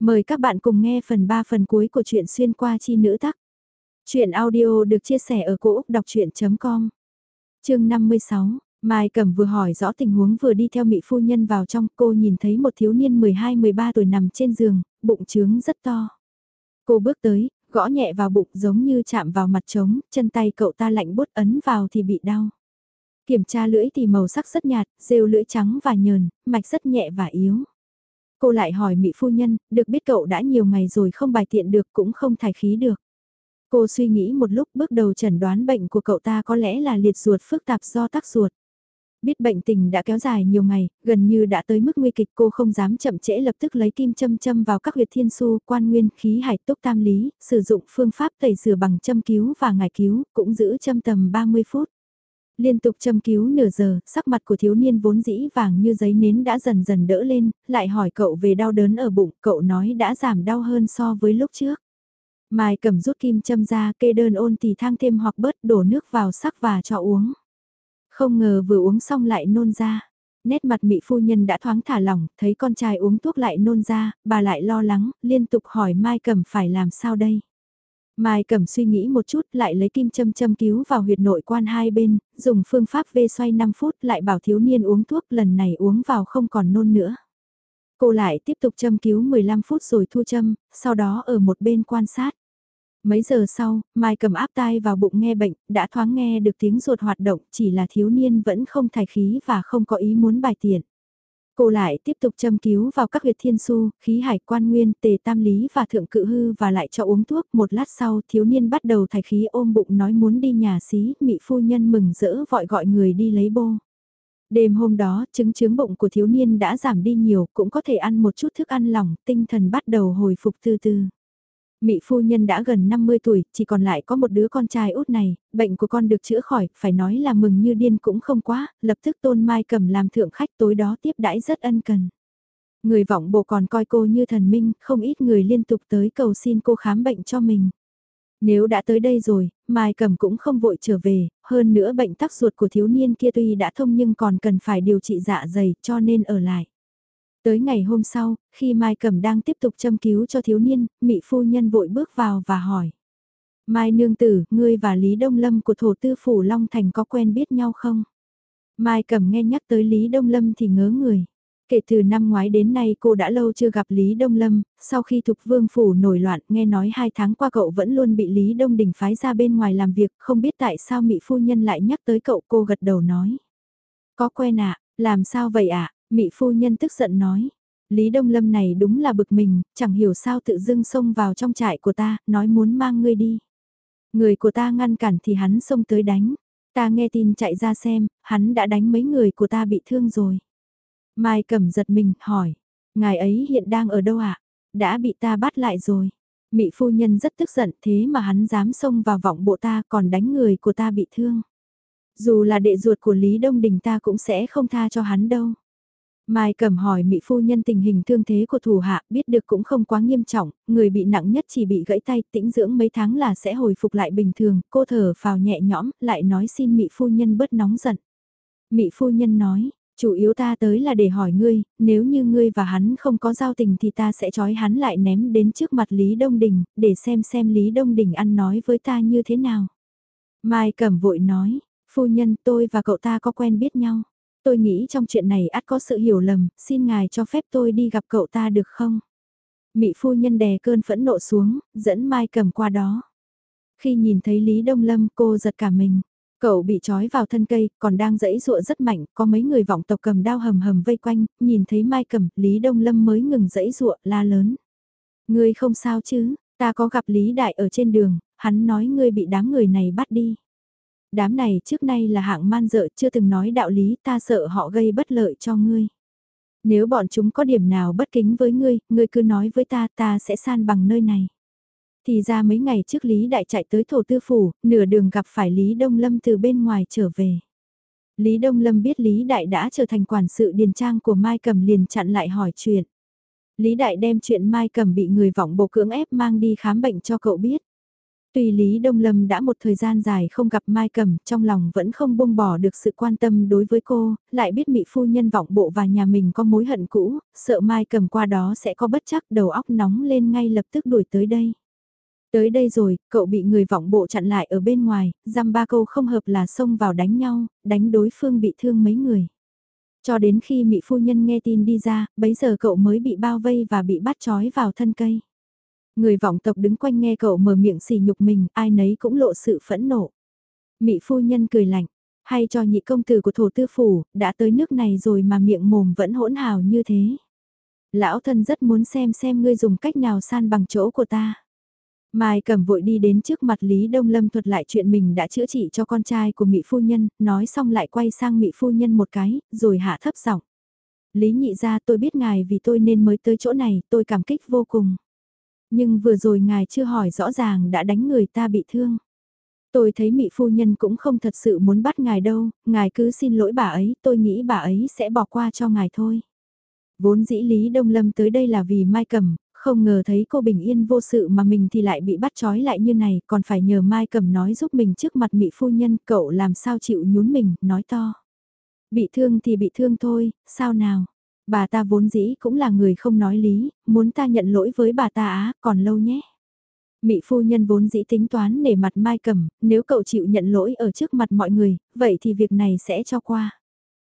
Mời các bạn cùng nghe phần 3 phần cuối của truyện xuyên qua chi nữ tắc. Chuyện audio được chia sẻ ở cỗ đọc chuyện.com Chương 56, Mai Cẩm vừa hỏi rõ tình huống vừa đi theo mị phu nhân vào trong cô nhìn thấy một thiếu niên 12-13 tuổi nằm trên giường, bụng trướng rất to. Cô bước tới, gõ nhẹ vào bụng giống như chạm vào mặt trống, chân tay cậu ta lạnh bút ấn vào thì bị đau. Kiểm tra lưỡi thì màu sắc rất nhạt, rêu lưỡi trắng và nhờn, mạch rất nhẹ và yếu. Cô lại hỏi Mị phu nhân, được biết cậu đã nhiều ngày rồi không bài tiện được cũng không thải khí được. Cô suy nghĩ một lúc bước đầu chẩn đoán bệnh của cậu ta có lẽ là liệt ruột phức tạp do tắc ruột. Biết bệnh tình đã kéo dài nhiều ngày, gần như đã tới mức nguy kịch cô không dám chậm trễ lập tức lấy kim châm châm vào các huyệt thiên su, quan nguyên, khí hải túc tam lý, sử dụng phương pháp tẩy rửa bằng châm cứu và ngải cứu, cũng giữ châm tầm 30 phút. Liên tục châm cứu nửa giờ, sắc mặt của thiếu niên vốn dĩ vàng như giấy nến đã dần dần đỡ lên, lại hỏi cậu về đau đớn ở bụng, cậu nói đã giảm đau hơn so với lúc trước. Mai cầm rút kim châm ra kê đơn ôn thì thang thêm hoặc bớt đổ nước vào sắc và cho uống. Không ngờ vừa uống xong lại nôn ra. Nét mặt mị phu nhân đã thoáng thả lỏng, thấy con trai uống thuốc lại nôn ra, bà lại lo lắng, liên tục hỏi Mai cầm phải làm sao đây. Mai Cẩm suy nghĩ một chút lại lấy kim châm châm cứu vào huyệt nội quan hai bên, dùng phương pháp vê xoay 5 phút lại bảo thiếu niên uống thuốc lần này uống vào không còn nôn nữa. Cô lại tiếp tục châm cứu 15 phút rồi thu châm, sau đó ở một bên quan sát. Mấy giờ sau, Mai cầm áp tai vào bụng nghe bệnh, đã thoáng nghe được tiếng ruột hoạt động, chỉ là thiếu niên vẫn không thải khí và không có ý muốn bài tiện. Cô lại tiếp tục châm cứu vào các huyệt thiên su, khí hải quan nguyên, tề tam lý và thượng cự hư và lại cho uống thuốc. Một lát sau thiếu niên bắt đầu thải khí ôm bụng nói muốn đi nhà xí, mị phu nhân mừng rỡ vội gọi người đi lấy bô. Đêm hôm đó, chứng chứng bụng của thiếu niên đã giảm đi nhiều, cũng có thể ăn một chút thức ăn lỏng, tinh thần bắt đầu hồi phục từ từ. Mị phu nhân đã gần 50 tuổi, chỉ còn lại có một đứa con trai út này, bệnh của con được chữa khỏi, phải nói là mừng như điên cũng không quá, lập tức tôn mai cầm làm thượng khách tối đó tiếp đãi rất ân cần. Người vọng bộ còn coi cô như thần minh, không ít người liên tục tới cầu xin cô khám bệnh cho mình. Nếu đã tới đây rồi, Mai Cầm cũng không vội trở về, hơn nữa bệnh tắc ruột của thiếu niên kia tuy đã thông nhưng còn cần phải điều trị dạ dày cho nên ở lại. Tới ngày hôm sau, khi Mai Cẩm đang tiếp tục châm cứu cho thiếu niên, Mị Phu Nhân vội bước vào và hỏi. Mai Nương Tử, ngươi và Lý Đông Lâm của thổ tư phủ Long Thành có quen biết nhau không? Mai Cẩm nghe nhắc tới Lý Đông Lâm thì ngớ người. Kể từ năm ngoái đến nay cô đã lâu chưa gặp Lý Đông Lâm, sau khi Thục Vương Phủ nổi loạn nghe nói hai tháng qua cậu vẫn luôn bị Lý Đông Đình phái ra bên ngoài làm việc, không biết tại sao mỹ Phu Nhân lại nhắc tới cậu cô gật đầu nói. Có quen ạ, à, làm sao vậy ạ, à? Mị phu nhân tức giận nói. Lý Đông Lâm này đúng là bực mình, chẳng hiểu sao tự dưng xông vào trong trại của ta, nói muốn mang ngươi đi. Người của ta ngăn cản thì hắn xông tới đánh. Ta nghe tin chạy ra xem, hắn đã đánh mấy người của ta bị thương rồi. Mai Cẩm giật mình, hỏi. Ngài ấy hiện đang ở đâu ạ? À? Đã bị ta bắt lại rồi. Mị phu nhân rất tức giận thế mà hắn dám xông vào vọng bộ ta còn đánh người của ta bị thương. Dù là đệ ruột của Lý Đông Đình ta cũng sẽ không tha cho hắn đâu. Mai Cẩm hỏi Mỹ phu nhân tình hình thương thế của thủ hạ, biết được cũng không quá nghiêm trọng, người bị nặng nhất chỉ bị gãy tay, tĩnh dưỡng mấy tháng là sẽ hồi phục lại bình thường, cô thở phào nhẹ nhõm, lại nói xin Mỹ phu nhân bớt nóng giận. Mỹ phu nhân nói, chủ yếu ta tới là để hỏi ngươi, nếu như ngươi và hắn không có giao tình thì ta sẽ trói hắn lại ném đến trước mặt Lý Đông Đình, để xem xem Lý Đông Đình ăn nói với ta như thế nào. Mai Cẩm vội nói, phu nhân tôi và cậu ta có quen biết nhau. Tôi nghĩ trong chuyện này ắt có sự hiểu lầm, xin ngài cho phép tôi đi gặp cậu ta được không? Mị phu nhân đè cơn phẫn nộ xuống, dẫn Mai cầm qua đó. Khi nhìn thấy Lý Đông Lâm cô giật cả mình. Cậu bị trói vào thân cây, còn đang dẫy dụa rất mạnh, có mấy người vọng tộc cầm đao hầm hầm vây quanh, nhìn thấy Mai cầm, Lý Đông Lâm mới ngừng dẫy dụa, la lớn. Ngươi không sao chứ, ta có gặp Lý Đại ở trên đường, hắn nói ngươi bị đám người này bắt đi. Đám này trước nay là hạng man dợ chưa từng nói đạo lý ta sợ họ gây bất lợi cho ngươi. Nếu bọn chúng có điểm nào bất kính với ngươi, ngươi cứ nói với ta ta sẽ san bằng nơi này. Thì ra mấy ngày trước Lý Đại chạy tới thổ tư phủ, nửa đường gặp phải Lý Đông Lâm từ bên ngoài trở về. Lý Đông Lâm biết Lý Đại đã trở thành quản sự điền trang của Mai Cầm liền chặn lại hỏi chuyện. Lý Đại đem chuyện Mai Cầm bị người vọng bộ cưỡng ép mang đi khám bệnh cho cậu biết. Tuy Lý Đông Lâm đã một thời gian dài không gặp Mai Cẩm, trong lòng vẫn không buông bỏ được sự quan tâm đối với cô, lại biết mị phu nhân vọng bộ và nhà mình có mối hận cũ, sợ Mai Cẩm qua đó sẽ có bất chắc đầu óc nóng lên ngay lập tức đuổi tới đây. Tới đây rồi, cậu bị người vọng bộ chặn lại ở bên ngoài, dăm ba câu không hợp là xông vào đánh nhau, đánh đối phương bị thương mấy người. Cho đến khi mị phu nhân nghe tin đi ra, bấy giờ cậu mới bị bao vây và bị bắt trói vào thân cây. Người vọng tộc đứng quanh nghe cậu mở miệng xì nhục mình, ai nấy cũng lộ sự phẫn nộ. Mị phu nhân cười lạnh, hay cho nhị công tử của thổ tư phủ, đã tới nước này rồi mà miệng mồm vẫn hỗn hào như thế. Lão thân rất muốn xem xem ngươi dùng cách nào san bằng chỗ của ta. Mai cầm vội đi đến trước mặt Lý Đông Lâm thuật lại chuyện mình đã chữa trị cho con trai của Mị Phu Nhân, nói xong lại quay sang Mị Phu Nhân một cái, rồi hạ thấp giọng. Lý nhị ra tôi biết ngài vì tôi nên mới tới chỗ này, tôi cảm kích vô cùng. Nhưng vừa rồi ngài chưa hỏi rõ ràng đã đánh người ta bị thương. Tôi thấy Mị Phu Nhân cũng không thật sự muốn bắt ngài đâu, ngài cứ xin lỗi bà ấy, tôi nghĩ bà ấy sẽ bỏ qua cho ngài thôi. Vốn dĩ Lý Đông Lâm tới đây là vì Mai Cẩm, không ngờ thấy cô bình yên vô sự mà mình thì lại bị bắt trói lại như này, còn phải nhờ Mai Cẩm nói giúp mình trước mặt mị phu nhân, cậu làm sao chịu nhún mình, nói to. Bị thương thì bị thương thôi, sao nào? Bà ta vốn dĩ cũng là người không nói lý, muốn ta nhận lỗi với bà ta á, còn lâu nhé. Mị phu nhân vốn dĩ tính toán nể mặt Mai Cẩm, nếu cậu chịu nhận lỗi ở trước mặt mọi người, vậy thì việc này sẽ cho qua.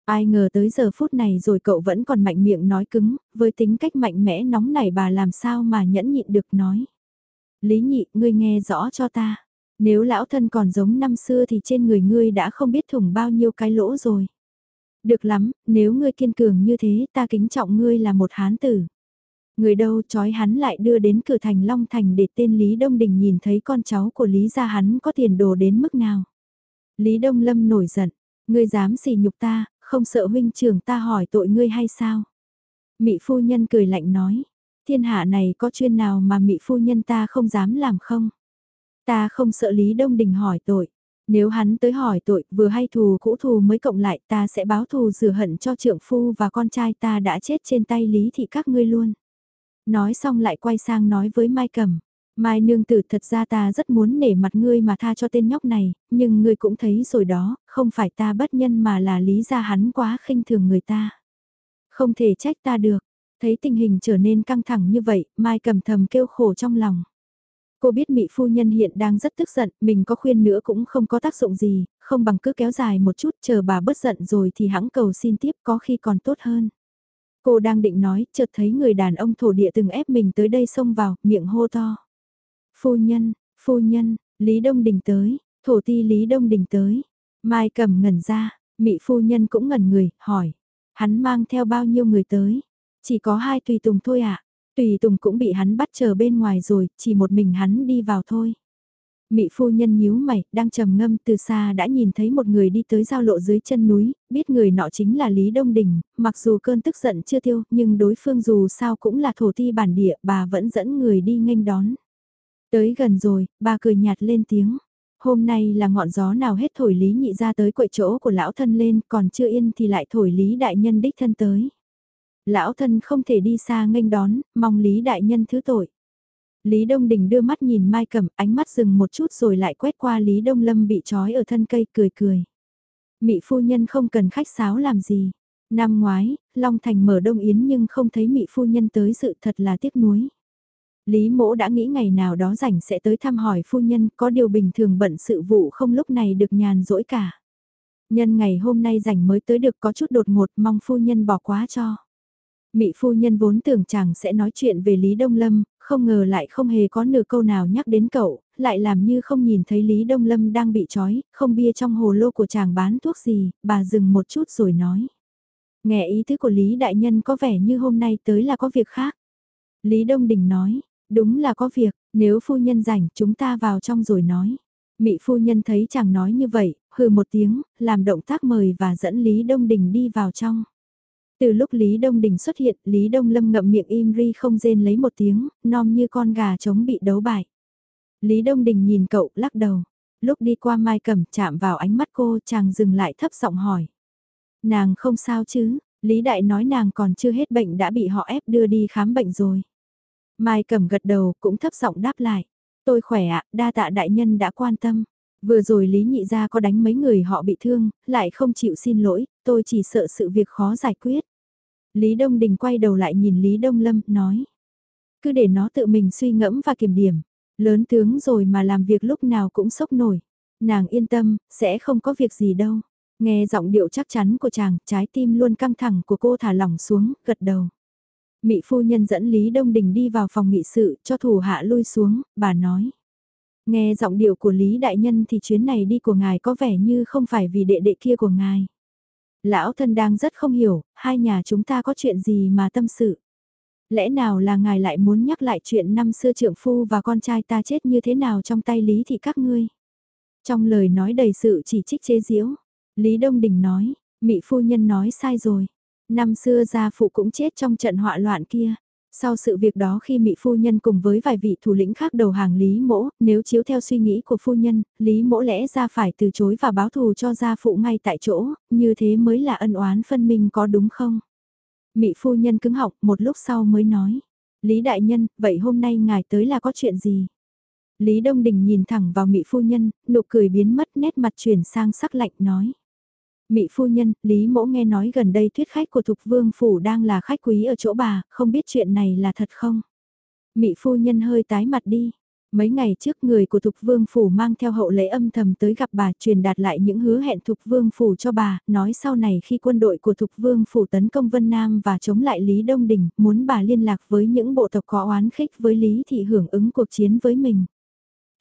Ai ngờ tới giờ phút này rồi cậu vẫn còn mạnh miệng nói cứng, với tính cách mạnh mẽ nóng nảy bà làm sao mà nhẫn nhịn được nói. Lý nhị, ngươi nghe rõ cho ta. Nếu lão thân còn giống năm xưa thì trên người ngươi đã không biết thủng bao nhiêu cái lỗ rồi. Được lắm, nếu ngươi kiên cường như thế ta kính trọng ngươi là một hán tử. Người đâu trói hắn lại đưa đến cửa thành Long Thành để tên Lý Đông Đình nhìn thấy con cháu của Lý gia hắn có tiền đồ đến mức nào. Lý Đông Lâm nổi giận, ngươi dám xỉ nhục ta, không sợ huynh trưởng ta hỏi tội ngươi hay sao? Mị phu nhân cười lạnh nói, thiên hạ này có chuyên nào mà mị phu nhân ta không dám làm không? Ta không sợ Lý Đông Đình hỏi tội. Nếu hắn tới hỏi tội, vừa hay thù cũ thù mới cộng lại ta sẽ báo thù rửa hận cho trượng phu và con trai ta đã chết trên tay Lý thị các ngươi luôn. Nói xong lại quay sang nói với Mai Cẩm. Mai nương tử thật ra ta rất muốn nể mặt ngươi mà tha cho tên nhóc này, nhưng ngươi cũng thấy rồi đó, không phải ta bất nhân mà là lý ra hắn quá khinh thường người ta. Không thể trách ta được, thấy tình hình trở nên căng thẳng như vậy, Mai cầm thầm kêu khổ trong lòng. Cô biết mị phu nhân hiện đang rất tức giận, mình có khuyên nữa cũng không có tác dụng gì, không bằng cứ kéo dài một chút chờ bà bớt giận rồi thì hãng cầu xin tiếp có khi còn tốt hơn. Cô đang định nói, chợt thấy người đàn ông thổ địa từng ép mình tới đây xông vào, miệng hô to. Phu nhân, phu nhân, Lý Đông Đình tới, thổ ti Lý Đông Đình tới. Mai cầm ngẩn ra, mị phu nhân cũng ngẩn người, hỏi. Hắn mang theo bao nhiêu người tới? Chỉ có hai tùy tùng thôi ạ. À? Tùy tùng cũng bị hắn bắt chờ bên ngoài rồi, chỉ một mình hắn đi vào thôi. Mị phu nhân nhíu mày, đang trầm ngâm từ xa đã nhìn thấy một người đi tới giao lộ dưới chân núi, biết người nọ chính là Lý Đông Đình, mặc dù cơn tức giận chưa tiêu, nhưng đối phương dù sao cũng là thổ ti bản địa, bà vẫn dẫn người đi nghênh đón. Tới gần rồi, bà cười nhạt lên tiếng. Hôm nay là ngọn gió nào hết thổi Lý nhị ra tới quậy chỗ của lão thân lên, còn chưa yên thì lại thổi Lý đại nhân đích thân tới. Lão thân không thể đi xa nghênh đón, mong Lý đại nhân thứ tội. Lý Đông Đình đưa mắt nhìn Mai Cẩm, ánh mắt dừng một chút rồi lại quét qua Lý Đông Lâm bị trói ở thân cây cười cười. Mị phu nhân không cần khách sáo làm gì. Năm ngoái, Long Thành mở đông yến nhưng không thấy mị phu nhân tới sự thật là tiếc nuối. Lý mỗ đã nghĩ ngày nào đó rảnh sẽ tới thăm hỏi phu nhân, có điều bình thường bận sự vụ không lúc này được nhàn rỗi cả. Nhân ngày hôm nay rảnh mới tới được có chút đột ngột mong phu nhân bỏ quá cho. Mị phu nhân vốn tưởng chàng sẽ nói chuyện về Lý Đông Lâm, không ngờ lại không hề có nửa câu nào nhắc đến cậu, lại làm như không nhìn thấy Lý Đông Lâm đang bị trói, không bia trong hồ lô của chàng bán thuốc gì, bà dừng một chút rồi nói. Nghe ý thức của Lý Đại Nhân có vẻ như hôm nay tới là có việc khác. Lý Đông Đình nói, Đúng là có việc, nếu phu nhân rảnh chúng ta vào trong rồi nói. Mị phu nhân thấy chàng nói như vậy, hừ một tiếng, làm động tác mời và dẫn Lý Đông Đình đi vào trong. Từ lúc Lý Đông Đình xuất hiện, Lý Đông Lâm ngậm miệng im ri không rên lấy một tiếng, non như con gà trống bị đấu bại. Lý Đông Đình nhìn cậu, lắc đầu. Lúc đi qua Mai Cẩm chạm vào ánh mắt cô, chàng dừng lại thấp giọng hỏi. Nàng không sao chứ, Lý Đại nói nàng còn chưa hết bệnh đã bị họ ép đưa đi khám bệnh rồi. Mai cẩm gật đầu cũng thấp giọng đáp lại. Tôi khỏe ạ, đa tạ đại nhân đã quan tâm. Vừa rồi Lý Nhị Gia có đánh mấy người họ bị thương, lại không chịu xin lỗi, tôi chỉ sợ sự việc khó giải quyết. Lý Đông Đình quay đầu lại nhìn Lý Đông Lâm, nói. Cứ để nó tự mình suy ngẫm và kiểm điểm. Lớn tướng rồi mà làm việc lúc nào cũng sốc nổi. Nàng yên tâm, sẽ không có việc gì đâu. Nghe giọng điệu chắc chắn của chàng, trái tim luôn căng thẳng của cô thả lỏng xuống, gật đầu. Mị phu nhân dẫn Lý Đông Đình đi vào phòng nghị sự, cho thủ hạ lui xuống, bà nói. Nghe giọng điệu của Lý Đại Nhân thì chuyến này đi của ngài có vẻ như không phải vì đệ đệ kia của ngài. Lão thân đang rất không hiểu, hai nhà chúng ta có chuyện gì mà tâm sự. Lẽ nào là ngài lại muốn nhắc lại chuyện năm xưa trượng phu và con trai ta chết như thế nào trong tay Lý thị các ngươi? Trong lời nói đầy sự chỉ trích chế giễu, Lý Đông Đình nói, mị phu nhân nói sai rồi. Năm xưa gia phụ cũng chết trong trận họa loạn kia. Sau sự việc đó khi mỹ Phu Nhân cùng với vài vị thủ lĩnh khác đầu hàng Lý Mỗ, nếu chiếu theo suy nghĩ của Phu Nhân, Lý Mỗ lẽ ra phải từ chối và báo thù cho gia phụ ngay tại chỗ, như thế mới là ân oán phân minh có đúng không? mỹ Phu Nhân cứng học một lúc sau mới nói. Lý Đại Nhân, vậy hôm nay ngài tới là có chuyện gì? Lý Đông Đình nhìn thẳng vào mỹ Phu Nhân, nụ cười biến mất nét mặt chuyển sang sắc lạnh nói. Mị phu nhân, Lý Mỗ nghe nói gần đây thuyết khách của Thục Vương Phủ đang là khách quý ở chỗ bà, không biết chuyện này là thật không? Mị phu nhân hơi tái mặt đi. Mấy ngày trước người của Thục Vương Phủ mang theo hậu lễ âm thầm tới gặp bà truyền đạt lại những hứa hẹn Thục Vương Phủ cho bà, nói sau này khi quân đội của Thục Vương Phủ tấn công Vân Nam và chống lại Lý Đông Đình, muốn bà liên lạc với những bộ tộc có oán khích với Lý Thị hưởng ứng cuộc chiến với mình.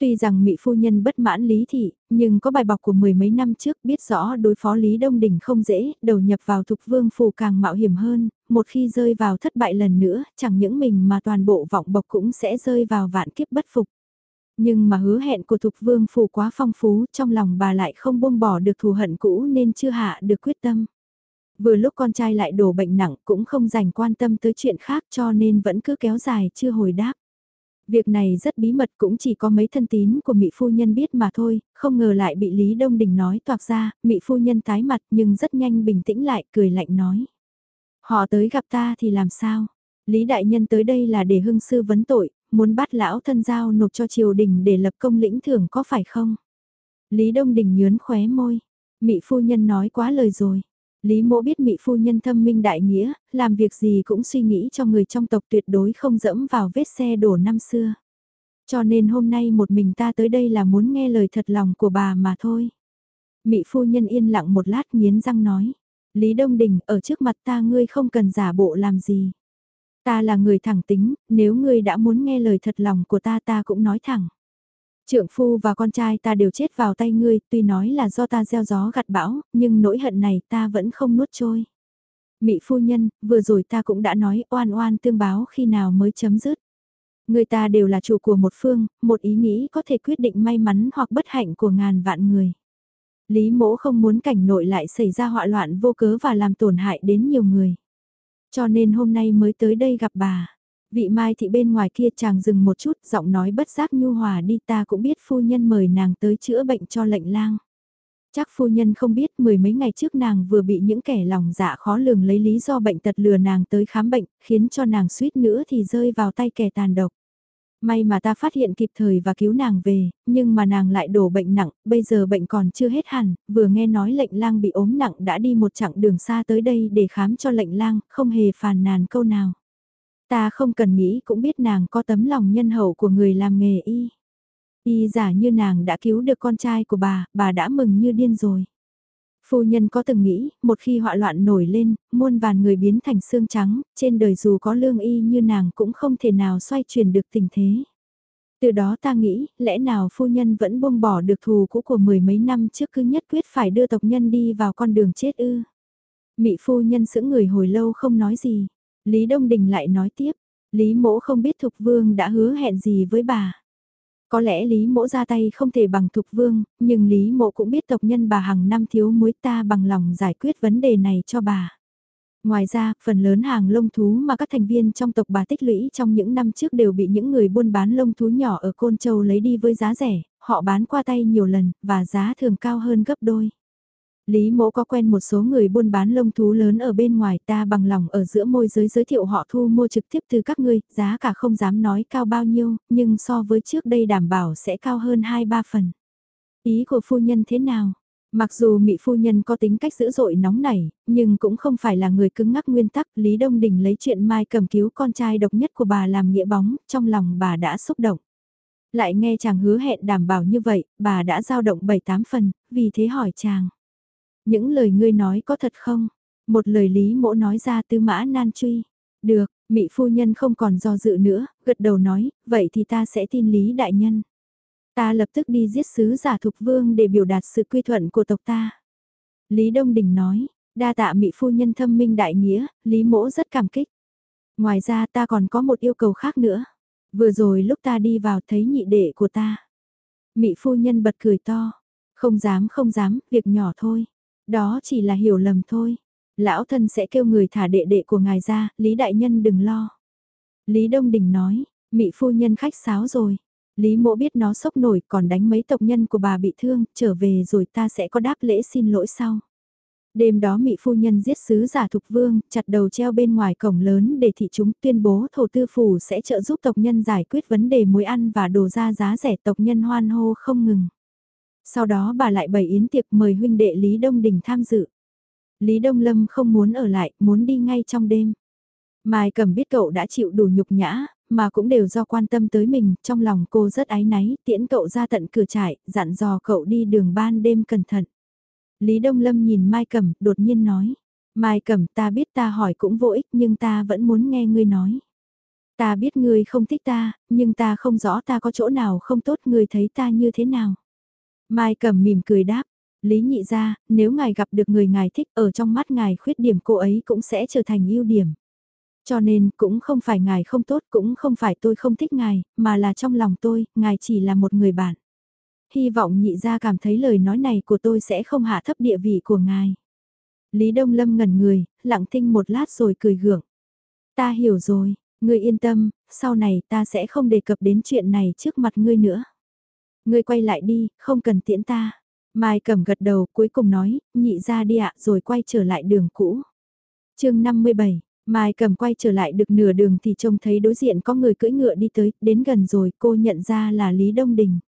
Tuy rằng Mỹ phu nhân bất mãn Lý Thị, nhưng có bài bọc của mười mấy năm trước biết rõ đối phó Lý Đông Đình không dễ, đầu nhập vào thục vương phù càng mạo hiểm hơn, một khi rơi vào thất bại lần nữa, chẳng những mình mà toàn bộ vọng bọc cũng sẽ rơi vào vạn kiếp bất phục. Nhưng mà hứa hẹn của thục vương phù quá phong phú, trong lòng bà lại không buông bỏ được thù hận cũ nên chưa hạ được quyết tâm. Vừa lúc con trai lại đổ bệnh nặng cũng không dành quan tâm tới chuyện khác cho nên vẫn cứ kéo dài chưa hồi đáp. Việc này rất bí mật cũng chỉ có mấy thân tín của mỹ Phu Nhân biết mà thôi, không ngờ lại bị Lý Đông Đình nói toạc ra, mỹ Phu Nhân tái mặt nhưng rất nhanh bình tĩnh lại, cười lạnh nói. Họ tới gặp ta thì làm sao? Lý Đại Nhân tới đây là để hưng sư vấn tội, muốn bắt lão thân giao nộp cho triều đình để lập công lĩnh thưởng có phải không? Lý Đông Đình nhớn khóe môi. mỹ Phu Nhân nói quá lời rồi. Lý mỗ biết mị phu nhân thâm minh đại nghĩa, làm việc gì cũng suy nghĩ cho người trong tộc tuyệt đối không dẫm vào vết xe đổ năm xưa. Cho nên hôm nay một mình ta tới đây là muốn nghe lời thật lòng của bà mà thôi. Mị phu nhân yên lặng một lát nghiến răng nói. Lý Đông Đình ở trước mặt ta ngươi không cần giả bộ làm gì. Ta là người thẳng tính, nếu ngươi đã muốn nghe lời thật lòng của ta ta cũng nói thẳng. Trượng phu và con trai ta đều chết vào tay ngươi, tuy nói là do ta gieo gió gặt bão, nhưng nỗi hận này ta vẫn không nuốt trôi. Mị phu nhân, vừa rồi ta cũng đã nói oan oan tương báo khi nào mới chấm dứt. Người ta đều là chủ của một phương, một ý nghĩ có thể quyết định may mắn hoặc bất hạnh của ngàn vạn người. Lý mỗ không muốn cảnh nội lại xảy ra họa loạn vô cớ và làm tổn hại đến nhiều người. Cho nên hôm nay mới tới đây gặp bà. Vị mai thị bên ngoài kia chàng dừng một chút, giọng nói bất giác nhu hòa đi ta cũng biết phu nhân mời nàng tới chữa bệnh cho lệnh lang. Chắc phu nhân không biết mười mấy ngày trước nàng vừa bị những kẻ lòng dạ khó lường lấy lý do bệnh tật lừa nàng tới khám bệnh, khiến cho nàng suýt nữa thì rơi vào tay kẻ tàn độc. May mà ta phát hiện kịp thời và cứu nàng về, nhưng mà nàng lại đổ bệnh nặng, bây giờ bệnh còn chưa hết hẳn, vừa nghe nói lệnh lang bị ốm nặng đã đi một chặng đường xa tới đây để khám cho lệnh lang, không hề phàn nàn câu nào. Ta không cần nghĩ cũng biết nàng có tấm lòng nhân hậu của người làm nghề y. Y giả như nàng đã cứu được con trai của bà, bà đã mừng như điên rồi. Phu nhân có từng nghĩ, một khi họa loạn nổi lên, muôn vàn người biến thành xương trắng, trên đời dù có lương y như nàng cũng không thể nào xoay chuyển được tình thế. Từ đó ta nghĩ, lẽ nào phu nhân vẫn buông bỏ được thù cũ của mười mấy năm trước cứ nhất quyết phải đưa tộc nhân đi vào con đường chết ư. Mị phu nhân sững người hồi lâu không nói gì. Lý Đông Đình lại nói tiếp, Lý Mỗ không biết Thục Vương đã hứa hẹn gì với bà. Có lẽ Lý Mỗ ra tay không thể bằng Thục Vương, nhưng Lý Mỗ cũng biết tộc nhân bà hàng năm thiếu muối ta bằng lòng giải quyết vấn đề này cho bà. Ngoài ra, phần lớn hàng lông thú mà các thành viên trong tộc bà tích lũy trong những năm trước đều bị những người buôn bán lông thú nhỏ ở Côn Châu lấy đi với giá rẻ, họ bán qua tay nhiều lần, và giá thường cao hơn gấp đôi. Lý mỗ có quen một số người buôn bán lông thú lớn ở bên ngoài ta bằng lòng ở giữa môi giới giới thiệu họ thu mua trực tiếp từ các ngươi, giá cả không dám nói cao bao nhiêu, nhưng so với trước đây đảm bảo sẽ cao hơn 2-3 phần. Ý của phu nhân thế nào? Mặc dù Mị phu nhân có tính cách dữ dội nóng nảy, nhưng cũng không phải là người cứng ngắc nguyên tắc, Lý Đông Đình lấy chuyện Mai cầm cứu con trai độc nhất của bà làm nghĩa bóng, trong lòng bà đã xúc động. Lại nghe chàng hứa hẹn đảm bảo như vậy, bà đã dao động 7-8 phần, vì thế hỏi chàng. Những lời ngươi nói có thật không? Một lời Lý mỗ nói ra tư mã nan truy. Được, Mị phu nhân không còn do dự nữa, gật đầu nói, vậy thì ta sẽ tin Lý đại nhân. Ta lập tức đi giết sứ giả thục vương để biểu đạt sự quy thuận của tộc ta. Lý Đông Đình nói, đa tạ mị phu nhân thâm minh đại nghĩa, Lý mỗ rất cảm kích. Ngoài ra ta còn có một yêu cầu khác nữa. Vừa rồi lúc ta đi vào thấy nhị đệ của ta. Mị phu nhân bật cười to. Không dám không dám, việc nhỏ thôi. Đó chỉ là hiểu lầm thôi. Lão thân sẽ kêu người thả đệ đệ của ngài ra, Lý đại nhân đừng lo. Lý Đông Đình nói, mị phu nhân khách sáo rồi. Lý mộ biết nó sốc nổi còn đánh mấy tộc nhân của bà bị thương, trở về rồi ta sẽ có đáp lễ xin lỗi sau. Đêm đó Mị Phu Nhân giết sứ giả thục vương, chặt đầu treo bên ngoài cổng lớn để thị chúng tuyên bố thổ tư phủ sẽ trợ giúp tộc nhân giải quyết vấn đề muối ăn và đồ ra giá rẻ tộc nhân hoan hô không ngừng. Sau đó bà lại bày yến tiệc mời huynh đệ Lý Đông Đình tham dự. Lý Đông Lâm không muốn ở lại, muốn đi ngay trong đêm. Mai cầm biết cậu đã chịu đủ nhục nhã, mà cũng đều do quan tâm tới mình, trong lòng cô rất ái náy, tiễn cậu ra tận cửa trại, dặn dò cậu đi đường ban đêm cẩn thận. Lý Đông Lâm nhìn Mai Cẩm, đột nhiên nói, Mai Cẩm ta biết ta hỏi cũng vô ích nhưng ta vẫn muốn nghe ngươi nói. Ta biết ngươi không thích ta, nhưng ta không rõ ta có chỗ nào không tốt ngươi thấy ta như thế nào. Mai cầm mỉm cười đáp, Lý nhị ra, nếu ngài gặp được người ngài thích ở trong mắt ngài khuyết điểm cô ấy cũng sẽ trở thành ưu điểm. Cho nên cũng không phải ngài không tốt cũng không phải tôi không thích ngài, mà là trong lòng tôi, ngài chỉ là một người bạn. Hy vọng nhị ra cảm thấy lời nói này của tôi sẽ không hạ thấp địa vị của ngài. Lý Đông Lâm ngẩn người, lặng thinh một lát rồi cười gượng. Ta hiểu rồi, ngươi yên tâm, sau này ta sẽ không đề cập đến chuyện này trước mặt ngươi nữa. Ngươi quay lại đi, không cần tiễn ta. Mai cầm gật đầu cuối cùng nói, nhị ra đi ạ rồi quay trở lại đường cũ. chương 57, Mai cầm quay trở lại được nửa đường thì trông thấy đối diện có người cưỡi ngựa đi tới, đến gần rồi cô nhận ra là Lý Đông Đình.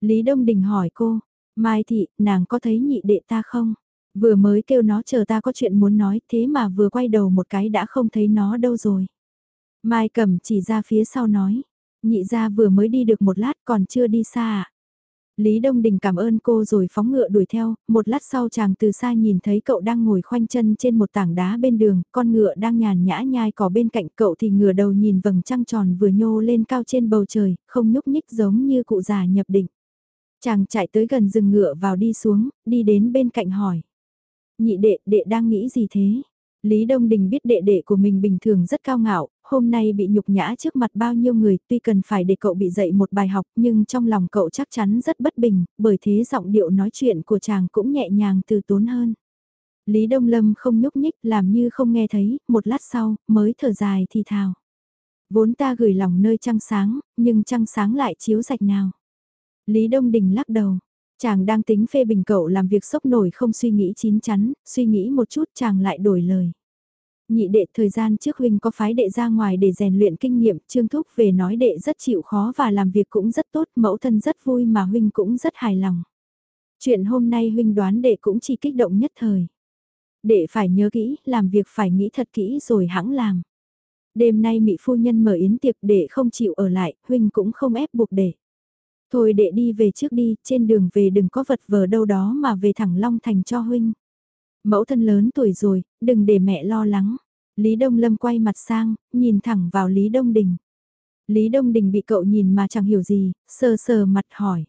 Lý Đông Đình hỏi cô, Mai thị, nàng có thấy nhị đệ ta không? Vừa mới kêu nó chờ ta có chuyện muốn nói thế mà vừa quay đầu một cái đã không thấy nó đâu rồi. Mai cầm chỉ ra phía sau nói, nhị ra vừa mới đi được một lát còn chưa đi xa à? Lý Đông Đình cảm ơn cô rồi phóng ngựa đuổi theo, một lát sau chàng từ xa nhìn thấy cậu đang ngồi khoanh chân trên một tảng đá bên đường, con ngựa đang nhàn nhã nhai cỏ bên cạnh cậu thì ngửa đầu nhìn vầng trăng tròn vừa nhô lên cao trên bầu trời, không nhúc nhích giống như cụ già nhập định. Chàng chạy tới gần rừng ngựa vào đi xuống, đi đến bên cạnh hỏi. Nhị đệ, đệ đang nghĩ gì thế? Lý Đông Đình biết đệ đệ của mình bình thường rất cao ngạo, hôm nay bị nhục nhã trước mặt bao nhiêu người tuy cần phải để cậu bị dạy một bài học nhưng trong lòng cậu chắc chắn rất bất bình, bởi thế giọng điệu nói chuyện của chàng cũng nhẹ nhàng từ tốn hơn. Lý Đông Lâm không nhúc nhích làm như không nghe thấy, một lát sau mới thở dài thì thào. Vốn ta gửi lòng nơi trăng sáng, nhưng trăng sáng lại chiếu sạch nào. Lý Đông Đình lắc đầu, chàng đang tính phê bình cậu làm việc sốc nổi không suy nghĩ chín chắn, suy nghĩ một chút chàng lại đổi lời. Nhị đệ thời gian trước huynh có phái đệ ra ngoài để rèn luyện kinh nghiệm, trương thúc về nói đệ rất chịu khó và làm việc cũng rất tốt, mẫu thân rất vui mà huynh cũng rất hài lòng. Chuyện hôm nay huynh đoán đệ cũng chỉ kích động nhất thời. Đệ phải nhớ kỹ, làm việc phải nghĩ thật kỹ rồi hãng làm. Đêm nay mị phu nhân mở yến tiệc đệ không chịu ở lại, huynh cũng không ép buộc đệ. Thôi đệ đi về trước đi, trên đường về đừng có vật vờ đâu đó mà về thẳng Long Thành cho huynh. Mẫu thân lớn tuổi rồi, đừng để mẹ lo lắng. Lý Đông Lâm quay mặt sang, nhìn thẳng vào Lý Đông Đình. Lý Đông Đình bị cậu nhìn mà chẳng hiểu gì, sờ sờ mặt hỏi.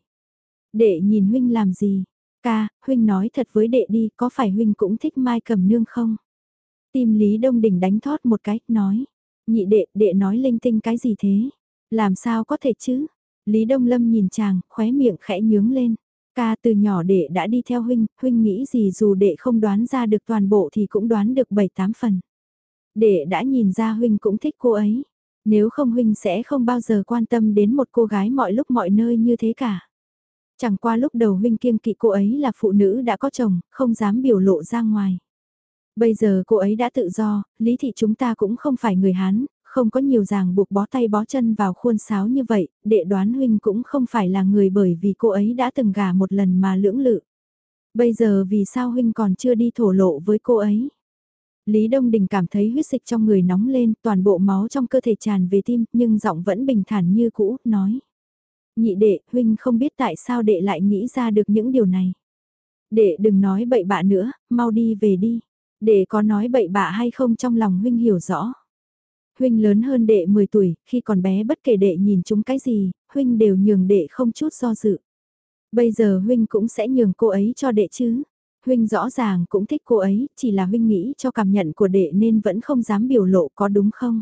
Đệ nhìn huynh làm gì? Ca, huynh nói thật với đệ đi, có phải huynh cũng thích Mai Cầm Nương không? Tim Lý Đông Đình đánh thót một cái, nói. Nhị đệ, đệ nói linh tinh cái gì thế? Làm sao có thể chứ? Lý Đông Lâm nhìn chàng, khóe miệng khẽ nhướng lên. Ca từ nhỏ đệ đã đi theo huynh, huynh nghĩ gì dù đệ không đoán ra được toàn bộ thì cũng đoán được 7-8 phần. Đệ đã nhìn ra huynh cũng thích cô ấy. Nếu không huynh sẽ không bao giờ quan tâm đến một cô gái mọi lúc mọi nơi như thế cả. Chẳng qua lúc đầu huynh kiêng kỵ cô ấy là phụ nữ đã có chồng, không dám biểu lộ ra ngoài. Bây giờ cô ấy đã tự do, lý thị chúng ta cũng không phải người Hán, không có nhiều ràng buộc bó tay bó chân vào khuôn sáo như vậy, đệ đoán huynh cũng không phải là người bởi vì cô ấy đã từng gả một lần mà lưỡng lự. Bây giờ vì sao huynh còn chưa đi thổ lộ với cô ấy? Lý Đông Đình cảm thấy huyết dịch trong người nóng lên, toàn bộ máu trong cơ thể tràn về tim, nhưng giọng vẫn bình thản như cũ, nói. Nhị đệ, huynh không biết tại sao đệ lại nghĩ ra được những điều này. Đệ đừng nói bậy bạ nữa, mau đi về đi. Đệ có nói bậy bạ hay không trong lòng huynh hiểu rõ. Huynh lớn hơn đệ 10 tuổi, khi còn bé bất kể đệ nhìn chúng cái gì, huynh đều nhường đệ không chút do dự. Bây giờ huynh cũng sẽ nhường cô ấy cho đệ chứ. Huynh rõ ràng cũng thích cô ấy, chỉ là huynh nghĩ cho cảm nhận của đệ nên vẫn không dám biểu lộ có đúng không?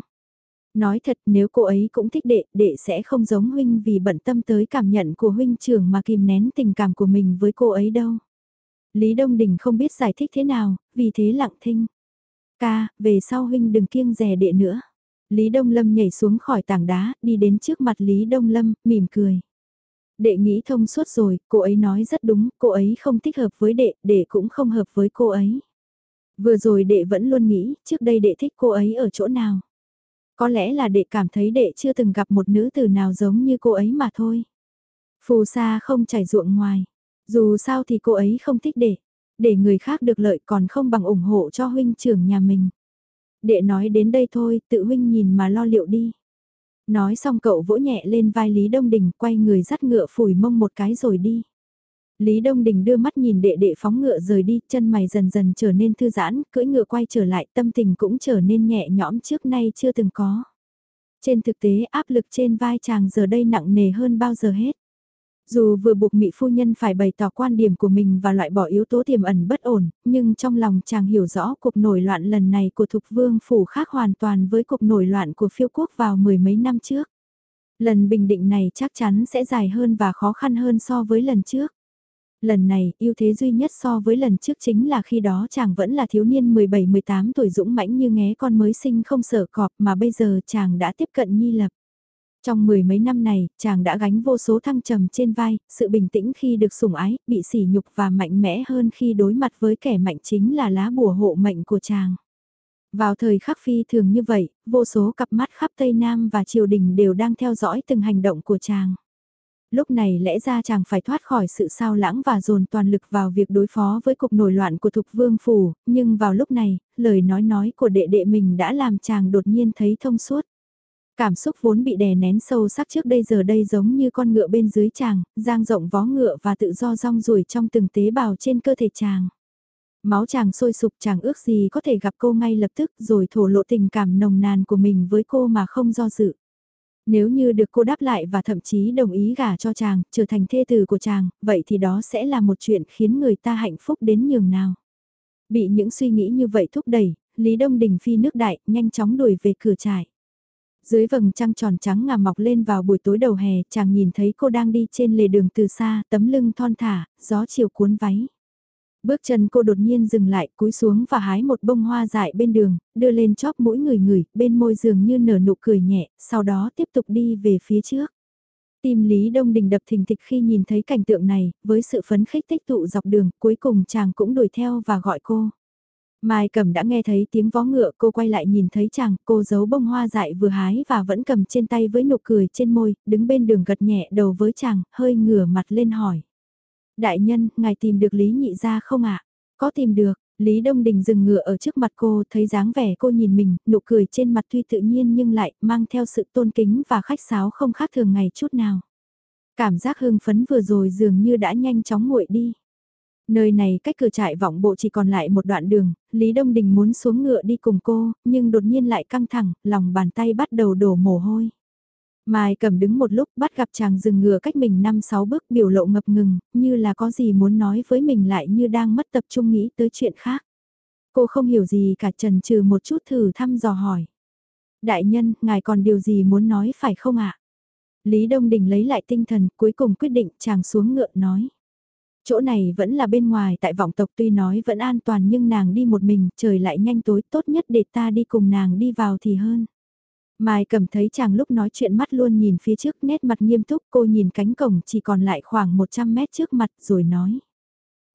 Nói thật nếu cô ấy cũng thích đệ, đệ sẽ không giống huynh vì bận tâm tới cảm nhận của huynh trưởng mà kìm nén tình cảm của mình với cô ấy đâu. Lý Đông Đình không biết giải thích thế nào, vì thế lặng thinh. Ca, về sau huynh đừng kiêng rè đệ nữa. Lý Đông Lâm nhảy xuống khỏi tảng đá, đi đến trước mặt Lý Đông Lâm, mỉm cười. Đệ nghĩ thông suốt rồi, cô ấy nói rất đúng, cô ấy không thích hợp với đệ, đệ cũng không hợp với cô ấy. Vừa rồi đệ vẫn luôn nghĩ, trước đây đệ thích cô ấy ở chỗ nào. Có lẽ là đệ cảm thấy đệ chưa từng gặp một nữ tử nào giống như cô ấy mà thôi. Phù sa không chảy ruộng ngoài. Dù sao thì cô ấy không thích đệ. Để người khác được lợi còn không bằng ủng hộ cho huynh trưởng nhà mình. Đệ nói đến đây thôi, tự huynh nhìn mà lo liệu đi. Nói xong cậu vỗ nhẹ lên vai Lý Đông Đình quay người dắt ngựa phủi mông một cái rồi đi. Lý Đông Đình đưa mắt nhìn đệ đệ phóng ngựa rời đi, chân mày dần dần trở nên thư giãn, cưỡi ngựa quay trở lại, tâm tình cũng trở nên nhẹ nhõm trước nay chưa từng có. Trên thực tế áp lực trên vai chàng giờ đây nặng nề hơn bao giờ hết. Dù vừa buộc Mỹ phu nhân phải bày tỏ quan điểm của mình và loại bỏ yếu tố tiềm ẩn bất ổn, nhưng trong lòng chàng hiểu rõ cuộc nổi loạn lần này của Thục Vương Phủ khác hoàn toàn với cuộc nổi loạn của phiêu quốc vào mười mấy năm trước. Lần bình định này chắc chắn sẽ dài hơn và khó khăn hơn so với lần trước. Lần này, ưu thế duy nhất so với lần trước chính là khi đó chàng vẫn là thiếu niên 17-18 tuổi dũng mãnh như ngé con mới sinh không sợ cọp mà bây giờ chàng đã tiếp cận nhi lập. Trong mười mấy năm này, chàng đã gánh vô số thăng trầm trên vai, sự bình tĩnh khi được sủng ái, bị sỉ nhục và mạnh mẽ hơn khi đối mặt với kẻ mạnh chính là lá bùa hộ mệnh của chàng. Vào thời khắc phi thường như vậy, vô số cặp mắt khắp Tây Nam và triều đình đều đang theo dõi từng hành động của chàng. Lúc này lẽ ra chàng phải thoát khỏi sự sao lãng và dồn toàn lực vào việc đối phó với cuộc nổi loạn của Thục Vương Phủ, nhưng vào lúc này, lời nói nói của đệ đệ mình đã làm chàng đột nhiên thấy thông suốt. Cảm xúc vốn bị đè nén sâu sắc trước đây giờ đây giống như con ngựa bên dưới chàng, giang rộng vó ngựa và tự do rong ruổi trong từng tế bào trên cơ thể chàng. Máu chàng sôi sục chàng ước gì có thể gặp cô ngay lập tức rồi thổ lộ tình cảm nồng nàn của mình với cô mà không do dự. Nếu như được cô đáp lại và thậm chí đồng ý gả cho chàng, trở thành thê tử của chàng, vậy thì đó sẽ là một chuyện khiến người ta hạnh phúc đến nhường nào. Bị những suy nghĩ như vậy thúc đẩy, Lý Đông Đình phi nước đại, nhanh chóng đuổi về cửa trại. Dưới vầng trăng tròn trắng ngà mọc lên vào buổi tối đầu hè, chàng nhìn thấy cô đang đi trên lề đường từ xa, tấm lưng thon thả, gió chiều cuốn váy. Bước chân cô đột nhiên dừng lại, cúi xuống và hái một bông hoa dại bên đường, đưa lên chóp mũi người người, bên môi dường như nở nụ cười nhẹ, sau đó tiếp tục đi về phía trước. Tim Lý Đông Đình đập thình thịch khi nhìn thấy cảnh tượng này, với sự phấn khích tích tụ dọc đường, cuối cùng chàng cũng đuổi theo và gọi cô. Mai Cẩm đã nghe thấy tiếng vó ngựa, cô quay lại nhìn thấy chàng, cô giấu bông hoa dại vừa hái và vẫn cầm trên tay với nụ cười trên môi, đứng bên đường gật nhẹ đầu với chàng, hơi ngửa mặt lên hỏi. Đại nhân, ngài tìm được Lý Nhị ra không ạ? Có tìm được, Lý Đông Đình dừng ngựa ở trước mặt cô, thấy dáng vẻ cô nhìn mình, nụ cười trên mặt tuy tự nhiên nhưng lại mang theo sự tôn kính và khách sáo không khác thường ngày chút nào. Cảm giác hưng phấn vừa rồi dường như đã nhanh chóng nguội đi. Nơi này cách cửa trại vọng bộ chỉ còn lại một đoạn đường, Lý Đông Đình muốn xuống ngựa đi cùng cô, nhưng đột nhiên lại căng thẳng, lòng bàn tay bắt đầu đổ mồ hôi. Mai cầm đứng một lúc bắt gặp chàng dừng ngựa cách mình 5-6 bước biểu lộ ngập ngừng, như là có gì muốn nói với mình lại như đang mất tập trung nghĩ tới chuyện khác. Cô không hiểu gì cả trần trừ một chút thử thăm dò hỏi. Đại nhân, ngài còn điều gì muốn nói phải không ạ? Lý Đông Đình lấy lại tinh thần, cuối cùng quyết định chàng xuống ngựa nói. Chỗ này vẫn là bên ngoài tại vọng tộc tuy nói vẫn an toàn nhưng nàng đi một mình, trời lại nhanh tối tốt nhất để ta đi cùng nàng đi vào thì hơn. Mai cầm thấy chàng lúc nói chuyện mắt luôn nhìn phía trước nét mặt nghiêm túc cô nhìn cánh cổng chỉ còn lại khoảng 100 mét trước mặt rồi nói.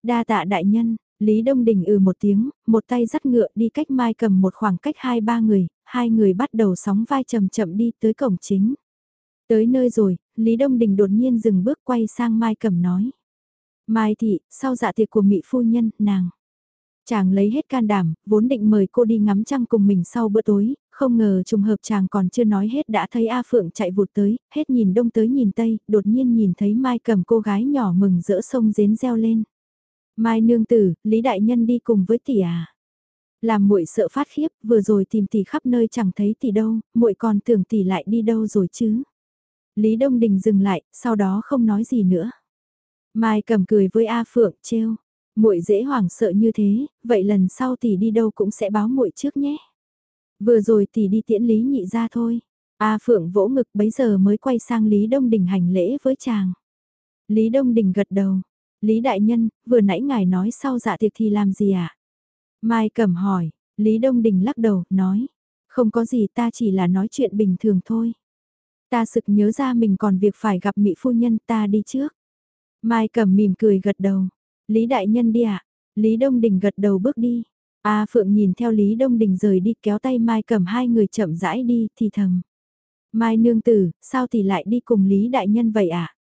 Đa tạ đại nhân, Lý Đông Đình ừ một tiếng, một tay dắt ngựa đi cách Mai cầm một khoảng cách hai ba người, hai người bắt đầu sóng vai chậm chậm đi tới cổng chính. Tới nơi rồi, Lý Đông Đình đột nhiên dừng bước quay sang Mai cầm nói. Mai thị, sau dạ tiệc của Mỹ phu nhân, nàng. Chàng lấy hết can đảm, vốn định mời cô đi ngắm trăng cùng mình sau bữa tối, không ngờ trùng hợp chàng còn chưa nói hết đã thấy A Phượng chạy vụt tới, hết nhìn đông tới nhìn tây, đột nhiên nhìn thấy Mai cầm cô gái nhỏ mừng rỡ sông dến reo lên. Mai nương tử, Lý Đại Nhân đi cùng với tỷ à. Làm muội sợ phát khiếp, vừa rồi tìm tỷ khắp nơi chẳng thấy tỷ đâu, muội còn tưởng tỷ lại đi đâu rồi chứ. Lý Đông Đình dừng lại, sau đó không nói gì nữa. Mai cầm cười với A Phượng, trêu, muội dễ hoảng sợ như thế, vậy lần sau tỷ đi đâu cũng sẽ báo muội trước nhé. Vừa rồi tỷ đi tiễn Lý nhị ra thôi. A Phượng vỗ ngực bấy giờ mới quay sang Lý Đông Đình hành lễ với chàng. Lý Đông Đình gật đầu. Lý Đại Nhân, vừa nãy ngài nói sau dạ tiệc thì làm gì ạ? À? Mai Cẩm hỏi, Lý Đông Đình lắc đầu, nói. Không có gì ta chỉ là nói chuyện bình thường thôi. Ta sực nhớ ra mình còn việc phải gặp Mỹ Phu Nhân ta đi trước. Mai Cẩm mỉm cười gật đầu. Lý Đại Nhân đi ạ. À? Lý Đông Đình gật đầu bước đi. A Phượng nhìn theo Lý Đông Đình rời đi kéo tay Mai Cẩm hai người chậm rãi đi thì thầm. Mai nương tử, sao thì lại đi cùng Lý Đại Nhân vậy ạ? À?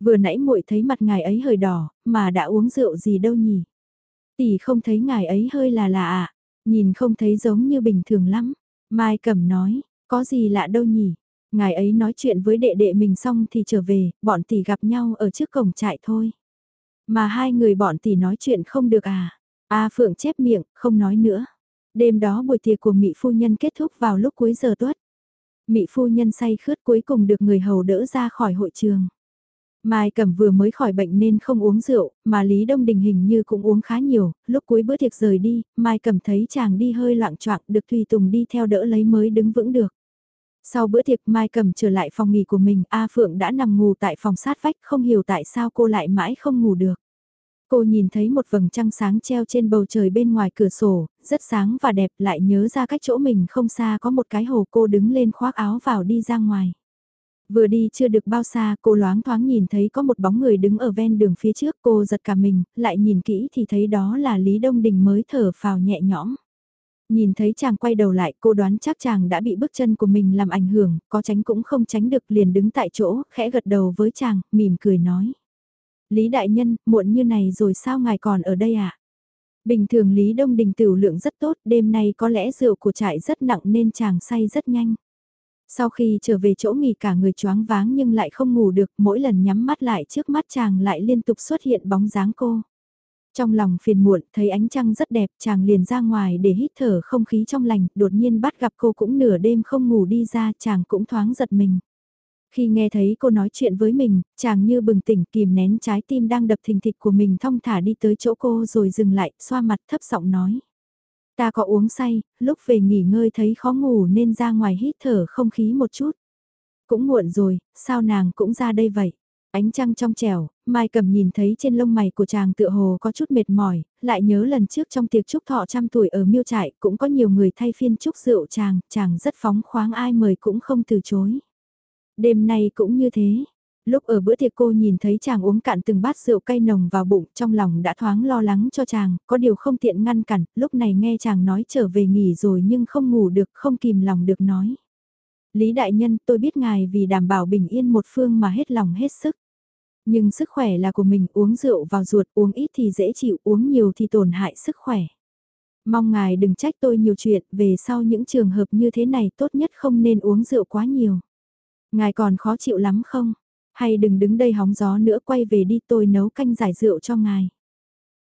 Vừa nãy muội thấy mặt ngài ấy hơi đỏ, mà đã uống rượu gì đâu nhỉ? Tỷ không thấy ngài ấy hơi là lạ ạ, nhìn không thấy giống như bình thường lắm. Mai Cẩm nói, có gì lạ đâu nhỉ? Ngài ấy nói chuyện với đệ đệ mình xong thì trở về, bọn tỷ gặp nhau ở trước cổng trại thôi. Mà hai người bọn tỷ nói chuyện không được à? A Phượng chép miệng, không nói nữa. Đêm đó buổi tiệc của Mỹ Phu Nhân kết thúc vào lúc cuối giờ tuất. Mỹ Phu Nhân say khướt cuối cùng được người hầu đỡ ra khỏi hội trường. Mai Cẩm vừa mới khỏi bệnh nên không uống rượu, mà Lý Đông Đình hình như cũng uống khá nhiều, lúc cuối bữa tiệc rời đi, Mai Cẩm thấy chàng đi hơi loạn choạng được Thùy Tùng đi theo đỡ lấy mới đứng vững được. Sau bữa tiệc Mai cầm trở lại phòng nghỉ của mình, A Phượng đã nằm ngủ tại phòng sát vách, không hiểu tại sao cô lại mãi không ngủ được. Cô nhìn thấy một vầng trăng sáng treo trên bầu trời bên ngoài cửa sổ, rất sáng và đẹp lại nhớ ra cách chỗ mình không xa có một cái hồ cô đứng lên khoác áo vào đi ra ngoài. Vừa đi chưa được bao xa cô loáng thoáng nhìn thấy có một bóng người đứng ở ven đường phía trước cô giật cả mình, lại nhìn kỹ thì thấy đó là Lý Đông Đình mới thở phào nhẹ nhõm. Nhìn thấy chàng quay đầu lại cô đoán chắc chàng đã bị bước chân của mình làm ảnh hưởng, có tránh cũng không tránh được liền đứng tại chỗ, khẽ gật đầu với chàng, mỉm cười nói. Lý Đại Nhân, muộn như này rồi sao ngài còn ở đây à? Bình thường Lý Đông Đình tiểu lượng rất tốt, đêm nay có lẽ rượu của trại rất nặng nên chàng say rất nhanh. Sau khi trở về chỗ nghỉ cả người choáng váng nhưng lại không ngủ được, mỗi lần nhắm mắt lại trước mắt chàng lại liên tục xuất hiện bóng dáng cô. Trong lòng phiền muộn, thấy ánh trăng rất đẹp, chàng liền ra ngoài để hít thở không khí trong lành, đột nhiên bắt gặp cô cũng nửa đêm không ngủ đi ra, chàng cũng thoáng giật mình. Khi nghe thấy cô nói chuyện với mình, chàng như bừng tỉnh kìm nén trái tim đang đập thình thịch của mình thong thả đi tới chỗ cô rồi dừng lại, xoa mặt thấp giọng nói. Ta có uống say, lúc về nghỉ ngơi thấy khó ngủ nên ra ngoài hít thở không khí một chút. Cũng muộn rồi, sao nàng cũng ra đây vậy? Ánh trăng trong trẻo, Mai Cầm nhìn thấy trên lông mày của chàng tựa hồ có chút mệt mỏi, lại nhớ lần trước trong tiệc chúc thọ trăm tuổi ở miêu trại cũng có nhiều người thay phiên chúc rượu chàng, chàng rất phóng khoáng ai mời cũng không từ chối. Đêm nay cũng như thế, Lúc ở bữa tiệc cô nhìn thấy chàng uống cạn từng bát rượu cay nồng vào bụng, trong lòng đã thoáng lo lắng cho chàng, có điều không tiện ngăn cản, lúc này nghe chàng nói trở về nghỉ rồi nhưng không ngủ được, không kìm lòng được nói. Lý Đại Nhân, tôi biết ngài vì đảm bảo bình yên một phương mà hết lòng hết sức. Nhưng sức khỏe là của mình, uống rượu vào ruột, uống ít thì dễ chịu, uống nhiều thì tổn hại sức khỏe. Mong ngài đừng trách tôi nhiều chuyện, về sau những trường hợp như thế này tốt nhất không nên uống rượu quá nhiều. Ngài còn khó chịu lắm không? Hay đừng đứng đây hóng gió nữa quay về đi tôi nấu canh giải rượu cho ngài.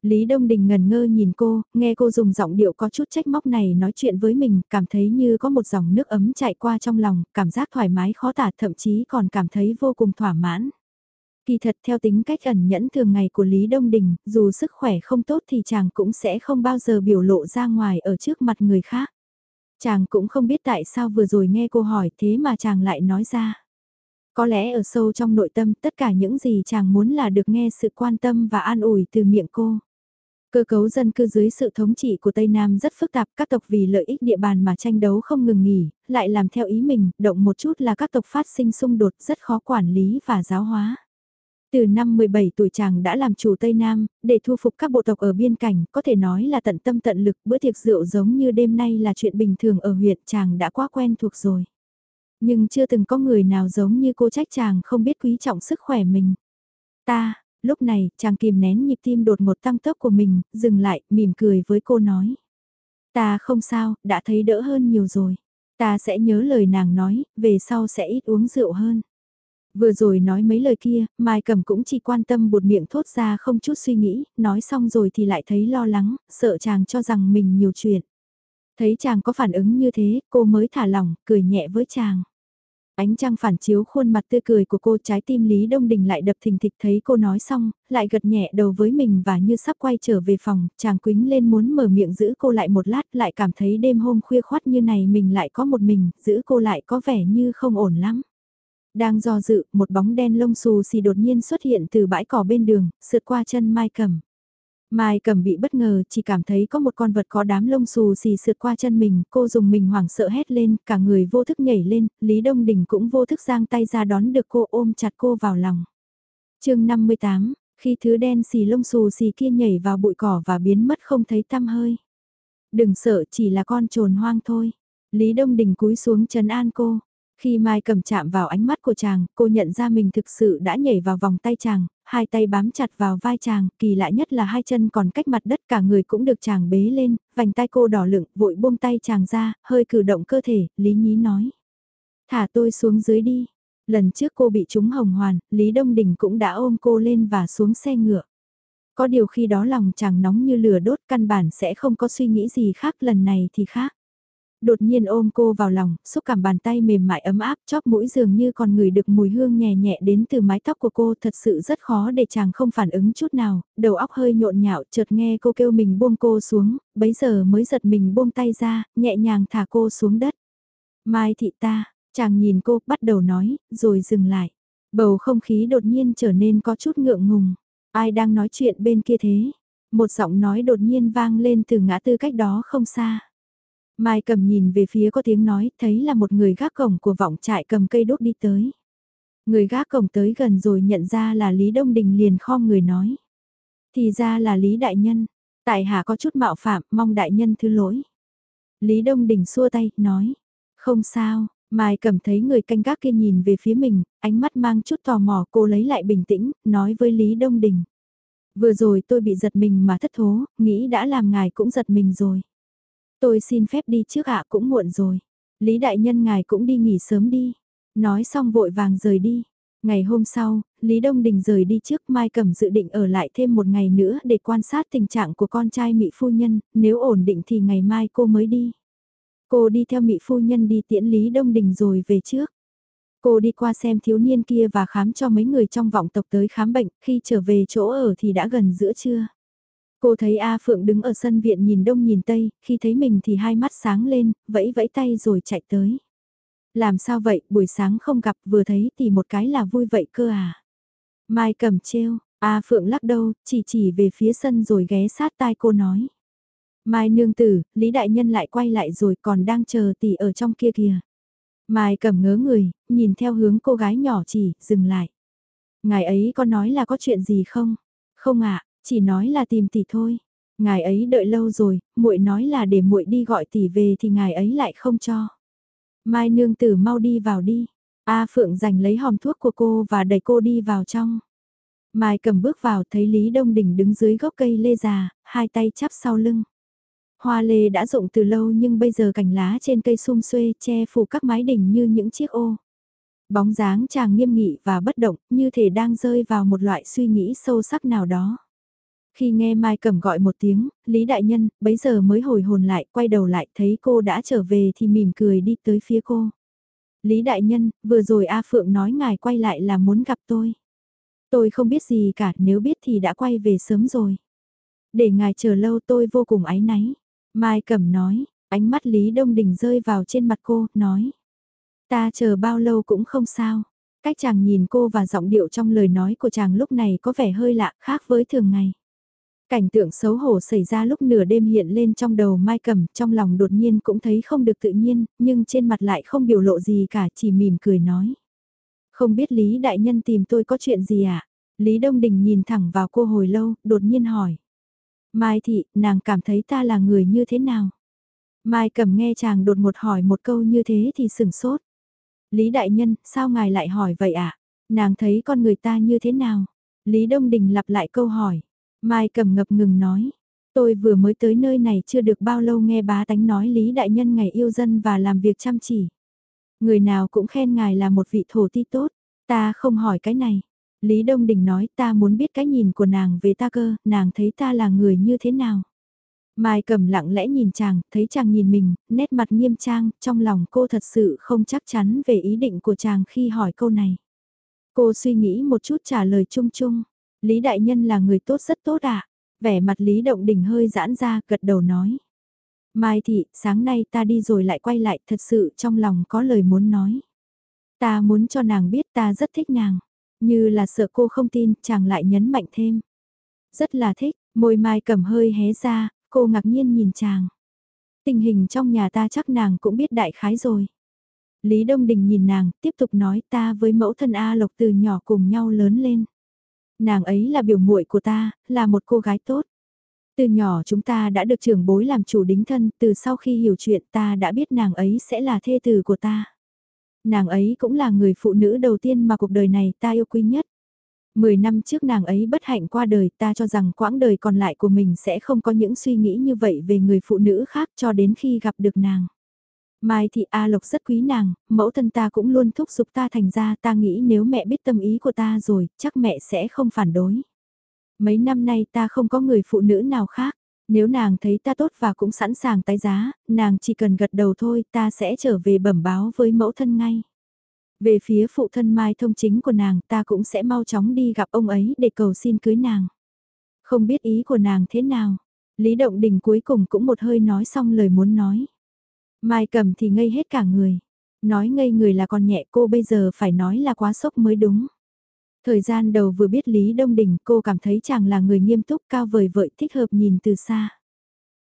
Lý Đông Đình ngần ngơ nhìn cô, nghe cô dùng giọng điệu có chút trách móc này nói chuyện với mình, cảm thấy như có một dòng nước ấm chạy qua trong lòng, cảm giác thoải mái khó tả thậm chí còn cảm thấy vô cùng thỏa mãn. Kỳ thật theo tính cách ẩn nhẫn thường ngày của Lý Đông Đình, dù sức khỏe không tốt thì chàng cũng sẽ không bao giờ biểu lộ ra ngoài ở trước mặt người khác. Chàng cũng không biết tại sao vừa rồi nghe cô hỏi thế mà chàng lại nói ra. Có lẽ ở sâu trong nội tâm tất cả những gì chàng muốn là được nghe sự quan tâm và an ủi từ miệng cô. Cơ cấu dân cư dưới sự thống trị của Tây Nam rất phức tạp, các tộc vì lợi ích địa bàn mà tranh đấu không ngừng nghỉ, lại làm theo ý mình, động một chút là các tộc phát sinh xung đột rất khó quản lý và giáo hóa. Từ năm 17 tuổi chàng đã làm chủ Tây Nam, để thu phục các bộ tộc ở biên cảnh, có thể nói là tận tâm tận lực, bữa tiệc rượu giống như đêm nay là chuyện bình thường ở huyện chàng đã quá quen thuộc rồi. Nhưng chưa từng có người nào giống như cô trách chàng không biết quý trọng sức khỏe mình. Ta, lúc này, chàng kìm nén nhịp tim đột một tăng tốc của mình, dừng lại, mỉm cười với cô nói. Ta không sao, đã thấy đỡ hơn nhiều rồi. Ta sẽ nhớ lời nàng nói, về sau sẽ ít uống rượu hơn. Vừa rồi nói mấy lời kia, Mai cầm cũng chỉ quan tâm buột miệng thốt ra không chút suy nghĩ, nói xong rồi thì lại thấy lo lắng, sợ chàng cho rằng mình nhiều chuyện. Thấy chàng có phản ứng như thế, cô mới thả lỏng, cười nhẹ với chàng. Ánh trăng phản chiếu khuôn mặt tươi cười của cô trái tim Lý Đông Đình lại đập thình thịch thấy cô nói xong, lại gật nhẹ đầu với mình và như sắp quay trở về phòng, chàng quính lên muốn mở miệng giữ cô lại một lát lại cảm thấy đêm hôm khuya khoát như này mình lại có một mình, giữ cô lại có vẻ như không ổn lắm. Đang do dự, một bóng đen lông xù xì đột nhiên xuất hiện từ bãi cỏ bên đường, sượt qua chân Mai Cẩm. Mai Cẩm bị bất ngờ, chỉ cảm thấy có một con vật có đám lông xù xì sượt qua chân mình, cô dùng mình hoảng sợ hét lên, cả người vô thức nhảy lên, Lý Đông Đình cũng vô thức giang tay ra đón được cô ôm chặt cô vào lòng. chương 58, khi thứ đen xì lông xù xì kia nhảy vào bụi cỏ và biến mất không thấy tăm hơi. Đừng sợ chỉ là con trồn hoang thôi. Lý Đông Đình cúi xuống trấn an cô, khi Mai cầm chạm vào ánh mắt của chàng, cô nhận ra mình thực sự đã nhảy vào vòng tay chàng, hai tay bám chặt vào vai chàng, kỳ lạ nhất là hai chân còn cách mặt đất cả người cũng được chàng bế lên, vành tay cô đỏ lựng, vội buông tay chàng ra, hơi cử động cơ thể, Lý Nhí nói. Thả tôi xuống dưới đi. Lần trước cô bị trúng hồng hoàn, Lý Đông Đình cũng đã ôm cô lên và xuống xe ngựa. Có điều khi đó lòng chàng nóng như lửa đốt căn bản sẽ không có suy nghĩ gì khác lần này thì khác đột nhiên ôm cô vào lòng, xúc cảm bàn tay mềm mại ấm áp, chóp mũi dường như còn ngửi được mùi hương nhẹ nhẹ đến từ mái tóc của cô thật sự rất khó để chàng không phản ứng chút nào, đầu óc hơi nhộn nhạo chợt nghe cô kêu mình buông cô xuống, bấy giờ mới giật mình buông tay ra, nhẹ nhàng thả cô xuống đất. Mai thị ta, chàng nhìn cô, bắt đầu nói, rồi dừng lại. Bầu không khí đột nhiên trở nên có chút ngượng ngùng. Ai đang nói chuyện bên kia thế? Một giọng nói đột nhiên vang lên từ ngã tư cách đó không xa. Mai cầm nhìn về phía có tiếng nói, thấy là một người gác cổng của vọng trại cầm cây đốt đi tới. Người gác cổng tới gần rồi nhận ra là Lý Đông Đình liền kho người nói. Thì ra là Lý Đại Nhân, tại hạ có chút mạo phạm, mong Đại Nhân thứ lỗi. Lý Đông Đình xua tay, nói. Không sao, Mai cầm thấy người canh gác kia nhìn về phía mình, ánh mắt mang chút tò mò cô lấy lại bình tĩnh, nói với Lý Đông Đình. Vừa rồi tôi bị giật mình mà thất thố, nghĩ đã làm ngài cũng giật mình rồi. Tôi xin phép đi trước ạ cũng muộn rồi. Lý đại nhân ngài cũng đi nghỉ sớm đi. Nói xong vội vàng rời đi. Ngày hôm sau, Lý Đông Đình rời đi trước Mai Cẩm dự định ở lại thêm một ngày nữa để quan sát tình trạng của con trai mỹ Phu Nhân, nếu ổn định thì ngày mai cô mới đi. Cô đi theo mỹ Phu Nhân đi tiễn Lý Đông Đình rồi về trước. Cô đi qua xem thiếu niên kia và khám cho mấy người trong vọng tộc tới khám bệnh, khi trở về chỗ ở thì đã gần giữa trưa. Cô thấy A Phượng đứng ở sân viện nhìn đông nhìn tây, khi thấy mình thì hai mắt sáng lên, vẫy vẫy tay rồi chạy tới. Làm sao vậy, buổi sáng không gặp vừa thấy thì một cái là vui vậy cơ à. Mai cầm trêu, A Phượng lắc đầu, chỉ chỉ về phía sân rồi ghé sát tai cô nói. Mai nương tử, Lý Đại Nhân lại quay lại rồi còn đang chờ tỷ ở trong kia kìa. Mai cầm ngớ người, nhìn theo hướng cô gái nhỏ chỉ, dừng lại. Ngài ấy có nói là có chuyện gì không? Không ạ, chỉ nói là tìm tỷ thôi. Ngài ấy đợi lâu rồi, muội nói là để muội đi gọi tỷ về thì ngài ấy lại không cho. Mai nương tử mau đi vào đi. A Phượng giành lấy hòm thuốc của cô và đẩy cô đi vào trong. Mai cầm bước vào thấy Lý Đông Đình đứng dưới gốc cây lê già, hai tay chắp sau lưng. Hoa lê đã rụng từ lâu nhưng bây giờ cành lá trên cây sum xuê che phủ các mái đỉnh như những chiếc ô. Bóng dáng chàng nghiêm nghị và bất động như thể đang rơi vào một loại suy nghĩ sâu sắc nào đó. Khi nghe Mai Cẩm gọi một tiếng, Lý Đại Nhân, bấy giờ mới hồi hồn lại, quay đầu lại, thấy cô đã trở về thì mỉm cười đi tới phía cô. Lý Đại Nhân, vừa rồi A Phượng nói ngài quay lại là muốn gặp tôi. Tôi không biết gì cả, nếu biết thì đã quay về sớm rồi. Để ngài chờ lâu tôi vô cùng áy náy. Mai Cẩm nói, ánh mắt Lý Đông Đình rơi vào trên mặt cô, nói. Ta chờ bao lâu cũng không sao. Cách chàng nhìn cô và giọng điệu trong lời nói của chàng lúc này có vẻ hơi lạ khác với thường ngày. Cảnh tượng xấu hổ xảy ra lúc nửa đêm hiện lên trong đầu Mai Cẩm, trong lòng đột nhiên cũng thấy không được tự nhiên, nhưng trên mặt lại không biểu lộ gì cả, chỉ mỉm cười nói. Không biết Lý Đại Nhân tìm tôi có chuyện gì ạ? À? Lý Đông Đình nhìn thẳng vào cô hồi lâu, đột nhiên hỏi. Mai Thị, nàng cảm thấy ta là người như thế nào? Mai Cẩm nghe chàng đột một hỏi một câu như thế thì sửng sốt. Lý Đại Nhân, sao ngài lại hỏi vậy ạ? À? Nàng thấy con người ta như thế nào? Lý Đông Đình lặp lại câu hỏi. Mai cầm ngập ngừng nói. Tôi vừa mới tới nơi này chưa được bao lâu nghe bá tánh nói Lý Đại Nhân ngày yêu dân và làm việc chăm chỉ. Người nào cũng khen ngài là một vị thổ ti tốt. Ta không hỏi cái này. Lý Đông Đình nói ta muốn biết cái nhìn của nàng về ta cơ, nàng thấy ta là người như thế nào. Mai cầm lặng lẽ nhìn chàng, thấy chàng nhìn mình, nét mặt nghiêm trang, trong lòng cô thật sự không chắc chắn về ý định của chàng khi hỏi câu này. Cô suy nghĩ một chút trả lời chung chung. Lý Đại Nhân là người tốt rất tốt à? Vẻ mặt Lý Động Đình hơi giãn ra, gật đầu nói. Mai Thị, sáng nay ta đi rồi lại quay lại, thật sự trong lòng có lời muốn nói. Ta muốn cho nàng biết ta rất thích nàng. Như là sợ cô không tin, chàng lại nhấn mạnh thêm. Rất là thích, môi Mai cầm hơi hé ra, cô ngạc nhiên nhìn chàng. Tình hình trong nhà ta chắc nàng cũng biết đại khái rồi. Lý Đông Đình nhìn nàng, tiếp tục nói ta với mẫu thân A Lộc từ nhỏ cùng nhau lớn lên. Nàng ấy là biểu muội của ta, là một cô gái tốt. Từ nhỏ chúng ta đã được trưởng bối làm chủ đính thân, từ sau khi hiểu chuyện ta đã biết nàng ấy sẽ là thê tử của ta. Nàng ấy cũng là người phụ nữ đầu tiên mà cuộc đời này ta yêu quý nhất. Mười năm trước nàng ấy bất hạnh qua đời ta cho rằng quãng đời còn lại của mình sẽ không có những suy nghĩ như vậy về người phụ nữ khác cho đến khi gặp được nàng. Mai thị A Lộc rất quý nàng, mẫu thân ta cũng luôn thúc giục ta thành ra ta nghĩ nếu mẹ biết tâm ý của ta rồi, chắc mẹ sẽ không phản đối. Mấy năm nay ta không có người phụ nữ nào khác, nếu nàng thấy ta tốt và cũng sẵn sàng tái giá, nàng chỉ cần gật đầu thôi ta sẽ trở về bẩm báo với mẫu thân ngay. Về phía phụ thân Mai thông chính của nàng ta cũng sẽ mau chóng đi gặp ông ấy để cầu xin cưới nàng. Không biết ý của nàng thế nào, Lý Động Đình cuối cùng cũng một hơi nói xong lời muốn nói. Mai cầm thì ngây hết cả người. Nói ngây người là còn nhẹ cô bây giờ phải nói là quá sốc mới đúng. Thời gian đầu vừa biết Lý Đông Đình cô cảm thấy chàng là người nghiêm túc cao vời vợi thích hợp nhìn từ xa.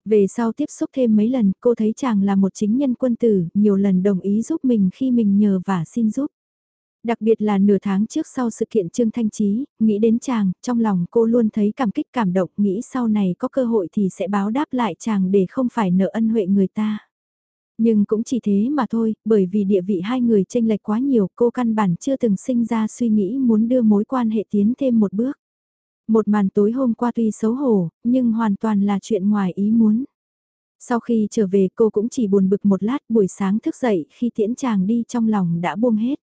Về sau tiếp xúc thêm mấy lần cô thấy chàng là một chính nhân quân tử, nhiều lần đồng ý giúp mình khi mình nhờ và xin giúp. Đặc biệt là nửa tháng trước sau sự kiện Trương Thanh Trí, nghĩ đến chàng, trong lòng cô luôn thấy cảm kích cảm động, nghĩ sau này có cơ hội thì sẽ báo đáp lại chàng để không phải nợ ân huệ người ta. Nhưng cũng chỉ thế mà thôi, bởi vì địa vị hai người tranh lệch quá nhiều, cô căn bản chưa từng sinh ra suy nghĩ muốn đưa mối quan hệ tiến thêm một bước. Một màn tối hôm qua tuy xấu hổ, nhưng hoàn toàn là chuyện ngoài ý muốn. Sau khi trở về cô cũng chỉ buồn bực một lát buổi sáng thức dậy khi tiễn chàng đi trong lòng đã buông hết.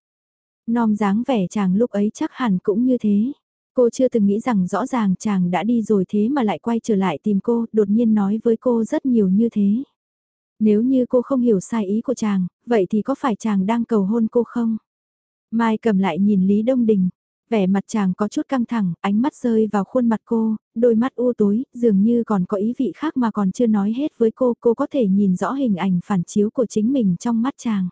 Nom dáng vẻ chàng lúc ấy chắc hẳn cũng như thế. Cô chưa từng nghĩ rằng rõ ràng chàng đã đi rồi thế mà lại quay trở lại tìm cô, đột nhiên nói với cô rất nhiều như thế. Nếu như cô không hiểu sai ý của chàng, vậy thì có phải chàng đang cầu hôn cô không? Mai cầm lại nhìn Lý Đông Đình, vẻ mặt chàng có chút căng thẳng, ánh mắt rơi vào khuôn mặt cô, đôi mắt u tối, dường như còn có ý vị khác mà còn chưa nói hết với cô, cô có thể nhìn rõ hình ảnh phản chiếu của chính mình trong mắt chàng.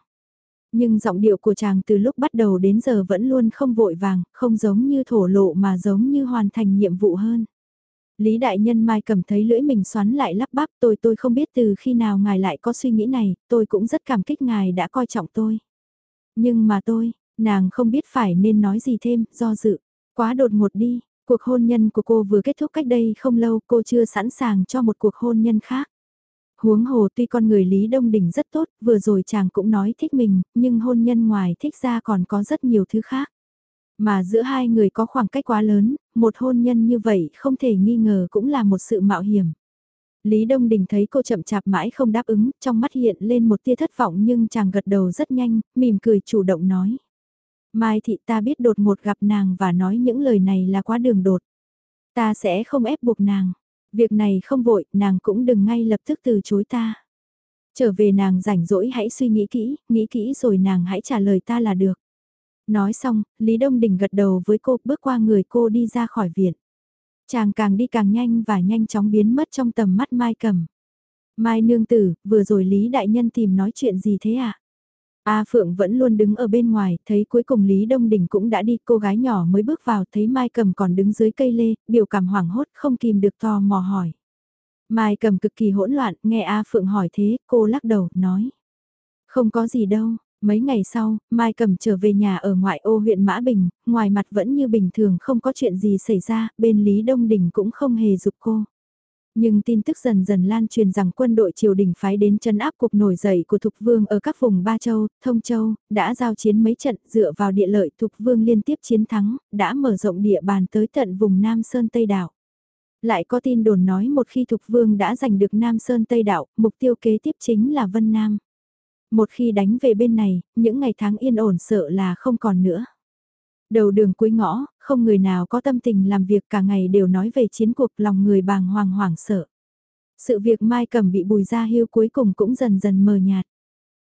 Nhưng giọng điệu của chàng từ lúc bắt đầu đến giờ vẫn luôn không vội vàng, không giống như thổ lộ mà giống như hoàn thành nhiệm vụ hơn. Lý Đại Nhân Mai cầm thấy lưỡi mình xoắn lại lắp bắp tôi tôi không biết từ khi nào ngài lại có suy nghĩ này, tôi cũng rất cảm kích ngài đã coi trọng tôi. Nhưng mà tôi, nàng không biết phải nên nói gì thêm, do dự, quá đột ngột đi, cuộc hôn nhân của cô vừa kết thúc cách đây không lâu cô chưa sẵn sàng cho một cuộc hôn nhân khác. Huống hồ tuy con người Lý Đông Đình rất tốt, vừa rồi chàng cũng nói thích mình, nhưng hôn nhân ngoài thích ra còn có rất nhiều thứ khác. Mà giữa hai người có khoảng cách quá lớn, một hôn nhân như vậy không thể nghi ngờ cũng là một sự mạo hiểm. Lý Đông Đình thấy cô chậm chạp mãi không đáp ứng, trong mắt hiện lên một tia thất vọng nhưng chàng gật đầu rất nhanh, mỉm cười chủ động nói. Mai thị ta biết đột ngột gặp nàng và nói những lời này là quá đường đột. Ta sẽ không ép buộc nàng. Việc này không vội, nàng cũng đừng ngay lập tức từ chối ta. Trở về nàng rảnh rỗi hãy suy nghĩ kỹ, nghĩ kỹ rồi nàng hãy trả lời ta là được. Nói xong, Lý Đông Đình gật đầu với cô bước qua người cô đi ra khỏi viện. Chàng càng đi càng nhanh và nhanh chóng biến mất trong tầm mắt Mai Cầm. Mai nương tử, vừa rồi Lý Đại Nhân tìm nói chuyện gì thế ạ? À? A Phượng vẫn luôn đứng ở bên ngoài, thấy cuối cùng Lý Đông Đình cũng đã đi, cô gái nhỏ mới bước vào, thấy Mai Cầm còn đứng dưới cây lê, biểu cảm hoảng hốt, không kìm được to mò hỏi. Mai Cầm cực kỳ hỗn loạn, nghe A Phượng hỏi thế, cô lắc đầu, nói. Không có gì đâu, mấy ngày sau, Mai Cầm trở về nhà ở ngoại ô huyện Mã Bình, ngoài mặt vẫn như bình thường không có chuyện gì xảy ra, bên Lý Đông Đình cũng không hề giúp cô. Nhưng tin tức dần dần lan truyền rằng quân đội triều đình phái đến chân áp cuộc nổi dậy của Thục Vương ở các vùng Ba Châu, Thông Châu, đã giao chiến mấy trận dựa vào địa lợi Thục Vương liên tiếp chiến thắng, đã mở rộng địa bàn tới tận vùng Nam Sơn Tây Đảo. Lại có tin đồn nói một khi Thục Vương đã giành được Nam Sơn Tây Đảo, mục tiêu kế tiếp chính là Vân Nam. Một khi đánh về bên này, những ngày tháng yên ổn sợ là không còn nữa. Đầu đường cuối ngõ, không người nào có tâm tình làm việc cả ngày đều nói về chiến cuộc lòng người bàng hoàng hoảng sợ. Sự việc Mai Cẩm bị bùi ra hưu cuối cùng cũng dần dần mờ nhạt.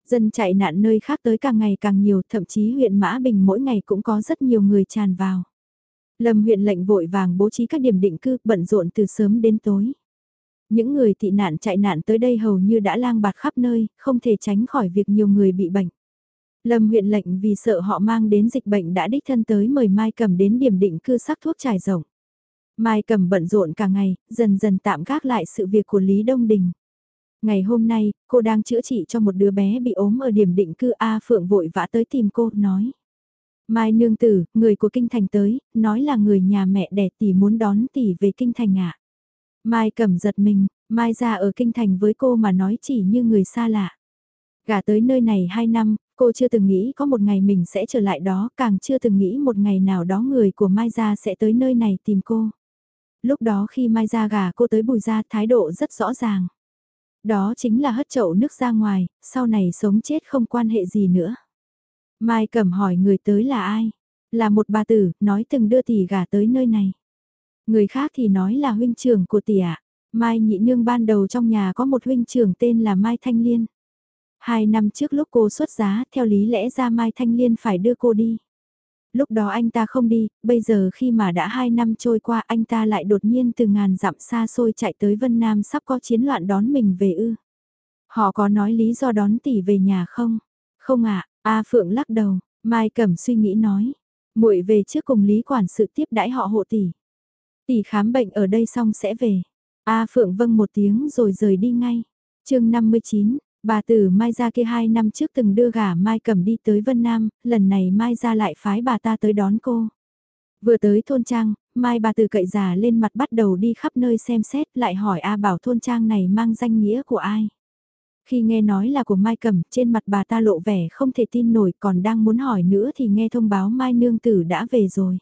Dân chạy nạn nơi khác tới càng ngày càng nhiều, thậm chí huyện Mã Bình mỗi ngày cũng có rất nhiều người tràn vào. Lâm huyện lệnh vội vàng bố trí các điểm định cư, bận rộn từ sớm đến tối. Những người tị nạn chạy nạn tới đây hầu như đã lang bạt khắp nơi, không thể tránh khỏi việc nhiều người bị bệnh. Lâm huyện lệnh vì sợ họ mang đến dịch bệnh đã đích thân tới mời Mai Cầm đến điểm định cư sắc thuốc trải rộng. Mai Cầm bận rộn cả ngày, dần dần tạm gác lại sự việc của Lý Đông Đình. Ngày hôm nay, cô đang chữa trị cho một đứa bé bị ốm ở điểm định cư A Phượng vội vã tới tìm cô, nói. Mai nương tử, người của Kinh Thành tới, nói là người nhà mẹ đẻ tỷ muốn đón tỷ về Kinh Thành ạ. Mai cầm giật mình, Mai ra ở Kinh Thành với cô mà nói chỉ như người xa lạ. Gả tới nơi này 2 năm, cô chưa từng nghĩ có một ngày mình sẽ trở lại đó, càng chưa từng nghĩ một ngày nào đó người của Mai Gia sẽ tới nơi này tìm cô. Lúc đó khi Mai Gia gả cô tới bùi gia thái độ rất rõ ràng. Đó chính là hất chậu nước ra ngoài, sau này sống chết không quan hệ gì nữa. Mai Cẩm hỏi người tới là ai? Là một bà tử, nói từng đưa tỷ gả tới nơi này. Người khác thì nói là huynh trưởng của tỷ ạ. Mai nhị nương ban đầu trong nhà có một huynh trưởng tên là Mai Thanh Liên. Hai năm trước lúc cô xuất giá, theo lý lẽ ra Mai Thanh Liên phải đưa cô đi. Lúc đó anh ta không đi, bây giờ khi mà đã hai năm trôi qua anh ta lại đột nhiên từ ngàn dặm xa xôi chạy tới Vân Nam sắp có chiến loạn đón mình về ư. Họ có nói lý do đón tỷ về nhà không? Không ạ, A Phượng lắc đầu, Mai Cẩm suy nghĩ nói. muội về trước cùng Lý Quản sự tiếp đãi họ hộ tỷ. Tỷ khám bệnh ở đây xong sẽ về. A Phượng vâng một tiếng rồi rời đi ngay. chương 59, bà tử Mai ra kia hai năm trước từng đưa gả Mai Cẩm đi tới Vân Nam, lần này Mai ra lại phái bà ta tới đón cô. Vừa tới thôn trang, Mai bà tử cậy già lên mặt bắt đầu đi khắp nơi xem xét lại hỏi A bảo thôn trang này mang danh nghĩa của ai. Khi nghe nói là của Mai Cẩm, trên mặt bà ta lộ vẻ không thể tin nổi còn đang muốn hỏi nữa thì nghe thông báo Mai Nương Tử đã về rồi.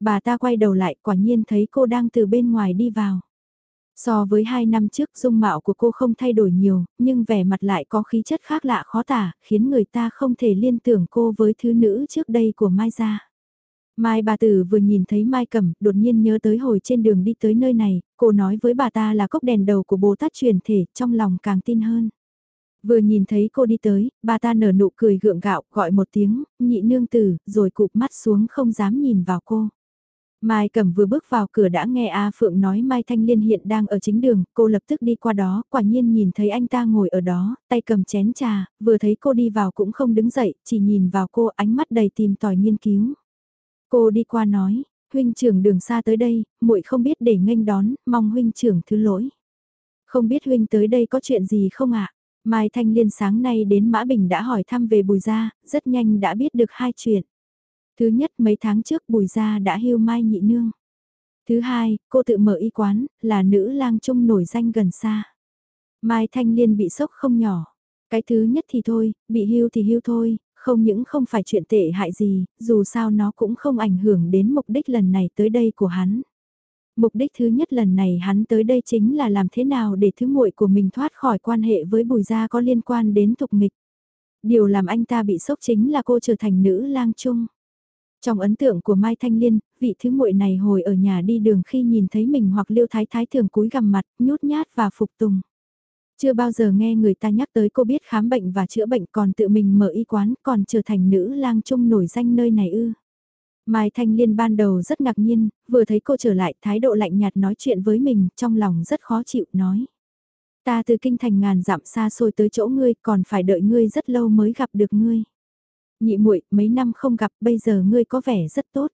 Bà ta quay đầu lại quả nhiên thấy cô đang từ bên ngoài đi vào. So với hai năm trước dung mạo của cô không thay đổi nhiều, nhưng vẻ mặt lại có khí chất khác lạ khó tả, khiến người ta không thể liên tưởng cô với thứ nữ trước đây của Mai Gia. Mai bà tử vừa nhìn thấy Mai Cẩm, đột nhiên nhớ tới hồi trên đường đi tới nơi này, cô nói với bà ta là cốc đèn đầu của Bồ Tát truyền thể, trong lòng càng tin hơn. Vừa nhìn thấy cô đi tới, bà ta nở nụ cười gượng gạo, gọi một tiếng, nhị nương tử, rồi cụp mắt xuống không dám nhìn vào cô. Mai Cẩm vừa bước vào cửa đã nghe A Phượng nói Mai Thanh Liên hiện đang ở chính đường, cô lập tức đi qua đó, quả nhiên nhìn thấy anh ta ngồi ở đó, tay cầm chén trà, vừa thấy cô đi vào cũng không đứng dậy, chỉ nhìn vào cô ánh mắt đầy tìm tòi nghiên cứu. Cô đi qua nói, huynh trưởng đường xa tới đây, muội không biết để nghênh đón, mong huynh trưởng thứ lỗi. Không biết huynh tới đây có chuyện gì không ạ? Mai Thanh Liên sáng nay đến Mã Bình đã hỏi thăm về Bùi Gia, rất nhanh đã biết được hai chuyện. Thứ nhất mấy tháng trước Bùi Gia đã hưu Mai Nhị Nương. Thứ hai, cô tự mở y quán, là nữ lang trung nổi danh gần xa. Mai Thanh Liên bị sốc không nhỏ. Cái thứ nhất thì thôi, bị hưu thì hưu thôi, không những không phải chuyện tệ hại gì, dù sao nó cũng không ảnh hưởng đến mục đích lần này tới đây của hắn. Mục đích thứ nhất lần này hắn tới đây chính là làm thế nào để thứ muội của mình thoát khỏi quan hệ với bùi gia có liên quan đến tục nghịch. Điều làm anh ta bị sốc chính là cô trở thành nữ lang trung. Trong ấn tượng của Mai Thanh Liên, vị thứ muội này hồi ở nhà đi đường khi nhìn thấy mình hoặc liêu thái thái thường cúi gằm mặt, nhút nhát và phục tùng. Chưa bao giờ nghe người ta nhắc tới cô biết khám bệnh và chữa bệnh còn tự mình mở y quán còn trở thành nữ lang trung nổi danh nơi này ư. Mai Thanh Liên ban đầu rất ngạc nhiên, vừa thấy cô trở lại thái độ lạnh nhạt nói chuyện với mình, trong lòng rất khó chịu, nói. Ta từ kinh thành ngàn dặm xa xôi tới chỗ ngươi còn phải đợi ngươi rất lâu mới gặp được ngươi. Nhị muội mấy năm không gặp bây giờ ngươi có vẻ rất tốt.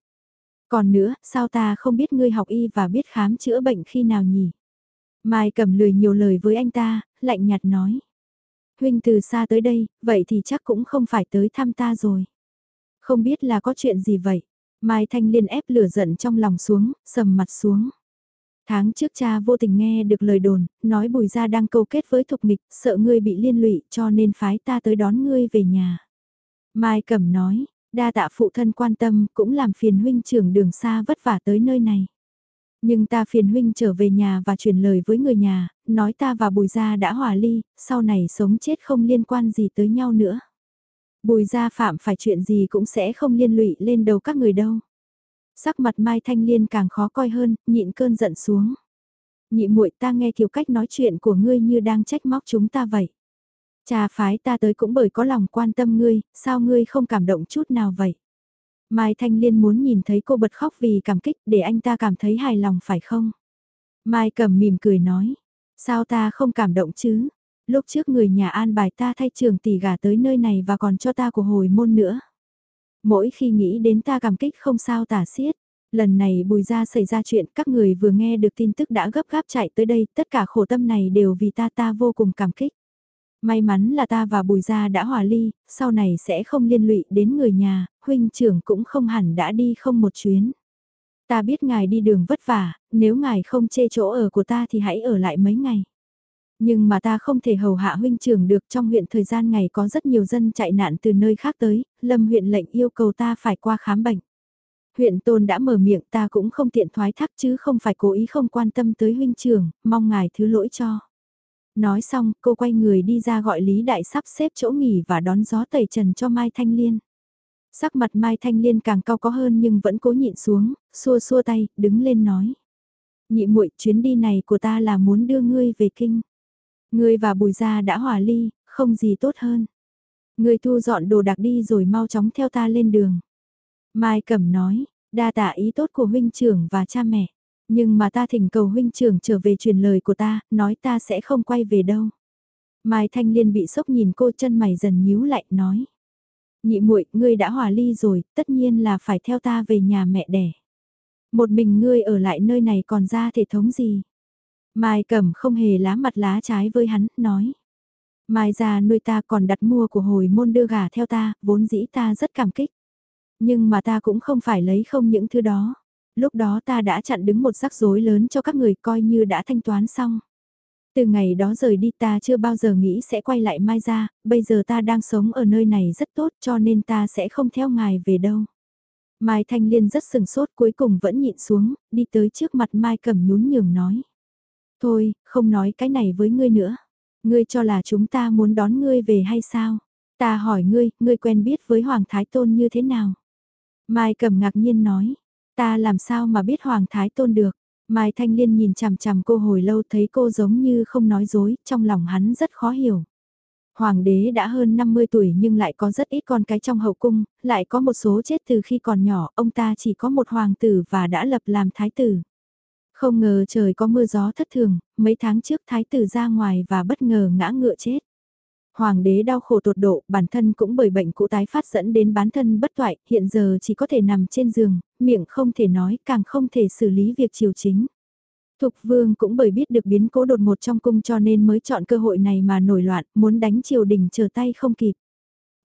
Còn nữa, sao ta không biết ngươi học y và biết khám chữa bệnh khi nào nhỉ? Mai cầm lười nhiều lời với anh ta, lạnh nhạt nói. Huynh từ xa tới đây, vậy thì chắc cũng không phải tới thăm ta rồi. Không biết là có chuyện gì vậy? Mai Thanh Liên ép lửa giận trong lòng xuống, sầm mặt xuống. Tháng trước cha vô tình nghe được lời đồn, nói bùi gia đang câu kết với thục nghịch, sợ ngươi bị liên lụy cho nên phái ta tới đón ngươi về nhà. Mai Cẩm nói, đa tạ phụ thân quan tâm cũng làm phiền huynh trưởng đường xa vất vả tới nơi này. Nhưng ta phiền huynh trở về nhà và truyền lời với người nhà, nói ta và bùi gia đã hòa ly, sau này sống chết không liên quan gì tới nhau nữa. Bùi gia phạm phải chuyện gì cũng sẽ không liên lụy lên đầu các người đâu. Sắc mặt Mai Thanh Liên càng khó coi hơn, nhịn cơn giận xuống. Nhị muội ta nghe kiểu cách nói chuyện của ngươi như đang trách móc chúng ta vậy. Cha phái ta tới cũng bởi có lòng quan tâm ngươi, sao ngươi không cảm động chút nào vậy? Mai Thanh Liên muốn nhìn thấy cô bật khóc vì cảm kích để anh ta cảm thấy hài lòng phải không? Mai cầm mỉm cười nói, sao ta không cảm động chứ? Lúc trước người nhà an bài ta thay trường tỷ gả tới nơi này và còn cho ta của hồi môn nữa. Mỗi khi nghĩ đến ta cảm kích không sao tả xiết. Lần này bùi ra xảy ra chuyện các người vừa nghe được tin tức đã gấp gáp chạy tới đây, tất cả khổ tâm này đều vì ta ta vô cùng cảm kích. May mắn là ta và bùi gia đã hòa ly, sau này sẽ không liên lụy đến người nhà, huynh trưởng cũng không hẳn đã đi không một chuyến. Ta biết ngài đi đường vất vả, nếu ngài không chê chỗ ở của ta thì hãy ở lại mấy ngày. Nhưng mà ta không thể hầu hạ huynh trưởng được trong huyện thời gian ngày có rất nhiều dân chạy nạn từ nơi khác tới, lâm huyện lệnh yêu cầu ta phải qua khám bệnh. Huyện tôn đã mở miệng ta cũng không tiện thoái thác chứ không phải cố ý không quan tâm tới huynh trưởng, mong ngài thứ lỗi cho. Nói xong, cô quay người đi ra gọi Lý Đại sắp xếp chỗ nghỉ và đón gió tẩy trần cho Mai Thanh Liên. Sắc mặt Mai Thanh Liên càng cao có hơn nhưng vẫn cố nhịn xuống, xua xua tay, đứng lên nói. Nhị muội chuyến đi này của ta là muốn đưa ngươi về kinh. Ngươi và bùi gia đã hòa ly, không gì tốt hơn. Ngươi thu dọn đồ đạc đi rồi mau chóng theo ta lên đường. Mai Cẩm nói, đa tạ ý tốt của huynh trưởng và cha mẹ. Nhưng mà ta thỉnh cầu huynh trưởng trở về truyền lời của ta, nói ta sẽ không quay về đâu. Mai Thanh Liên bị sốc nhìn cô chân mày dần nhíu lại, nói. Nhị muội, ngươi đã hòa ly rồi, tất nhiên là phải theo ta về nhà mẹ đẻ. Một mình ngươi ở lại nơi này còn ra thể thống gì? Mai Cẩm không hề lá mặt lá trái với hắn, nói. Mai ra nuôi ta còn đặt mua của hồi môn đưa gà theo ta, vốn dĩ ta rất cảm kích. Nhưng mà ta cũng không phải lấy không những thứ đó. Lúc đó ta đã chặn đứng một rắc rối lớn cho các người coi như đã thanh toán xong. Từ ngày đó rời đi ta chưa bao giờ nghĩ sẽ quay lại Mai ra, bây giờ ta đang sống ở nơi này rất tốt cho nên ta sẽ không theo ngài về đâu. Mai Thanh Liên rất sừng sốt cuối cùng vẫn nhịn xuống, đi tới trước mặt Mai cầm nhún nhường nói. Thôi, không nói cái này với ngươi nữa. Ngươi cho là chúng ta muốn đón ngươi về hay sao? Ta hỏi ngươi, ngươi quen biết với Hoàng Thái Tôn như thế nào? Mai cầm ngạc nhiên nói, ta làm sao mà biết Hoàng Thái Tôn được? Mai Thanh Liên nhìn chằm chằm cô hồi lâu thấy cô giống như không nói dối, trong lòng hắn rất khó hiểu. Hoàng đế đã hơn 50 tuổi nhưng lại có rất ít con cái trong hậu cung, lại có một số chết từ khi còn nhỏ, ông ta chỉ có một hoàng tử và đã lập làm thái tử. Không ngờ trời có mưa gió thất thường, mấy tháng trước thái tử ra ngoài và bất ngờ ngã ngựa chết. Hoàng đế đau khổ tột độ, bản thân cũng bởi bệnh cũ tái phát dẫn đến bán thân bất toại, hiện giờ chỉ có thể nằm trên giường, miệng không thể nói, càng không thể xử lý việc triều chính. Thục vương cũng bởi biết được biến cố đột ngột trong cung cho nên mới chọn cơ hội này mà nổi loạn, muốn đánh triều đình chờ tay không kịp.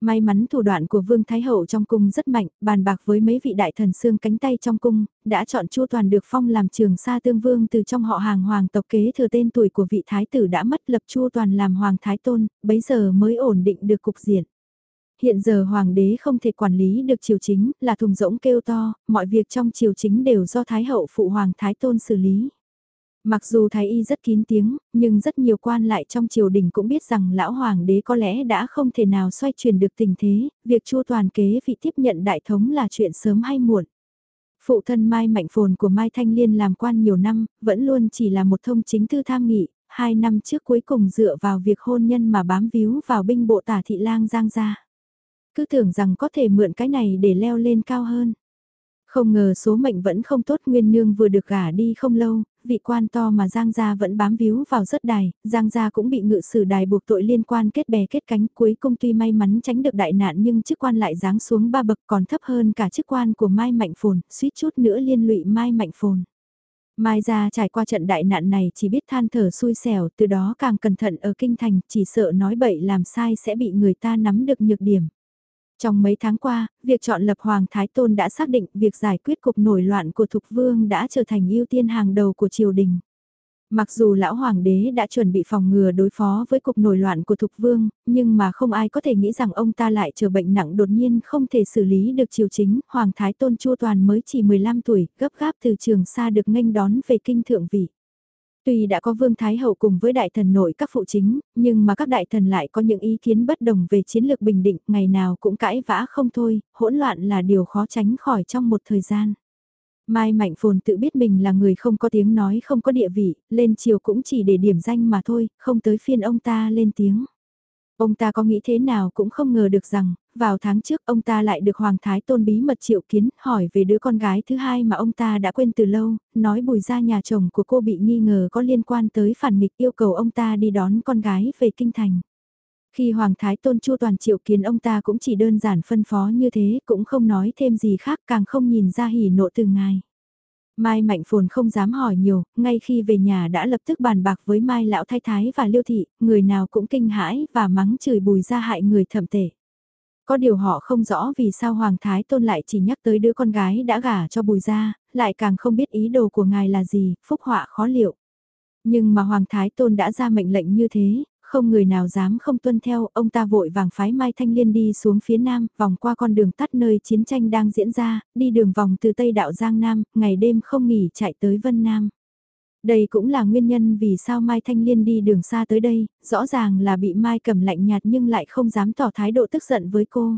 May mắn thủ đoạn của Vương Thái Hậu trong cung rất mạnh, bàn bạc với mấy vị đại thần xương cánh tay trong cung, đã chọn Chu Toàn được phong làm trường sa tương vương từ trong họ hàng hoàng tộc kế thừa tên tuổi của vị thái tử đã mất lập Chu Toàn làm hoàng thái tôn, bấy giờ mới ổn định được cục diện. Hiện giờ hoàng đế không thể quản lý được triều chính, là thùng rỗng kêu to, mọi việc trong triều chính đều do thái hậu phụ hoàng thái tôn xử lý. Mặc dù thái y rất kín tiếng, nhưng rất nhiều quan lại trong triều đình cũng biết rằng lão hoàng đế có lẽ đã không thể nào xoay chuyển được tình thế, việc chu toàn kế vị tiếp nhận đại thống là chuyện sớm hay muộn. Phụ thân Mai Mạnh Phồn của Mai Thanh Liên làm quan nhiều năm, vẫn luôn chỉ là một thông chính thư tham nghị, hai năm trước cuối cùng dựa vào việc hôn nhân mà bám víu vào binh bộ tả thị lang giang gia. Cứ tưởng rằng có thể mượn cái này để leo lên cao hơn. Không ngờ số mệnh vẫn không tốt nguyên nương vừa được gả đi không lâu, vị quan to mà Giang Gia vẫn bám víu vào rất đài, Giang Gia cũng bị ngự sử đài buộc tội liên quan kết bè kết cánh cuối cùng tuy may mắn tránh được đại nạn nhưng chức quan lại giáng xuống ba bậc còn thấp hơn cả chức quan của Mai Mạnh Phồn, suýt chút nữa liên lụy Mai Mạnh Phồn. Mai gia trải qua trận đại nạn này chỉ biết than thở xui xẻo, từ đó càng cẩn thận ở kinh thành, chỉ sợ nói bậy làm sai sẽ bị người ta nắm được nhược điểm. Trong mấy tháng qua, việc chọn lập Hoàng Thái Tôn đã xác định việc giải quyết cuộc nổi loạn của Thục Vương đã trở thành ưu tiên hàng đầu của triều đình. Mặc dù lão hoàng đế đã chuẩn bị phòng ngừa đối phó với cuộc nổi loạn của Thục Vương, nhưng mà không ai có thể nghĩ rằng ông ta lại trở bệnh nặng đột nhiên không thể xử lý được triều chính, Hoàng Thái Tôn Chu Toàn mới chỉ 15 tuổi, gấp gáp từ trường xa được nghênh đón về kinh thượng vị. Tuy đã có Vương Thái Hậu cùng với đại thần nội các phụ chính, nhưng mà các đại thần lại có những ý kiến bất đồng về chiến lược bình định, ngày nào cũng cãi vã không thôi, hỗn loạn là điều khó tránh khỏi trong một thời gian. Mai Mạnh Phồn tự biết mình là người không có tiếng nói không có địa vị, lên chiều cũng chỉ để điểm danh mà thôi, không tới phiên ông ta lên tiếng. Ông ta có nghĩ thế nào cũng không ngờ được rằng, vào tháng trước ông ta lại được Hoàng Thái Tôn bí mật triệu kiến hỏi về đứa con gái thứ hai mà ông ta đã quên từ lâu, nói bùi ra nhà chồng của cô bị nghi ngờ có liên quan tới phản nghịch yêu cầu ông ta đi đón con gái về kinh thành. Khi Hoàng Thái Tôn Chu Toàn triệu kiến ông ta cũng chỉ đơn giản phân phó như thế, cũng không nói thêm gì khác càng không nhìn ra hỉ nộ từ ngài. Mai Mạnh Phồn không dám hỏi nhiều, ngay khi về nhà đã lập tức bàn bạc với Mai Lão Thái Thái và Liêu Thị, người nào cũng kinh hãi và mắng chửi bùi ra hại người thậm tệ. Có điều họ không rõ vì sao Hoàng Thái Tôn lại chỉ nhắc tới đứa con gái đã gả cho bùi ra, lại càng không biết ý đồ của ngài là gì, phúc họa khó liệu. Nhưng mà Hoàng Thái Tôn đã ra mệnh lệnh như thế, không người nào dám không tuân theo, ông ta vội vàng phái Mai Thanh Liên đi xuống phía nam, vòng qua con đường tắt nơi chiến tranh đang diễn ra, đi đường vòng từ Tây Đạo Giang Nam, ngày đêm không nghỉ chạy tới Vân Nam. Đây cũng là nguyên nhân vì sao Mai Thanh Liên đi đường xa tới đây, rõ ràng là bị Mai cầm lạnh nhạt nhưng lại không dám tỏ thái độ tức giận với cô.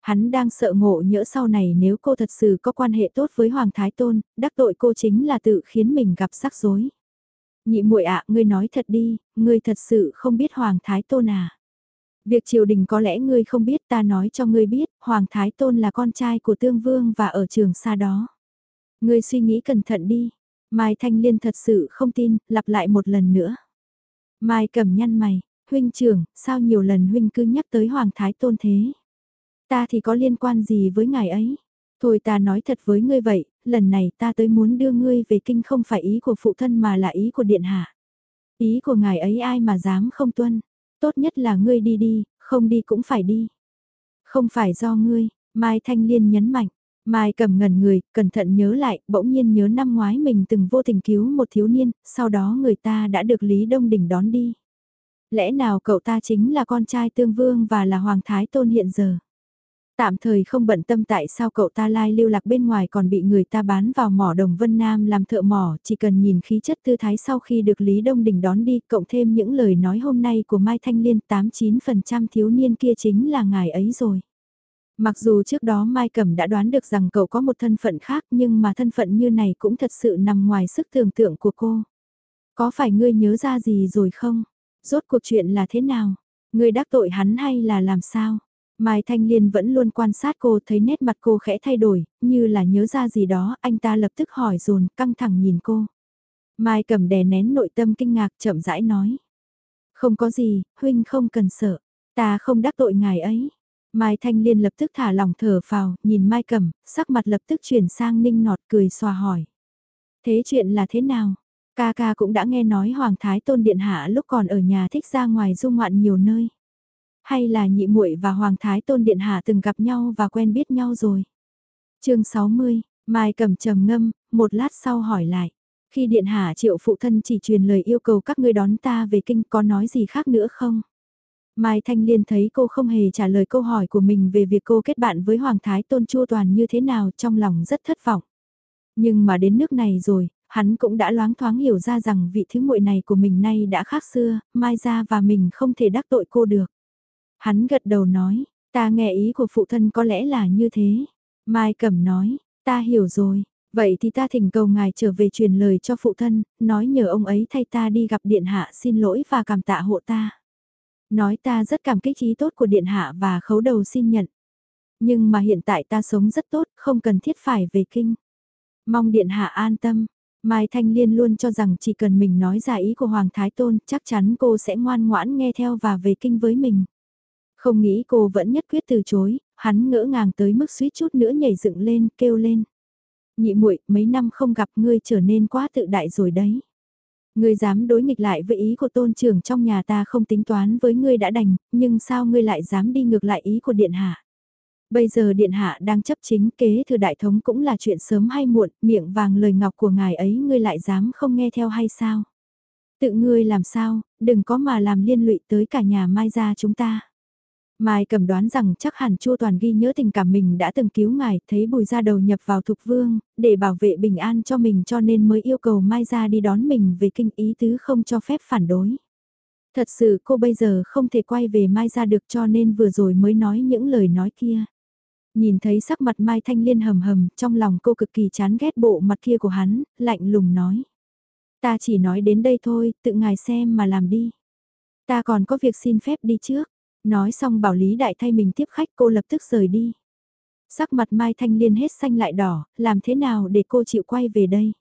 Hắn đang sợ ngộ nhỡ sau này nếu cô thật sự có quan hệ tốt với Hoàng Thái Tôn, đắc tội cô chính là tự khiến mình gặp rắc rối. Nhị muội ạ, ngươi nói thật đi, ngươi thật sự không biết Hoàng Thái Tôn à? Việc triều đình có lẽ ngươi không biết ta nói cho ngươi biết, Hoàng Thái Tôn là con trai của Tương Vương và ở trường xa đó. Ngươi suy nghĩ cẩn thận đi. Mai Thanh Liên thật sự không tin, lặp lại một lần nữa. Mai cầm nhăn mày, huynh trưởng, sao nhiều lần huynh cứ nhắc tới Hoàng Thái Tôn thế? Ta thì có liên quan gì với ngài ấy? Thôi ta nói thật với ngươi vậy, lần này ta tới muốn đưa ngươi về kinh không phải ý của phụ thân mà là ý của điện hạ. Ý của ngài ấy ai mà dám không tuân, tốt nhất là ngươi đi đi, không đi cũng phải đi. Không phải do ngươi, Mai Thanh Liên nhấn mạnh, Mai cầm ngần người, cẩn thận nhớ lại, bỗng nhiên nhớ năm ngoái mình từng vô tình cứu một thiếu niên, sau đó người ta đã được Lý Đông Đình đón đi. Lẽ nào cậu ta chính là con trai tương vương và là Hoàng Thái Tôn hiện giờ? Tạm thời không bận tâm tại sao cậu ta lai lưu lạc bên ngoài còn bị người ta bán vào mỏ đồng Vân Nam làm thợ mỏ, chỉ cần nhìn khí chất tư thái sau khi được Lý Đông Đình đón đi, cộng thêm những lời nói hôm nay của Mai Thanh Liên 89% thiếu niên kia chính là ngài ấy rồi. Mặc dù trước đó Mai Cẩm đã đoán được rằng cậu có một thân phận khác nhưng mà thân phận như này cũng thật sự nằm ngoài sức tưởng tượng của cô. Có phải ngươi nhớ ra gì rồi không? Rốt cuộc chuyện là thế nào? Ngươi đắc tội hắn hay là làm sao? Mai Thanh Liên vẫn luôn quan sát cô thấy nét mặt cô khẽ thay đổi, như là nhớ ra gì đó, anh ta lập tức hỏi dồn căng thẳng nhìn cô. Mai cầm đè nén nội tâm kinh ngạc chậm rãi nói. Không có gì, huynh không cần sợ, ta không đắc tội ngài ấy. Mai Thanh Liên lập tức thả lòng thở vào nhìn Mai cầm, sắc mặt lập tức chuyển sang ninh nọt cười xòa hỏi. Thế chuyện là thế nào? Ca ca cũng đã nghe nói Hoàng Thái Tôn Điện Hạ lúc còn ở nhà thích ra ngoài du ngoạn nhiều nơi. Hay là nhị muội và Hoàng Thái Tôn Điện Hạ từng gặp nhau và quen biết nhau rồi? chương 60, Mai cầm trầm ngâm, một lát sau hỏi lại. Khi Điện Hạ triệu phụ thân chỉ truyền lời yêu cầu các ngươi đón ta về kinh có nói gì khác nữa không? Mai Thanh Liên thấy cô không hề trả lời câu hỏi của mình về việc cô kết bạn với Hoàng Thái Tôn Chua Toàn như thế nào trong lòng rất thất vọng. Nhưng mà đến nước này rồi, hắn cũng đã loáng thoáng hiểu ra rằng vị thứ muội này của mình nay đã khác xưa, Mai ra và mình không thể đắc tội cô được. Hắn gật đầu nói, ta nghe ý của phụ thân có lẽ là như thế. Mai Cẩm nói, ta hiểu rồi, vậy thì ta thỉnh cầu ngài trở về truyền lời cho phụ thân, nói nhờ ông ấy thay ta đi gặp điện hạ xin lỗi và cảm tạ hộ ta. Nói ta rất cảm kích ý tốt của điện hạ và khấu đầu xin nhận. Nhưng mà hiện tại ta sống rất tốt, không cần thiết phải về kinh. Mong điện hạ an tâm. Mai Thanh Liên luôn cho rằng chỉ cần mình nói ra ý của Hoàng Thái Tôn, chắc chắn cô sẽ ngoan ngoãn nghe theo và về kinh với mình. Không nghĩ cô vẫn nhất quyết từ chối, hắn ngỡ ngàng tới mức suýt chút nữa nhảy dựng lên, kêu lên. Nhị muội mấy năm không gặp ngươi trở nên quá tự đại rồi đấy. Ngươi dám đối nghịch lại với ý của tôn trưởng trong nhà ta không tính toán với ngươi đã đành, nhưng sao ngươi lại dám đi ngược lại ý của điện hạ? Bây giờ điện hạ đang chấp chính kế thừa đại thống cũng là chuyện sớm hay muộn, miệng vàng lời ngọc của ngài ấy ngươi lại dám không nghe theo hay sao? Tự ngươi làm sao, đừng có mà làm liên lụy tới cả nhà mai gia chúng ta. Mai cầm đoán rằng chắc hẳn Chu Toàn ghi nhớ tình cảm mình đã từng cứu ngài, thấy bùi ra đầu nhập vào thục vương, để bảo vệ bình an cho mình cho nên mới yêu cầu Mai ra đi đón mình về kinh ý tứ không cho phép phản đối. Thật sự cô bây giờ không thể quay về Mai ra được cho nên vừa rồi mới nói những lời nói kia. Nhìn thấy sắc mặt Mai Thanh Liên hầm hầm, trong lòng cô cực kỳ chán ghét bộ mặt kia của hắn, lạnh lùng nói. Ta chỉ nói đến đây thôi, tự ngài xem mà làm đi. Ta còn có việc xin phép đi trước. Nói xong bảo Lý Đại thay mình tiếp khách cô lập tức rời đi. Sắc mặt Mai Thanh Liên hết xanh lại đỏ, làm thế nào để cô chịu quay về đây?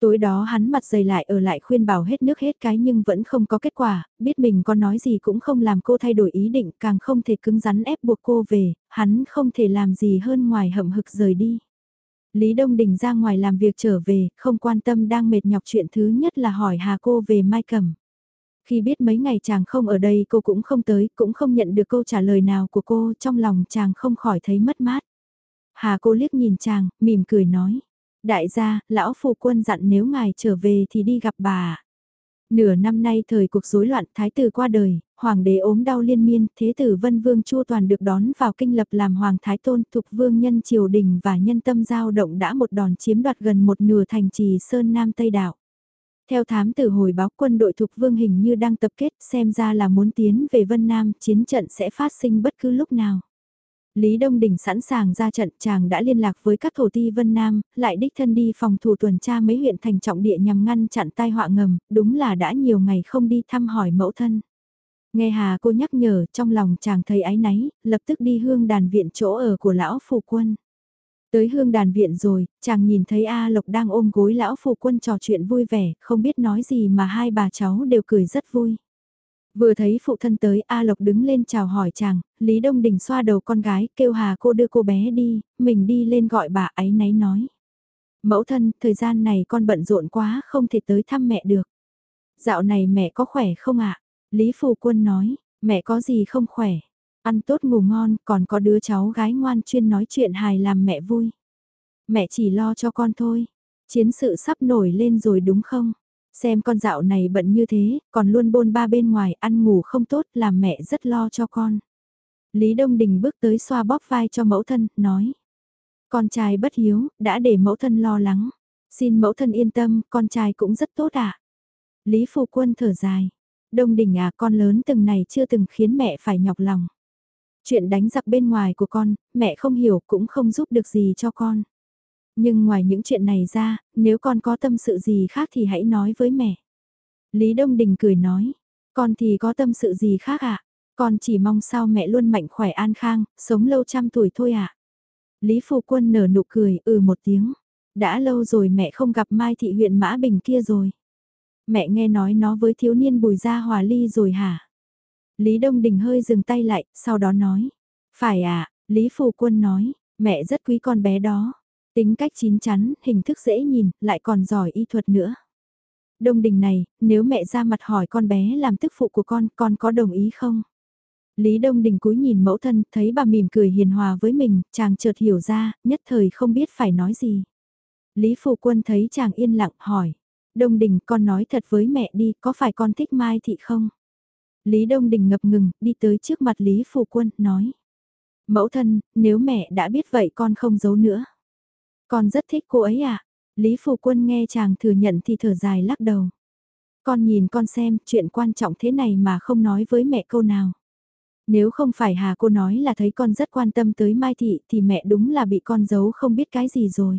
Tối đó hắn mặt dày lại ở lại khuyên bảo hết nước hết cái nhưng vẫn không có kết quả, biết mình có nói gì cũng không làm cô thay đổi ý định càng không thể cứng rắn ép buộc cô về, hắn không thể làm gì hơn ngoài hậm hực rời đi. Lý Đông Đình ra ngoài làm việc trở về, không quan tâm đang mệt nhọc chuyện thứ nhất là hỏi Hà cô về Mai Cẩm. Khi biết mấy ngày chàng không ở đây cô cũng không tới, cũng không nhận được câu trả lời nào của cô, trong lòng chàng không khỏi thấy mất mát. Hà cô liếc nhìn chàng, mỉm cười nói. Đại gia, lão phu quân dặn nếu ngài trở về thì đi gặp bà. Nửa năm nay thời cuộc rối loạn thái tử qua đời, hoàng đế ốm đau liên miên, thế tử vân vương chua toàn được đón vào kinh lập làm hoàng thái tôn thục vương nhân triều đình và nhân tâm giao động đã một đòn chiếm đoạt gần một nửa thành trì sơn nam tây đạo. Theo thám tử hồi báo quân đội thuộc vương hình như đang tập kết xem ra là muốn tiến về Vân Nam, chiến trận sẽ phát sinh bất cứ lúc nào. Lý Đông Đình sẵn sàng ra trận chàng đã liên lạc với các thổ ti Vân Nam, lại đích thân đi phòng thủ tuần tra mấy huyện thành trọng địa nhằm ngăn chặn tai họa ngầm, đúng là đã nhiều ngày không đi thăm hỏi mẫu thân. Nghe Hà cô nhắc nhở trong lòng chàng thấy ái náy, lập tức đi hương đàn viện chỗ ở của lão phù quân. Tới hương đàn viện rồi, chàng nhìn thấy A Lộc đang ôm gối lão phù quân trò chuyện vui vẻ, không biết nói gì mà hai bà cháu đều cười rất vui. Vừa thấy phụ thân tới A Lộc đứng lên chào hỏi chàng, Lý Đông Đình xoa đầu con gái kêu Hà cô đưa cô bé đi, mình đi lên gọi bà ấy náy nói. Mẫu thân, thời gian này con bận rộn quá không thể tới thăm mẹ được. Dạo này mẹ có khỏe không ạ? Lý Phù Quân nói, mẹ có gì không khỏe? Ăn tốt ngủ ngon, còn có đứa cháu gái ngoan chuyên nói chuyện hài làm mẹ vui. Mẹ chỉ lo cho con thôi. Chiến sự sắp nổi lên rồi đúng không? Xem con dạo này bận như thế, còn luôn bôn ba bên ngoài, ăn ngủ không tốt, làm mẹ rất lo cho con. Lý Đông Đình bước tới xoa bóp vai cho mẫu thân, nói. Con trai bất hiếu, đã để mẫu thân lo lắng. Xin mẫu thân yên tâm, con trai cũng rất tốt ạ. À? Lý Phụ Quân thở dài. Đông Đình à, con lớn từng này chưa từng khiến mẹ phải nhọc lòng. Chuyện đánh giặc bên ngoài của con, mẹ không hiểu cũng không giúp được gì cho con. Nhưng ngoài những chuyện này ra, nếu con có tâm sự gì khác thì hãy nói với mẹ. Lý Đông Đình cười nói, con thì có tâm sự gì khác ạ? À? Con chỉ mong sao mẹ luôn mạnh khỏe an khang, sống lâu trăm tuổi thôi ạ. À? Lý Phu Quân nở nụ cười ừ một tiếng. Đã lâu rồi mẹ không gặp Mai Thị huyện Mã Bình kia rồi. Mẹ nghe nói nó với thiếu niên bùi gia hòa ly rồi hả? Lý Đông Đình hơi dừng tay lại, sau đó nói. Phải à, Lý Phù Quân nói, mẹ rất quý con bé đó. Tính cách chín chắn, hình thức dễ nhìn, lại còn giỏi y thuật nữa. Đông Đình này, nếu mẹ ra mặt hỏi con bé làm tức phụ của con, con có đồng ý không? Lý Đông Đình cúi nhìn mẫu thân, thấy bà mỉm cười hiền hòa với mình, chàng chợt hiểu ra, nhất thời không biết phải nói gì. Lý Phù Quân thấy chàng yên lặng hỏi. Đông Đình con nói thật với mẹ đi, có phải con thích Mai Thị không? Lý Đông Đình ngập ngừng, đi tới trước mặt Lý Phù Quân, nói. Mẫu thân, nếu mẹ đã biết vậy con không giấu nữa. Con rất thích cô ấy à? Lý Phù Quân nghe chàng thừa nhận thì thở dài lắc đầu. Con nhìn con xem, chuyện quan trọng thế này mà không nói với mẹ câu nào. Nếu không phải Hà cô nói là thấy con rất quan tâm tới Mai Thị thì mẹ đúng là bị con giấu không biết cái gì rồi.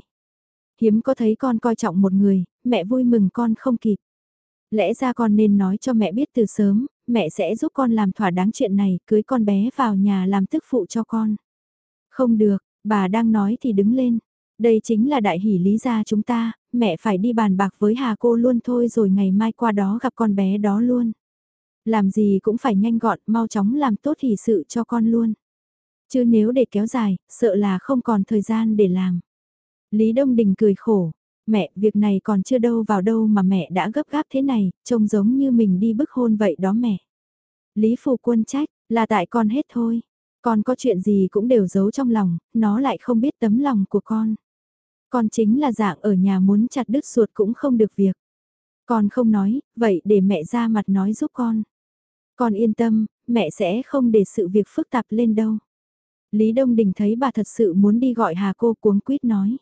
Hiếm có thấy con coi trọng một người, mẹ vui mừng con không kịp. Lẽ ra con nên nói cho mẹ biết từ sớm, mẹ sẽ giúp con làm thỏa đáng chuyện này, cưới con bé vào nhà làm tức phụ cho con. Không được, bà đang nói thì đứng lên. Đây chính là đại hỷ lý gia chúng ta, mẹ phải đi bàn bạc với Hà cô luôn thôi rồi ngày mai qua đó gặp con bé đó luôn. Làm gì cũng phải nhanh gọn, mau chóng làm tốt hỷ sự cho con luôn. Chứ nếu để kéo dài, sợ là không còn thời gian để làm. Lý Đông Đình cười khổ, mẹ, việc này còn chưa đâu vào đâu mà mẹ đã gấp gáp thế này, trông giống như mình đi bức hôn vậy đó mẹ. Lý Phù Quân trách, là tại con hết thôi. Con có chuyện gì cũng đều giấu trong lòng, nó lại không biết tấm lòng của con. Con chính là dạng ở nhà muốn chặt đứt ruột cũng không được việc. Con không nói, vậy để mẹ ra mặt nói giúp con. Con yên tâm, mẹ sẽ không để sự việc phức tạp lên đâu. Lý Đông Đình thấy bà thật sự muốn đi gọi Hà cô cuống quýt nói.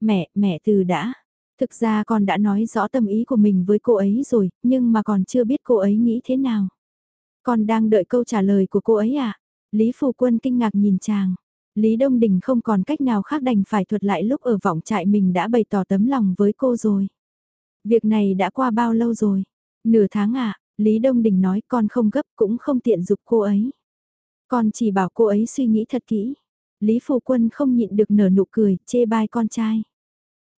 Mẹ, mẹ từ đã. Thực ra con đã nói rõ tâm ý của mình với cô ấy rồi, nhưng mà còn chưa biết cô ấy nghĩ thế nào. Con đang đợi câu trả lời của cô ấy à? Lý Phù Quân kinh ngạc nhìn chàng. Lý Đông Đình không còn cách nào khác đành phải thuật lại lúc ở vọng trại mình đã bày tỏ tấm lòng với cô rồi. Việc này đã qua bao lâu rồi? Nửa tháng à? Lý Đông Đình nói con không gấp cũng không tiện dục cô ấy. Con chỉ bảo cô ấy suy nghĩ thật kỹ. Lý Phù Quân không nhịn được nở nụ cười, chê bai con trai.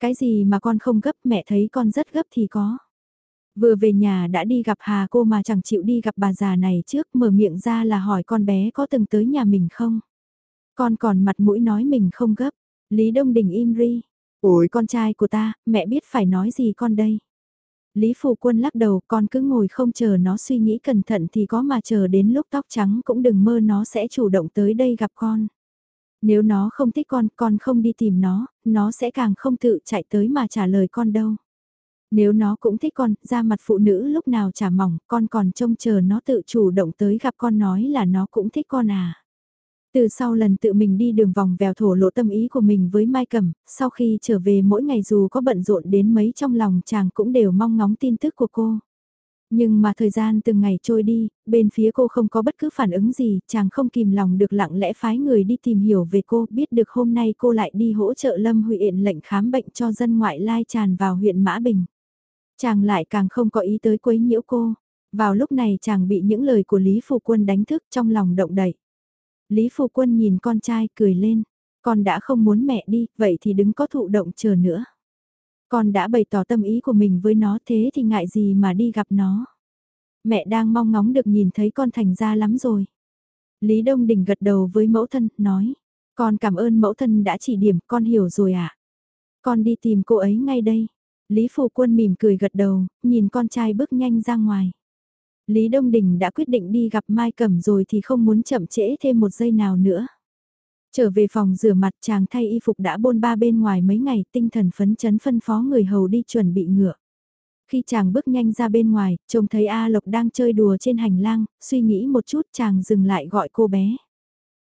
Cái gì mà con không gấp mẹ thấy con rất gấp thì có. Vừa về nhà đã đi gặp Hà cô mà chẳng chịu đi gặp bà già này trước mở miệng ra là hỏi con bé có từng tới nhà mình không. Con còn mặt mũi nói mình không gấp. Lý Đông Đình im ri. Ôi con trai của ta, mẹ biết phải nói gì con đây. Lý Phù Quân lắc đầu con cứ ngồi không chờ nó suy nghĩ cẩn thận thì có mà chờ đến lúc tóc trắng cũng đừng mơ nó sẽ chủ động tới đây gặp con. Nếu nó không thích con, con không đi tìm nó, nó sẽ càng không tự chạy tới mà trả lời con đâu. Nếu nó cũng thích con, ra mặt phụ nữ lúc nào trả mỏng, con còn trông chờ nó tự chủ động tới gặp con nói là nó cũng thích con à. Từ sau lần tự mình đi đường vòng vèo thổ lộ tâm ý của mình với Mai Cẩm, sau khi trở về mỗi ngày dù có bận rộn đến mấy trong lòng chàng cũng đều mong ngóng tin tức của cô. Nhưng mà thời gian từng ngày trôi đi, bên phía cô không có bất cứ phản ứng gì, chàng không kìm lòng được lặng lẽ phái người đi tìm hiểu về cô, biết được hôm nay cô lại đi hỗ trợ Lâm Huy Yện lệnh khám bệnh cho dân ngoại lai tràn vào huyện Mã Bình. Chàng lại càng không có ý tới quấy nhiễu cô. Vào lúc này chàng bị những lời của Lý Phù Quân đánh thức trong lòng động đậy. Lý Phù Quân nhìn con trai cười lên. Con đã không muốn mẹ đi, vậy thì đứng có thụ động chờ nữa. Con đã bày tỏ tâm ý của mình với nó thế thì ngại gì mà đi gặp nó. Mẹ đang mong ngóng được nhìn thấy con thành ra lắm rồi. Lý Đông Đình gật đầu với mẫu thân, nói. Con cảm ơn mẫu thân đã chỉ điểm, con hiểu rồi ạ. À? Con đi tìm cô ấy ngay đây. Lý Phù Quân mỉm cười gật đầu, nhìn con trai bước nhanh ra ngoài. Lý Đông Đình đã quyết định đi gặp Mai Cẩm rồi thì không muốn chậm trễ thêm một giây nào nữa. Trở về phòng rửa mặt chàng thay y phục đã bôn ba bên ngoài mấy ngày tinh thần phấn chấn phân phó người hầu đi chuẩn bị ngựa. Khi chàng bước nhanh ra bên ngoài, trông thấy A Lộc đang chơi đùa trên hành lang, suy nghĩ một chút chàng dừng lại gọi cô bé.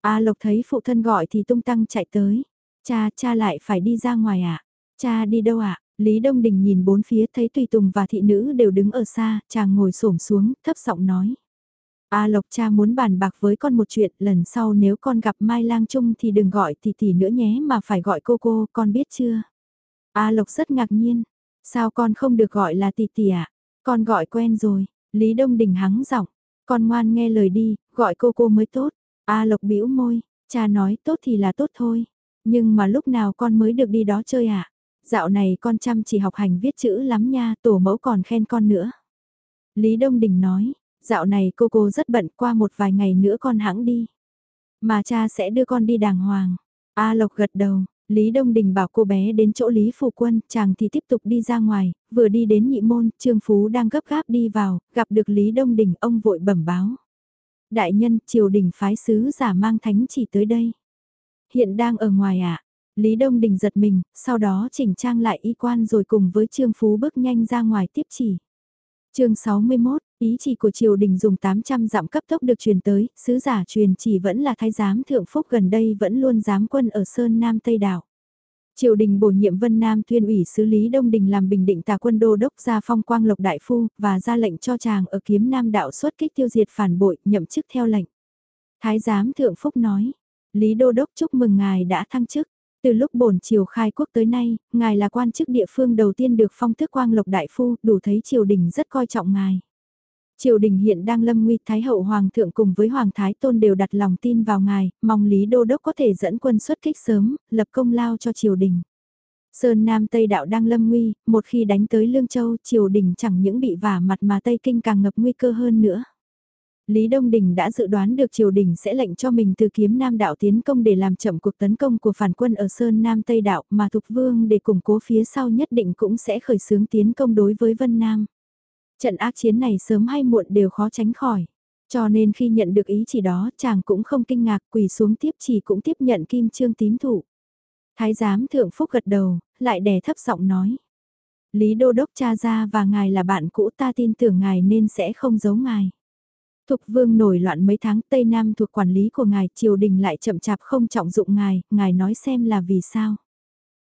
A Lộc thấy phụ thân gọi thì tung tăng chạy tới. Cha, cha lại phải đi ra ngoài ạ. À? Cha đi đâu ạ? À? Lý Đông Đình nhìn bốn phía thấy Tùy Tùng và thị nữ đều đứng ở xa, chàng ngồi xổm xuống, thấp giọng nói. A Lộc cha muốn bàn bạc với con một chuyện, lần sau nếu con gặp Mai Lang Trung thì đừng gọi tỷ tỷ nữa nhé mà phải gọi cô cô, con biết chưa? A Lộc rất ngạc nhiên, sao con không được gọi là tỷ tỷ ạ? À? Con gọi quen rồi, Lý Đông Đình hắng giọng, con ngoan nghe lời đi, gọi cô cô mới tốt. A Lộc bĩu môi, cha nói tốt thì là tốt thôi, nhưng mà lúc nào con mới được đi đó chơi ạ? Dạo này con chăm chỉ học hành viết chữ lắm nha, tổ mẫu còn khen con nữa. Lý Đông Đình nói, dạo này cô cô rất bận qua một vài ngày nữa con hãng đi. Mà cha sẽ đưa con đi đàng hoàng. A Lộc gật đầu, Lý Đông Đình bảo cô bé đến chỗ Lý Phù Quân, chàng thì tiếp tục đi ra ngoài, vừa đi đến nhị môn, Trương Phú đang gấp gáp đi vào, gặp được Lý Đông Đình, ông vội bẩm báo. Đại nhân, triều đình phái sứ giả mang thánh chỉ tới đây. Hiện đang ở ngoài ạ, Lý Đông Đình giật mình, sau đó chỉnh trang lại y quan rồi cùng với Trương Phú bước nhanh ra ngoài tiếp chỉ. chương 61, ý chỉ của triều đình dùng 800 dặm cấp tốc được truyền tới, sứ giả truyền chỉ vẫn là thái giám thượng phúc gần đây vẫn luôn giám quân ở Sơn Nam Tây Đảo. Triều đình bổ nhiệm Vân Nam tuyên ủy xứ Lý Đông Đình làm bình định tà quân đô đốc ra phong quang lộc đại phu và ra lệnh cho chàng ở kiếm Nam đạo xuất kích tiêu diệt phản bội nhậm chức theo lệnh. Thái giám thượng phúc nói, Lý đô đốc chúc mừng ngài đã thăng chức. Từ lúc bổn triều khai quốc tới nay, ngài là quan chức địa phương đầu tiên được phong tước quang lộc đại phu, đủ thấy triều đình rất coi trọng ngài. Triều đình hiện đang lâm nguy Thái hậu Hoàng thượng cùng với Hoàng Thái Tôn đều đặt lòng tin vào ngài, mong Lý Đô Đốc có thể dẫn quân xuất kích sớm, lập công lao cho triều đình. Sơn Nam Tây đạo đang lâm nguy, một khi đánh tới Lương Châu, triều đình chẳng những bị vả mặt mà Tây Kinh càng ngập nguy cơ hơn nữa. Lý Đông Đình đã dự đoán được triều đình sẽ lệnh cho mình từ kiếm Nam đạo tiến công để làm chậm cuộc tấn công của phản quân ở Sơn Nam Tây đạo mà Thục Vương để củng cố phía sau nhất định cũng sẽ khởi xướng tiến công đối với Vân Nam. Trận ác chiến này sớm hay muộn đều khó tránh khỏi. Cho nên khi nhận được ý chỉ đó chàng cũng không kinh ngạc quỳ xuống tiếp chỉ cũng tiếp nhận kim trương tím thủ. Thái giám thượng phúc gật đầu, lại đè thấp giọng nói. Lý Đô Đốc cha ra và ngài là bạn cũ ta tin tưởng ngài nên sẽ không giấu ngài. Thục vương nổi loạn mấy tháng Tây Nam thuộc quản lý của ngài, triều đình lại chậm chạp không trọng dụng ngài, ngài nói xem là vì sao.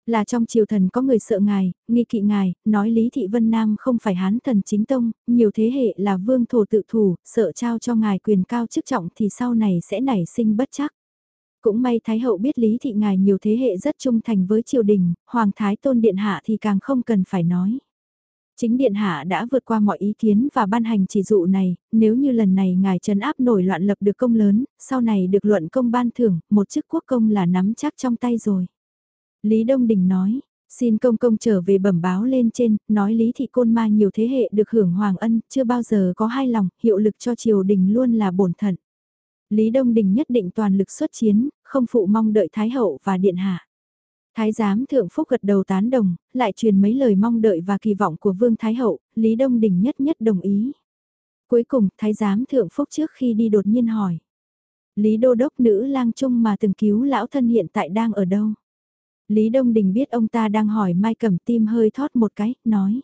Là trong triều thần có người sợ ngài, nghi kỵ ngài, nói Lý Thị Vân Nam không phải hán thần chính tông, nhiều thế hệ là vương thổ tự thủ, sợ trao cho ngài quyền cao chức trọng thì sau này sẽ nảy sinh bất chắc. Cũng may Thái Hậu biết Lý Thị ngài nhiều thế hệ rất trung thành với triều đình, Hoàng Thái Tôn Điện Hạ thì càng không cần phải nói. Chính Điện Hạ đã vượt qua mọi ý kiến và ban hành chỉ dụ này, nếu như lần này ngài trấn áp nổi loạn lập được công lớn, sau này được luận công ban thưởng, một chức quốc công là nắm chắc trong tay rồi. Lý Đông Đình nói, xin công công trở về bẩm báo lên trên, nói Lý Thị Côn Ma nhiều thế hệ được hưởng hoàng ân, chưa bao giờ có hai lòng, hiệu lực cho triều đình luôn là bổn thận. Lý Đông Đình nhất định toàn lực xuất chiến, không phụ mong đợi Thái Hậu và Điện Hạ. Thái giám thượng phúc gật đầu tán đồng, lại truyền mấy lời mong đợi và kỳ vọng của Vương Thái Hậu, Lý Đông Đình nhất nhất đồng ý. Cuối cùng, Thái giám thượng phúc trước khi đi đột nhiên hỏi. Lý Đô Đốc nữ lang trung mà từng cứu lão thân hiện tại đang ở đâu? Lý Đông Đình biết ông ta đang hỏi Mai Cẩm tim hơi thoát một cái, nói.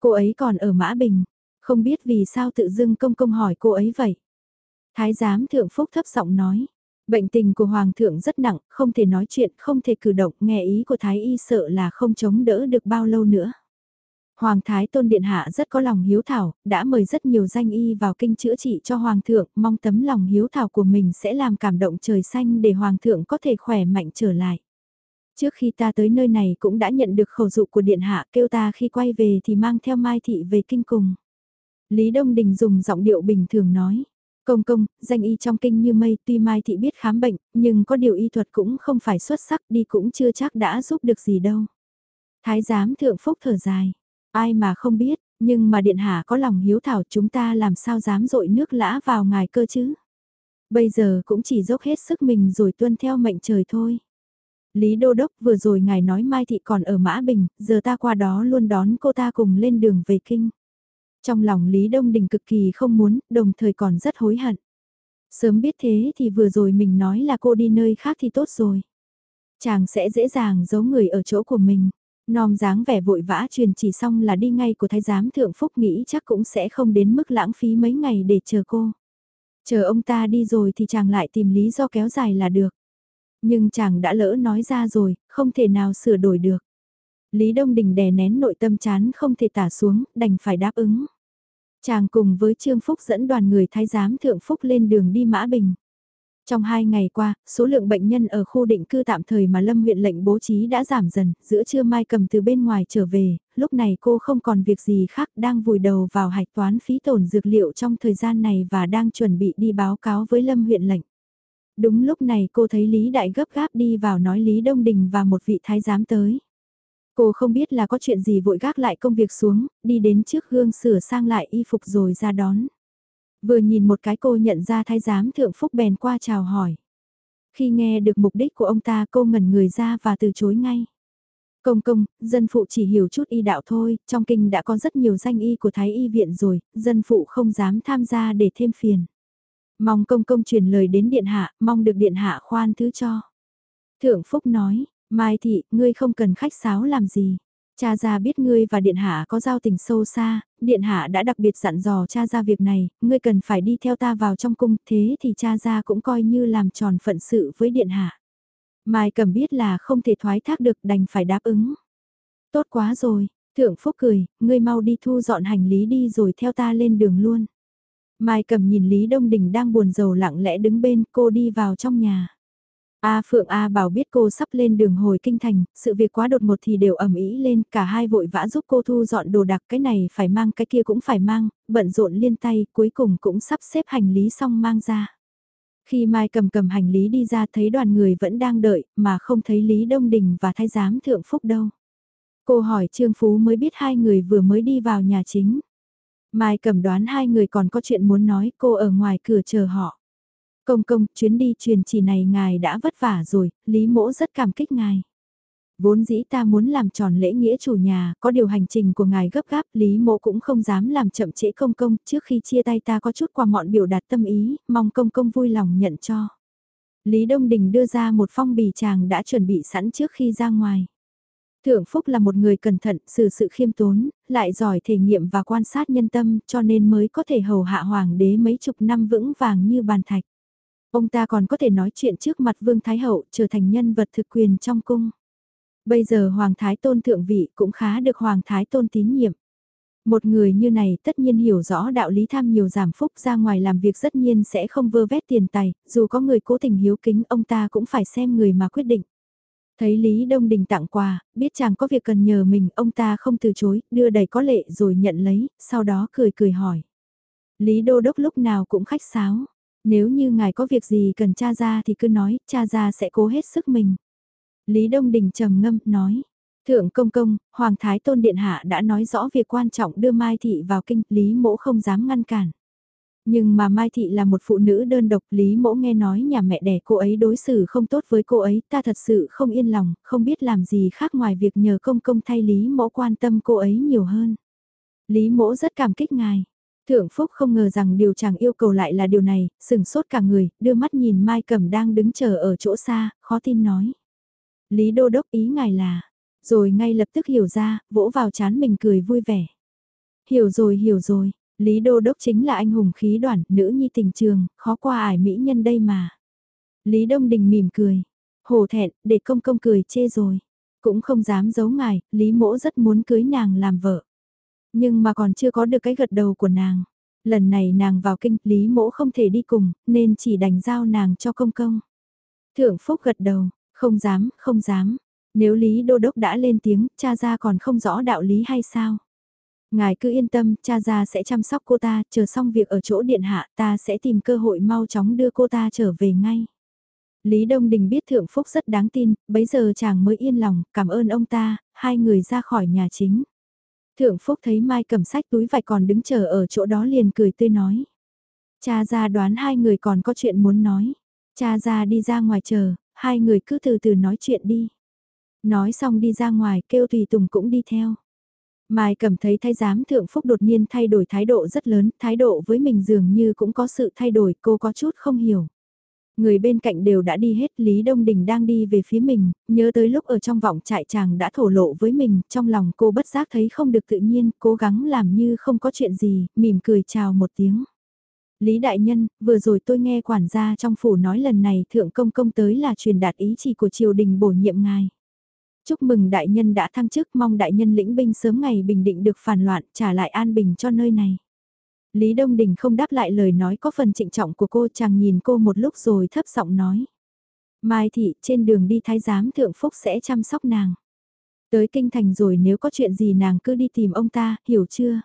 Cô ấy còn ở Mã Bình, không biết vì sao tự dưng công công hỏi cô ấy vậy. Thái giám thượng phúc thấp giọng nói. Bệnh tình của Hoàng thượng rất nặng, không thể nói chuyện, không thể cử động, nghe ý của Thái y sợ là không chống đỡ được bao lâu nữa. Hoàng Thái Tôn Điện Hạ rất có lòng hiếu thảo, đã mời rất nhiều danh y vào kinh chữa trị cho Hoàng thượng, mong tấm lòng hiếu thảo của mình sẽ làm cảm động trời xanh để Hoàng thượng có thể khỏe mạnh trở lại. Trước khi ta tới nơi này cũng đã nhận được khẩu dụ của Điện Hạ kêu ta khi quay về thì mang theo Mai Thị về kinh cùng. Lý Đông Đình dùng giọng điệu bình thường nói. Công công, danh y trong kinh như mây tuy Mai Thị biết khám bệnh, nhưng có điều y thuật cũng không phải xuất sắc đi cũng chưa chắc đã giúp được gì đâu. Thái giám thượng phúc thở dài. Ai mà không biết, nhưng mà điện hạ có lòng hiếu thảo chúng ta làm sao dám dội nước lã vào ngài cơ chứ. Bây giờ cũng chỉ dốc hết sức mình rồi tuân theo mệnh trời thôi. Lý Đô Đốc vừa rồi ngài nói Mai Thị còn ở Mã Bình, giờ ta qua đó luôn đón cô ta cùng lên đường về kinh. Trong lòng Lý Đông Đình cực kỳ không muốn, đồng thời còn rất hối hận. Sớm biết thế thì vừa rồi mình nói là cô đi nơi khác thì tốt rồi. Chàng sẽ dễ dàng giấu người ở chỗ của mình. Nom dáng vẻ vội vã truyền chỉ xong là đi ngay của thái giám thượng phúc nghĩ chắc cũng sẽ không đến mức lãng phí mấy ngày để chờ cô. Chờ ông ta đi rồi thì chàng lại tìm lý do kéo dài là được. Nhưng chàng đã lỡ nói ra rồi, không thể nào sửa đổi được. Lý Đông Đình đè nén nội tâm chán không thể tả xuống, đành phải đáp ứng. Chàng cùng với Trương Phúc dẫn đoàn người thái giám Thượng Phúc lên đường đi Mã Bình. Trong hai ngày qua, số lượng bệnh nhân ở khu định cư tạm thời mà Lâm huyện lệnh bố trí đã giảm dần, giữa trưa mai cầm từ bên ngoài trở về, lúc này cô không còn việc gì khác đang vùi đầu vào hạch toán phí tổn dược liệu trong thời gian này và đang chuẩn bị đi báo cáo với Lâm huyện lệnh. Đúng lúc này cô thấy Lý Đại gấp gáp đi vào nói Lý Đông Đình và một vị thái giám tới. Cô không biết là có chuyện gì vội gác lại công việc xuống, đi đến trước gương sửa sang lại y phục rồi ra đón. Vừa nhìn một cái cô nhận ra thái giám thượng phúc bèn qua chào hỏi. Khi nghe được mục đích của ông ta cô ngẩn người ra và từ chối ngay. Công công, dân phụ chỉ hiểu chút y đạo thôi, trong kinh đã có rất nhiều danh y của thái y viện rồi, dân phụ không dám tham gia để thêm phiền. Mong công công truyền lời đến điện hạ, mong được điện hạ khoan thứ cho. Thượng Phúc nói, Mai Thị, ngươi không cần khách sáo làm gì. Cha gia biết ngươi và điện hạ có giao tình sâu xa, điện hạ đã đặc biệt dặn dò cha gia việc này, ngươi cần phải đi theo ta vào trong cung, thế thì cha gia cũng coi như làm tròn phận sự với điện hạ. Mai cầm biết là không thể thoái thác được đành phải đáp ứng. Tốt quá rồi, thượng phúc cười, ngươi mau đi thu dọn hành lý đi rồi theo ta lên đường luôn. Mai cầm nhìn Lý Đông Đình đang buồn rầu lặng lẽ đứng bên cô đi vào trong nhà. A Phượng A bảo biết cô sắp lên đường hồi kinh thành, sự việc quá đột một thì đều ẩm ý lên, cả hai vội vã giúp cô thu dọn đồ đạc cái này phải mang cái kia cũng phải mang, bận rộn liên tay, cuối cùng cũng sắp xếp hành lý xong mang ra. Khi Mai cầm cầm hành lý đi ra thấy đoàn người vẫn đang đợi, mà không thấy Lý Đông Đình và thái giám Thượng Phúc đâu. Cô hỏi Trương Phú mới biết hai người vừa mới đi vào nhà chính. Mai cầm đoán hai người còn có chuyện muốn nói cô ở ngoài cửa chờ họ. Công công, chuyến đi truyền chỉ này ngài đã vất vả rồi, Lý Mỗ rất cảm kích ngài. Vốn dĩ ta muốn làm tròn lễ nghĩa chủ nhà, có điều hành trình của ngài gấp gáp, Lý Mỗ cũng không dám làm chậm trễ công công, trước khi chia tay ta có chút qua mọn biểu đạt tâm ý, mong công công vui lòng nhận cho. Lý Đông Đình đưa ra một phong bì chàng đã chuẩn bị sẵn trước khi ra ngoài. Thượng Phúc là một người cẩn thận, xử sự khiêm tốn, lại giỏi thể nghiệm và quan sát nhân tâm cho nên mới có thể hầu hạ hoàng đế mấy chục năm vững vàng như bàn thạch. Ông ta còn có thể nói chuyện trước mặt Vương Thái Hậu trở thành nhân vật thực quyền trong cung. Bây giờ Hoàng Thái Tôn thượng vị cũng khá được Hoàng Thái Tôn tín nhiệm. Một người như này tất nhiên hiểu rõ đạo lý tham nhiều giảm phúc ra ngoài làm việc rất nhiên sẽ không vơ vét tiền tài, dù có người cố tình hiếu kính ông ta cũng phải xem người mà quyết định. Thấy Lý Đông Đình tặng quà, biết chàng có việc cần nhờ mình, ông ta không từ chối, đưa đầy có lệ rồi nhận lấy, sau đó cười cười hỏi. Lý Đô Đốc lúc nào cũng khách sáo, nếu như ngài có việc gì cần cha ra thì cứ nói, cha ra sẽ cố hết sức mình. Lý Đông Đình trầm ngâm, nói. Thượng công công, Hoàng Thái Tôn Điện Hạ đã nói rõ việc quan trọng đưa Mai Thị vào kinh, Lý Mỗ không dám ngăn cản. Nhưng mà Mai Thị là một phụ nữ đơn độc, Lý Mỗ nghe nói nhà mẹ đẻ cô ấy đối xử không tốt với cô ấy, ta thật sự không yên lòng, không biết làm gì khác ngoài việc nhờ công công thay Lý Mỗ quan tâm cô ấy nhiều hơn. Lý Mỗ rất cảm kích ngài. Thượng Phúc không ngờ rằng điều chàng yêu cầu lại là điều này, sừng sốt cả người, đưa mắt nhìn Mai Cẩm đang đứng chờ ở chỗ xa, khó tin nói. Lý Đô Đốc ý ngài là, rồi ngay lập tức hiểu ra, vỗ vào chán mình cười vui vẻ. Hiểu rồi hiểu rồi, Lý Đô Đốc chính là anh hùng khí đoàn, nữ nhi tình trường, khó qua ải mỹ nhân đây mà. Lý Đông Đình mỉm cười, hồ thẹn, để công công cười chê rồi. Cũng không dám giấu ngài, Lý Mỗ rất muốn cưới nàng làm vợ. Nhưng mà còn chưa có được cái gật đầu của nàng. Lần này nàng vào kinh, Lý Mỗ không thể đi cùng, nên chỉ đành giao nàng cho công công. Thượng Phúc gật đầu, không dám, không dám. Nếu Lý Đô Đốc đã lên tiếng, cha ra còn không rõ đạo lý hay sao? Ngài cứ yên tâm, cha ra sẽ chăm sóc cô ta, chờ xong việc ở chỗ điện hạ ta sẽ tìm cơ hội mau chóng đưa cô ta trở về ngay. Lý Đông Đình biết Thượng Phúc rất đáng tin, bấy giờ chàng mới yên lòng, cảm ơn ông ta, hai người ra khỏi nhà chính. Thượng Phúc thấy Mai cầm sách túi vải còn đứng chờ ở chỗ đó liền cười tươi nói. Cha ra đoán hai người còn có chuyện muốn nói. Cha ra đi ra ngoài chờ, hai người cứ từ từ nói chuyện đi. Nói xong đi ra ngoài kêu Tùy Tùng cũng đi theo. Mai cầm thấy thay giám thượng phúc đột nhiên thay đổi thái độ rất lớn, thái độ với mình dường như cũng có sự thay đổi, cô có chút không hiểu. Người bên cạnh đều đã đi hết, Lý Đông Đình đang đi về phía mình, nhớ tới lúc ở trong vọng trại chàng đã thổ lộ với mình, trong lòng cô bất giác thấy không được tự nhiên, cố gắng làm như không có chuyện gì, mỉm cười chào một tiếng. Lý Đại Nhân, vừa rồi tôi nghe quản gia trong phủ nói lần này thượng công công tới là truyền đạt ý chỉ của triều đình bổ nhiệm ngài. Chúc mừng đại nhân đã thăng chức mong đại nhân lĩnh binh sớm ngày bình định được phản loạn trả lại an bình cho nơi này. Lý Đông Đình không đáp lại lời nói có phần trịnh trọng của cô chàng nhìn cô một lúc rồi thấp giọng nói. Mai thị trên đường đi thái giám thượng phúc sẽ chăm sóc nàng. Tới kinh thành rồi nếu có chuyện gì nàng cứ đi tìm ông ta, hiểu chưa?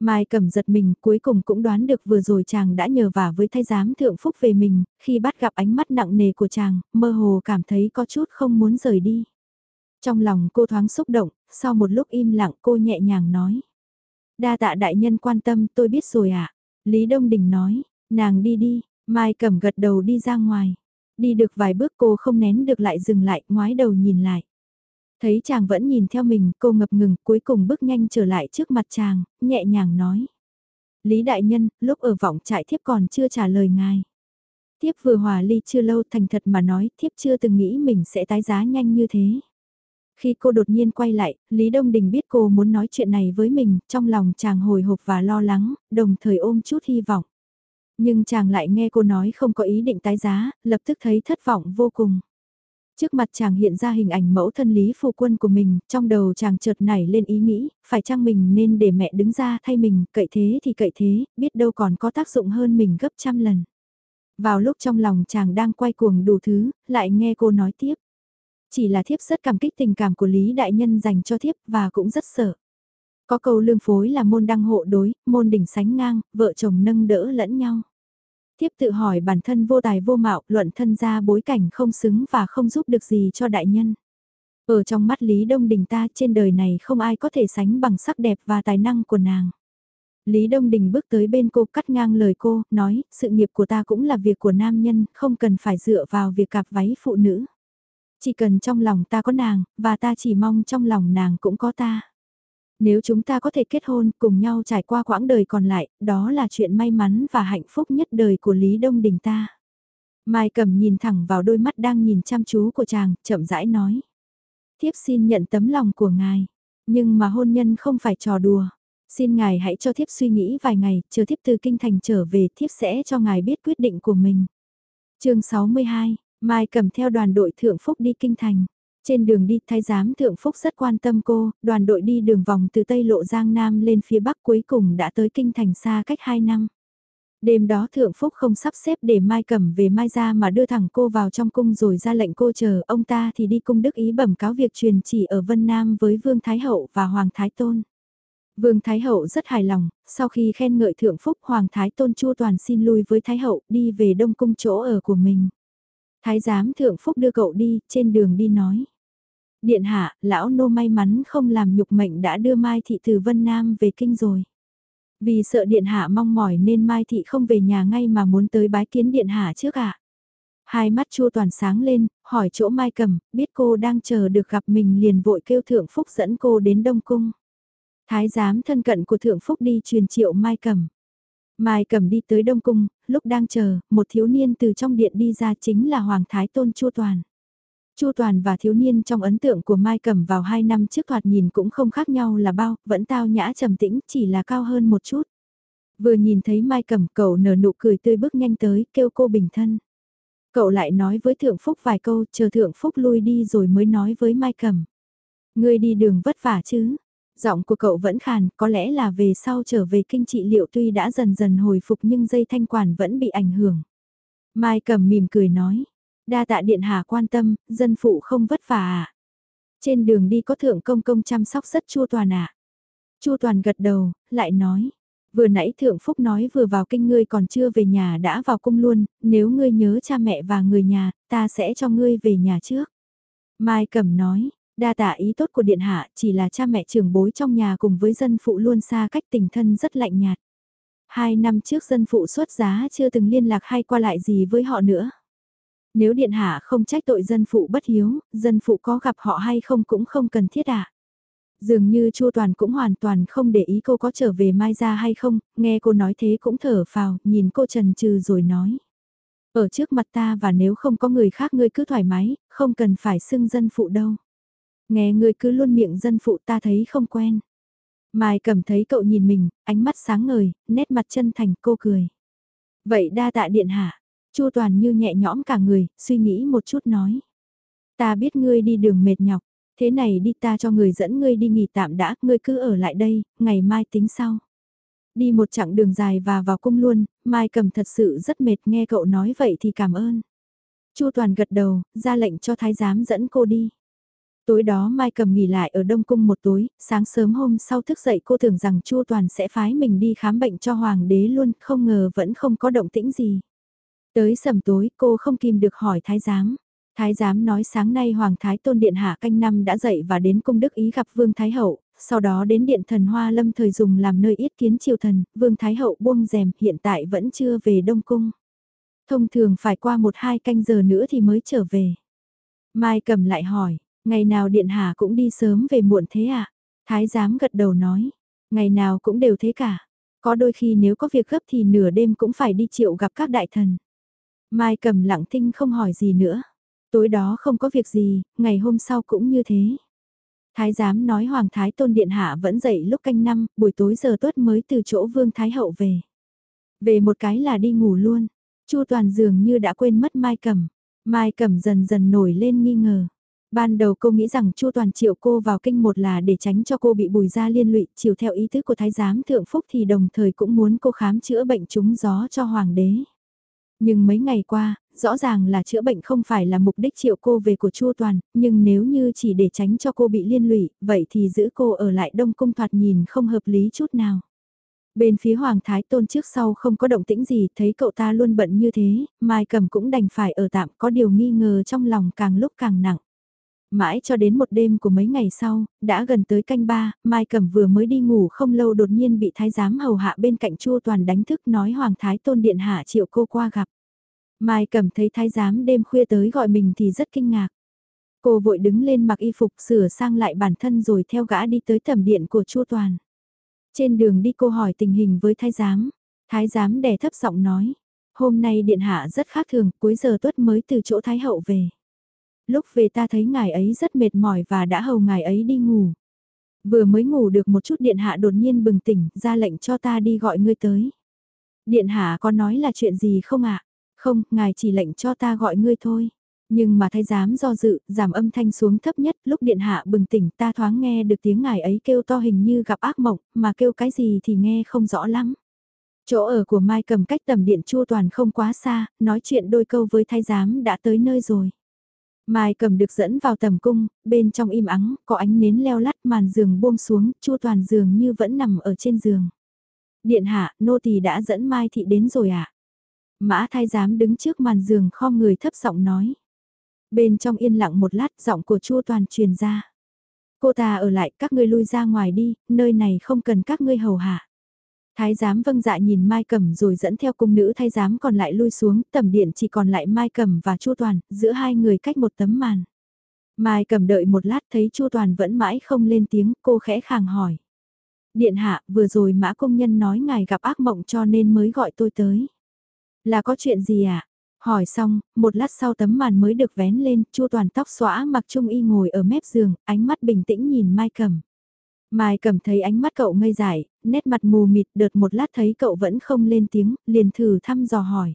Mai cầm giật mình cuối cùng cũng đoán được vừa rồi chàng đã nhờ vả với thái giám thượng phúc về mình, khi bắt gặp ánh mắt nặng nề của chàng, mơ hồ cảm thấy có chút không muốn rời đi. Trong lòng cô thoáng xúc động, sau một lúc im lặng cô nhẹ nhàng nói. Đa tạ đại nhân quan tâm tôi biết rồi ạ. À? Lý Đông Đình nói, nàng đi đi, Mai cầm gật đầu đi ra ngoài. Đi được vài bước cô không nén được lại dừng lại, ngoái đầu nhìn lại. Thấy chàng vẫn nhìn theo mình, cô ngập ngừng, cuối cùng bước nhanh trở lại trước mặt chàng, nhẹ nhàng nói. Lý Đại Nhân, lúc ở vọng trại thiếp còn chưa trả lời ngài. Thiếp vừa hòa ly chưa lâu thành thật mà nói, thiếp chưa từng nghĩ mình sẽ tái giá nhanh như thế. Khi cô đột nhiên quay lại, Lý Đông Đình biết cô muốn nói chuyện này với mình, trong lòng chàng hồi hộp và lo lắng, đồng thời ôm chút hy vọng. Nhưng chàng lại nghe cô nói không có ý định tái giá, lập tức thấy thất vọng vô cùng. Trước mặt chàng hiện ra hình ảnh mẫu thân Lý Phu Quân của mình, trong đầu chàng chợt nảy lên ý nghĩ, phải chăng mình nên để mẹ đứng ra thay mình, cậy thế thì cậy thế, biết đâu còn có tác dụng hơn mình gấp trăm lần. Vào lúc trong lòng chàng đang quay cuồng đủ thứ, lại nghe cô nói tiếp. Chỉ là thiếp rất cảm kích tình cảm của Lý Đại Nhân dành cho thiếp và cũng rất sợ. Có câu lương phối là môn đăng hộ đối, môn đỉnh sánh ngang, vợ chồng nâng đỡ lẫn nhau. thiếp tự hỏi bản thân vô tài vô mạo, luận thân ra bối cảnh không xứng và không giúp được gì cho đại nhân. Ở trong mắt Lý Đông Đình ta trên đời này không ai có thể sánh bằng sắc đẹp và tài năng của nàng. Lý Đông Đình bước tới bên cô cắt ngang lời cô, nói, sự nghiệp của ta cũng là việc của nam nhân, không cần phải dựa vào việc cạp váy phụ nữ. Chỉ cần trong lòng ta có nàng, và ta chỉ mong trong lòng nàng cũng có ta. Nếu chúng ta có thể kết hôn cùng nhau trải qua quãng đời còn lại, đó là chuyện may mắn và hạnh phúc nhất đời của Lý Đông Đình ta. Mai Cẩm nhìn thẳng vào đôi mắt đang nhìn chăm chú của chàng, chậm rãi nói. Thiếp xin nhận tấm lòng của ngài, nhưng mà hôn nhân không phải trò đùa. Xin ngài hãy cho thiếp suy nghĩ vài ngày, chờ thiếp từ kinh thành trở về thiếp sẽ cho ngài biết quyết định của mình. chương 62, Mai cầm theo đoàn đội thượng phúc đi kinh thành. Trên đường đi, thái giám thượng phúc rất quan tâm cô, đoàn đội đi đường vòng từ Tây Lộ Giang Nam lên phía Bắc cuối cùng đã tới kinh thành xa cách 2 năm. Đêm đó thượng phúc không sắp xếp để Mai cầm về Mai ra mà đưa thẳng cô vào trong cung rồi ra lệnh cô chờ, ông ta thì đi cung đức ý bẩm cáo việc truyền chỉ ở Vân Nam với Vương Thái Hậu và Hoàng Thái Tôn. Vương Thái Hậu rất hài lòng, sau khi khen ngợi thượng phúc Hoàng Thái Tôn chua toàn xin lui với Thái Hậu đi về Đông Cung chỗ ở của mình. Thái giám thượng phúc đưa cậu đi, trên đường đi nói. Điện hạ, lão nô may mắn không làm nhục mệnh đã đưa Mai Thị từ Vân Nam về kinh rồi. Vì sợ điện hạ mong mỏi nên Mai Thị không về nhà ngay mà muốn tới bái kiến điện hạ trước ạ. Hai mắt chua toàn sáng lên, hỏi chỗ Mai cầm, biết cô đang chờ được gặp mình liền vội kêu thượng phúc dẫn cô đến Đông Cung. Thái giám thân cận của thượng phúc đi truyền triệu Mai cầm. Mai cầm đi tới Đông Cung, lúc đang chờ, một thiếu niên từ trong điện đi ra chính là Hoàng Thái Tôn Chu Toàn. Chu Toàn và thiếu niên trong ấn tượng của Mai Cẩm vào hai năm trước thoạt nhìn cũng không khác nhau là bao, vẫn tao nhã trầm tĩnh, chỉ là cao hơn một chút. Vừa nhìn thấy Mai Cẩm cậu nở nụ cười tươi bước nhanh tới, kêu cô bình thân. Cậu lại nói với Thượng Phúc vài câu, chờ Thượng Phúc lui đi rồi mới nói với Mai Cẩm. Ngươi đi đường vất vả chứ? Giọng của cậu vẫn khàn, có lẽ là về sau trở về kinh trị liệu tuy đã dần dần hồi phục nhưng dây thanh quản vẫn bị ảnh hưởng. Mai Cẩm mỉm cười nói, Đa tạ điện hạ quan tâm, dân phụ không vất vả à. Trên đường đi có thượng công công chăm sóc rất chua toàn ạ. À. Chu toàn gật đầu, lại nói. Vừa nãy thượng phúc nói vừa vào kinh ngươi còn chưa về nhà đã vào cung luôn, nếu ngươi nhớ cha mẹ và người nhà, ta sẽ cho ngươi về nhà trước. Mai Cẩm nói, đa tạ ý tốt của điện hạ chỉ là cha mẹ trưởng bối trong nhà cùng với dân phụ luôn xa cách tình thân rất lạnh nhạt. Hai năm trước dân phụ xuất giá chưa từng liên lạc hay qua lại gì với họ nữa. Nếu điện hạ không trách tội dân phụ bất hiếu, dân phụ có gặp họ hay không cũng không cần thiết ạ. À. Dường như Chu Toàn cũng hoàn toàn không để ý cô có trở về Mai ra hay không, nghe cô nói thế cũng thở phào, nhìn cô trần trừ rồi nói. Ở trước mặt ta và nếu không có người khác ngươi cứ thoải mái, không cần phải xưng dân phụ đâu. Nghe ngươi cứ luôn miệng dân phụ ta thấy không quen. Mai cầm thấy cậu nhìn mình, ánh mắt sáng ngời, nét mặt chân thành cô cười. Vậy đa tạ điện hạ, Chu Toàn như nhẹ nhõm cả người, suy nghĩ một chút nói. Ta biết ngươi đi đường mệt nhọc, thế này đi ta cho người dẫn ngươi đi nghỉ tạm đã, ngươi cứ ở lại đây, ngày mai tính sau. Đi một chặng đường dài và vào cung luôn, Mai cầm thật sự rất mệt nghe cậu nói vậy thì cảm ơn. Chu Toàn gật đầu, ra lệnh cho thái giám dẫn cô đi. Tối đó Mai cầm nghỉ lại ở Đông Cung một tối, sáng sớm hôm sau thức dậy cô tưởng rằng Chu Toàn sẽ phái mình đi khám bệnh cho Hoàng đế luôn, không ngờ vẫn không có động tĩnh gì. Tới sầm tối cô không kìm được hỏi thái giám. Thái giám nói sáng nay Hoàng Thái Tôn Điện Hạ canh năm đã dậy và đến cung đức ý gặp Vương Thái Hậu, sau đó đến Điện Thần Hoa Lâm thời dùng làm nơi yết kiến triều thần, Vương Thái Hậu buông rèm hiện tại vẫn chưa về Đông Cung. Thông thường phải qua một hai canh giờ nữa thì mới trở về. Mai cầm lại hỏi, ngày nào Điện Hạ cũng đi sớm về muộn thế à? Thái giám gật đầu nói, ngày nào cũng đều thế cả. Có đôi khi nếu có việc gấp thì nửa đêm cũng phải đi triệu gặp các đại thần. Mai cầm lặng tinh không hỏi gì nữa. Tối đó không có việc gì, ngày hôm sau cũng như thế. Thái giám nói Hoàng Thái Tôn Điện Hạ vẫn dậy lúc canh năm, buổi tối giờ tuất mới từ chỗ Vương Thái Hậu về. Về một cái là đi ngủ luôn. Chu Toàn dường như đã quên mất Mai Cẩm. Mai Cẩm dần dần nổi lên nghi ngờ. Ban đầu cô nghĩ rằng Chu Toàn triệu cô vào kinh một là để tránh cho cô bị bùi ra liên lụy, chiều theo ý tứ của Thái giám Thượng Phúc thì đồng thời cũng muốn cô khám chữa bệnh trúng gió cho Hoàng đế. Nhưng mấy ngày qua, rõ ràng là chữa bệnh không phải là mục đích triệu cô về của Chu Toàn, nhưng nếu như chỉ để tránh cho cô bị liên lụy, vậy thì giữ cô ở lại Đông Cung thoạt nhìn không hợp lý chút nào. Bên phía Hoàng Thái Tôn trước sau không có động tĩnh gì, thấy cậu ta luôn bận như thế, Mai Cầm cũng đành phải ở tạm có điều nghi ngờ trong lòng càng lúc càng nặng. Mãi cho đến một đêm của mấy ngày sau, đã gần tới canh ba, Mai Cẩm vừa mới đi ngủ không lâu đột nhiên bị thái giám hầu hạ bên cạnh Chu Toàn đánh thức nói Hoàng Thái Tôn Điện Hạ triệu cô qua gặp. Mai Cẩm thấy thái giám đêm khuya tới gọi mình thì rất kinh ngạc. Cô vội đứng lên mặc y phục sửa sang lại bản thân rồi theo gã đi tới tầm điện của Chu Toàn. Trên đường đi cô hỏi tình hình với thái giám. Thái giám đè thấp giọng nói. Hôm nay điện hạ rất khác thường, cuối giờ tuất mới từ chỗ thái hậu về. Lúc về ta thấy ngài ấy rất mệt mỏi và đã hầu ngài ấy đi ngủ. Vừa mới ngủ được một chút điện hạ đột nhiên bừng tỉnh, ra lệnh cho ta đi gọi ngươi tới. Điện hạ có nói là chuyện gì không ạ? Không, ngài chỉ lệnh cho ta gọi ngươi thôi. Nhưng mà thái giám do dự, giảm âm thanh xuống thấp nhất, lúc điện hạ bừng tỉnh ta thoáng nghe được tiếng ngài ấy kêu to hình như gặp ác mộng, mà kêu cái gì thì nghe không rõ lắm. Chỗ ở của Mai cầm cách tầm điện chua toàn không quá xa, nói chuyện đôi câu với thái giám đã tới nơi rồi. Mai cầm được dẫn vào tầm cung, bên trong im ắng, có ánh nến leo lắt màn giường buông xuống, chu toàn giường như vẫn nằm ở trên giường. Điện hạ, nô tỳ đã dẫn Mai thị đến rồi ạ. À? Mã thái giám đứng trước màn giường kho người thấp giọng nói. Bên trong yên lặng một lát giọng của chua toàn truyền ra. Cô ta ở lại các ngươi lui ra ngoài đi, nơi này không cần các ngươi hầu hạ. Thái giám vâng dạ nhìn Mai Cẩm rồi dẫn theo cung nữ thái giám còn lại lui xuống, tầm điện chỉ còn lại Mai Cẩm và Chu Toàn, giữa hai người cách một tấm màn. Mai Cẩm đợi một lát thấy Chu Toàn vẫn mãi không lên tiếng, cô khẽ khàng hỏi. Điện hạ, vừa rồi mã công nhân nói ngài gặp ác mộng cho nên mới gọi tôi tới. Là có chuyện gì ạ? À? Hỏi xong, một lát sau tấm màn mới được vén lên, Chu Toàn tóc xõa mặc trung y ngồi ở mép giường, ánh mắt bình tĩnh nhìn Mai Cẩm. Mai cầm thấy ánh mắt cậu ngây dại, nét mặt mù mịt đợt một lát thấy cậu vẫn không lên tiếng, liền thử thăm dò hỏi.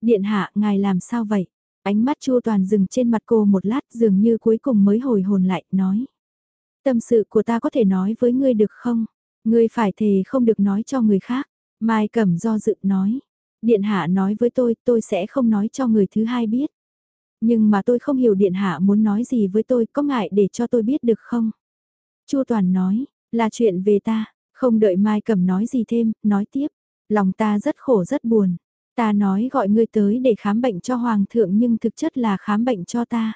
Điện hạ, ngài làm sao vậy? Ánh mắt chua toàn dừng trên mặt cô một lát dường như cuối cùng mới hồi hồn lại, nói. Tâm sự của ta có thể nói với ngươi được không? Ngươi phải thề không được nói cho người khác. Mai cầm do dự nói. Điện hạ nói với tôi, tôi sẽ không nói cho người thứ hai biết. Nhưng mà tôi không hiểu điện hạ muốn nói gì với tôi, có ngại để cho tôi biết được không? Chu Toàn nói, là chuyện về ta, không đợi Mai Cẩm nói gì thêm, nói tiếp, lòng ta rất khổ rất buồn. Ta nói gọi ngươi tới để khám bệnh cho Hoàng thượng nhưng thực chất là khám bệnh cho ta.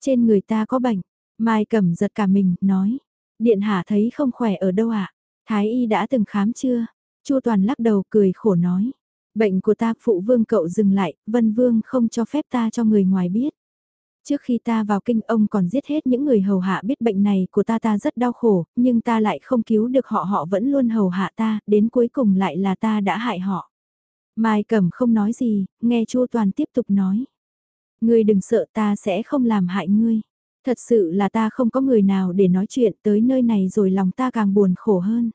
Trên người ta có bệnh, Mai Cẩm giật cả mình, nói, Điện Hạ thấy không khỏe ở đâu ạ? À? Thái y đã từng khám chưa? Chu Toàn lắc đầu cười khổ nói, bệnh của ta phụ vương cậu dừng lại, Vân Vương không cho phép ta cho người ngoài biết. Trước khi ta vào kinh ông còn giết hết những người hầu hạ biết bệnh này của ta ta rất đau khổ, nhưng ta lại không cứu được họ họ vẫn luôn hầu hạ ta, đến cuối cùng lại là ta đã hại họ. Mai Cẩm không nói gì, nghe Chu Toàn tiếp tục nói. Ngươi đừng sợ ta sẽ không làm hại ngươi. Thật sự là ta không có người nào để nói chuyện tới nơi này rồi lòng ta càng buồn khổ hơn.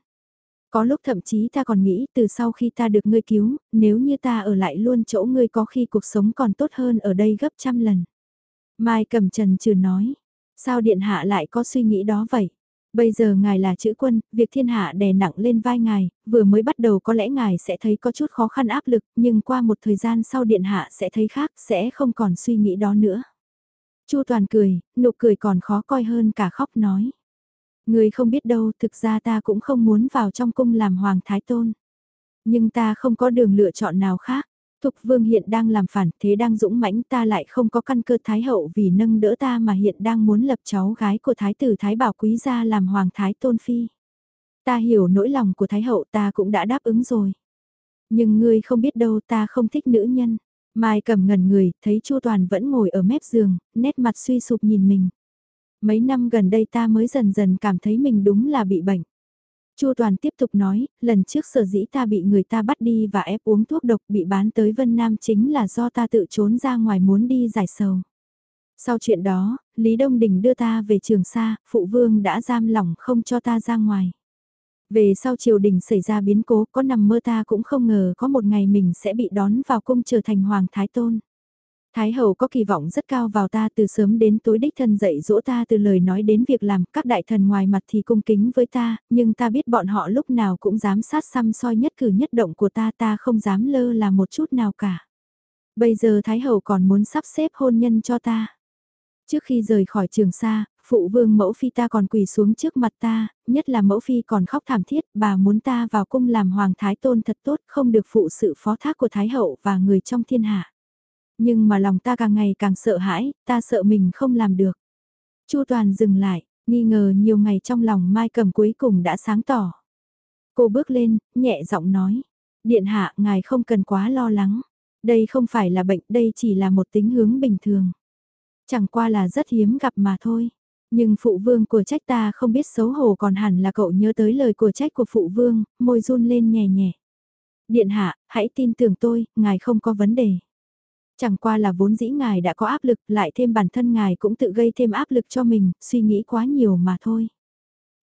Có lúc thậm chí ta còn nghĩ từ sau khi ta được ngươi cứu, nếu như ta ở lại luôn chỗ ngươi có khi cuộc sống còn tốt hơn ở đây gấp trăm lần. Mai cầm trần trừ nói, sao điện hạ lại có suy nghĩ đó vậy? Bây giờ ngài là chữ quân, việc thiên hạ đè nặng lên vai ngài, vừa mới bắt đầu có lẽ ngài sẽ thấy có chút khó khăn áp lực, nhưng qua một thời gian sau điện hạ sẽ thấy khác, sẽ không còn suy nghĩ đó nữa. Chu Toàn cười, nụ cười còn khó coi hơn cả khóc nói. Người không biết đâu, thực ra ta cũng không muốn vào trong cung làm hoàng thái tôn. Nhưng ta không có đường lựa chọn nào khác. Thục vương hiện đang làm phản, thế đang dũng mãnh ta lại không có căn cơ thái hậu vì nâng đỡ ta mà hiện đang muốn lập cháu gái của thái tử thái bảo quý gia làm hoàng thái tôn phi. Ta hiểu nỗi lòng của thái hậu ta cũng đã đáp ứng rồi. Nhưng ngươi không biết đâu ta không thích nữ nhân. Mai cầm ngần người, thấy Chu Toàn vẫn ngồi ở mép giường, nét mặt suy sụp nhìn mình. Mấy năm gần đây ta mới dần dần cảm thấy mình đúng là bị bệnh. Chu Toàn tiếp tục nói, lần trước sở dĩ ta bị người ta bắt đi và ép uống thuốc độc bị bán tới Vân Nam chính là do ta tự trốn ra ngoài muốn đi giải sầu. Sau chuyện đó, Lý Đông Đình đưa ta về trường sa, phụ vương đã giam lỏng không cho ta ra ngoài. Về sau triều đình xảy ra biến cố có nằm mơ ta cũng không ngờ có một ngày mình sẽ bị đón vào cung trở thành Hoàng Thái Tôn. Thái hậu có kỳ vọng rất cao vào ta từ sớm đến tối đích thân dạy dỗ ta từ lời nói đến việc làm, các đại thần ngoài mặt thì cung kính với ta, nhưng ta biết bọn họ lúc nào cũng dám sát xăm soi nhất cử nhất động của ta ta không dám lơ là một chút nào cả. Bây giờ Thái Hậu còn muốn sắp xếp hôn nhân cho ta. Trước khi rời khỏi trường xa, phụ vương mẫu phi ta còn quỳ xuống trước mặt ta, nhất là mẫu phi còn khóc thảm thiết, bà muốn ta vào cung làm hoàng thái tôn thật tốt, không được phụ sự phó thác của thái hậu và người trong thiên hạ. Nhưng mà lòng ta càng ngày càng sợ hãi, ta sợ mình không làm được. Chu Toàn dừng lại, nghi ngờ nhiều ngày trong lòng Mai Cầm cuối cùng đã sáng tỏ. Cô bước lên, nhẹ giọng nói, điện hạ ngài không cần quá lo lắng, đây không phải là bệnh, đây chỉ là một tính hướng bình thường. Chẳng qua là rất hiếm gặp mà thôi. Nhưng phụ vương của trách ta không biết xấu hổ còn hẳn là cậu nhớ tới lời của trách của phụ vương, môi run lên nhẹ nhẹ. Điện hạ, hãy tin tưởng tôi, ngài không có vấn đề. Chẳng qua là vốn dĩ ngài đã có áp lực, lại thêm bản thân ngài cũng tự gây thêm áp lực cho mình, suy nghĩ quá nhiều mà thôi.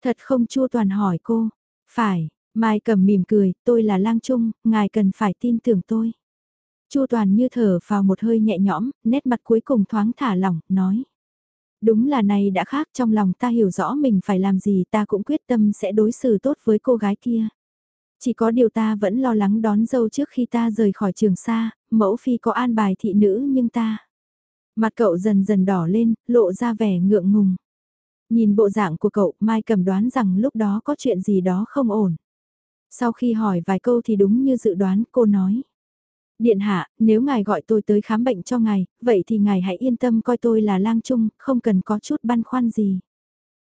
Thật không chua toàn hỏi cô. Phải, Mai cầm mỉm cười, tôi là lang trung, ngài cần phải tin tưởng tôi. Chu toàn như thở vào một hơi nhẹ nhõm, nét mặt cuối cùng thoáng thả lỏng, nói. Đúng là này đã khác trong lòng ta hiểu rõ mình phải làm gì ta cũng quyết tâm sẽ đối xử tốt với cô gái kia. Chỉ có điều ta vẫn lo lắng đón dâu trước khi ta rời khỏi trường xa, mẫu phi có an bài thị nữ nhưng ta. Mặt cậu dần dần đỏ lên, lộ ra vẻ ngượng ngùng. Nhìn bộ dạng của cậu, Mai cầm đoán rằng lúc đó có chuyện gì đó không ổn. Sau khi hỏi vài câu thì đúng như dự đoán, cô nói. Điện hạ, nếu ngài gọi tôi tới khám bệnh cho ngài, vậy thì ngài hãy yên tâm coi tôi là lang trung, không cần có chút băn khoăn gì.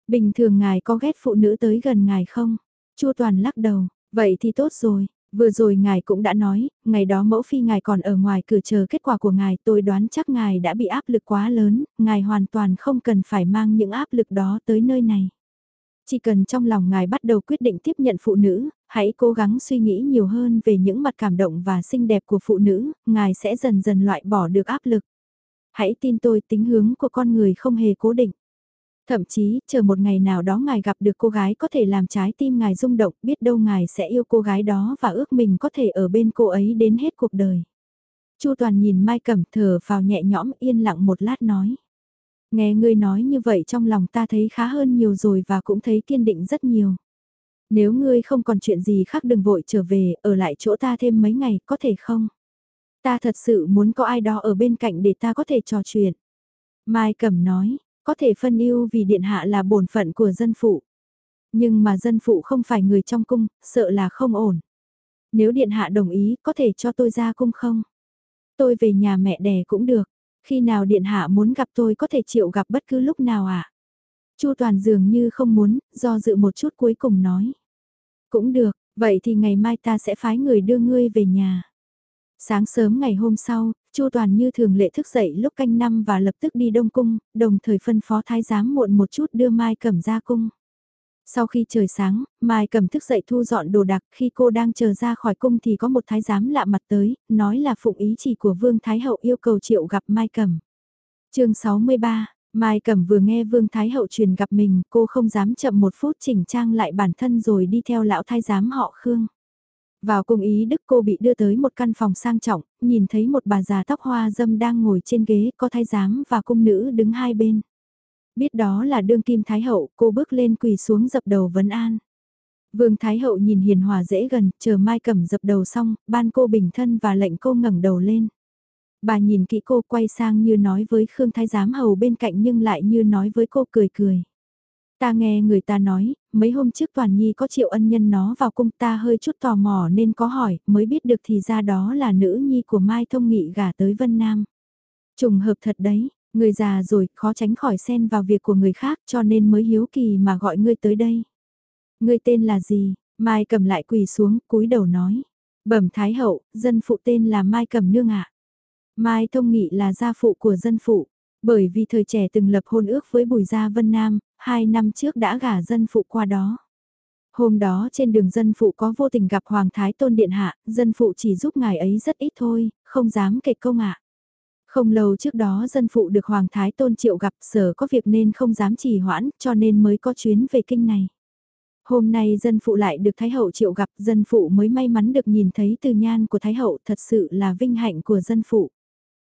Bình thường ngài có ghét phụ nữ tới gần ngài không? Chu Toàn lắc đầu, vậy thì tốt rồi. Vừa rồi ngài cũng đã nói, ngày đó mẫu phi ngài còn ở ngoài cửa chờ kết quả của ngài tôi đoán chắc ngài đã bị áp lực quá lớn, ngài hoàn toàn không cần phải mang những áp lực đó tới nơi này. Chỉ cần trong lòng ngài bắt đầu quyết định tiếp nhận phụ nữ, hãy cố gắng suy nghĩ nhiều hơn về những mặt cảm động và xinh đẹp của phụ nữ, ngài sẽ dần dần loại bỏ được áp lực. Hãy tin tôi tính hướng của con người không hề cố định. Thậm chí, chờ một ngày nào đó ngài gặp được cô gái có thể làm trái tim ngài rung động, biết đâu ngài sẽ yêu cô gái đó và ước mình có thể ở bên cô ấy đến hết cuộc đời. Chu Toàn nhìn Mai Cẩm thở vào nhẹ nhõm yên lặng một lát nói. Nghe ngươi nói như vậy trong lòng ta thấy khá hơn nhiều rồi và cũng thấy kiên định rất nhiều. Nếu ngươi không còn chuyện gì khác đừng vội trở về, ở lại chỗ ta thêm mấy ngày, có thể không? Ta thật sự muốn có ai đó ở bên cạnh để ta có thể trò chuyện. Mai Cẩm nói, có thể phân ưu vì điện hạ là bổn phận của dân phụ. Nhưng mà dân phụ không phải người trong cung, sợ là không ổn. Nếu điện hạ đồng ý, có thể cho tôi ra cung không? Tôi về nhà mẹ đẻ cũng được. Khi nào điện hạ muốn gặp tôi có thể chịu gặp bất cứ lúc nào ạ? À? Chu Toàn dường như không muốn, do dự một chút cuối cùng nói. Cũng được, vậy thì ngày mai ta sẽ phái người đưa ngươi về nhà. Sáng sớm ngày hôm sau, Chu Toàn như thường lệ thức dậy lúc canh năm và lập tức đi Đông Cung, đồng thời phân phó thái giám muộn một chút đưa Mai Cẩm ra cung. Sau khi trời sáng, Mai Cẩm thức dậy thu dọn đồ đạc, khi cô đang chờ ra khỏi cung thì có một thái giám lạ mặt tới, nói là phụng ý chỉ của Vương Thái Hậu yêu cầu triệu gặp Mai Cẩm. chương 63, Mai Cẩm vừa nghe Vương Thái Hậu truyền gặp mình, cô không dám chậm một phút chỉnh trang lại bản thân rồi đi theo lão thái giám họ Khương. Vào cung ý đức cô bị đưa tới một căn phòng sang trọng, nhìn thấy một bà già tóc hoa dâm đang ngồi trên ghế có thái giám và cung nữ đứng hai bên. Biết đó là đương kim thái hậu, cô bước lên quỳ xuống dập đầu vấn an. Vương Thái Hậu nhìn hiền hòa dễ gần, chờ Mai Cẩm dập đầu xong, ban cô bình thân và lệnh cô ngẩng đầu lên. Bà nhìn kỹ cô quay sang như nói với Khương Thái Giám Hầu bên cạnh nhưng lại như nói với cô cười cười. Ta nghe người ta nói, mấy hôm trước Toàn Nhi có triệu ân nhân nó vào cung ta hơi chút tò mò nên có hỏi, mới biết được thì ra đó là nữ nhi của Mai Thông Nghị gả tới Vân Nam. Trùng hợp thật đấy, người già rồi, khó tránh khỏi xen vào việc của người khác cho nên mới hiếu kỳ mà gọi ngươi tới đây. Ngươi tên là gì? Mai cầm lại quỳ xuống, cúi đầu nói. Bẩm Thái Hậu, dân phụ tên là Mai cầm nương ạ. Mai Thông Nghị là gia phụ của dân phụ. Bởi vì thời trẻ từng lập hôn ước với Bùi Gia Vân Nam, hai năm trước đã gả dân phụ qua đó. Hôm đó trên đường dân phụ có vô tình gặp Hoàng Thái Tôn Điện Hạ, dân phụ chỉ giúp ngài ấy rất ít thôi, không dám kệ công ạ. Không lâu trước đó dân phụ được Hoàng Thái Tôn triệu gặp sở có việc nên không dám trì hoãn cho nên mới có chuyến về kinh này. Hôm nay dân phụ lại được Thái Hậu triệu gặp dân phụ mới may mắn được nhìn thấy từ nhan của Thái Hậu thật sự là vinh hạnh của dân phụ.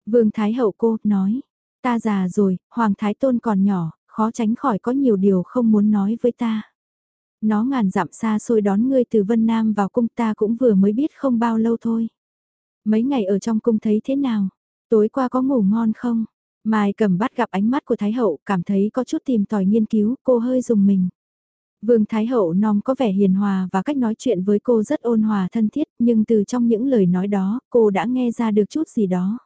Vương Thái Hậu cô nói, ta già rồi, Hoàng Thái Tôn còn nhỏ, khó tránh khỏi có nhiều điều không muốn nói với ta. Nó ngàn dặm xa xôi đón ngươi từ Vân Nam vào cung ta cũng vừa mới biết không bao lâu thôi. Mấy ngày ở trong cung thấy thế nào? Tối qua có ngủ ngon không? Mai cầm bắt gặp ánh mắt của Thái Hậu, cảm thấy có chút tìm tòi nghiên cứu, cô hơi dùng mình. Vương Thái Hậu non có vẻ hiền hòa và cách nói chuyện với cô rất ôn hòa thân thiết, nhưng từ trong những lời nói đó, cô đã nghe ra được chút gì đó.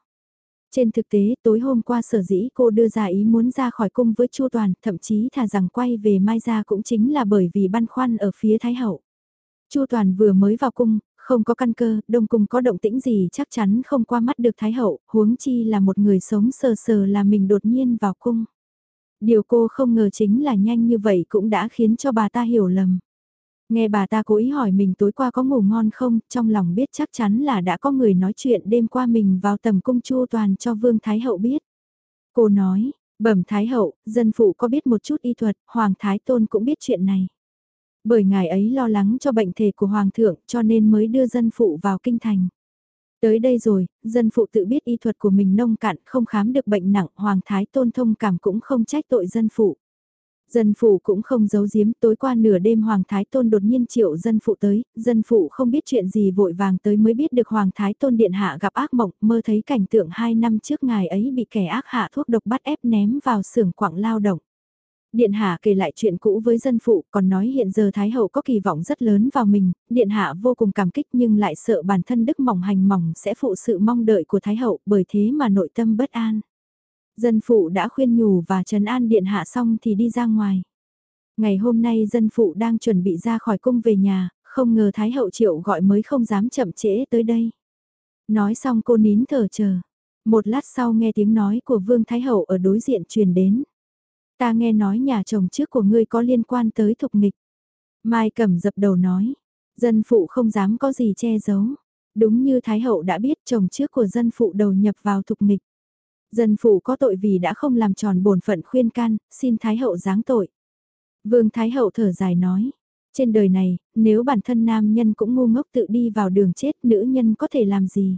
Trên thực tế, tối hôm qua sở dĩ cô đưa ra ý muốn ra khỏi cung với Chu Toàn, thậm chí thà rằng quay về Mai Gia cũng chính là bởi vì băn khoăn ở phía Thái Hậu. Chu Toàn vừa mới vào cung, không có căn cơ, đông cung có động tĩnh gì chắc chắn không qua mắt được Thái Hậu, huống chi là một người sống sờ sờ là mình đột nhiên vào cung. Điều cô không ngờ chính là nhanh như vậy cũng đã khiến cho bà ta hiểu lầm. Nghe bà ta cố ý hỏi mình tối qua có ngủ ngon không, trong lòng biết chắc chắn là đã có người nói chuyện đêm qua mình vào tầm cung chu toàn cho Vương Thái Hậu biết. Cô nói, bẩm Thái Hậu, dân phụ có biết một chút y thuật, Hoàng Thái Tôn cũng biết chuyện này. Bởi ngài ấy lo lắng cho bệnh thể của Hoàng thượng cho nên mới đưa dân phụ vào kinh thành. Tới đây rồi, dân phụ tự biết y thuật của mình nông cạn không khám được bệnh nặng, Hoàng Thái Tôn thông cảm cũng không trách tội dân phụ. Dân phụ cũng không giấu giếm, tối qua nửa đêm Hoàng Thái Tôn đột nhiên triệu dân phụ tới, dân phụ không biết chuyện gì vội vàng tới mới biết được Hoàng Thái Tôn điện hạ gặp ác mộng, mơ thấy cảnh tượng hai năm trước ngài ấy bị kẻ ác hạ thuốc độc bắt ép ném vào xưởng quặng lao động. Điện Hạ kể lại chuyện cũ với dân phụ, còn nói hiện giờ Thái Hậu có kỳ vọng rất lớn vào mình, Điện Hạ vô cùng cảm kích nhưng lại sợ bản thân đức mỏng hành mỏng sẽ phụ sự mong đợi của Thái Hậu, bởi thế mà nội tâm bất an. Dân phụ đã khuyên nhủ và trấn an Điện Hạ xong thì đi ra ngoài. Ngày hôm nay dân phụ đang chuẩn bị ra khỏi cung về nhà, không ngờ Thái Hậu triệu gọi mới không dám chậm trễ tới đây. Nói xong cô nín thở chờ. Một lát sau nghe tiếng nói của Vương Thái Hậu ở đối diện truyền đến. Ta nghe nói nhà chồng trước của ngươi có liên quan tới thục nghịch. Mai Cẩm dập đầu nói, dân phụ không dám có gì che giấu. Đúng như Thái Hậu đã biết chồng trước của dân phụ đầu nhập vào thục nghịch. Dân phụ có tội vì đã không làm tròn bổn phận khuyên can, xin Thái Hậu giáng tội. Vương Thái Hậu thở dài nói, trên đời này, nếu bản thân nam nhân cũng ngu ngốc tự đi vào đường chết nữ nhân có thể làm gì?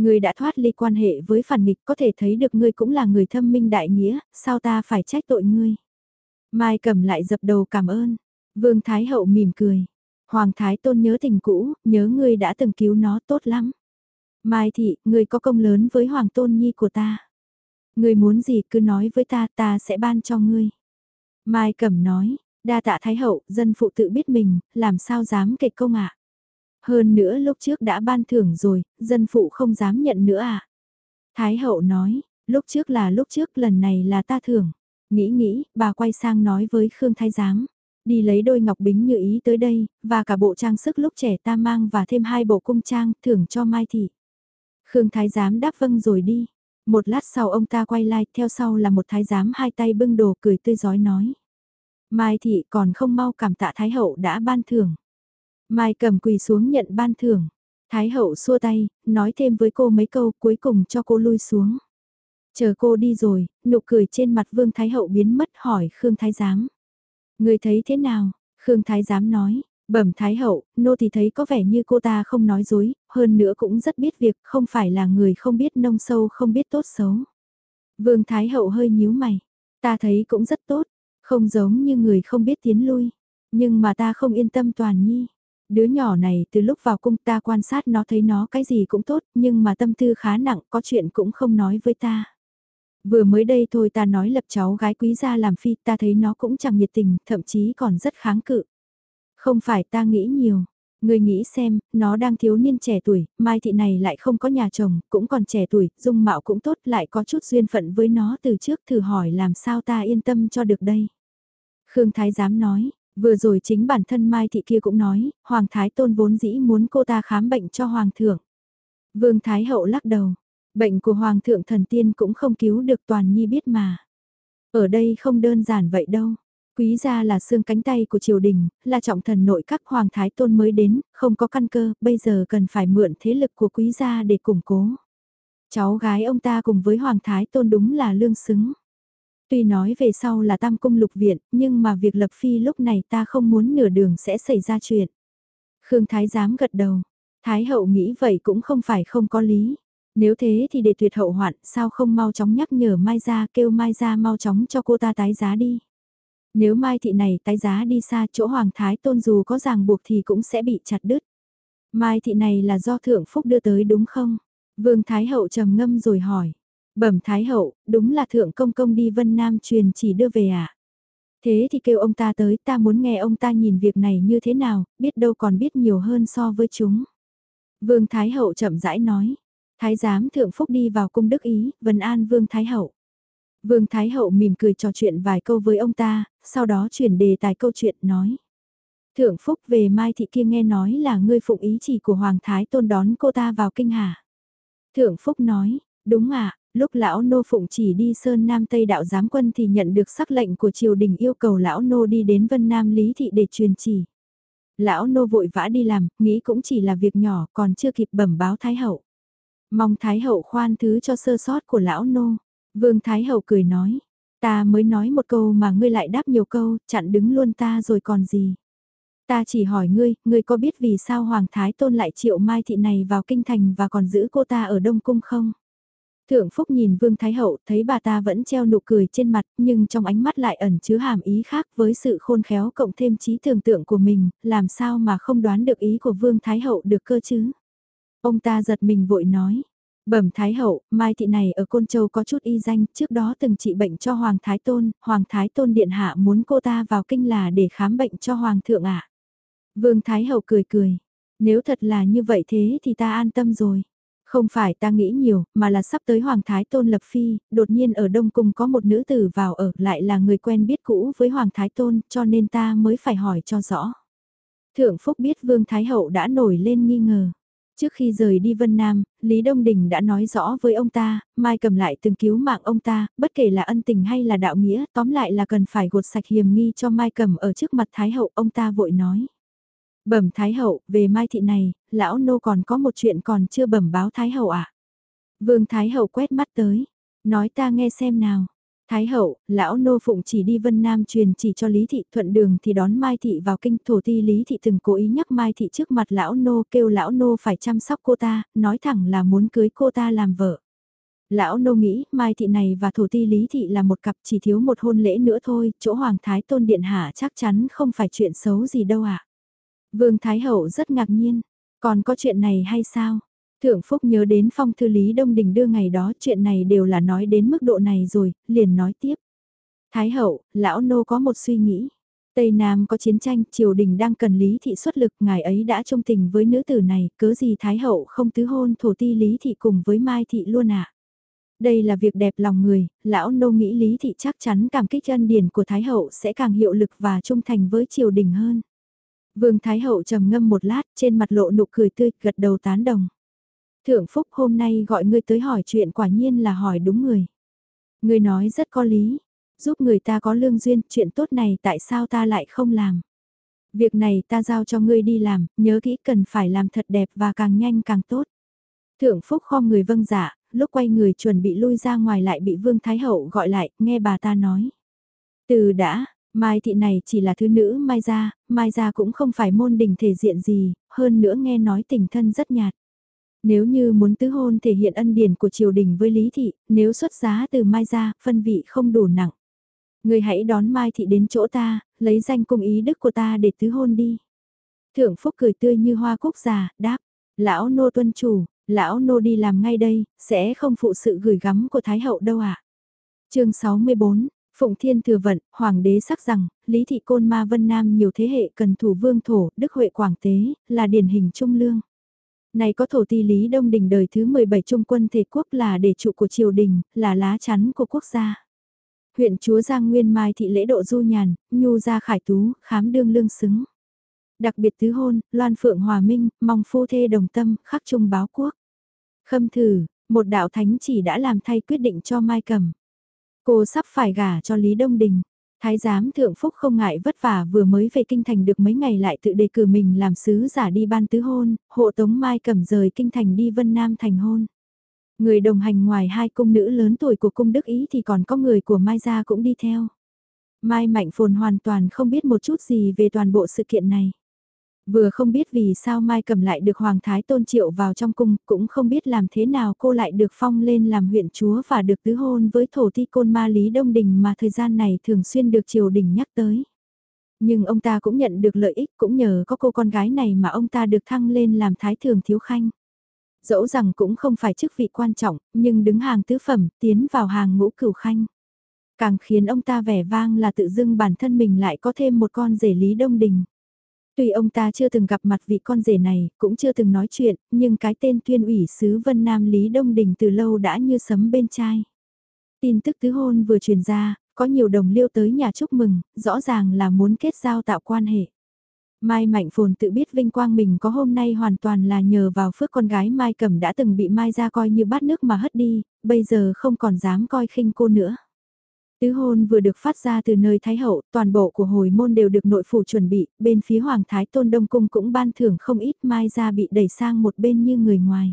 người đã thoát ly quan hệ với phản nghịch có thể thấy được ngươi cũng là người thâm minh đại nghĩa, sao ta phải trách tội ngươi. Mai cầm lại dập đầu cảm ơn. Vương Thái Hậu mỉm cười. Hoàng Thái Tôn nhớ tình cũ, nhớ ngươi đã từng cứu nó tốt lắm. Mai thị, ngươi có công lớn với Hoàng Tôn Nhi của ta. Ngươi muốn gì cứ nói với ta, ta sẽ ban cho ngươi. Mai Cẩm nói, đa tạ Thái Hậu, dân phụ tự biết mình, làm sao dám kịch công ạ. Hơn nữa lúc trước đã ban thưởng rồi, dân phụ không dám nhận nữa à. Thái hậu nói, lúc trước là lúc trước lần này là ta thưởng. Nghĩ nghĩ, bà quay sang nói với Khương Thái Giám. Đi lấy đôi ngọc bính như ý tới đây, và cả bộ trang sức lúc trẻ ta mang và thêm hai bộ cung trang thưởng cho Mai Thị. Khương Thái Giám đáp vâng rồi đi. Một lát sau ông ta quay lại, theo sau là một thái giám hai tay bưng đồ cười tươi giói nói. Mai Thị còn không mau cảm tạ Thái Hậu đã ban thưởng. Mai cầm quỳ xuống nhận ban thưởng. Thái hậu xua tay, nói thêm với cô mấy câu cuối cùng cho cô lui xuống. Chờ cô đi rồi, nụ cười trên mặt Vương Thái hậu biến mất hỏi Khương Thái giám. Người thấy thế nào? Khương Thái giám nói, bẩm Thái hậu, nô thì thấy có vẻ như cô ta không nói dối, hơn nữa cũng rất biết việc, không phải là người không biết nông sâu không biết tốt xấu. Vương Thái hậu hơi nhíu mày, ta thấy cũng rất tốt, không giống như người không biết tiến lui, nhưng mà ta không yên tâm toàn nhi. Đứa nhỏ này từ lúc vào cung ta quan sát nó thấy nó cái gì cũng tốt, nhưng mà tâm tư khá nặng, có chuyện cũng không nói với ta. Vừa mới đây thôi ta nói lập cháu gái quý gia làm phi, ta thấy nó cũng chẳng nhiệt tình, thậm chí còn rất kháng cự. Không phải ta nghĩ nhiều, người nghĩ xem, nó đang thiếu niên trẻ tuổi, Mai Thị này lại không có nhà chồng, cũng còn trẻ tuổi, dung mạo cũng tốt, lại có chút duyên phận với nó từ trước thử hỏi làm sao ta yên tâm cho được đây. Khương Thái Giám nói, Vừa rồi chính bản thân Mai Thị kia cũng nói, Hoàng Thái Tôn vốn dĩ muốn cô ta khám bệnh cho Hoàng thượng. Vương Thái Hậu lắc đầu, bệnh của Hoàng thượng thần tiên cũng không cứu được toàn nhi biết mà. Ở đây không đơn giản vậy đâu. Quý gia là xương cánh tay của triều đình, là trọng thần nội các hoàng thái tôn mới đến, không có căn cơ, bây giờ cần phải mượn thế lực của quý gia để củng cố. Cháu gái ông ta cùng với hoàng thái tôn đúng là lương xứng. Tuy nói về sau là tam cung lục viện, nhưng mà việc lập phi lúc này ta không muốn nửa đường sẽ xảy ra chuyện. Khương Thái dám gật đầu. Thái hậu nghĩ vậy cũng không phải không có lý. Nếu thế thì để tuyệt hậu hoạn, sao không mau chóng nhắc nhở Mai gia kêu Mai gia mau chóng cho cô ta tái giá đi. Nếu Mai thị này tái giá đi xa chỗ Hoàng Thái tôn dù có ràng buộc thì cũng sẽ bị chặt đứt. Mai thị này là do thượng phúc đưa tới đúng không? Vương Thái Hậu trầm ngâm rồi hỏi. Bẩm Thái Hậu, đúng là Thượng Công Công đi Vân Nam truyền chỉ đưa về à? Thế thì kêu ông ta tới, ta muốn nghe ông ta nhìn việc này như thế nào, biết đâu còn biết nhiều hơn so với chúng. Vương Thái Hậu chậm rãi nói. Thái giám Thượng Phúc đi vào cung đức ý, vân an Vương Thái Hậu. Vương Thái Hậu mỉm cười trò chuyện vài câu với ông ta, sau đó chuyển đề tài câu chuyện nói. Thượng Phúc về Mai Thị kia nghe nói là ngươi phụng ý chỉ của Hoàng Thái Tôn đón cô ta vào kinh hà. Thượng Phúc nói, đúng ạ, lúc lão nô phụng chỉ đi Sơn Nam Tây đạo giám quân thì nhận được sắc lệnh của triều đình yêu cầu lão nô đi đến Vân Nam Lý Thị để truyền chỉ. Lão nô vội vã đi làm, nghĩ cũng chỉ là việc nhỏ còn chưa kịp bẩm báo Thái Hậu. Mong Thái Hậu khoan thứ cho sơ sót của lão nô. Vương Thái Hậu cười nói, ta mới nói một câu mà ngươi lại đáp nhiều câu, chặn đứng luôn ta rồi còn gì. Ta chỉ hỏi ngươi, ngươi có biết vì sao Hoàng Thái Tôn lại triệu Mai Thị này vào kinh thành và còn giữ cô ta ở Đông Cung không? Thượng Phúc nhìn Vương Thái Hậu, thấy bà ta vẫn treo nụ cười trên mặt, nhưng trong ánh mắt lại ẩn chứa hàm ý khác với sự khôn khéo cộng thêm trí tưởng tượng của mình, làm sao mà không đoán được ý của Vương Thái Hậu được cơ chứ? Ông ta giật mình vội nói, Bẩm Thái Hậu, Mai Thị này ở Côn Châu có chút y danh, trước đó từng trị bệnh cho Hoàng Thái Tôn, Hoàng Thái Tôn Điện Hạ muốn cô ta vào kinh là để khám bệnh cho Hoàng thượng ạ. Vương Thái Hậu cười cười, nếu thật là như vậy thế thì ta an tâm rồi. Không phải ta nghĩ nhiều, mà là sắp tới Hoàng Thái Tôn lập phi, đột nhiên ở Đông Cung có một nữ tử vào ở lại là người quen biết cũ với Hoàng Thái Tôn, cho nên ta mới phải hỏi cho rõ. Thượng Phúc biết Vương Thái Hậu đã nổi lên nghi ngờ. Trước khi rời đi Vân Nam, Lý Đông Đình đã nói rõ với ông ta, Mai cầm lại từng cứu mạng ông ta, bất kể là ân tình hay là đạo nghĩa, tóm lại là cần phải gột sạch hiểm nghi cho Mai cầm ở trước mặt Thái Hậu, ông ta vội nói. Bẩm Thái Hậu, về Mai Thị này, lão nô còn có một chuyện còn chưa bẩm báo Thái Hậu ạ. À? Vương Thái Hậu quét mắt tới, nói ta nghe xem nào. Thái hậu, lão nô phụng chỉ đi Vân Nam truyền chỉ cho Lý Thị thuận đường thì đón Mai Thị vào kinh thổ ti Lý Thị từng cố ý nhắc Mai Thị trước mặt lão nô kêu lão nô phải chăm sóc cô ta, nói thẳng là muốn cưới cô ta làm vợ. Lão nô nghĩ Mai Thị này và thổ ti Lý Thị là một cặp chỉ thiếu một hôn lễ nữa thôi, chỗ Hoàng Thái Tôn Điện Hạ chắc chắn không phải chuyện xấu gì đâu ạ. À. Vương Thái Hậu rất ngạc nhiên, còn có chuyện này hay sao? Thượng Phúc nhớ đến phong thư Lý Đông Đình đưa ngày đó chuyện này đều là nói đến mức độ này rồi, liền nói tiếp. Thái hậu, lão nô có một suy nghĩ. Tây Nam có chiến tranh, triều đình đang cần Lý Thị xuất lực, ngài ấy đã trung tình với nữ tử này, cớ gì Thái hậu không tứ hôn thổ ti Lý Thị cùng với Mai Thị luôn ạ. À? Đây là việc đẹp lòng người, lão nô nghĩ Lý Thị chắc chắn cảm kích ân điển của Thái hậu sẽ càng hiệu lực và trung thành với triều đình hơn. Vương Thái hậu trầm ngâm một lát, trên mặt lộ nụ cười tươi, gật đầu tán đồng. Thượng Phúc hôm nay gọi ngươi tới hỏi chuyện quả nhiên là hỏi đúng người. Ngươi nói rất có lý, giúp người ta có lương duyên, chuyện tốt này tại sao ta lại không làm. Việc này ta giao cho ngươi đi làm, nhớ kỹ cần phải làm thật đẹp và càng nhanh càng tốt. Thượng Phúc khom người vâng dạ, lúc quay người chuẩn bị lui ra ngoài lại bị Vương Thái Hậu gọi lại, nghe bà ta nói. Từ đã, Mai thị này chỉ là thứ nữ Mai gia, Mai gia cũng không phải môn đình thể diện gì, hơn nữa nghe nói tình thân rất nhạt. Nếu như muốn tứ hôn thể hiện ân điển của triều đình với Lý Thị, nếu xuất giá từ Mai ra, phân vị không đủ nặng. Người hãy đón Mai Thị đến chỗ ta, lấy danh cung ý đức của ta để tứ hôn đi. Thượng Phúc cười tươi như hoa cúc già, đáp, lão nô tuân chủ, lão nô đi làm ngay đây, sẽ không phụ sự gửi gắm của Thái Hậu đâu ạ. À? chương 64, Phụng Thiên thừa vận, Hoàng đế sắc rằng, Lý Thị Côn Ma Vân Nam nhiều thế hệ cần thủ vương thổ, Đức Huệ Quảng Tế, là điển hình trung lương. Này có thổ ti Lý Đông Đình đời thứ 17 trung quân thể quốc là để trụ của triều đình, là lá chắn của quốc gia. Huyện chúa Giang Nguyên Mai thị lễ độ du nhàn, nhu gia khải tú, khám đương lương xứng. Đặc biệt tứ hôn, Loan Phượng Hòa Minh, mong phu thê đồng tâm, khắc trung báo quốc. Khâm thử, một đạo thánh chỉ đã làm thay quyết định cho Mai Cầm. Cô sắp phải gả cho Lý Đông Đình. Thái giám thượng phúc không ngại vất vả vừa mới về kinh thành được mấy ngày lại tự đề cử mình làm sứ giả đi ban tứ hôn, hộ tống Mai cầm rời kinh thành đi Vân Nam thành hôn. Người đồng hành ngoài hai cung nữ lớn tuổi của cung Đức Ý thì còn có người của Mai gia cũng đi theo. Mai Mạnh Phồn hoàn toàn không biết một chút gì về toàn bộ sự kiện này. Vừa không biết vì sao Mai cầm lại được Hoàng Thái Tôn Triệu vào trong cung, cũng không biết làm thế nào cô lại được phong lên làm huyện chúa và được tứ hôn với thổ thi côn ma Lý Đông Đình mà thời gian này thường xuyên được triều đình nhắc tới. Nhưng ông ta cũng nhận được lợi ích cũng nhờ có cô con gái này mà ông ta được thăng lên làm Thái Thường Thiếu Khanh. Dẫu rằng cũng không phải chức vị quan trọng, nhưng đứng hàng tứ phẩm, tiến vào hàng ngũ cửu khanh. Càng khiến ông ta vẻ vang là tự dưng bản thân mình lại có thêm một con rể Lý Đông Đình. Tuy ông ta chưa từng gặp mặt vị con rể này, cũng chưa từng nói chuyện, nhưng cái tên tuyên ủy sứ Vân Nam Lý Đông Đình từ lâu đã như sấm bên trai. Tin tức tứ hôn vừa truyền ra, có nhiều đồng liêu tới nhà chúc mừng, rõ ràng là muốn kết giao tạo quan hệ. Mai Mạnh Phồn tự biết vinh quang mình có hôm nay hoàn toàn là nhờ vào phước con gái Mai Cẩm đã từng bị Mai ra coi như bát nước mà hất đi, bây giờ không còn dám coi khinh cô nữa. Tứ hôn vừa được phát ra từ nơi Thái Hậu, toàn bộ của hồi môn đều được nội phủ chuẩn bị, bên phía Hoàng Thái Tôn Đông Cung cũng ban thưởng không ít Mai ra bị đẩy sang một bên như người ngoài.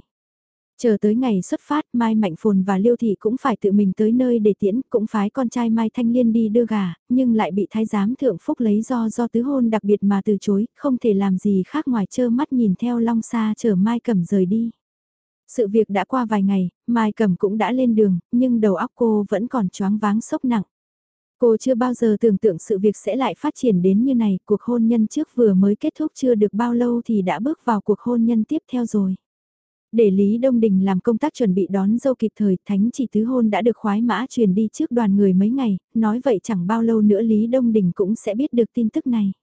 Chờ tới ngày xuất phát Mai Mạnh Phồn và Liêu Thị cũng phải tự mình tới nơi để tiễn, cũng phái con trai Mai Thanh Liên đi đưa gà, nhưng lại bị thái giám thượng phúc lấy do do tứ hôn đặc biệt mà từ chối, không thể làm gì khác ngoài trơ mắt nhìn theo long xa chờ Mai Cẩm rời đi. Sự việc đã qua vài ngày, Mai Cẩm cũng đã lên đường, nhưng đầu óc cô vẫn còn choáng váng sốc nặng. Cô chưa bao giờ tưởng tượng sự việc sẽ lại phát triển đến như này, cuộc hôn nhân trước vừa mới kết thúc chưa được bao lâu thì đã bước vào cuộc hôn nhân tiếp theo rồi. Để Lý Đông Đình làm công tác chuẩn bị đón dâu kịp thời, thánh chỉ tứ hôn đã được khoái mã truyền đi trước đoàn người mấy ngày, nói vậy chẳng bao lâu nữa Lý Đông Đình cũng sẽ biết được tin tức này.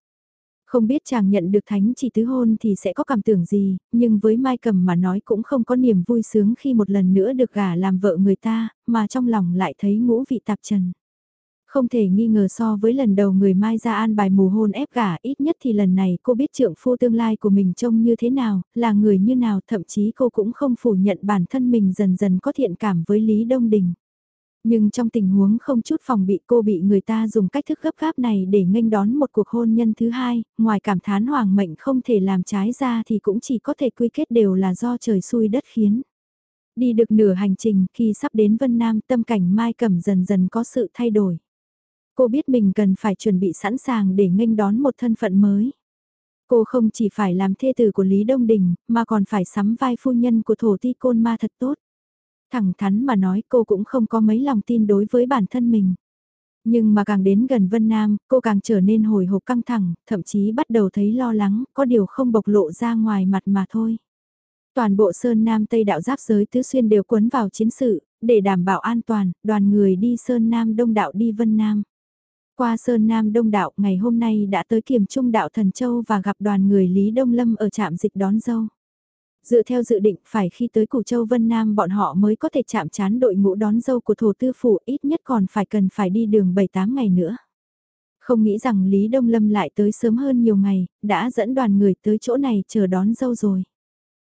Không biết chàng nhận được thánh chỉ tứ hôn thì sẽ có cảm tưởng gì, nhưng với Mai Cầm mà nói cũng không có niềm vui sướng khi một lần nữa được gả làm vợ người ta, mà trong lòng lại thấy ngũ vị tạp trần. Không thể nghi ngờ so với lần đầu người Mai ra an bài mù hôn ép gả ít nhất thì lần này cô biết trượng phu tương lai của mình trông như thế nào, là người như nào thậm chí cô cũng không phủ nhận bản thân mình dần dần có thiện cảm với Lý Đông Đình. Nhưng trong tình huống không chút phòng bị cô bị người ta dùng cách thức gấp gáp này để nghênh đón một cuộc hôn nhân thứ hai, ngoài cảm thán hoàng mệnh không thể làm trái ra thì cũng chỉ có thể quy kết đều là do trời xui đất khiến. Đi được nửa hành trình khi sắp đến Vân Nam tâm cảnh Mai Cẩm dần dần có sự thay đổi. Cô biết mình cần phải chuẩn bị sẵn sàng để nghênh đón một thân phận mới. Cô không chỉ phải làm thê tử của Lý Đông Đình, mà còn phải sắm vai phu nhân của thổ ti côn ma thật tốt. Thẳng thắn mà nói cô cũng không có mấy lòng tin đối với bản thân mình. Nhưng mà càng đến gần Vân Nam, cô càng trở nên hồi hộp căng thẳng, thậm chí bắt đầu thấy lo lắng, có điều không bộc lộ ra ngoài mặt mà thôi. Toàn bộ Sơn Nam Tây đạo giáp giới tứ xuyên đều cuốn vào chiến sự, để đảm bảo an toàn, đoàn người đi Sơn Nam Đông đạo đi Vân Nam. Qua Sơn Nam Đông Đạo ngày hôm nay đã tới kiềm trung đạo Thần Châu và gặp đoàn người Lý Đông Lâm ở trạm dịch đón dâu. Dựa theo dự định phải khi tới Củ Châu Vân Nam bọn họ mới có thể chạm chán đội ngũ đón dâu của Thổ Tư Phủ ít nhất còn phải cần phải đi đường 7-8 ngày nữa. Không nghĩ rằng Lý Đông Lâm lại tới sớm hơn nhiều ngày, đã dẫn đoàn người tới chỗ này chờ đón dâu rồi.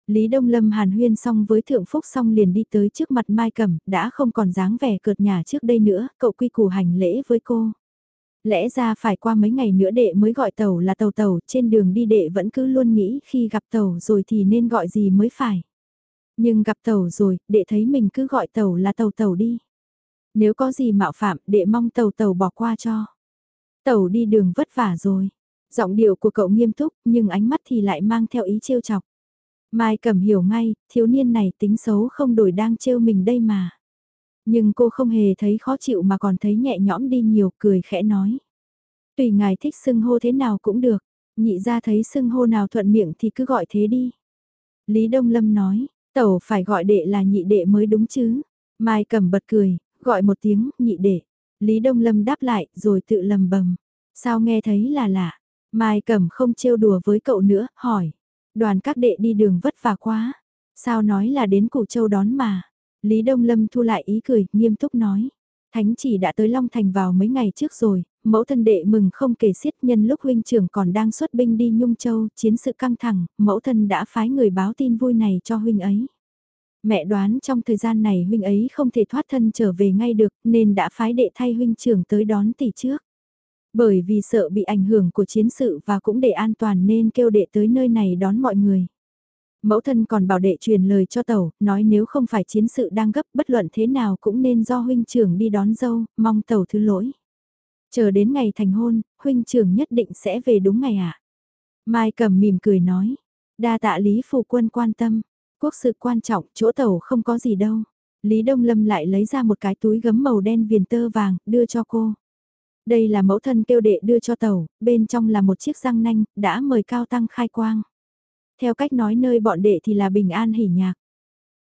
Lý Đông Lâm hàn huyên xong với Thượng Phúc xong liền đi tới trước mặt Mai Cẩm, đã không còn dáng vẻ cợt nhà trước đây nữa, cậu quy củ hành lễ với cô. Lẽ ra phải qua mấy ngày nữa đệ mới gọi tàu là tàu tàu, trên đường đi đệ vẫn cứ luôn nghĩ khi gặp tàu rồi thì nên gọi gì mới phải. Nhưng gặp tàu rồi, đệ thấy mình cứ gọi tàu là tàu tàu đi. Nếu có gì mạo phạm, đệ mong tàu tàu bỏ qua cho. Tàu đi đường vất vả rồi. Giọng điệu của cậu nghiêm túc, nhưng ánh mắt thì lại mang theo ý trêu chọc. Mai cầm hiểu ngay, thiếu niên này tính xấu không đổi đang trêu mình đây mà. Nhưng cô không hề thấy khó chịu mà còn thấy nhẹ nhõm đi nhiều cười khẽ nói. Tùy ngài thích xưng hô thế nào cũng được, nhị ra thấy xưng hô nào thuận miệng thì cứ gọi thế đi. Lý Đông Lâm nói, tẩu phải gọi đệ là nhị đệ mới đúng chứ. Mai cầm bật cười, gọi một tiếng, nhị đệ. Lý Đông Lâm đáp lại, rồi tự lầm bầm. Sao nghe thấy là lạ? Mai cầm không trêu đùa với cậu nữa, hỏi. Đoàn các đệ đi đường vất vả quá. Sao nói là đến Củ Châu đón mà? Lý Đông Lâm thu lại ý cười, nghiêm túc nói. Thánh chỉ đã tới Long Thành vào mấy ngày trước rồi, mẫu thân đệ mừng không kể xiết nhân lúc huynh trưởng còn đang xuất binh đi Nhung Châu, chiến sự căng thẳng, mẫu thân đã phái người báo tin vui này cho huynh ấy. Mẹ đoán trong thời gian này huynh ấy không thể thoát thân trở về ngay được nên đã phái đệ thay huynh trưởng tới đón tỷ trước. Bởi vì sợ bị ảnh hưởng của chiến sự và cũng để an toàn nên kêu đệ tới nơi này đón mọi người. Mẫu thân còn bảo đệ truyền lời cho tàu, nói nếu không phải chiến sự đang gấp bất luận thế nào cũng nên do huynh trưởng đi đón dâu, mong tàu thứ lỗi. Chờ đến ngày thành hôn, huynh trưởng nhất định sẽ về đúng ngày ạ. À? Mai cầm mỉm cười nói, đa tạ Lý Phù Quân quan tâm, quốc sự quan trọng, chỗ tàu không có gì đâu. Lý Đông Lâm lại lấy ra một cái túi gấm màu đen viền tơ vàng, đưa cho cô. Đây là mẫu thân kêu đệ đưa cho tàu, bên trong là một chiếc răng nanh, đã mời cao tăng khai quang. Theo cách nói nơi bọn đệ thì là bình an hỉ nhạc.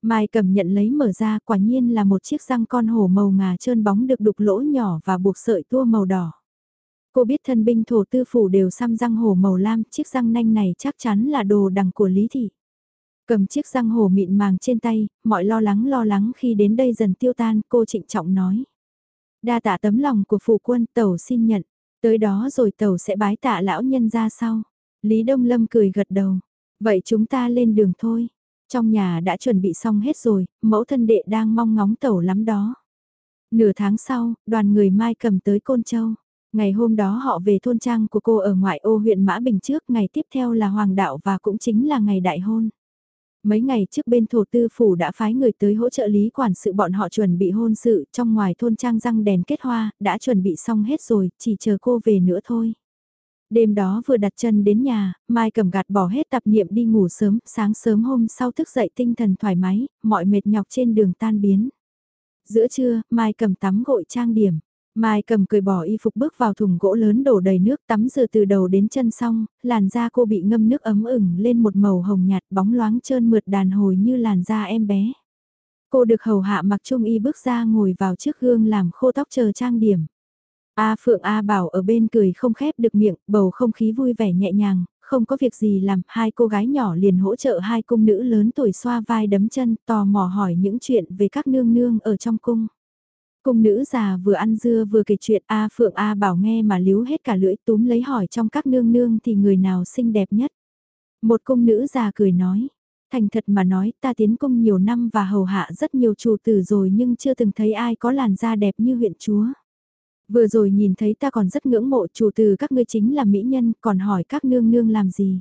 Mai cầm nhận lấy mở ra quả nhiên là một chiếc răng con hổ màu ngà trơn bóng được đục lỗ nhỏ và buộc sợi tua màu đỏ. Cô biết thân binh thổ tư phủ đều xăm răng hổ màu lam, chiếc răng nanh này chắc chắn là đồ đằng của Lý Thị. Cầm chiếc răng hổ mịn màng trên tay, mọi lo lắng lo lắng khi đến đây dần tiêu tan, cô trịnh trọng nói. Đa tạ tấm lòng của phụ quân tàu xin nhận, tới đó rồi tàu sẽ bái tạ lão nhân ra sau. Lý Đông Lâm cười gật đầu, vậy chúng ta lên đường thôi. Trong nhà đã chuẩn bị xong hết rồi, mẫu thân đệ đang mong ngóng tẩu lắm đó. Nửa tháng sau, đoàn người Mai cầm tới Côn Châu. Ngày hôm đó họ về thôn trang của cô ở ngoại ô huyện Mã Bình trước, ngày tiếp theo là Hoàng đạo và cũng chính là ngày đại hôn. Mấy ngày trước bên thổ tư phủ đã phái người tới hỗ trợ lý quản sự bọn họ chuẩn bị hôn sự trong ngoài thôn trang răng đèn kết hoa, đã chuẩn bị xong hết rồi, chỉ chờ cô về nữa thôi. Đêm đó vừa đặt chân đến nhà, Mai cầm gạt bỏ hết tập niệm đi ngủ sớm, sáng sớm hôm sau thức dậy tinh thần thoải mái, mọi mệt nhọc trên đường tan biến. Giữa trưa, Mai cầm tắm gội trang điểm. Mai cầm cười bỏ y phục bước vào thùng gỗ lớn đổ đầy nước tắm rửa từ đầu đến chân xong, làn da cô bị ngâm nước ấm ửng lên một màu hồng nhạt bóng loáng trơn mượt đàn hồi như làn da em bé. Cô được hầu hạ mặc trung y bước ra ngồi vào trước gương làm khô tóc chờ trang điểm. A Phượng A Bảo ở bên cười không khép được miệng, bầu không khí vui vẻ nhẹ nhàng, không có việc gì làm, hai cô gái nhỏ liền hỗ trợ hai cung nữ lớn tuổi xoa vai đấm chân, tò mò hỏi những chuyện về các nương nương ở trong cung. Cung nữ già vừa ăn dưa vừa kể chuyện A Phượng A Bảo nghe mà líu hết cả lưỡi túm lấy hỏi trong các nương nương thì người nào xinh đẹp nhất. Một cung nữ già cười nói, thành thật mà nói ta tiến cung nhiều năm và hầu hạ rất nhiều chủ tử rồi nhưng chưa từng thấy ai có làn da đẹp như huyện chúa. Vừa rồi nhìn thấy ta còn rất ngưỡng mộ chủ từ các ngươi chính là mỹ nhân, còn hỏi các nương nương làm gì.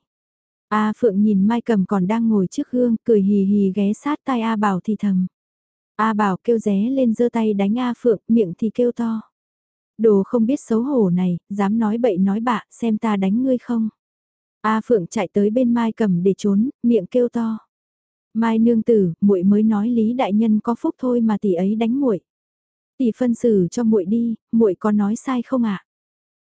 A Phượng nhìn Mai Cầm còn đang ngồi trước gương, cười hì hì ghé sát tai A Bảo thì thầm. A Bảo kêu ré lên giơ tay đánh A Phượng, miệng thì kêu to. Đồ không biết xấu hổ này, dám nói bậy nói bạ, xem ta đánh ngươi không. A Phượng chạy tới bên Mai Cầm để trốn, miệng kêu to. Mai nương tử, muội mới nói Lý đại nhân có phúc thôi mà tỷ ấy đánh muội. Tỷ phân xử cho muội đi, muội có nói sai không ạ? À?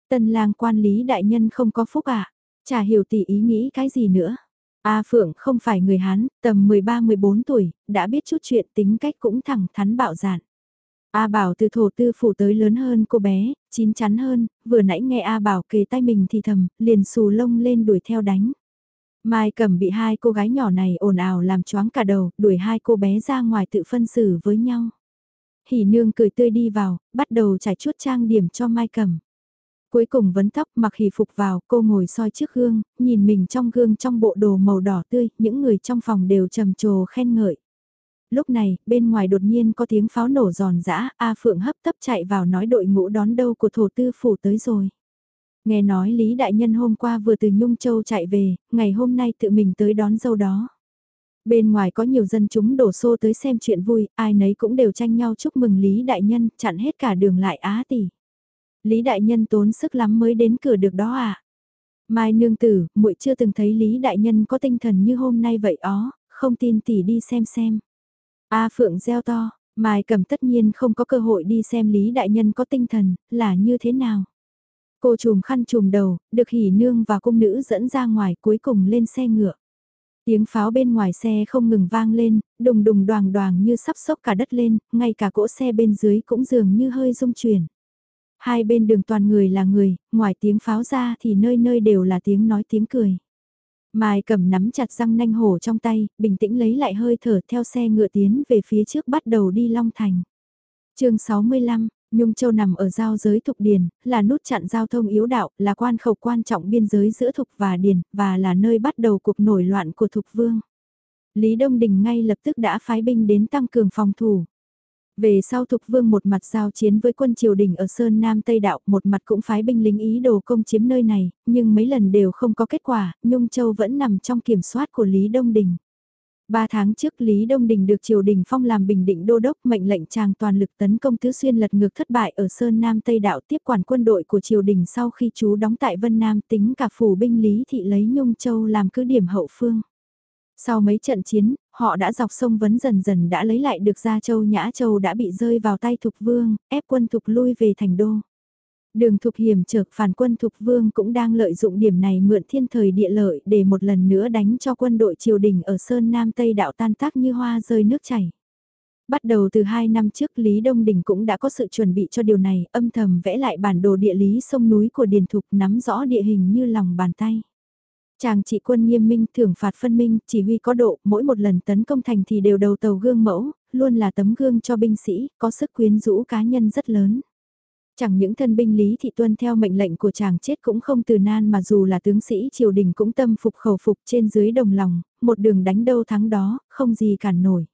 Tân lang quan lý đại nhân không có phúc ạ. À? Chả hiểu tỷ ý nghĩ cái gì nữa. A Phượng không phải người Hán, tầm 13-14 tuổi, đã biết chút chuyện tính cách cũng thẳng thắn bạo dạn. A Bảo từ thổ tư phủ tới lớn hơn cô bé, chín chắn hơn, vừa nãy nghe A Bảo kề tay mình thì thầm, liền xù lông lên đuổi theo đánh. Mai cầm bị hai cô gái nhỏ này ồn ào làm choáng cả đầu, đuổi hai cô bé ra ngoài tự phân xử với nhau hỉ nương cười tươi đi vào, bắt đầu trải chuốt trang điểm cho Mai Cẩm. Cuối cùng vấn tóc mặc hỉ phục vào, cô ngồi soi trước gương, nhìn mình trong gương trong bộ đồ màu đỏ tươi, những người trong phòng đều trầm trồ khen ngợi. Lúc này, bên ngoài đột nhiên có tiếng pháo nổ giòn giã, A Phượng hấp tấp chạy vào nói đội ngũ đón đâu của thổ tư phủ tới rồi. Nghe nói Lý Đại Nhân hôm qua vừa từ Nhung Châu chạy về, ngày hôm nay tự mình tới đón dâu đó. Bên ngoài có nhiều dân chúng đổ xô tới xem chuyện vui, ai nấy cũng đều tranh nhau chúc mừng Lý Đại Nhân, chặn hết cả đường lại á tỷ. Lý Đại Nhân tốn sức lắm mới đến cửa được đó à. Mai nương tử, muội chưa từng thấy Lý Đại Nhân có tinh thần như hôm nay vậy ó, không tin tỷ đi xem xem. A Phượng gieo to, Mai cầm tất nhiên không có cơ hội đi xem Lý Đại Nhân có tinh thần, là như thế nào. Cô trùm khăn trùm đầu, được hỉ nương và cung nữ dẫn ra ngoài cuối cùng lên xe ngựa. Tiếng pháo bên ngoài xe không ngừng vang lên, đùng đùng đoàng đoàng như sắp sốc cả đất lên, ngay cả cỗ xe bên dưới cũng dường như hơi rung chuyển. Hai bên đường toàn người là người, ngoài tiếng pháo ra thì nơi nơi đều là tiếng nói tiếng cười. Mai cầm nắm chặt răng nanh hổ trong tay, bình tĩnh lấy lại hơi thở theo xe ngựa tiến về phía trước bắt đầu đi Long Thành. chương 65, Nhung Châu nằm ở giao giới Thục Điền, là nút chặn giao thông yếu đạo, là quan khẩu quan trọng biên giới giữa Thục và Điền, và là nơi bắt đầu cuộc nổi loạn của Thục Vương. Lý Đông Đình ngay lập tức đã phái binh đến tăng cường phòng thủ. Về sau Thục Vương một mặt giao chiến với quân triều đình ở Sơn Nam Tây Đạo, một mặt cũng phái binh lính ý đồ công chiếm nơi này, nhưng mấy lần đều không có kết quả, Nhung Châu vẫn nằm trong kiểm soát của Lý Đông Đình. Ba tháng trước Lý Đông Đình được triều đình phong làm bình định đô đốc mệnh lệnh chàng toàn lực tấn công tứ xuyên lật ngược thất bại ở Sơn Nam Tây Đạo tiếp quản quân đội của triều đình sau khi chú đóng tại Vân Nam tính cả phủ binh Lý Thị lấy Nhung Châu làm cứ điểm hậu phương. Sau mấy trận chiến, họ đã dọc sông Vấn dần dần đã lấy lại được Gia Châu Nhã Châu đã bị rơi vào tay Thục Vương, ép quân Thục lui về thành đô. Đường thục hiểm trở phản quân thục vương cũng đang lợi dụng điểm này mượn thiên thời địa lợi để một lần nữa đánh cho quân đội triều đình ở Sơn Nam Tây đạo tan tác như hoa rơi nước chảy. Bắt đầu từ 2 năm trước Lý Đông Đình cũng đã có sự chuẩn bị cho điều này, âm thầm vẽ lại bản đồ địa lý sông núi của Điền Thục nắm rõ địa hình như lòng bàn tay. Chàng trị quân nghiêm minh, thưởng phạt phân minh, chỉ huy có độ, mỗi một lần tấn công thành thì đều đầu tàu gương mẫu, luôn là tấm gương cho binh sĩ, có sức quyến rũ cá nhân rất lớn. Chẳng những thân binh Lý Thị Tuân theo mệnh lệnh của chàng chết cũng không từ nan mà dù là tướng sĩ triều đình cũng tâm phục khẩu phục trên dưới đồng lòng, một đường đánh đâu thắng đó, không gì cản nổi.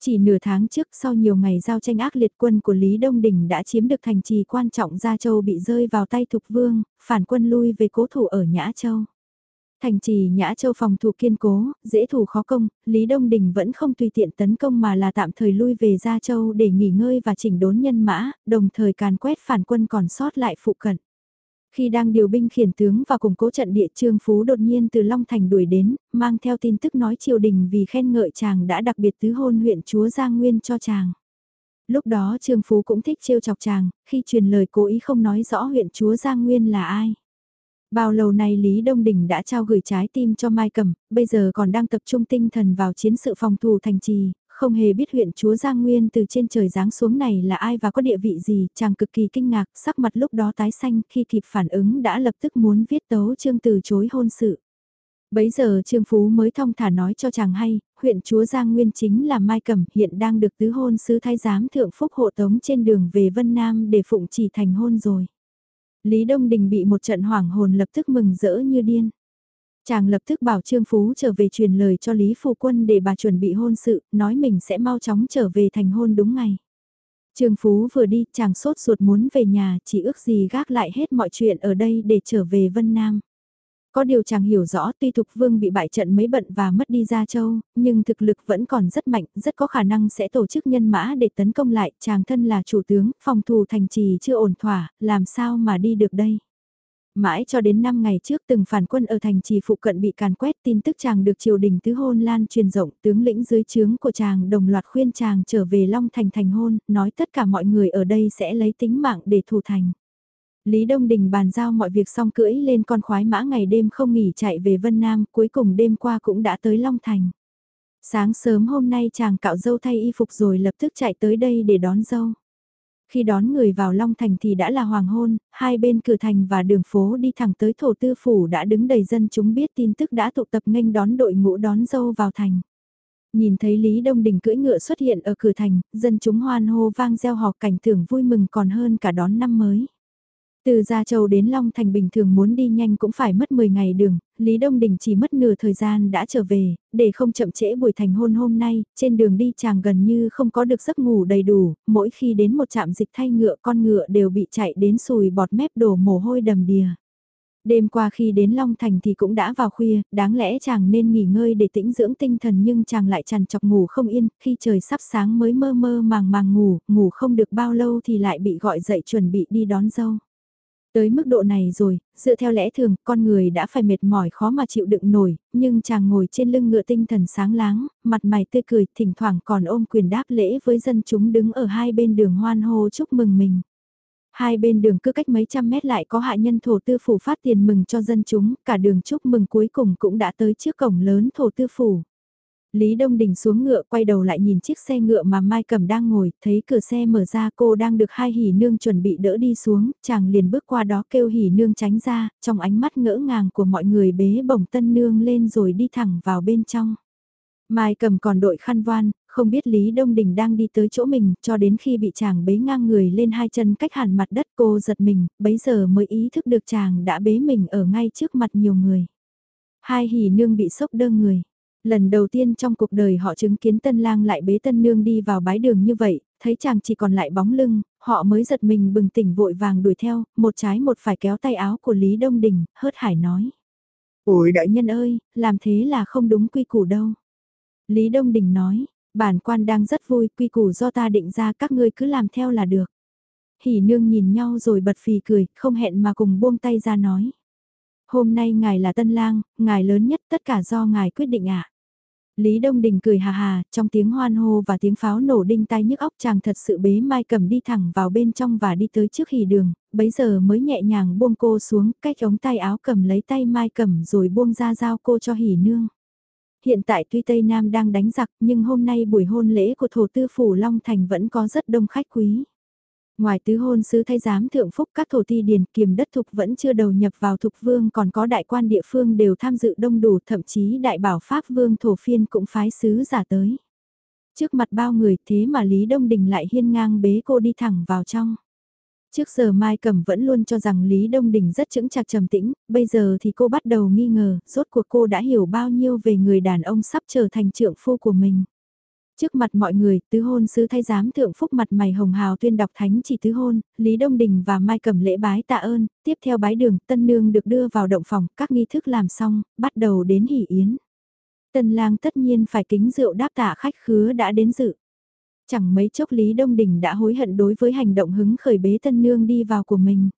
Chỉ nửa tháng trước sau nhiều ngày giao tranh ác liệt quân của Lý Đông Đình đã chiếm được thành trì quan trọng Gia Châu bị rơi vào tay Thục Vương, phản quân lui về cố thủ ở Nhã Châu. Thành trì Nhã Châu phòng thủ kiên cố, dễ thủ khó công, Lý Đông Đình vẫn không tùy tiện tấn công mà là tạm thời lui về Gia Châu để nghỉ ngơi và chỉnh đốn nhân mã, đồng thời càn quét phản quân còn sót lại phụ cận. Khi đang điều binh khiển tướng và củng cố trận địa trương phú đột nhiên từ Long Thành đuổi đến, mang theo tin tức nói triều đình vì khen ngợi chàng đã đặc biệt tứ hôn huyện chúa Giang Nguyên cho chàng. Lúc đó trương phú cũng thích trêu chọc chàng, khi truyền lời cố ý không nói rõ huyện chúa Giang Nguyên là ai. Bao lâu nay Lý Đông Đình đã trao gửi trái tim cho Mai Cẩm, bây giờ còn đang tập trung tinh thần vào chiến sự phòng thủ thành trì, không hề biết huyện chúa Giang Nguyên từ trên trời giáng xuống này là ai và có địa vị gì, chàng cực kỳ kinh ngạc, sắc mặt lúc đó tái xanh khi kịp phản ứng đã lập tức muốn viết tấu chương từ chối hôn sự. Bấy giờ Trương Phú mới thông thả nói cho chàng hay, huyện chúa Giang Nguyên chính là Mai Cẩm hiện đang được tứ hôn sứ thái giám thượng phúc hộ tống trên đường về Vân Nam để phụng chỉ thành hôn rồi. Lý Đông Đình bị một trận hoảng hồn lập tức mừng rỡ như điên. Chàng lập tức bảo Trương Phú trở về truyền lời cho Lý Phù Quân để bà chuẩn bị hôn sự, nói mình sẽ mau chóng trở về thành hôn đúng ngày. Trương Phú vừa đi, chàng sốt ruột muốn về nhà, chỉ ước gì gác lại hết mọi chuyện ở đây để trở về Vân Nam. Có điều chàng hiểu rõ tuy Thục Vương bị bại trận mấy bận và mất đi Gia Châu, nhưng thực lực vẫn còn rất mạnh, rất có khả năng sẽ tổ chức nhân mã để tấn công lại, chàng thân là chủ tướng, phòng thủ thành trì chưa ổn thỏa, làm sao mà đi được đây. Mãi cho đến 5 ngày trước từng phản quân ở thành trì phụ cận bị càn quét tin tức chàng được triều đình tứ hôn lan truyền rộng tướng lĩnh dưới trướng của chàng đồng loạt khuyên chàng trở về Long Thành thành hôn, nói tất cả mọi người ở đây sẽ lấy tính mạng để thủ thành. Lý Đông Đình bàn giao mọi việc xong cưỡi lên con khoái mã ngày đêm không nghỉ chạy về Vân Nam, cuối cùng đêm qua cũng đã tới Long Thành. Sáng sớm hôm nay chàng cạo dâu thay y phục rồi lập tức chạy tới đây để đón dâu. Khi đón người vào Long Thành thì đã là hoàng hôn, hai bên cửa thành và đường phố đi thẳng tới thổ tư phủ đã đứng đầy dân chúng biết tin tức đã tụ tập nghênh đón đội ngũ đón dâu vào thành. Nhìn thấy Lý Đông Đình cưỡi ngựa xuất hiện ở cửa thành, dân chúng hoan hô vang gieo hò cảnh thưởng vui mừng còn hơn cả đón năm mới. Từ Gia Châu đến Long Thành bình thường muốn đi nhanh cũng phải mất 10 ngày đường, Lý Đông Đình chỉ mất nửa thời gian đã trở về, để không chậm trễ buổi thành hôn hôm nay, trên đường đi chàng gần như không có được giấc ngủ đầy đủ, mỗi khi đến một trạm dịch thay ngựa con ngựa đều bị chạy đến sùi bọt mép đổ mồ hôi đầm đìa. Đêm qua khi đến Long Thành thì cũng đã vào khuya, đáng lẽ chàng nên nghỉ ngơi để tĩnh dưỡng tinh thần nhưng chàng lại chằn chọc ngủ không yên, khi trời sắp sáng mới mơ mơ màng màng ngủ, ngủ không được bao lâu thì lại bị gọi dậy chuẩn bị đi đón dâu. Tới mức độ này rồi, dựa theo lẽ thường, con người đã phải mệt mỏi khó mà chịu đựng nổi, nhưng chàng ngồi trên lưng ngựa tinh thần sáng láng, mặt mày tươi cười, thỉnh thoảng còn ôm quyền đáp lễ với dân chúng đứng ở hai bên đường hoan hô chúc mừng mình. Hai bên đường cứ cách mấy trăm mét lại có hạ nhân thổ tư phủ phát tiền mừng cho dân chúng, cả đường chúc mừng cuối cùng cũng đã tới trước cổng lớn thổ tư phủ. Lý Đông Đình xuống ngựa quay đầu lại nhìn chiếc xe ngựa mà Mai Cầm đang ngồi, thấy cửa xe mở ra cô đang được hai hỉ nương chuẩn bị đỡ đi xuống, chàng liền bước qua đó kêu hỉ nương tránh ra, trong ánh mắt ngỡ ngàng của mọi người bế bổng tân nương lên rồi đi thẳng vào bên trong. Mai Cầm còn đội khăn voan, không biết Lý Đông Đình đang đi tới chỗ mình, cho đến khi bị chàng bế ngang người lên hai chân cách hẳn mặt đất cô giật mình, bấy giờ mới ý thức được chàng đã bế mình ở ngay trước mặt nhiều người. Hai hỉ nương bị sốc đơ người. Lần đầu tiên trong cuộc đời họ chứng kiến tân lang lại bế tân nương đi vào bái đường như vậy, thấy chàng chỉ còn lại bóng lưng, họ mới giật mình bừng tỉnh vội vàng đuổi theo, một trái một phải kéo tay áo của Lý Đông Đình, hớt hải nói. Ôi đại nhân ơi, làm thế là không đúng quy củ đâu. Lý Đông Đình nói, bản quan đang rất vui, quy củ do ta định ra các ngươi cứ làm theo là được. Hỉ nương nhìn nhau rồi bật phì cười, không hẹn mà cùng buông tay ra nói. Hôm nay ngài là tân lang, ngài lớn nhất tất cả do ngài quyết định ạ. Lý Đông Đình cười hà hà, trong tiếng hoan hô và tiếng pháo nổ đinh tai nhức óc chàng thật sự bế Mai cầm đi thẳng vào bên trong và đi tới trước hỉ đường, bấy giờ mới nhẹ nhàng buông cô xuống, cách ống tay áo cầm lấy tay Mai cầm rồi buông ra giao cô cho hỉ nương. Hiện tại tuy Tây Nam đang đánh giặc nhưng hôm nay buổi hôn lễ của thổ tư phủ Long Thành vẫn có rất đông khách quý. Ngoài tứ hôn sứ thay giám thượng phúc các thổ ti điền kiềm đất thục vẫn chưa đầu nhập vào thục vương còn có đại quan địa phương đều tham dự đông đủ thậm chí đại bảo pháp vương thổ phiên cũng phái sứ giả tới. Trước mặt bao người thế mà Lý Đông Đình lại hiên ngang bế cô đi thẳng vào trong. Trước giờ Mai Cẩm vẫn luôn cho rằng Lý Đông Đình rất chững chạc trầm tĩnh, bây giờ thì cô bắt đầu nghi ngờ, rốt cuộc cô đã hiểu bao nhiêu về người đàn ông sắp trở thành trượng phu của mình. Trước mặt mọi người, tứ hôn sứ thay giám thượng phúc mặt mày hồng hào tuyên đọc thánh chỉ tứ hôn, Lý Đông Đình và Mai Cẩm lễ bái tạ ơn, tiếp theo bái đường, tân nương được đưa vào động phòng, các nghi thức làm xong, bắt đầu đến hỷ yến. Tân lang tất nhiên phải kính rượu đáp tạ khách khứa đã đến dự. Chẳng mấy chốc Lý Đông Đình đã hối hận đối với hành động hứng khởi bế tân nương đi vào của mình.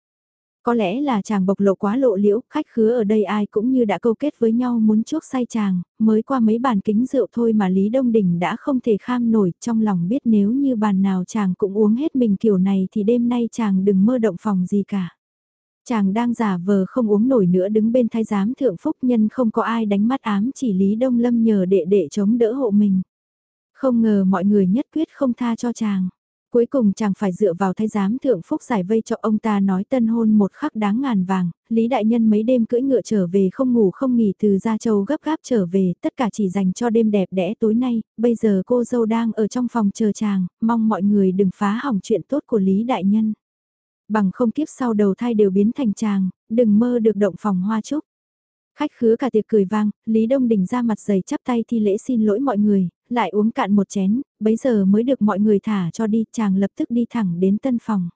Có lẽ là chàng bộc lộ quá lộ liễu, khách khứa ở đây ai cũng như đã câu kết với nhau muốn chuốc say chàng, mới qua mấy bàn kính rượu thôi mà Lý Đông Đình đã không thể kham nổi trong lòng biết nếu như bàn nào chàng cũng uống hết mình kiểu này thì đêm nay chàng đừng mơ động phòng gì cả. Chàng đang giả vờ không uống nổi nữa đứng bên thái giám thượng phúc nhân không có ai đánh mắt ám chỉ Lý Đông Lâm nhờ đệ đệ chống đỡ hộ mình. Không ngờ mọi người nhất quyết không tha cho chàng. Cuối cùng chàng phải dựa vào thái giám thượng phúc giải vây cho ông ta nói tân hôn một khắc đáng ngàn vàng, Lý Đại Nhân mấy đêm cưỡi ngựa trở về không ngủ không nghỉ từ Gia Châu gấp gáp trở về, tất cả chỉ dành cho đêm đẹp đẽ tối nay, bây giờ cô dâu đang ở trong phòng chờ chàng, mong mọi người đừng phá hỏng chuyện tốt của Lý Đại Nhân. Bằng không kiếp sau đầu thai đều biến thành chàng, đừng mơ được động phòng hoa trúc. Khách khứa cả tiệc cười vang, Lý Đông Đình ra mặt dày chắp tay thi lễ xin lỗi mọi người, lại uống cạn một chén, bấy giờ mới được mọi người thả cho đi, chàng lập tức đi thẳng đến tân phòng.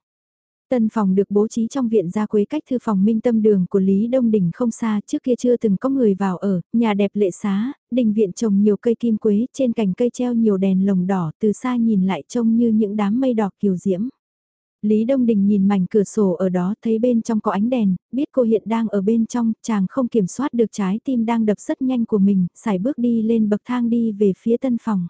Tân phòng được bố trí trong viện gia quế cách thư phòng minh tâm đường của Lý Đông Đình không xa, trước kia chưa từng có người vào ở, nhà đẹp lệ xá, đình viện trồng nhiều cây kim quế, trên cành cây treo nhiều đèn lồng đỏ, từ xa nhìn lại trông như những đám mây đỏ kiều diễm. Lý Đông Đình nhìn mảnh cửa sổ ở đó thấy bên trong có ánh đèn, biết cô hiện đang ở bên trong, chàng không kiểm soát được trái tim đang đập rất nhanh của mình, xài bước đi lên bậc thang đi về phía tân phòng.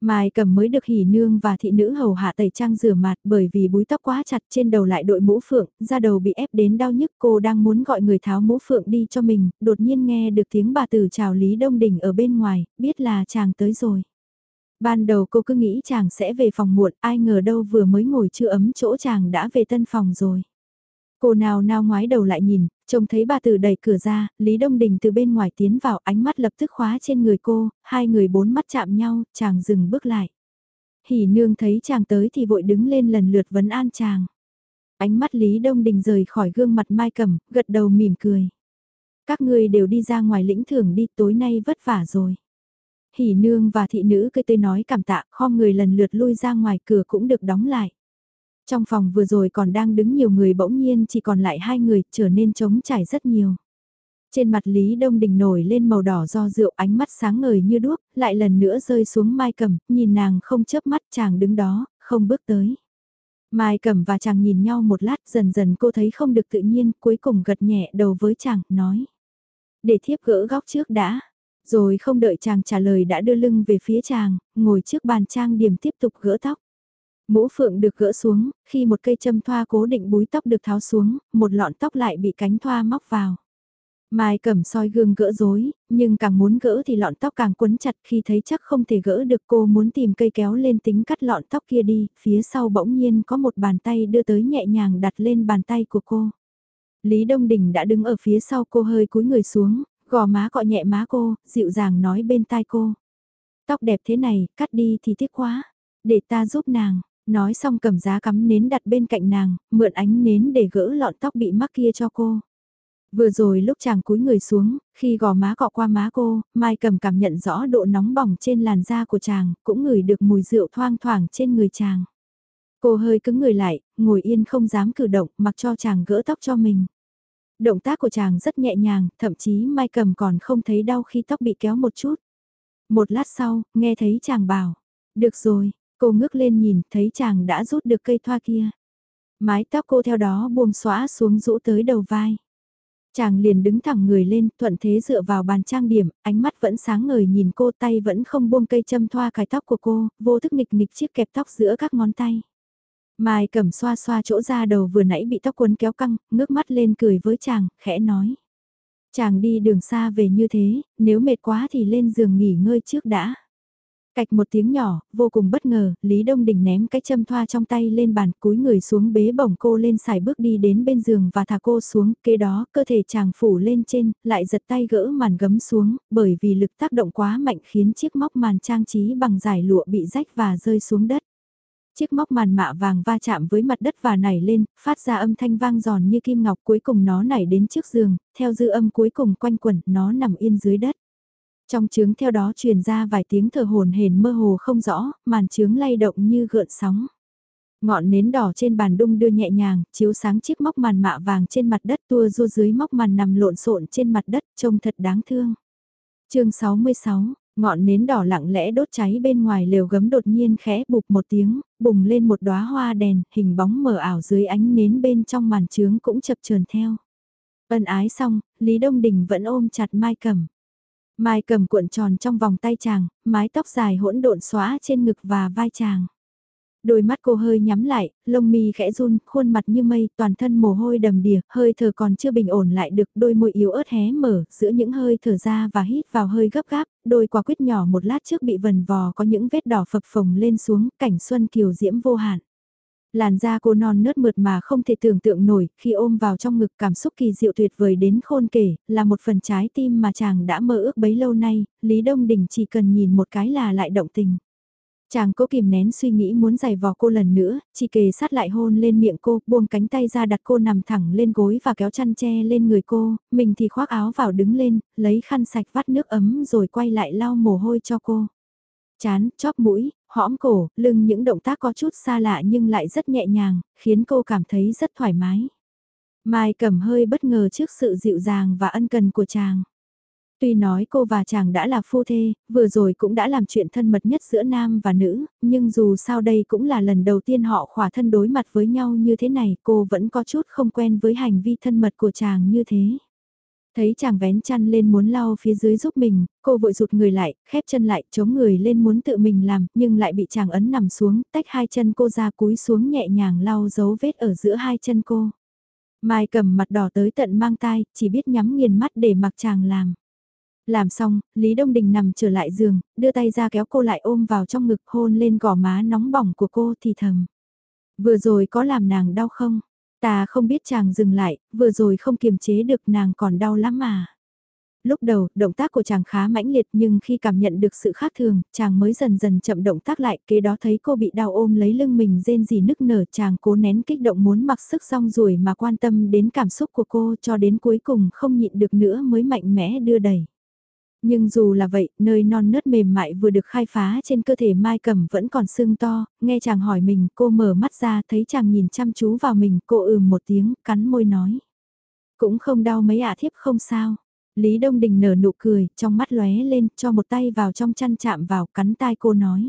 Mai cầm mới được hỉ nương và thị nữ hầu hạ tẩy trang rửa mặt bởi vì búi tóc quá chặt trên đầu lại đội mũ phượng, da đầu bị ép đến đau nhức cô đang muốn gọi người tháo mũ phượng đi cho mình, đột nhiên nghe được tiếng bà tử chào Lý Đông Đình ở bên ngoài, biết là chàng tới rồi. Ban đầu cô cứ nghĩ chàng sẽ về phòng muộn, ai ngờ đâu vừa mới ngồi chưa ấm chỗ chàng đã về tân phòng rồi. Cô nào nào ngoái đầu lại nhìn, trông thấy bà tử đẩy cửa ra, Lý Đông Đình từ bên ngoài tiến vào ánh mắt lập tức khóa trên người cô, hai người bốn mắt chạm nhau, chàng dừng bước lại. Hỉ nương thấy chàng tới thì vội đứng lên lần lượt vấn an chàng. Ánh mắt Lý Đông Đình rời khỏi gương mặt Mai Cẩm, gật đầu mỉm cười. Các người đều đi ra ngoài lĩnh thưởng đi tối nay vất vả rồi. Hỉ nương và thị nữ cây tươi nói cảm tạ, kho người lần lượt lui ra ngoài cửa cũng được đóng lại. Trong phòng vừa rồi còn đang đứng nhiều người bỗng nhiên chỉ còn lại hai người, trở nên trống trải rất nhiều. Trên mặt Lý Đông Đình nổi lên màu đỏ do rượu ánh mắt sáng ngời như đuốc, lại lần nữa rơi xuống Mai Cẩm, nhìn nàng không chớp mắt chàng đứng đó, không bước tới. Mai Cẩm và chàng nhìn nhau một lát dần dần cô thấy không được tự nhiên, cuối cùng gật nhẹ đầu với chàng, nói. Để thiếp gỡ góc trước đã, rồi không đợi chàng trả lời đã đưa lưng về phía chàng, ngồi trước bàn trang điểm tiếp tục gỡ tóc. Mũ phượng được gỡ xuống, khi một cây châm thoa cố định búi tóc được tháo xuống, một lọn tóc lại bị cánh thoa móc vào. Mai cầm soi gương gỡ rối, nhưng càng muốn gỡ thì lọn tóc càng quấn chặt khi thấy chắc không thể gỡ được cô muốn tìm cây kéo lên tính cắt lọn tóc kia đi, phía sau bỗng nhiên có một bàn tay đưa tới nhẹ nhàng đặt lên bàn tay của cô. Lý Đông Đình đã đứng ở phía sau cô hơi cúi người xuống, Gò má cọ nhẹ má cô, dịu dàng nói bên tai cô. Tóc đẹp thế này, cắt đi thì tiếc quá. Để ta giúp nàng, nói xong cầm giá cắm nến đặt bên cạnh nàng, mượn ánh nến để gỡ lọn tóc bị mắc kia cho cô. Vừa rồi lúc chàng cúi người xuống, khi gò má cọ qua má cô, Mai cầm cảm nhận rõ độ nóng bỏng trên làn da của chàng, cũng ngửi được mùi rượu thoang thoảng trên người chàng. Cô hơi cứng người lại, ngồi yên không dám cử động, mặc cho chàng gỡ tóc cho mình. Động tác của chàng rất nhẹ nhàng, thậm chí Mai Cầm còn không thấy đau khi tóc bị kéo một chút. Một lát sau, nghe thấy chàng bảo, được rồi, cô ngước lên nhìn, thấy chàng đã rút được cây thoa kia. Mái tóc cô theo đó buông xóa xuống rũ tới đầu vai. Chàng liền đứng thẳng người lên, thuận thế dựa vào bàn trang điểm, ánh mắt vẫn sáng ngời nhìn cô tay vẫn không buông cây châm thoa cài tóc của cô, vô thức nghịch nghịch chiếc kẹp tóc giữa các ngón tay. Mai cầm xoa xoa chỗ ra đầu vừa nãy bị tóc quấn kéo căng, ngước mắt lên cười với chàng, khẽ nói. Chàng đi đường xa về như thế, nếu mệt quá thì lên giường nghỉ ngơi trước đã. Cạch một tiếng nhỏ, vô cùng bất ngờ, Lý Đông Đình ném cái châm thoa trong tay lên bàn, cúi người xuống bế bổng cô lên xài bước đi đến bên giường và thả cô xuống, kế đó cơ thể chàng phủ lên trên, lại giật tay gỡ màn gấm xuống, bởi vì lực tác động quá mạnh khiến chiếc móc màn trang trí bằng giải lụa bị rách và rơi xuống đất. Chiếc móc màn mạ vàng va chạm với mặt đất và nảy lên, phát ra âm thanh vang giòn như kim ngọc cuối cùng nó nảy đến trước giường, theo dư âm cuối cùng quanh quẩn, nó nằm yên dưới đất. Trong trướng theo đó truyền ra vài tiếng thở hồn hển mơ hồ không rõ, màn trướng lay động như gợn sóng. Ngọn nến đỏ trên bàn đung đưa nhẹ nhàng, chiếu sáng chiếc móc màn mạ vàng trên mặt đất tua rua dưới móc màn nằm lộn xộn trên mặt đất trông thật đáng thương. chương 66, ngọn nến đỏ lặng lẽ đốt cháy bên ngoài lều gấm đột nhiên khẽ bụp một tiếng, bùng lên một đóa hoa đèn, hình bóng mờ ảo dưới ánh nến bên trong màn trướng cũng chập chờn theo. Ân ái xong, Lý Đông Đình vẫn ôm chặt Mai Cẩm. Mai cầm cuộn tròn trong vòng tay chàng, mái tóc dài hỗn độn xóa trên ngực và vai chàng. Đôi mắt cô hơi nhắm lại, lông mi khẽ run, khuôn mặt như mây, toàn thân mồ hôi đầm đìa, hơi thở còn chưa bình ổn lại được, đôi môi yếu ớt hé mở, giữa những hơi thở ra và hít vào hơi gấp gáp, đôi quả quyết nhỏ một lát trước bị vần vò có những vết đỏ phập phồng lên xuống, cảnh xuân kiều diễm vô hạn. Làn da cô non nớt mượt mà không thể tưởng tượng nổi, khi ôm vào trong ngực cảm xúc kỳ diệu tuyệt vời đến khôn kể, là một phần trái tim mà chàng đã mơ ước bấy lâu nay, Lý Đông Đình chỉ cần nhìn một cái là lại động tình. Chàng cố kìm nén suy nghĩ muốn giày vò cô lần nữa, chỉ kề sát lại hôn lên miệng cô, buông cánh tay ra đặt cô nằm thẳng lên gối và kéo chăn che lên người cô, mình thì khoác áo vào đứng lên, lấy khăn sạch vắt nước ấm rồi quay lại lau mồ hôi cho cô. Chán, chóp mũi, hõm cổ, lưng những động tác có chút xa lạ nhưng lại rất nhẹ nhàng, khiến cô cảm thấy rất thoải mái. Mai cầm hơi bất ngờ trước sự dịu dàng và ân cần của chàng. Tuy nói cô và chàng đã là phu thê, vừa rồi cũng đã làm chuyện thân mật nhất giữa nam và nữ, nhưng dù sao đây cũng là lần đầu tiên họ khỏa thân đối mặt với nhau như thế này, cô vẫn có chút không quen với hành vi thân mật của chàng như thế. Thấy chàng vén chăn lên muốn lau phía dưới giúp mình, cô vội rụt người lại, khép chân lại, chống người lên muốn tự mình làm, nhưng lại bị chàng ấn nằm xuống, tách hai chân cô ra cúi xuống nhẹ nhàng lau dấu vết ở giữa hai chân cô. Mai cầm mặt đỏ tới tận mang tai, chỉ biết nhắm nghiền mắt để mặc chàng làm. Làm xong, Lý Đông Đình nằm trở lại giường, đưa tay ra kéo cô lại ôm vào trong ngực hôn lên gò má nóng bỏng của cô thì thầm. Vừa rồi có làm nàng đau không? Ta không biết chàng dừng lại, vừa rồi không kiềm chế được nàng còn đau lắm mà. Lúc đầu, động tác của chàng khá mãnh liệt nhưng khi cảm nhận được sự khác thường, chàng mới dần dần chậm động tác lại, kế đó thấy cô bị đau ôm lấy lưng mình rên gì nức nở, chàng cố nén kích động muốn mặc sức rong ruổi mà quan tâm đến cảm xúc của cô cho đến cuối cùng không nhịn được nữa mới mạnh mẽ đưa đẩy. Nhưng dù là vậy, nơi non nớt mềm mại vừa được khai phá trên cơ thể Mai Cẩm vẫn còn sưng to, nghe chàng hỏi mình, cô mở mắt ra thấy chàng nhìn chăm chú vào mình, cô ừm một tiếng, cắn môi nói. Cũng không đau mấy ạ thiếp không sao. Lý Đông Đình nở nụ cười, trong mắt lóe lên, cho một tay vào trong chăn chạm vào, cắn tai cô nói.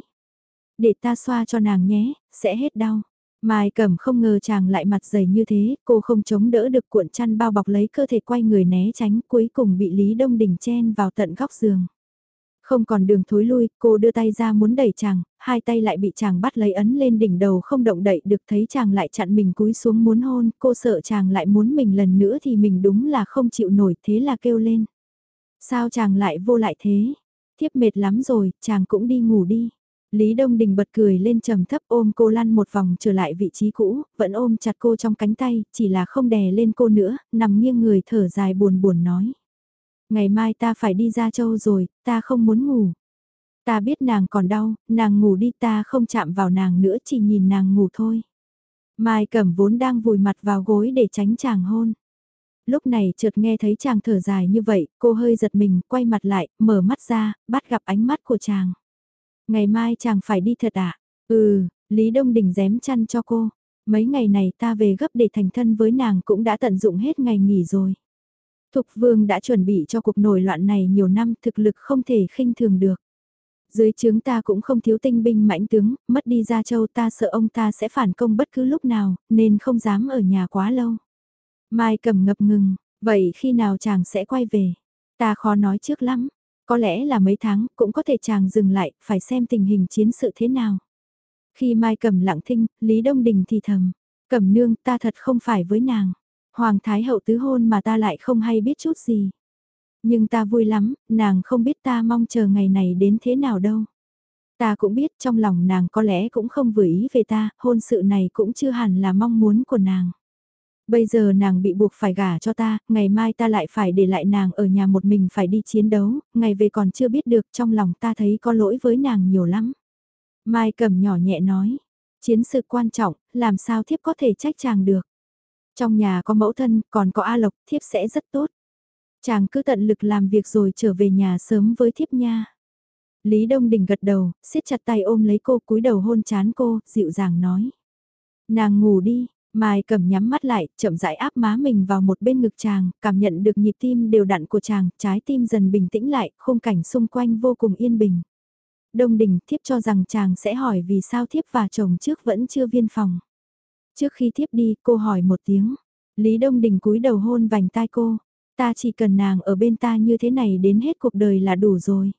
Để ta xoa cho nàng nhé, sẽ hết đau. Mai Cẩm không ngờ chàng lại mặt dày như thế, cô không chống đỡ được cuộn chăn bao bọc lấy cơ thể quay người né tránh cuối cùng bị Lý Đông Đình chen vào tận góc giường. Không còn đường thối lui, cô đưa tay ra muốn đẩy chàng, hai tay lại bị chàng bắt lấy ấn lên đỉnh đầu không động đậy được thấy chàng lại chặn mình cúi xuống muốn hôn, cô sợ chàng lại muốn mình lần nữa thì mình đúng là không chịu nổi thế là kêu lên. Sao chàng lại vô lại thế? Thiếp mệt lắm rồi, chàng cũng đi ngủ đi. Lý Đông Đình bật cười lên trầm thấp ôm cô lăn một vòng trở lại vị trí cũ, vẫn ôm chặt cô trong cánh tay, chỉ là không đè lên cô nữa, nằm nghiêng người thở dài buồn buồn nói. Ngày mai ta phải đi ra châu rồi, ta không muốn ngủ. Ta biết nàng còn đau, nàng ngủ đi ta không chạm vào nàng nữa chỉ nhìn nàng ngủ thôi. Mai cẩm vốn đang vùi mặt vào gối để tránh chàng hôn. Lúc này chợt nghe thấy chàng thở dài như vậy, cô hơi giật mình, quay mặt lại, mở mắt ra, bắt gặp ánh mắt của chàng. Ngày mai chàng phải đi thật à? Ừ, Lý Đông Đình dém chăn cho cô. Mấy ngày này ta về gấp để thành thân với nàng cũng đã tận dụng hết ngày nghỉ rồi. Thục Vương đã chuẩn bị cho cuộc nổi loạn này nhiều năm thực lực không thể khinh thường được. Dưới trướng ta cũng không thiếu tinh binh mãnh tướng, mất đi Gia Châu ta sợ ông ta sẽ phản công bất cứ lúc nào, nên không dám ở nhà quá lâu. Mai cầm ngập ngừng, Vậy khi nào chàng sẽ quay về? Ta khó nói trước lắm. Có lẽ là mấy tháng, cũng có thể chàng dừng lại, phải xem tình hình chiến sự thế nào. Khi Mai Cẩm lặng thinh, Lý Đông Đình thì thầm. Cẩm nương, ta thật không phải với nàng. Hoàng Thái Hậu tứ hôn mà ta lại không hay biết chút gì. Nhưng ta vui lắm, nàng không biết ta mong chờ ngày này đến thế nào đâu. Ta cũng biết trong lòng nàng có lẽ cũng không vừa ý về ta, hôn sự này cũng chưa hẳn là mong muốn của nàng. Bây giờ nàng bị buộc phải gả cho ta, ngày mai ta lại phải để lại nàng ở nhà một mình phải đi chiến đấu, ngày về còn chưa biết được trong lòng ta thấy có lỗi với nàng nhiều lắm. Mai cầm nhỏ nhẹ nói, chiến sự quan trọng, làm sao thiếp có thể trách chàng được. Trong nhà có mẫu thân, còn có A Lộc, thiếp sẽ rất tốt. Chàng cứ tận lực làm việc rồi trở về nhà sớm với thiếp nha. Lý Đông Đình gật đầu, siết chặt tay ôm lấy cô cúi đầu hôn chán cô, dịu dàng nói. Nàng ngủ đi, Mai cầm nhắm mắt lại, chậm rãi áp má mình vào một bên ngực chàng, cảm nhận được nhịp tim đều đặn của chàng, trái tim dần bình tĩnh lại, khung cảnh xung quanh vô cùng yên bình. Đông Đình thiếp cho rằng chàng sẽ hỏi vì sao thiếp và chồng trước vẫn chưa viên phòng. Trước khi thiếp đi, cô hỏi một tiếng. Lý Đông Đình cúi đầu hôn vành tai cô. Ta chỉ cần nàng ở bên ta như thế này đến hết cuộc đời là đủ rồi.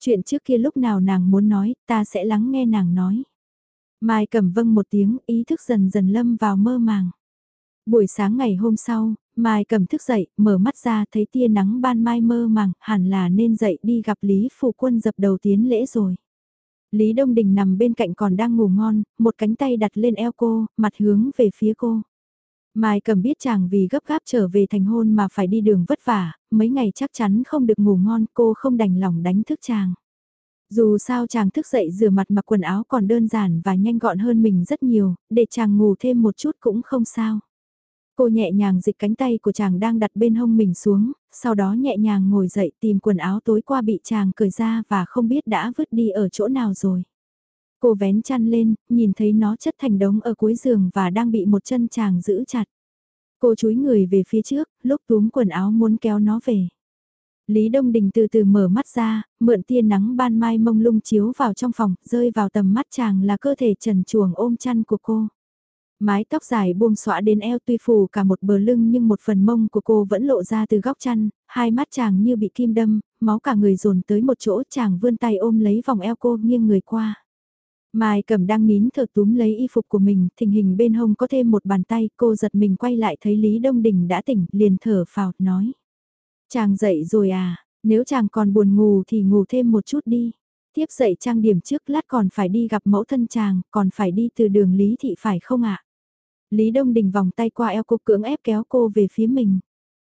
Chuyện trước kia lúc nào nàng muốn nói, ta sẽ lắng nghe nàng nói. Mai cầm vâng một tiếng, ý thức dần dần lâm vào mơ màng. Buổi sáng ngày hôm sau, Mai cầm thức dậy, mở mắt ra thấy tia nắng ban mai mơ màng, hẳn là nên dậy đi gặp Lý Phụ Quân dập đầu tiến lễ rồi. Lý Đông Đình nằm bên cạnh còn đang ngủ ngon, một cánh tay đặt lên eo cô, mặt hướng về phía cô. Mai cầm biết chàng vì gấp gáp trở về thành hôn mà phải đi đường vất vả, mấy ngày chắc chắn không được ngủ ngon cô không đành lòng đánh thức chàng. Dù sao chàng thức dậy rửa mặt mặc quần áo còn đơn giản và nhanh gọn hơn mình rất nhiều, để chàng ngủ thêm một chút cũng không sao. Cô nhẹ nhàng dịch cánh tay của chàng đang đặt bên hông mình xuống, sau đó nhẹ nhàng ngồi dậy tìm quần áo tối qua bị chàng cởi ra và không biết đã vứt đi ở chỗ nào rồi. Cô vén chăn lên, nhìn thấy nó chất thành đống ở cuối giường và đang bị một chân chàng giữ chặt. Cô chúi người về phía trước, lúc túm quần áo muốn kéo nó về. Lý Đông Đình từ từ mở mắt ra, mượn tia nắng ban mai mông lung chiếu vào trong phòng, rơi vào tầm mắt chàng là cơ thể trần chuồng ôm chăn của cô. Mái tóc dài buông xõa đến eo tuy phủ cả một bờ lưng nhưng một phần mông của cô vẫn lộ ra từ góc chăn, hai mắt chàng như bị kim đâm, máu cả người dồn tới một chỗ chàng vươn tay ôm lấy vòng eo cô nghiêng người qua. Mai cầm đang nín thở túm lấy y phục của mình, thình hình bên hông có thêm một bàn tay, cô giật mình quay lại thấy Lý Đông Đình đã tỉnh, liền thở phào, nói. Chàng dậy rồi à, nếu chàng còn buồn ngủ thì ngủ thêm một chút đi. Tiếp dậy trang điểm trước lát còn phải đi gặp mẫu thân chàng, còn phải đi từ đường Lý Thị phải không ạ? Lý Đông Đình vòng tay qua eo cô cưỡng ép kéo cô về phía mình.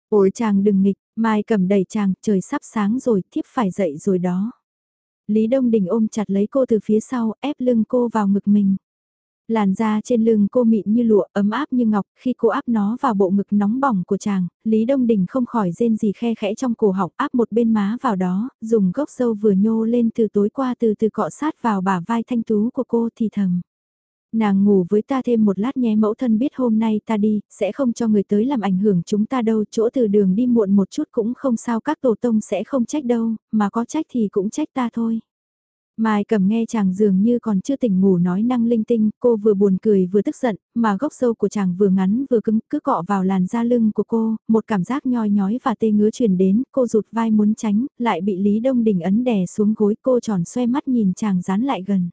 Ôi chàng đừng nghịch, mai cầm đẩy chàng, trời sắp sáng rồi, thiếp phải dậy rồi đó. Lý Đông Đình ôm chặt lấy cô từ phía sau, ép lưng cô vào ngực mình. Làn da trên lưng cô mịn như lụa, ấm áp như ngọc, khi cô áp nó vào bộ ngực nóng bỏng của chàng, Lý Đông Đình không khỏi rên gì khe khẽ trong cổ họng áp một bên má vào đó, dùng gốc sâu vừa nhô lên từ tối qua từ từ cọ sát vào bả vai thanh tú của cô thì thầm. Nàng ngủ với ta thêm một lát nhé mẫu thân biết hôm nay ta đi, sẽ không cho người tới làm ảnh hưởng chúng ta đâu, chỗ từ đường đi muộn một chút cũng không sao các tổ tông sẽ không trách đâu, mà có trách thì cũng trách ta thôi. Mai cầm nghe chàng dường như còn chưa tỉnh ngủ nói năng linh tinh, cô vừa buồn cười vừa tức giận, mà gốc sâu của chàng vừa ngắn vừa cứng, cứ cọ vào làn da lưng của cô, một cảm giác nhoi nhói và tê ngứa truyền đến, cô rụt vai muốn tránh, lại bị Lý Đông Đình ấn đè xuống gối cô tròn xoay mắt nhìn chàng dán lại gần.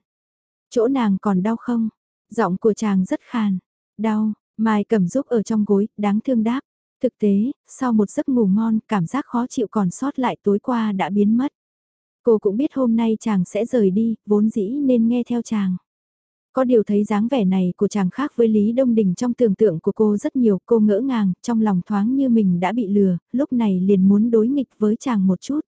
Chỗ nàng còn đau không? Giọng của chàng rất khàn. Đau, Mai cầm giúp ở trong gối, đáng thương đáp. Thực tế, sau một giấc ngủ ngon, cảm giác khó chịu còn sót lại tối qua đã biến mất. Cô cũng biết hôm nay chàng sẽ rời đi, vốn dĩ nên nghe theo chàng. Có điều thấy dáng vẻ này của chàng khác với Lý Đông Đình trong tưởng tượng của cô rất nhiều, cô ngỡ ngàng, trong lòng thoáng như mình đã bị lừa, lúc này liền muốn đối nghịch với chàng một chút.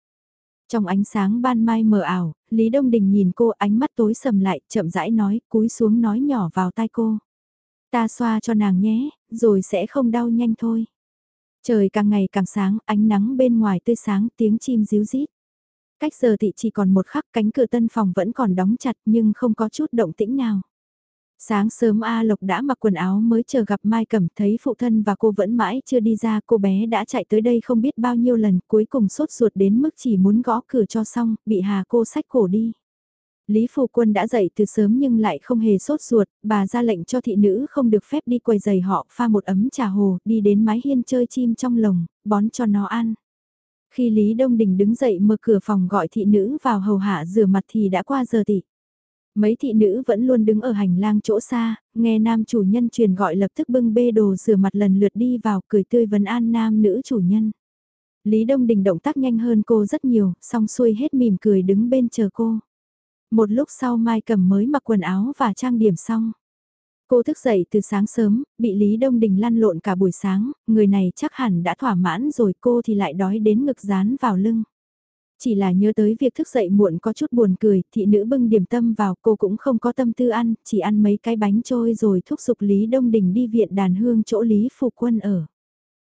Trong ánh sáng ban mai mờ ảo, Lý Đông Đình nhìn cô ánh mắt tối sầm lại, chậm rãi nói, cúi xuống nói nhỏ vào tai cô. Ta xoa cho nàng nhé, rồi sẽ không đau nhanh thôi. Trời càng ngày càng sáng, ánh nắng bên ngoài tươi sáng, tiếng chim ríu rít. Cách giờ thị chỉ còn một khắc cánh cửa tân phòng vẫn còn đóng chặt nhưng không có chút động tĩnh nào. Sáng sớm A Lộc đã mặc quần áo mới chờ gặp Mai Cẩm thấy phụ thân và cô vẫn mãi chưa đi ra cô bé đã chạy tới đây không biết bao nhiêu lần cuối cùng sốt ruột đến mức chỉ muốn gõ cửa cho xong, bị Hà cô sách cổ đi. Lý Phu Quân đã dậy từ sớm nhưng lại không hề sốt ruột, bà ra lệnh cho thị nữ không được phép đi quầy giày họ pha một ấm trà hồ, đi đến mái hiên chơi chim trong lồng, bón cho nó ăn. Khi Lý Đông Đình đứng dậy mở cửa phòng gọi thị nữ vào hầu hạ rửa mặt thì đã qua giờ tị. Mấy thị nữ vẫn luôn đứng ở hành lang chỗ xa, nghe nam chủ nhân truyền gọi lập tức bưng bê đồ rửa mặt lần lượt đi vào cười tươi vấn an nam nữ chủ nhân. Lý Đông Đình động tác nhanh hơn cô rất nhiều, xong xuôi hết mỉm cười đứng bên chờ cô. Một lúc sau Mai cầm mới mặc quần áo và trang điểm xong. Cô thức dậy từ sáng sớm, bị Lý Đông Đình lăn lộn cả buổi sáng, người này chắc hẳn đã thỏa mãn rồi cô thì lại đói đến ngực dán vào lưng. Chỉ là nhớ tới việc thức dậy muộn có chút buồn cười, thị nữ bưng điểm tâm vào cô cũng không có tâm tư ăn, chỉ ăn mấy cái bánh trôi rồi thúc giục Lý Đông Đình đi viện đàn hương chỗ Lý Phục Quân ở.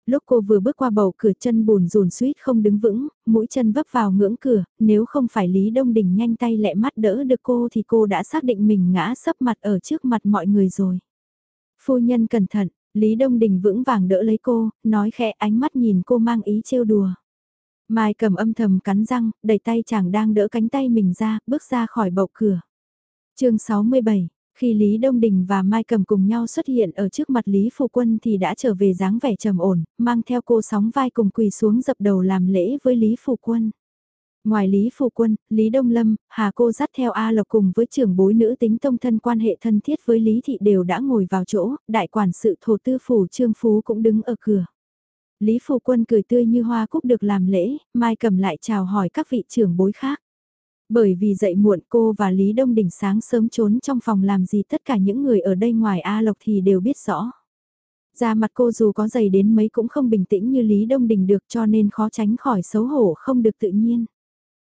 Lúc cô vừa bước qua bầu cửa chân bùn rùn suýt không đứng vững, mũi chân vấp vào ngưỡng cửa, nếu không phải Lý Đông Đình nhanh tay lẹ mắt đỡ được cô thì cô đã xác định mình ngã sấp mặt ở trước mặt mọi người rồi. Phu nhân cẩn thận, Lý Đông Đình vững vàng đỡ lấy cô, nói khẽ ánh mắt nhìn cô mang ý trêu đùa. Mai cầm âm thầm cắn răng, đẩy tay chàng đang đỡ cánh tay mình ra, bước ra khỏi bậu cửa. chương 67, khi Lý Đông Đình và Mai Cầm cùng nhau xuất hiện ở trước mặt Lý Phu Quân thì đã trở về dáng vẻ trầm ổn, mang theo cô sóng vai cùng quỳ xuống dập đầu làm lễ với Lý Phu Quân. Ngoài Lý Phu Quân, Lý Đông Lâm, Hà cô dắt theo A Lộc cùng với trưởng bối nữ tính tông thân quan hệ thân thiết với Lý Thị đều đã ngồi vào chỗ, đại quản sự thổ tư phủ Trương Phú cũng đứng ở cửa. Lý Phu Quân cười tươi như hoa cúc được làm lễ, Mai cầm lại chào hỏi các vị trưởng bối khác. Bởi vì dậy muộn cô và Lý Đông Đình sáng sớm trốn trong phòng làm gì tất cả những người ở đây ngoài A Lộc thì đều biết rõ. Da mặt cô dù có dày đến mấy cũng không bình tĩnh như Lý Đông Đình được cho nên khó tránh khỏi xấu hổ không được tự nhiên.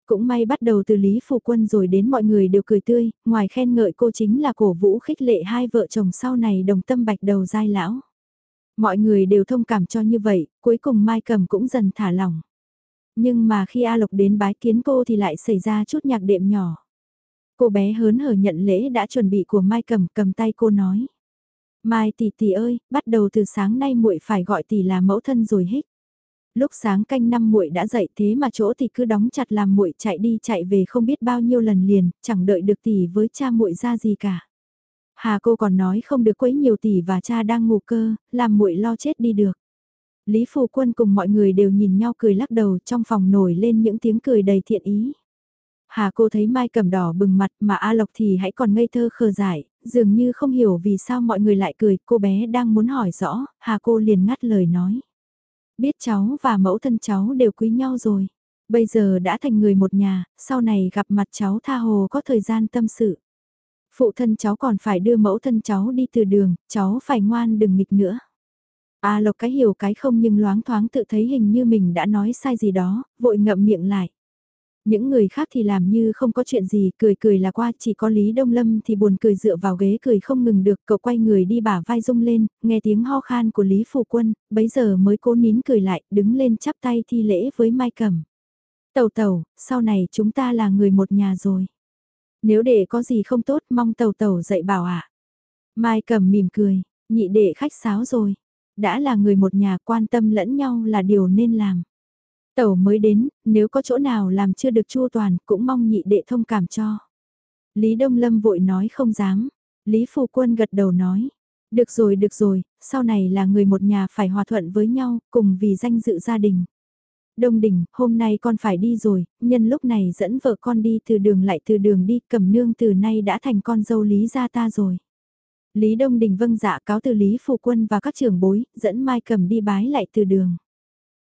Cũng may bắt đầu từ Lý Phụ Quân rồi đến mọi người đều cười tươi, ngoài khen ngợi cô chính là cổ vũ khích lệ hai vợ chồng sau này đồng tâm bạch đầu dai lão. Mọi người đều thông cảm cho như vậy, cuối cùng Mai Cầm cũng dần thả lỏng. Nhưng mà khi A Lộc đến bái kiến cô thì lại xảy ra chút nhạc đệm nhỏ. Cô bé hớn hở nhận lễ đã chuẩn bị của Mai cầm cầm tay cô nói. Mai tỷ tỷ ơi, bắt đầu từ sáng nay muội phải gọi tỷ là mẫu thân rồi hết. Lúc sáng canh năm muội đã dậy thế mà chỗ thì cứ đóng chặt làm muội chạy đi chạy về không biết bao nhiêu lần liền, chẳng đợi được tỷ với cha muội ra gì cả. Hà cô còn nói không được quấy nhiều tỷ và cha đang ngủ cơ, làm muội lo chết đi được. Lý Phù Quân cùng mọi người đều nhìn nhau cười lắc đầu trong phòng nổi lên những tiếng cười đầy thiện ý. Hà cô thấy Mai cầm đỏ bừng mặt mà A Lộc thì hãy còn ngây thơ khờ dại, dường như không hiểu vì sao mọi người lại cười, cô bé đang muốn hỏi rõ, Hà cô liền ngắt lời nói. Biết cháu và mẫu thân cháu đều quý nhau rồi, bây giờ đã thành người một nhà, sau này gặp mặt cháu tha hồ có thời gian tâm sự. Phụ thân cháu còn phải đưa mẫu thân cháu đi từ đường, cháu phải ngoan đừng nghịch nữa. A Lộc cái hiểu cái không nhưng loáng thoáng tự thấy hình như mình đã nói sai gì đó, vội ngậm miệng lại. Những người khác thì làm như không có chuyện gì, cười cười là qua, chỉ có Lý Đông Lâm thì buồn cười dựa vào ghế cười không ngừng được, cậu quay người đi bả vai rung lên, nghe tiếng ho khan của Lý Phù Quân, bấy giờ mới cố nín cười lại, đứng lên chắp tay thi lễ với Mai Cẩm. Tàu tàu, sau này chúng ta là người một nhà rồi. Nếu để có gì không tốt mong tàu tàu dạy bảo ạ. Mai Cẩm mỉm cười, nhị đệ khách sáo rồi đã là người một nhà quan tâm lẫn nhau là điều nên làm. Tẩu mới đến, nếu có chỗ nào làm chưa được chua toàn cũng mong nhị đệ thông cảm cho. Lý Đông Lâm vội nói không dám. Lý Phù Quân gật đầu nói. Được rồi được rồi, sau này là người một nhà phải hòa thuận với nhau, cùng vì danh dự gia đình. Đông Đình, hôm nay con phải đi rồi, nhân lúc này dẫn vợ con đi từ đường lại từ đường đi, cầm nương từ nay đã thành con dâu Lý gia ta rồi. Lý Đông Đình vâng dạ cáo từ Lý Phụ Quân và các trưởng bối, dẫn Mai Cầm đi bái lại từ đường.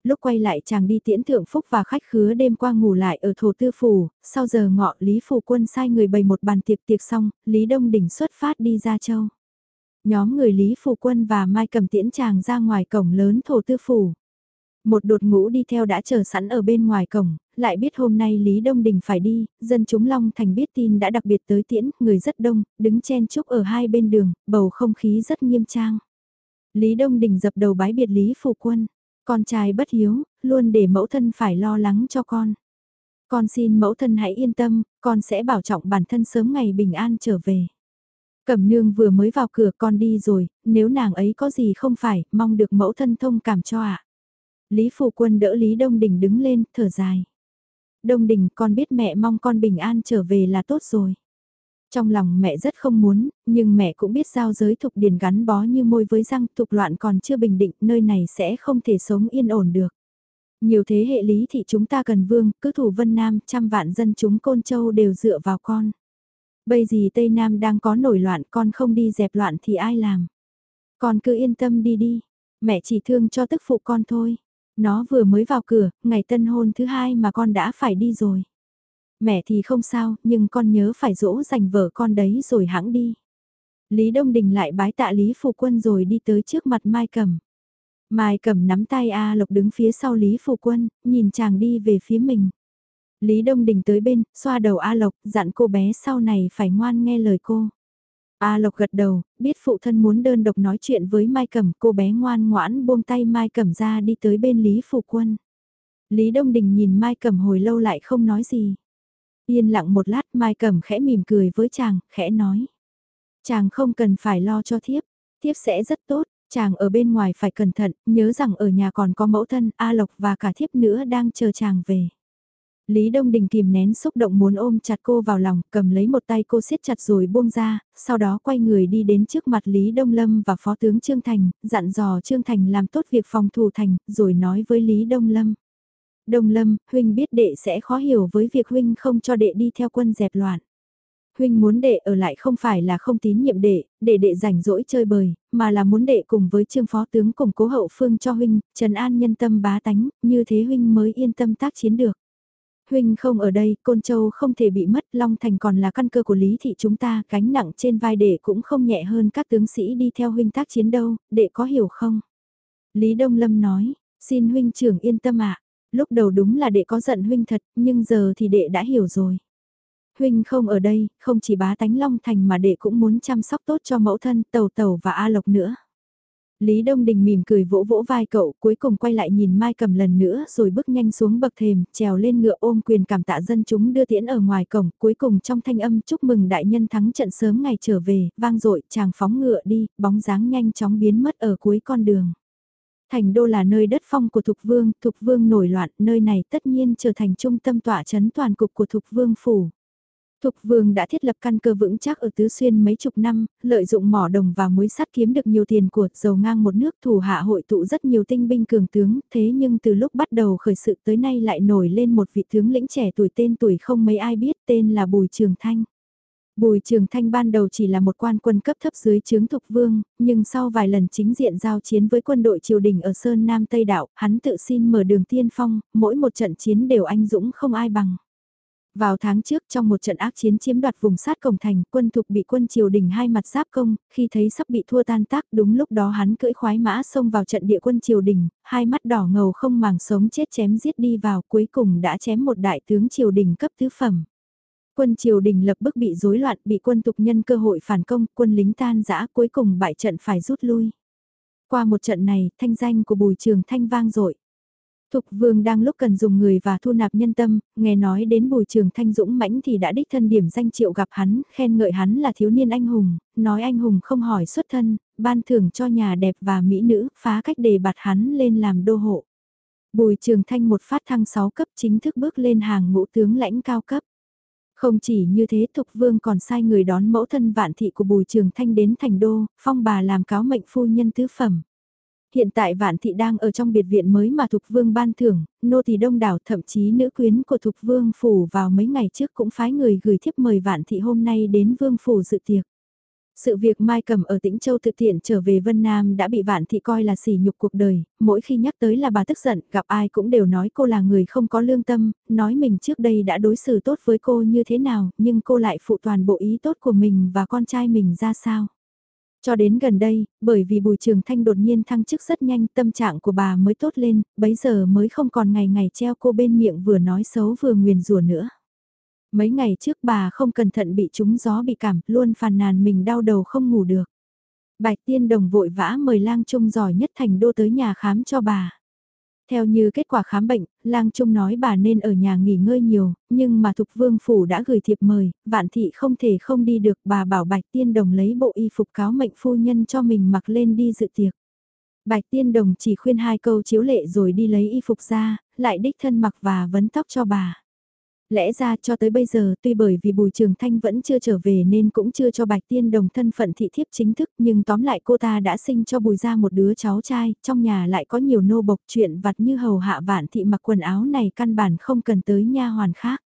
Lúc quay lại chàng đi tiễn thượng phúc và khách khứa đêm qua ngủ lại ở thổ tư phủ, sau giờ ngọ Lý Phụ Quân sai người bày một bàn tiệc tiệc xong, Lý Đông Đình xuất phát đi ra châu. Nhóm người Lý Phụ Quân và Mai Cầm tiễn chàng ra ngoài cổng lớn thổ tư phủ. Một đột ngũ đi theo đã chờ sẵn ở bên ngoài cổng, lại biết hôm nay Lý Đông Đình phải đi, dân chúng Long Thành biết tin đã đặc biệt tới tiễn, người rất đông, đứng chen chúc ở hai bên đường, bầu không khí rất nghiêm trang. Lý Đông Đình dập đầu bái biệt Lý Phụ Quân, con trai bất hiếu, luôn để mẫu thân phải lo lắng cho con. Con xin mẫu thân hãy yên tâm, con sẽ bảo trọng bản thân sớm ngày bình an trở về. Cẩm nương vừa mới vào cửa con đi rồi, nếu nàng ấy có gì không phải, mong được mẫu thân thông cảm cho ạ. Lý Phụ Quân đỡ Lý Đông Đình đứng lên, thở dài. Đông Đình con biết mẹ mong con bình an trở về là tốt rồi. Trong lòng mẹ rất không muốn, nhưng mẹ cũng biết giao giới thục điền gắn bó như môi với răng thục loạn còn chưa bình định, nơi này sẽ không thể sống yên ổn được. Nhiều thế hệ lý thì chúng ta cần vương, cứ thủ vân nam, trăm vạn dân chúng côn châu đều dựa vào con. Bây giờ Tây Nam đang có nổi loạn, con không đi dẹp loạn thì ai làm? Con cứ yên tâm đi đi, mẹ chỉ thương cho tức phụ con thôi. Nó vừa mới vào cửa, ngày tân hôn thứ hai mà con đã phải đi rồi. Mẹ thì không sao, nhưng con nhớ phải dỗ dành vợ con đấy rồi hãng đi. Lý Đông Đình lại bái tạ Lý Phụ Quân rồi đi tới trước mặt Mai Cẩm. Mai Cẩm nắm tay A Lộc đứng phía sau Lý Phụ Quân, nhìn chàng đi về phía mình. Lý Đông Đình tới bên, xoa đầu A Lộc, dặn cô bé sau này phải ngoan nghe lời cô. A Lộc gật đầu, biết phụ thân muốn đơn độc nói chuyện với Mai Cẩm, cô bé ngoan ngoãn buông tay Mai Cẩm ra đi tới bên Lý Phụ Quân. Lý Đông Đình nhìn Mai Cẩm hồi lâu lại không nói gì. Yên lặng một lát Mai Cẩm khẽ mỉm cười với chàng, khẽ nói. Chàng không cần phải lo cho thiếp, thiếp sẽ rất tốt, chàng ở bên ngoài phải cẩn thận, nhớ rằng ở nhà còn có mẫu thân, A Lộc và cả thiếp nữa đang chờ chàng về. Lý Đông Đình kìm nén xúc động muốn ôm chặt cô vào lòng, cầm lấy một tay cô siết chặt rồi buông ra, sau đó quay người đi đến trước mặt Lý Đông Lâm và Phó tướng Trương Thành, dặn dò Trương Thành làm tốt việc phòng thủ thành, rồi nói với Lý Đông Lâm. Đông Lâm, Huynh biết đệ sẽ khó hiểu với việc Huynh không cho đệ đi theo quân dẹp loạn. Huynh muốn đệ ở lại không phải là không tín nhiệm đệ, để đệ rảnh rỗi chơi bời, mà là muốn đệ cùng với trương phó tướng củng cố hậu phương cho Huynh, trần an nhân tâm bá tánh, như thế Huynh mới yên tâm tác chiến được. Huynh không ở đây, Côn Châu không thể bị mất, Long Thành còn là căn cơ của Lý Thị chúng ta, gánh nặng trên vai đệ cũng không nhẹ hơn các tướng sĩ đi theo Huynh tác chiến đâu, đệ có hiểu không? Lý Đông Lâm nói, xin Huynh trưởng yên tâm ạ, lúc đầu đúng là đệ có giận Huynh thật, nhưng giờ thì đệ đã hiểu rồi. Huynh không ở đây, không chỉ bá tánh Long Thành mà đệ cũng muốn chăm sóc tốt cho mẫu thân, tàu tàu và A Lộc nữa. Lý Đông Đình mỉm cười vỗ vỗ vai cậu, cuối cùng quay lại nhìn Mai Cầm lần nữa rồi bước nhanh xuống bậc thềm, trèo lên ngựa ôm quyền cảm tạ dân chúng đưa tiễn ở ngoài cổng, cuối cùng trong thanh âm chúc mừng đại nhân thắng trận sớm ngày trở về, vang dội chàng phóng ngựa đi, bóng dáng nhanh chóng biến mất ở cuối con đường. Thành đô là nơi đất phong của Thục Vương, Thục Vương nổi loạn, nơi này tất nhiên trở thành trung tâm tỏa chấn toàn cục của Thục Vương Phủ. Thục Vương đã thiết lập căn cơ vững chắc ở Tứ Xuyên mấy chục năm, lợi dụng mỏ đồng và muối sắt kiếm được nhiều tiền của dầu ngang một nước thủ hạ hội tụ rất nhiều tinh binh cường tướng, thế nhưng từ lúc bắt đầu khởi sự tới nay lại nổi lên một vị tướng lĩnh trẻ tuổi tên tuổi không mấy ai biết tên là Bùi Trường Thanh. Bùi Trường Thanh ban đầu chỉ là một quan quân cấp thấp dưới chướng Thục Vương, nhưng sau vài lần chính diện giao chiến với quân đội triều đình ở Sơn Nam Tây Đạo, hắn tự xin mở đường tiên phong, mỗi một trận chiến đều anh dũng không ai bằng. Vào tháng trước trong một trận ác chiến chiếm đoạt vùng sát cổng thành, quân thục bị quân triều đình hai mặt giáp công, khi thấy sắp bị thua tan tác đúng lúc đó hắn cưỡi khoái mã xông vào trận địa quân triều đình, hai mắt đỏ ngầu không màng sống chết chém giết đi vào cuối cùng đã chém một đại tướng triều đình cấp tứ phẩm. Quân triều đình lập bức bị rối loạn bị quân tục nhân cơ hội phản công, quân lính tan giã cuối cùng bại trận phải rút lui. Qua một trận này, thanh danh của Bùi Trường Thanh vang dội Thục Vương đang lúc cần dùng người và thu nạp nhân tâm, nghe nói đến bùi trường thanh dũng mãnh thì đã đích thân điểm danh triệu gặp hắn, khen ngợi hắn là thiếu niên anh hùng, nói anh hùng không hỏi xuất thân, ban thưởng cho nhà đẹp và mỹ nữ, phá cách đề bạt hắn lên làm đô hộ. Bùi trường thanh một phát thăng 6 cấp chính thức bước lên hàng ngũ tướng lãnh cao cấp. Không chỉ như thế Thục Vương còn sai người đón mẫu thân vạn thị của Bùi Trường Thanh đến thành đô, phong bà làm cáo mệnh phu nhân tứ phẩm. Hiện tại Vạn Thị đang ở trong biệt viện mới mà Thục Vương ban thưởng, nô tỳ đông đảo thậm chí nữ quyến của Thục Vương Phủ vào mấy ngày trước cũng phái người gửi thiếp mời Vạn Thị hôm nay đến Vương Phủ dự tiệc. Sự việc Mai Cầm ở Tĩnh Châu thực tiện trở về Vân Nam đã bị Vạn Thị coi là sỉ nhục cuộc đời, mỗi khi nhắc tới là bà tức giận, gặp ai cũng đều nói cô là người không có lương tâm, nói mình trước đây đã đối xử tốt với cô như thế nào, nhưng cô lại phụ toàn bộ ý tốt của mình và con trai mình ra sao. Cho đến gần đây, bởi vì Bùi Trường Thanh đột nhiên thăng chức rất nhanh tâm trạng của bà mới tốt lên, bấy giờ mới không còn ngày ngày treo cô bên miệng vừa nói xấu vừa nguyền rủa nữa. Mấy ngày trước bà không cẩn thận bị trúng gió bị cảm, luôn phàn nàn mình đau đầu không ngủ được. Bạch Tiên Đồng vội vã mời lang trung giỏi nhất thành đô tới nhà khám cho bà. Theo như kết quả khám bệnh, lang trung nói bà nên ở nhà nghỉ ngơi nhiều, nhưng mà Thục Vương Phủ đã gửi thiệp mời, vạn thị không thể không đi được bà bảo Bạch Tiên Đồng lấy bộ y phục cáo mệnh phu nhân cho mình mặc lên đi dự tiệc. Bạch Tiên Đồng chỉ khuyên hai câu chiếu lệ rồi đi lấy y phục ra, lại đích thân mặc và vấn tóc cho bà. Lẽ ra cho tới bây giờ tuy bởi vì Bùi Trường Thanh vẫn chưa trở về nên cũng chưa cho Bạch Tiên Đồng thân phận thị thiếp chính thức nhưng tóm lại cô ta đã sinh cho Bùi ra một đứa cháu trai, trong nhà lại có nhiều nô bộc chuyện vặt như hầu hạ vạn thị mặc quần áo này căn bản không cần tới nha hoàn khác.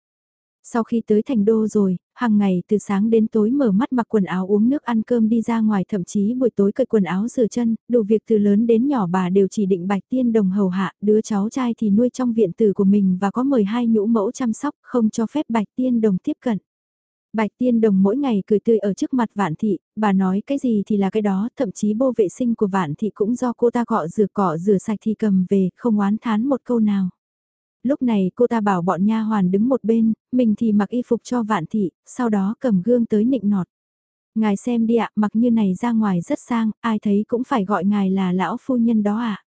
Sau khi tới thành đô rồi, hàng ngày từ sáng đến tối mở mắt mặc quần áo uống nước ăn cơm đi ra ngoài thậm chí buổi tối cởi quần áo rửa chân, đủ việc từ lớn đến nhỏ bà đều chỉ định bạch tiên đồng hầu hạ, đứa cháu trai thì nuôi trong viện tử của mình và có mời hai nhũ mẫu chăm sóc, không cho phép bạch tiên đồng tiếp cận. Bạch tiên đồng mỗi ngày cười tươi ở trước mặt vạn thị, bà nói cái gì thì là cái đó, thậm chí bô vệ sinh của vạn thị cũng do cô ta cọ rửa cọ rửa sạch thì cầm về, không oán thán một câu nào lúc này cô ta bảo bọn nha hoàn đứng một bên, mình thì mặc y phục cho vạn thị, sau đó cầm gương tới nịnh nọt. Ngài xem đi ạ, mặc như này ra ngoài rất sang, ai thấy cũng phải gọi ngài là lão phu nhân đó ạ.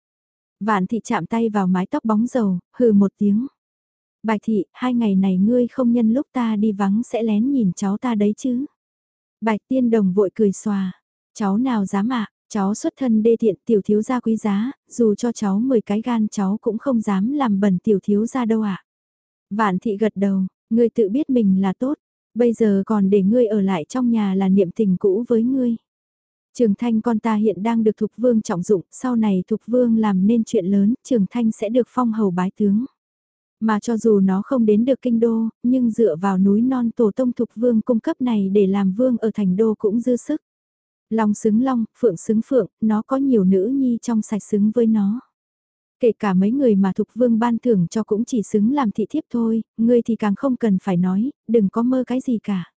Vạn thị chạm tay vào mái tóc bóng dầu, hừ một tiếng. Bạch thị, hai ngày này ngươi không nhân lúc ta đi vắng sẽ lén nhìn cháu ta đấy chứ. Bạch tiên đồng vội cười xòa. Cháu nào dám ạ, Cháu xuất thân đê thiện tiểu thiếu gia quý giá, dù cho cháu 10 cái gan cháu cũng không dám làm bẩn tiểu thiếu gia đâu ạ. À. Vạn thị gật đầu, ngươi tự biết mình là tốt, bây giờ còn để ngươi ở lại trong nhà là niệm tình cũ với ngươi. Trường Thanh con ta hiện đang được Thục Vương trọng dụng, sau này Thục Vương làm nên chuyện lớn, Trường Thanh sẽ được phong hầu bái tướng. Mà cho dù nó không đến được kinh đô, nhưng dựa vào núi non tổ tông Thục Vương cung cấp này để làm vương ở thành đô cũng dư sức. Long xứng long, phượng xứng phượng, nó có nhiều nữ nhi trong sạch xứng với nó. Kể cả mấy người mà Thục Vương ban thưởng cho cũng chỉ xứng làm thị thiếp thôi, ngươi thì càng không cần phải nói, đừng có mơ cái gì cả.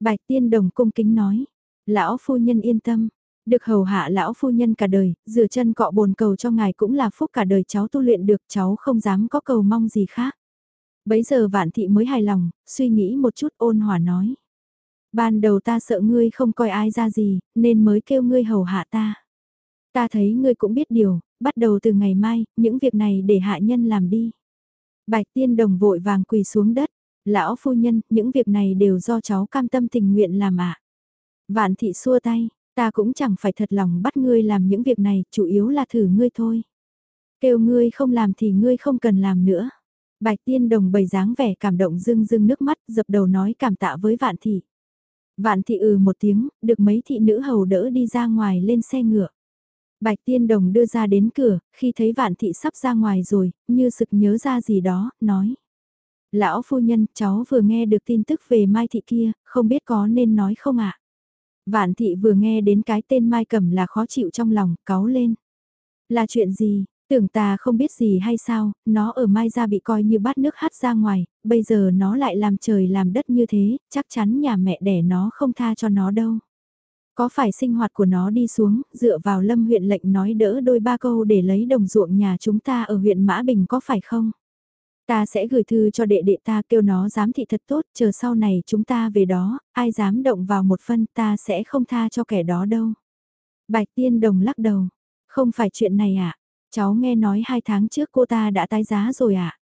Bạch tiên đồng cung kính nói, lão phu nhân yên tâm, được hầu hạ lão phu nhân cả đời, rửa chân cọ bồn cầu cho ngài cũng là phúc cả đời cháu tu luyện được cháu không dám có cầu mong gì khác. Bấy giờ vạn thị mới hài lòng, suy nghĩ một chút ôn hòa nói. Ban đầu ta sợ ngươi không coi ai ra gì, nên mới kêu ngươi hầu hạ ta. Ta thấy ngươi cũng biết điều, bắt đầu từ ngày mai, những việc này để hạ nhân làm đi. Bạch tiên đồng vội vàng quỳ xuống đất, lão phu nhân, những việc này đều do cháu cam tâm tình nguyện làm ạ. À. Vạn thị xua tay, ta cũng chẳng phải thật lòng bắt ngươi làm những việc này, chủ yếu là thử ngươi thôi. Kêu ngươi không làm thì ngươi không cần làm nữa. Bạch tiên đồng bày dáng vẻ cảm động rưng rưng nước mắt, dập đầu nói cảm tạ với vạn thị. Vạn thị ừ một tiếng, được mấy thị nữ hầu đỡ đi ra ngoài lên xe ngựa. Bạch tiên đồng đưa ra đến cửa, khi thấy vạn thị sắp ra ngoài rồi, như sực nhớ ra gì đó, nói. Lão phu nhân, cháu vừa nghe được tin tức về Mai thị kia, không biết có nên nói không ạ? Vạn thị vừa nghe đến cái tên Mai Cẩm là khó chịu trong lòng, cáu lên. Là chuyện gì, Tưởng ta không biết gì hay sao, nó ở Mai Gia bị coi như bát nước hắt ra ngoài, bây giờ nó lại làm trời làm đất như thế, chắc chắn nhà mẹ đẻ nó không tha cho nó đâu. Có phải sinh hoạt của nó đi xuống, dựa vào lâm huyện lệnh nói đỡ đôi ba câu để lấy đồng ruộng nhà chúng ta ở huyện Mã Bình có phải không? Ta sẽ gửi thư cho đệ đệ ta kêu nó dám thị thật tốt, chờ sau này chúng ta về đó, ai dám động vào một phân ta sẽ không tha cho kẻ đó đâu. Bạch tiên đồng lắc đầu, không phải chuyện này ạ, à? Cháu nghe nói hai tháng trước cô ta đã tái giá rồi ạ. À?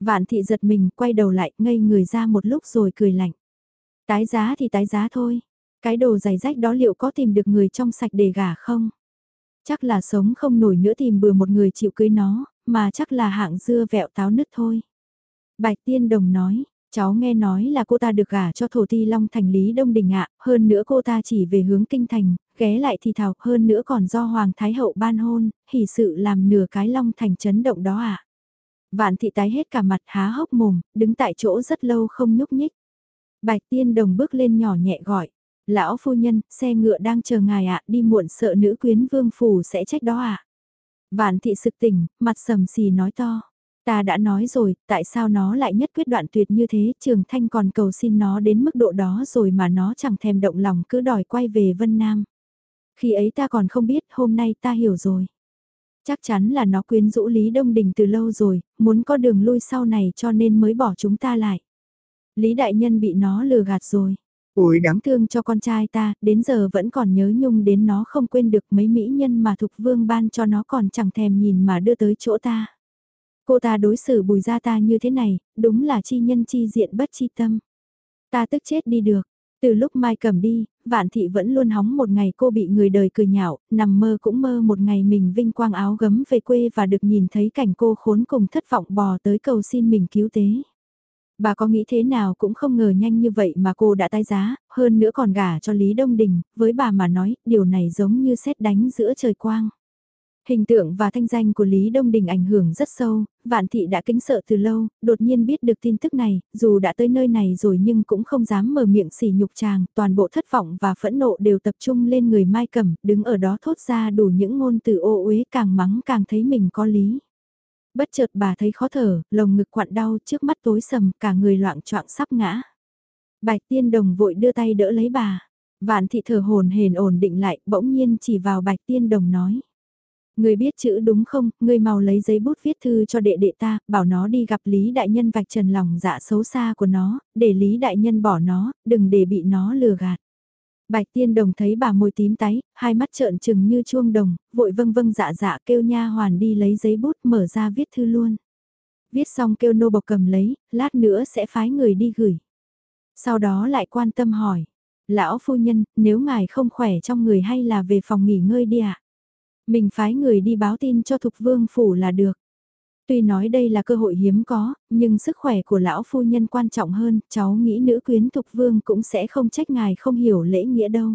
Vạn thị giật mình, quay đầu lại, ngây người ra một lúc rồi cười lạnh. Tái giá thì tái giá thôi. Cái đồ giày rách đó liệu có tìm được người trong sạch để gả không? Chắc là sống không nổi nữa tìm bừa một người chịu cưới nó, mà chắc là hạng dưa vẹo táo nứt thôi. Bạch Tiên Đồng nói, cháu nghe nói là cô ta được gả cho thổ ti Long Thành Lý Đông Đình ạ, hơn nữa cô ta chỉ về hướng kinh thành, ghé lại thì thào hơn nữa còn do Hoàng Thái Hậu ban hôn, hỉ sự làm nửa cái Long Thành chấn động đó ạ. Vạn thị tái hết cả mặt há hốc mồm, đứng tại chỗ rất lâu không nhúc nhích. Bạch Tiên Đồng bước lên nhỏ nhẹ gọi, lão phu nhân, xe ngựa đang chờ ngài ạ, đi muộn sợ nữ quyến vương phủ sẽ trách đó ạ. Vạn thị sực tỉnh, mặt sầm xì nói to, Ta đã nói rồi, tại sao nó lại nhất quyết đoạn tuyệt như thế, Trường Thanh còn cầu xin nó đến mức độ đó rồi mà nó chẳng thèm động lòng cứ đòi quay về Vân Nam. Khi ấy ta còn không biết, hôm nay ta hiểu rồi. Chắc chắn là nó quyến rũ Lý Đông Đình từ lâu rồi, muốn có đường lui sau này cho nên mới bỏ chúng ta lại. Lý Đại Nhân bị nó lừa gạt rồi. Ủi đáng thương cho con trai ta, đến giờ vẫn còn nhớ nhung đến nó không quên được mấy mỹ nhân mà Thục Vương ban cho nó còn chẳng thèm nhìn mà đưa tới chỗ ta. Cô ta đối xử bùi ra ta như thế này, đúng là chi nhân chi diện bất chi tâm. Ta tức chết đi được. Từ lúc Mai cầm đi, Vạn Thị vẫn luôn hóng một ngày cô bị người đời cười nhạo, nằm mơ cũng mơ một ngày mình vinh quang áo gấm về quê và được nhìn thấy cảnh cô khốn cùng thất vọng bò tới cầu xin mình cứu tế. Bà có nghĩ thế nào cũng không ngờ nhanh như vậy mà cô đã tái giá, hơn nữa còn gả cho Lý Đông Đình, với bà mà nói, điều này giống như xét đánh giữa trời quang. Hình tượng và thanh danh của Lý Đông Đình ảnh hưởng rất sâu, Vạn Thị đã kính sợ từ lâu, đột nhiên biết được tin tức này, dù đã tới nơi này rồi nhưng cũng không dám mở miệng xỉ nhục chàng, toàn bộ thất vọng và phẫn nộ đều tập trung lên người Mai Cẩm, đứng ở đó thốt ra đủ những ngôn từ ô uế càng mắng càng thấy mình có lý. Bất chợt bà thấy khó thở, lồng ngực quặn đau trước mắt tối sầm, cả người loạn choạng sắp ngã. Bạch tiên đồng vội đưa tay đỡ lấy bà. Vạn thị thở hồn hền ổn định lại, bỗng nhiên chỉ vào bạch tiên đồng nói. Người biết chữ đúng không, người mau lấy giấy bút viết thư cho đệ đệ ta, bảo nó đi gặp Lý Đại Nhân vạch trần lòng dạ xấu xa của nó, để Lý Đại Nhân bỏ nó, đừng để bị nó lừa gạt. Bạch tiên đồng thấy bà môi tím tái, hai mắt trợn trừng như chuông đồng, vội vâng vâng dạ dạ kêu nha hoàn đi lấy giấy bút mở ra viết thư luôn. Viết xong kêu nô bộc cầm lấy, lát nữa sẽ phái người đi gửi. Sau đó lại quan tâm hỏi, lão phu nhân, nếu ngài không khỏe trong người hay là về phòng nghỉ ngơi đi ạ? Mình phái người đi báo tin cho Thục Vương Phủ là được. Tuy nói đây là cơ hội hiếm có, nhưng sức khỏe của lão phu nhân quan trọng hơn, cháu nghĩ nữ quyến Thục Vương cũng sẽ không trách ngài không hiểu lễ nghĩa đâu.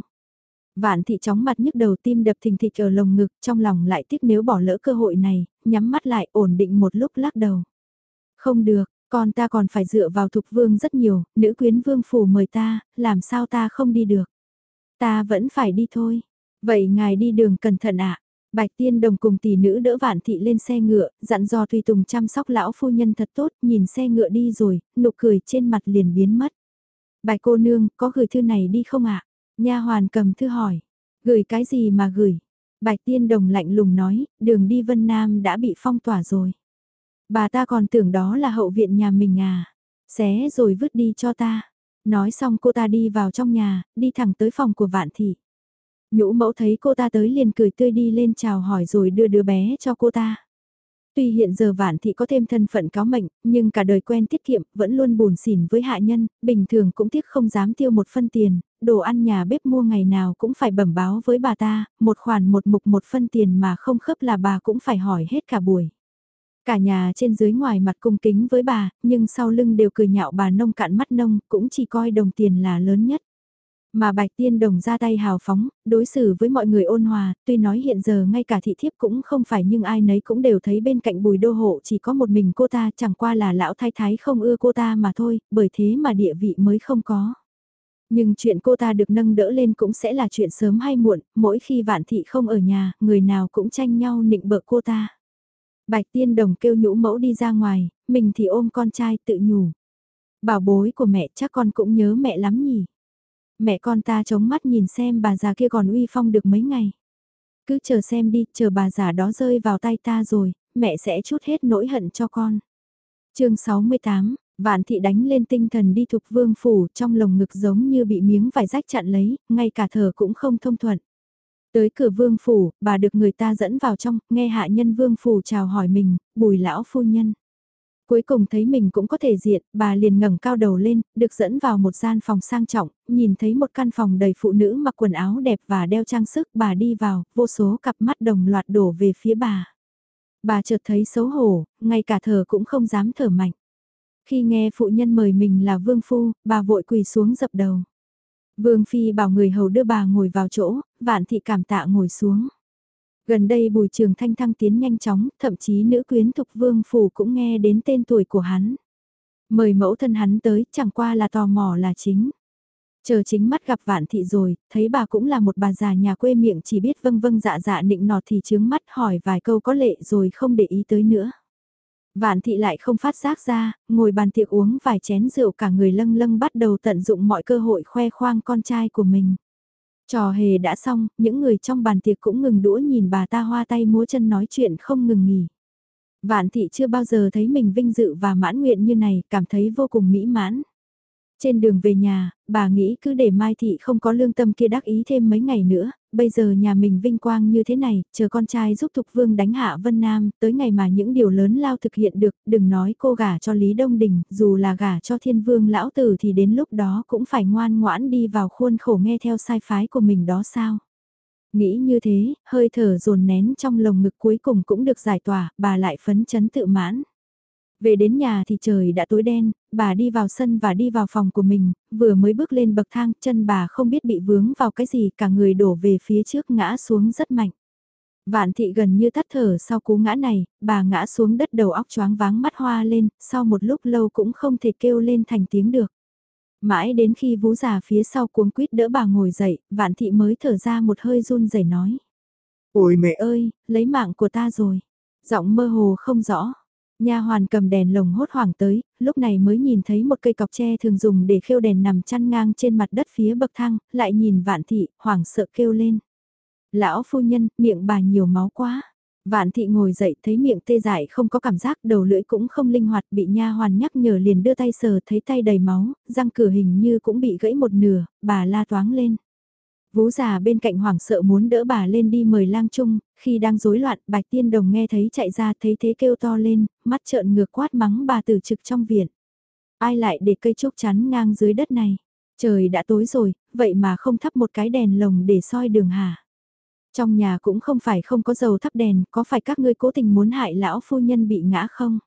Vạn thị chóng mặt nhức đầu tim đập thình thịch ở lồng ngực, trong lòng lại tiếc nếu bỏ lỡ cơ hội này, nhắm mắt lại ổn định một lúc lắc đầu. Không được, con ta còn phải dựa vào thục vương rất nhiều, nữ quyến vương phủ mời ta, làm sao ta không đi được. Ta vẫn phải đi thôi. Vậy ngài đi đường cẩn thận ạ. Bạch Tiên Đồng cùng tỷ nữ đỡ Vạn Thị lên xe ngựa, dặn dò Tùy Tùng chăm sóc lão phu nhân thật tốt, nhìn xe ngựa đi rồi, nụ cười trên mặt liền biến mất. Bạch cô nương, có gửi thư này đi không ạ? Nha hoàn cầm thư hỏi. Gửi cái gì mà gửi? Bạch Tiên Đồng lạnh lùng nói, đường đi Vân Nam đã bị phong tỏa rồi. Bà ta còn tưởng đó là hậu viện nhà mình à. Xé rồi vứt đi cho ta. Nói xong cô ta đi vào trong nhà, đi thẳng tới phòng của Vạn Thị. Nhũ mẫu thấy cô ta tới liền cười tươi đi lên chào hỏi rồi đưa đứa bé cho cô ta. Tuy hiện giờ vạn thị có thêm thân phận cáo mệnh, nhưng cả đời quen tiết kiệm, vẫn luôn buồn xỉn với hạ nhân, bình thường cũng tiếc không dám tiêu một phân tiền, đồ ăn nhà bếp mua ngày nào cũng phải bẩm báo với bà ta, một khoản một mục một phân tiền mà không khớp là bà cũng phải hỏi hết cả buổi. Cả nhà trên dưới ngoài mặt cung kính với bà, nhưng sau lưng đều cười nhạo bà nông cạn mắt nông, cũng chỉ coi đồng tiền là lớn nhất. Mà Bạch Tiên Đồng ra tay hào phóng, đối xử với mọi người ôn hòa, tuy nói hiện giờ ngay cả thị thiếp cũng không phải nhưng ai nấy cũng đều thấy bên cạnh bùi đô hộ chỉ có một mình cô ta chẳng qua là lão thái thái không ưa cô ta mà thôi, bởi thế mà địa vị mới không có. Nhưng chuyện cô ta được nâng đỡ lên cũng sẽ là chuyện sớm hay muộn, mỗi khi vạn thị không ở nhà, người nào cũng tranh nhau nịnh bợ cô ta. Bạch Tiên Đồng kêu nhũ mẫu đi ra ngoài, mình thì ôm con trai tự nhủ. Bảo bối của mẹ chắc con cũng nhớ mẹ lắm nhỉ mẹ con ta chống mắt nhìn xem bà già kia còn uy phong được mấy ngày. Cứ chờ xem đi, chờ bà già đó rơi vào tay ta rồi, mẹ sẽ chút hết nỗi hận cho con. chương 68, Vạn thị đánh lên tinh thần đi thục vương phủ trong lồng ngực giống như bị miếng vải rách chặn lấy, ngay cả thở cũng không thông thuận. Tới cửa vương phủ, bà được người ta dẫn vào trong, nghe hạ nhân vương phủ chào hỏi mình, bùi lão phu nhân. Cuối cùng thấy mình cũng có thể diện, bà liền ngẩng cao đầu lên, được dẫn vào một gian phòng sang trọng, nhìn thấy một căn phòng đầy phụ nữ mặc quần áo đẹp và đeo trang sức, bà đi vào, vô số cặp mắt đồng loạt đổ về phía bà. Bà chợt thấy xấu hổ, ngay cả thở cũng không dám thở mạnh. Khi nghe phụ nhân mời mình là vương phu, bà vội quỳ xuống dập đầu. Vương phi bảo người hầu đưa bà ngồi vào chỗ, vạn thị cảm tạ ngồi xuống. Gần đây Bùi Trường Thanh thăng tiến nhanh chóng, thậm chí nữ quyến thục vương phủ cũng nghe đến tên tuổi của hắn. Mời mẫu thân hắn tới, chẳng qua là tò mò là chính. Chờ chính mắt gặp vạn thị rồi, thấy bà cũng là một bà già nhà quê miệng chỉ biết vâng vâng dạ dạ nịnh nọt thì chướng mắt hỏi vài câu có lệ rồi không để ý tới nữa. Vạn thị lại không phát giác ra, ngồi bàn tiệc uống vài chén rượu cả người lâng lâng bắt đầu tận dụng mọi cơ hội khoe khoang con trai của mình. Trò hề đã xong, những người trong bàn tiệc cũng ngừng đũa nhìn bà ta hoa tay múa chân nói chuyện không ngừng nghỉ. Vạn thị chưa bao giờ thấy mình vinh dự và mãn nguyện như này, cảm thấy vô cùng mỹ mãn. Trên đường về nhà, bà nghĩ cứ để Mai Thị không có lương tâm kia đắc ý thêm mấy ngày nữa, bây giờ nhà mình vinh quang như thế này, chờ con trai giúp Thục Vương đánh hạ Vân Nam, tới ngày mà những điều lớn lao thực hiện được, đừng nói cô gả cho Lý Đông Đình, dù là gả cho Thiên Vương Lão Tử thì đến lúc đó cũng phải ngoan ngoãn đi vào khuôn khổ nghe theo sai phái của mình đó sao. Nghĩ như thế, hơi thở dồn nén trong lồng ngực cuối cùng cũng được giải tỏa, bà lại phấn chấn tự mãn. Về đến nhà thì trời đã tối đen, bà đi vào sân và đi vào phòng của mình, vừa mới bước lên bậc thang, chân bà không biết bị vướng vào cái gì, cả người đổ về phía trước ngã xuống rất mạnh. Vạn thị gần như tắt thở sau cú ngã này, bà ngã xuống đất đầu óc choáng váng mắt hoa lên, sau một lúc lâu cũng không thể kêu lên thành tiếng được. Mãi đến khi vú già phía sau cuống quýt đỡ bà ngồi dậy, vạn thị mới thở ra một hơi run rẩy nói. Ôi mẹ ơi, lấy mạng của ta rồi. Giọng mơ hồ không rõ. Nha hoàn cầm đèn lồng hốt hoảng tới, lúc này mới nhìn thấy một cây cọc tre thường dùng để khêu đèn nằm chăn ngang trên mặt đất phía bậc thang, lại nhìn vạn thị, hoảng sợ kêu lên. Lão phu nhân, miệng bà nhiều máu quá. Vạn thị ngồi dậy thấy miệng tê dại không có cảm giác đầu lưỡi cũng không linh hoạt bị nha hoàn nhắc nhở liền đưa tay sờ thấy tay đầy máu, răng cửa hình như cũng bị gãy một nửa, bà la toáng lên. Vú già bên cạnh hoảng sợ muốn đỡ bà lên đi mời lang trung, khi đang rối loạn bạch tiên đồng nghe thấy chạy ra thấy thế kêu to lên, mắt trợn ngược quát mắng bà tử trực trong viện. Ai lại để cây trúc chắn ngang dưới đất này? Trời đã tối rồi, vậy mà không thắp một cái đèn lồng để soi đường hả? Trong nhà cũng không phải không có dầu thắp đèn, có phải các ngươi cố tình muốn hại lão phu nhân bị ngã không?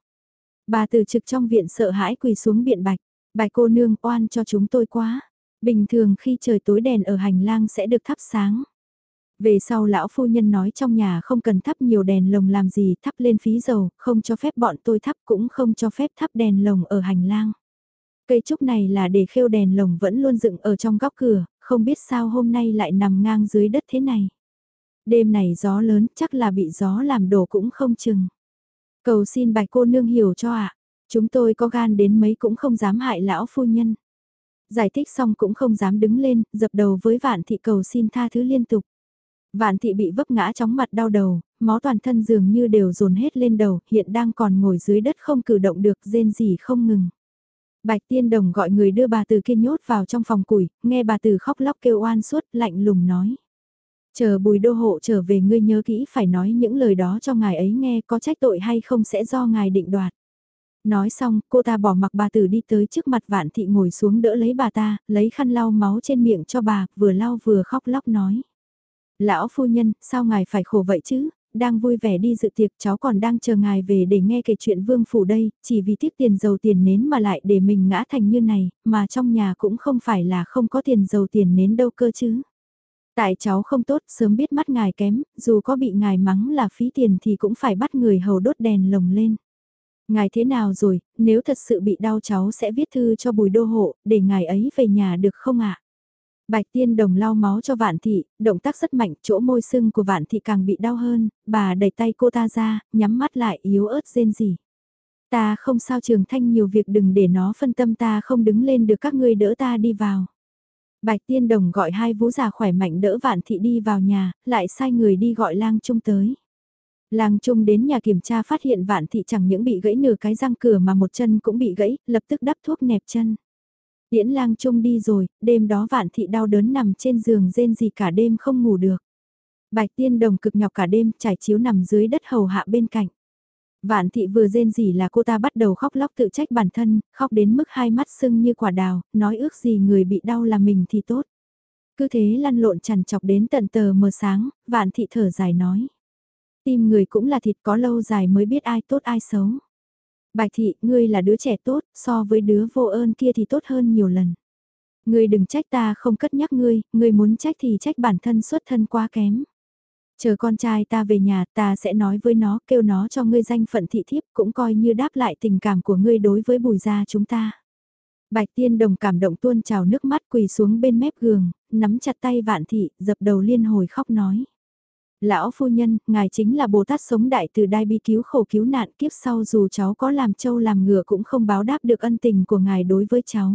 Bà từ trực trong viện sợ hãi quỳ xuống biện bạch, bài cô nương oan cho chúng tôi quá. Bình thường khi trời tối đèn ở hành lang sẽ được thắp sáng. Về sau lão phu nhân nói trong nhà không cần thắp nhiều đèn lồng làm gì thắp lên phí dầu, không cho phép bọn tôi thắp cũng không cho phép thắp đèn lồng ở hành lang. Cây trúc này là để khêu đèn lồng vẫn luôn dựng ở trong góc cửa, không biết sao hôm nay lại nằm ngang dưới đất thế này. Đêm này gió lớn chắc là bị gió làm đổ cũng không chừng. Cầu xin bạch cô nương hiểu cho ạ, chúng tôi có gan đến mấy cũng không dám hại lão phu nhân. Giải thích xong cũng không dám đứng lên, dập đầu với vạn thị cầu xin tha thứ liên tục. Vạn thị bị vấp ngã chóng mặt đau đầu, máu toàn thân dường như đều dồn hết lên đầu, hiện đang còn ngồi dưới đất không cử động được, rên gì không ngừng. Bạch tiên đồng gọi người đưa bà từ kia nhốt vào trong phòng củi, nghe bà từ khóc lóc kêu oan suốt, lạnh lùng nói. Chờ bùi đô hộ trở về ngươi nhớ kỹ phải nói những lời đó cho ngài ấy nghe có trách tội hay không sẽ do ngài định đoạt. Nói xong, cô ta bỏ mặc bà tử đi tới trước mặt vạn thị ngồi xuống đỡ lấy bà ta, lấy khăn lau máu trên miệng cho bà, vừa lau vừa khóc lóc nói. Lão phu nhân, sao ngài phải khổ vậy chứ, đang vui vẻ đi dự tiệc cháu còn đang chờ ngài về để nghe kể chuyện vương phủ đây, chỉ vì tiếc tiền dầu tiền nến mà lại để mình ngã thành như này, mà trong nhà cũng không phải là không có tiền dầu tiền nến đâu cơ chứ. Tại cháu không tốt, sớm biết mắt ngài kém, dù có bị ngài mắng là phí tiền thì cũng phải bắt người hầu đốt đèn lồng lên. Ngài thế nào rồi, nếu thật sự bị đau cháu sẽ viết thư cho bùi đô hộ, để ngài ấy về nhà được không ạ? Bạch tiên đồng lau máu cho vạn thị, động tác rất mạnh, chỗ môi sưng của vạn thị càng bị đau hơn, bà đẩy tay cô ta ra, nhắm mắt lại yếu ớt rên gì. Ta không sao trường thanh nhiều việc đừng để nó phân tâm ta không đứng lên được các ngươi đỡ ta đi vào. Bạch tiên đồng gọi hai vũ già khỏe mạnh đỡ vạn thị đi vào nhà, lại sai người đi gọi lang trung tới. Lang Trung đến nhà kiểm tra phát hiện vạn thị chẳng những bị gãy nửa cái răng cửa mà một chân cũng bị gãy, lập tức đắp thuốc nẹp chân. Điễn Lang Trung đi rồi, đêm đó vạn thị đau đớn nằm trên giường rên gì cả đêm không ngủ được. Bạch tiên đồng cực nhọc cả đêm trải chiếu nằm dưới đất hầu hạ bên cạnh. Vạn thị vừa rên gì là cô ta bắt đầu khóc lóc tự trách bản thân, khóc đến mức hai mắt sưng như quả đào, nói ước gì người bị đau là mình thì tốt. Cứ thế lăn lộn chằn chọc đến tận tờ mờ sáng, vạn thị thở dài nói. Tim người cũng là thịt có lâu dài mới biết ai tốt ai xấu. Bạch thị, ngươi là đứa trẻ tốt, so với đứa vô ơn kia thì tốt hơn nhiều lần. Ngươi đừng trách ta không cất nhắc ngươi, ngươi muốn trách thì trách bản thân xuất thân quá kém. Chờ con trai ta về nhà ta sẽ nói với nó kêu nó cho ngươi danh phận thị thiếp cũng coi như đáp lại tình cảm của ngươi đối với bùi gia chúng ta. Bạch tiên đồng cảm động tuôn trào nước mắt quỳ xuống bên mép giường, nắm chặt tay vạn thị, dập đầu liên hồi khóc nói. Lão phu nhân, ngài chính là Bồ Tát sống đại từ đai bi cứu khổ cứu nạn kiếp sau dù cháu có làm trâu làm ngựa cũng không báo đáp được ân tình của ngài đối với cháu.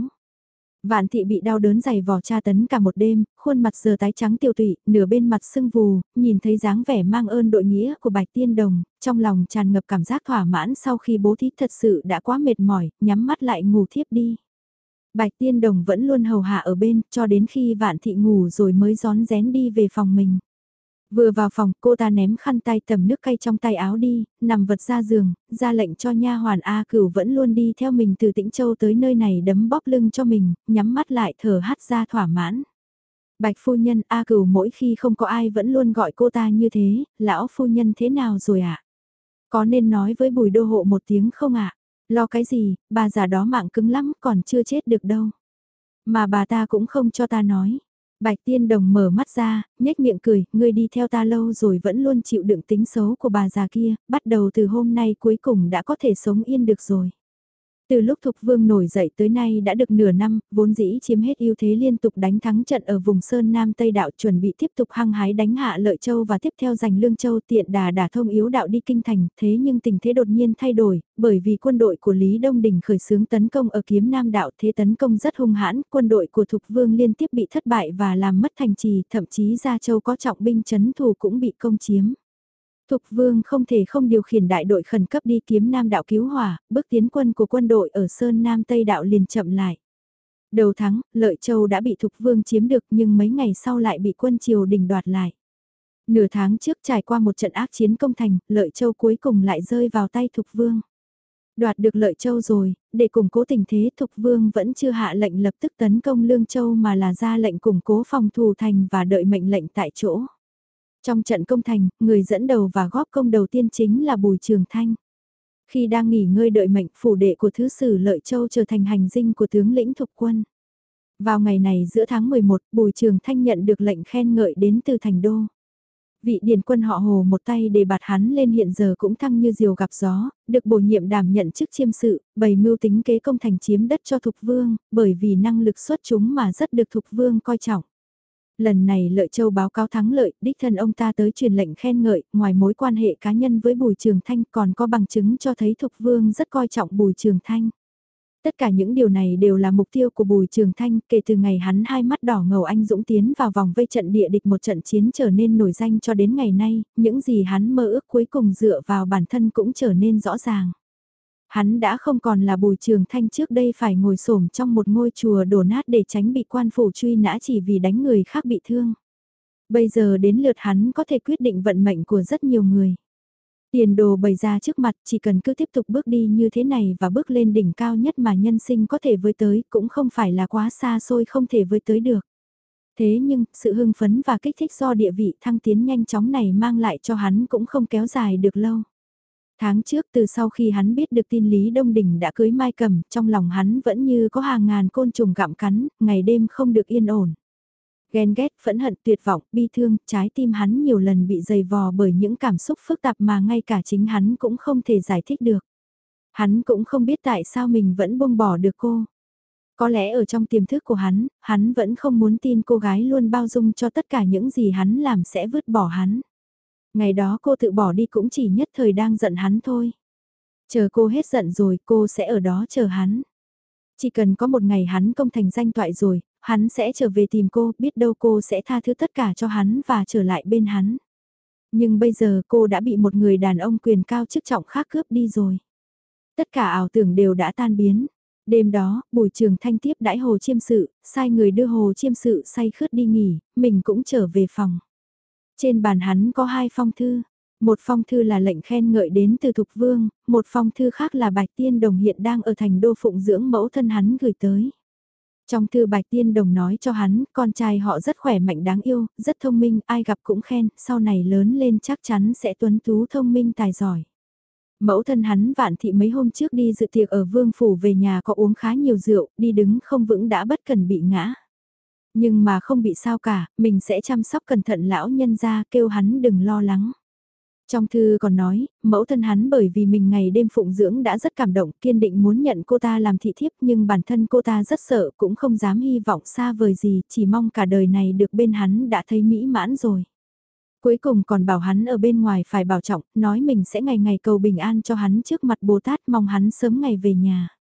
Vạn thị bị đau đớn dày vò tra tấn cả một đêm, khuôn mặt giờ tái trắng tiêu tụy, nửa bên mặt sưng vù, nhìn thấy dáng vẻ mang ơn đội nghĩa của bạch tiên đồng, trong lòng tràn ngập cảm giác thỏa mãn sau khi bố thí thật sự đã quá mệt mỏi, nhắm mắt lại ngủ thiếp đi. Bạch tiên đồng vẫn luôn hầu hạ ở bên, cho đến khi vạn thị ngủ rồi mới gión rén đi về phòng mình. Vừa vào phòng, cô ta ném khăn tay tầm nước cay trong tay áo đi, nằm vật ra giường, ra lệnh cho nha hoàn A Cửu vẫn luôn đi theo mình từ Tĩnh Châu tới nơi này đấm bóp lưng cho mình, nhắm mắt lại thở hát ra thỏa mãn. Bạch phu nhân A Cửu mỗi khi không có ai vẫn luôn gọi cô ta như thế, lão phu nhân thế nào rồi ạ? À? Có nên nói với bùi đô hộ một tiếng không ạ? À? Lo cái gì, bà già đó mạng cứng lắm còn chưa chết được đâu. Mà bà ta cũng không cho ta nói. Bạch tiên đồng mở mắt ra, nhếch miệng cười, ngươi đi theo ta lâu rồi vẫn luôn chịu đựng tính xấu của bà già kia, bắt đầu từ hôm nay cuối cùng đã có thể sống yên được rồi. Từ lúc Thục Vương nổi dậy tới nay đã được nửa năm, vốn dĩ chiếm hết ưu thế liên tục đánh thắng trận ở vùng Sơn Nam Tây Đạo chuẩn bị tiếp tục hăng hái đánh hạ Lợi Châu và tiếp theo giành Lương Châu tiện đà đả thông yếu đạo đi kinh thành, thế nhưng tình thế đột nhiên thay đổi, bởi vì quân đội của Lý Đông Đình khởi xướng tấn công ở kiếm Nam Đạo thế tấn công rất hung hãn, quân đội của Thục Vương liên tiếp bị thất bại và làm mất thành trì, thậm chí Gia Châu có trọng binh chấn thủ cũng bị công chiếm. Thục Vương không thể không điều khiển đại đội khẩn cấp đi kiếm Nam đạo cứu hỏa, bước tiến quân của quân đội ở Sơn Nam Tây đạo liền chậm lại. Đầu tháng, Lợi Châu đã bị Thục Vương chiếm được nhưng mấy ngày sau lại bị quân triều đình đoạt lại. Nửa tháng trước trải qua một trận ác chiến công thành, Lợi Châu cuối cùng lại rơi vào tay Thục Vương. Đoạt được Lợi Châu rồi, để củng cố tình thế Thục Vương vẫn chưa hạ lệnh lập tức tấn công Lương Châu mà là ra lệnh củng cố phòng thủ thành và đợi mệnh lệnh tại chỗ. Trong trận công thành, người dẫn đầu và góp công đầu tiên chính là Bùi Trường Thanh. Khi đang nghỉ ngơi đợi mệnh, phủ đệ của Thứ Sử Lợi Châu trở thành hành dinh của tướng lĩnh thục quân. Vào ngày này giữa tháng 11, Bùi Trường Thanh nhận được lệnh khen ngợi đến từ thành đô. Vị điền quân họ hồ một tay để bạt hắn lên hiện giờ cũng thăng như diều gặp gió, được bổ nhiệm đảm nhận chức chiêm sự, bày mưu tính kế công thành chiếm đất cho thục vương, bởi vì năng lực xuất chúng mà rất được thục vương coi trọng. Lần này Lợi Châu báo cáo thắng lợi, đích thân ông ta tới truyền lệnh khen ngợi, ngoài mối quan hệ cá nhân với Bùi Trường Thanh còn có bằng chứng cho thấy Thục Vương rất coi trọng Bùi Trường Thanh. Tất cả những điều này đều là mục tiêu của Bùi Trường Thanh kể từ ngày hắn hai mắt đỏ ngầu anh dũng tiến vào vòng vây trận địa địch một trận chiến trở nên nổi danh cho đến ngày nay, những gì hắn mơ ước cuối cùng dựa vào bản thân cũng trở nên rõ ràng. Hắn đã không còn là bùi trường thanh trước đây phải ngồi xổm trong một ngôi chùa đổ nát để tránh bị quan phủ truy nã chỉ vì đánh người khác bị thương. Bây giờ đến lượt hắn có thể quyết định vận mệnh của rất nhiều người. Tiền đồ bày ra trước mặt chỉ cần cứ tiếp tục bước đi như thế này và bước lên đỉnh cao nhất mà nhân sinh có thể với tới cũng không phải là quá xa xôi không thể với tới được. Thế nhưng, sự hưng phấn và kích thích do địa vị thăng tiến nhanh chóng này mang lại cho hắn cũng không kéo dài được lâu. Tháng trước từ sau khi hắn biết được tin Lý Đông Đình đã cưới Mai Cầm, trong lòng hắn vẫn như có hàng ngàn côn trùng gặm cắn, ngày đêm không được yên ổn. Ghen ghét, phẫn hận, tuyệt vọng, bi thương, trái tim hắn nhiều lần bị dày vò bởi những cảm xúc phức tạp mà ngay cả chính hắn cũng không thể giải thích được. Hắn cũng không biết tại sao mình vẫn buông bỏ được cô. Có lẽ ở trong tiềm thức của hắn, hắn vẫn không muốn tin cô gái luôn bao dung cho tất cả những gì hắn làm sẽ vứt bỏ hắn. Ngày đó cô tự bỏ đi cũng chỉ nhất thời đang giận hắn thôi. Chờ cô hết giận rồi cô sẽ ở đó chờ hắn. Chỉ cần có một ngày hắn công thành danh toại rồi, hắn sẽ trở về tìm cô, biết đâu cô sẽ tha thứ tất cả cho hắn và trở lại bên hắn. Nhưng bây giờ cô đã bị một người đàn ông quyền cao chức trọng khác cướp đi rồi. Tất cả ảo tưởng đều đã tan biến. Đêm đó, Bùi Trường Thanh tiếp đãi Hồ Chiêm Sự, sai người đưa Hồ Chiêm Sự say khướt đi nghỉ, mình cũng trở về phòng. Trên bàn hắn có hai phong thư. Một phong thư là lệnh khen ngợi đến từ Thục Vương, một phong thư khác là Bạch Tiên Đồng hiện đang ở thành đô phụng dưỡng mẫu thân hắn gửi tới. Trong thư Bạch Tiên Đồng nói cho hắn, con trai họ rất khỏe mạnh đáng yêu, rất thông minh, ai gặp cũng khen, sau này lớn lên chắc chắn sẽ tuấn tú thông minh tài giỏi. Mẫu thân hắn vạn thị mấy hôm trước đi dự tiệc ở vương phủ về nhà có uống khá nhiều rượu, đi đứng không vững đã bất cần bị ngã. Nhưng mà không bị sao cả, mình sẽ chăm sóc cẩn thận lão nhân ra kêu hắn đừng lo lắng. Trong thư còn nói, mẫu thân hắn bởi vì mình ngày đêm phụng dưỡng đã rất cảm động, kiên định muốn nhận cô ta làm thị thiếp nhưng bản thân cô ta rất sợ cũng không dám hy vọng xa vời gì, chỉ mong cả đời này được bên hắn đã thấy mỹ mãn rồi. Cuối cùng còn bảo hắn ở bên ngoài phải bảo trọng, nói mình sẽ ngày ngày cầu bình an cho hắn trước mặt Bồ Tát mong hắn sớm ngày về nhà.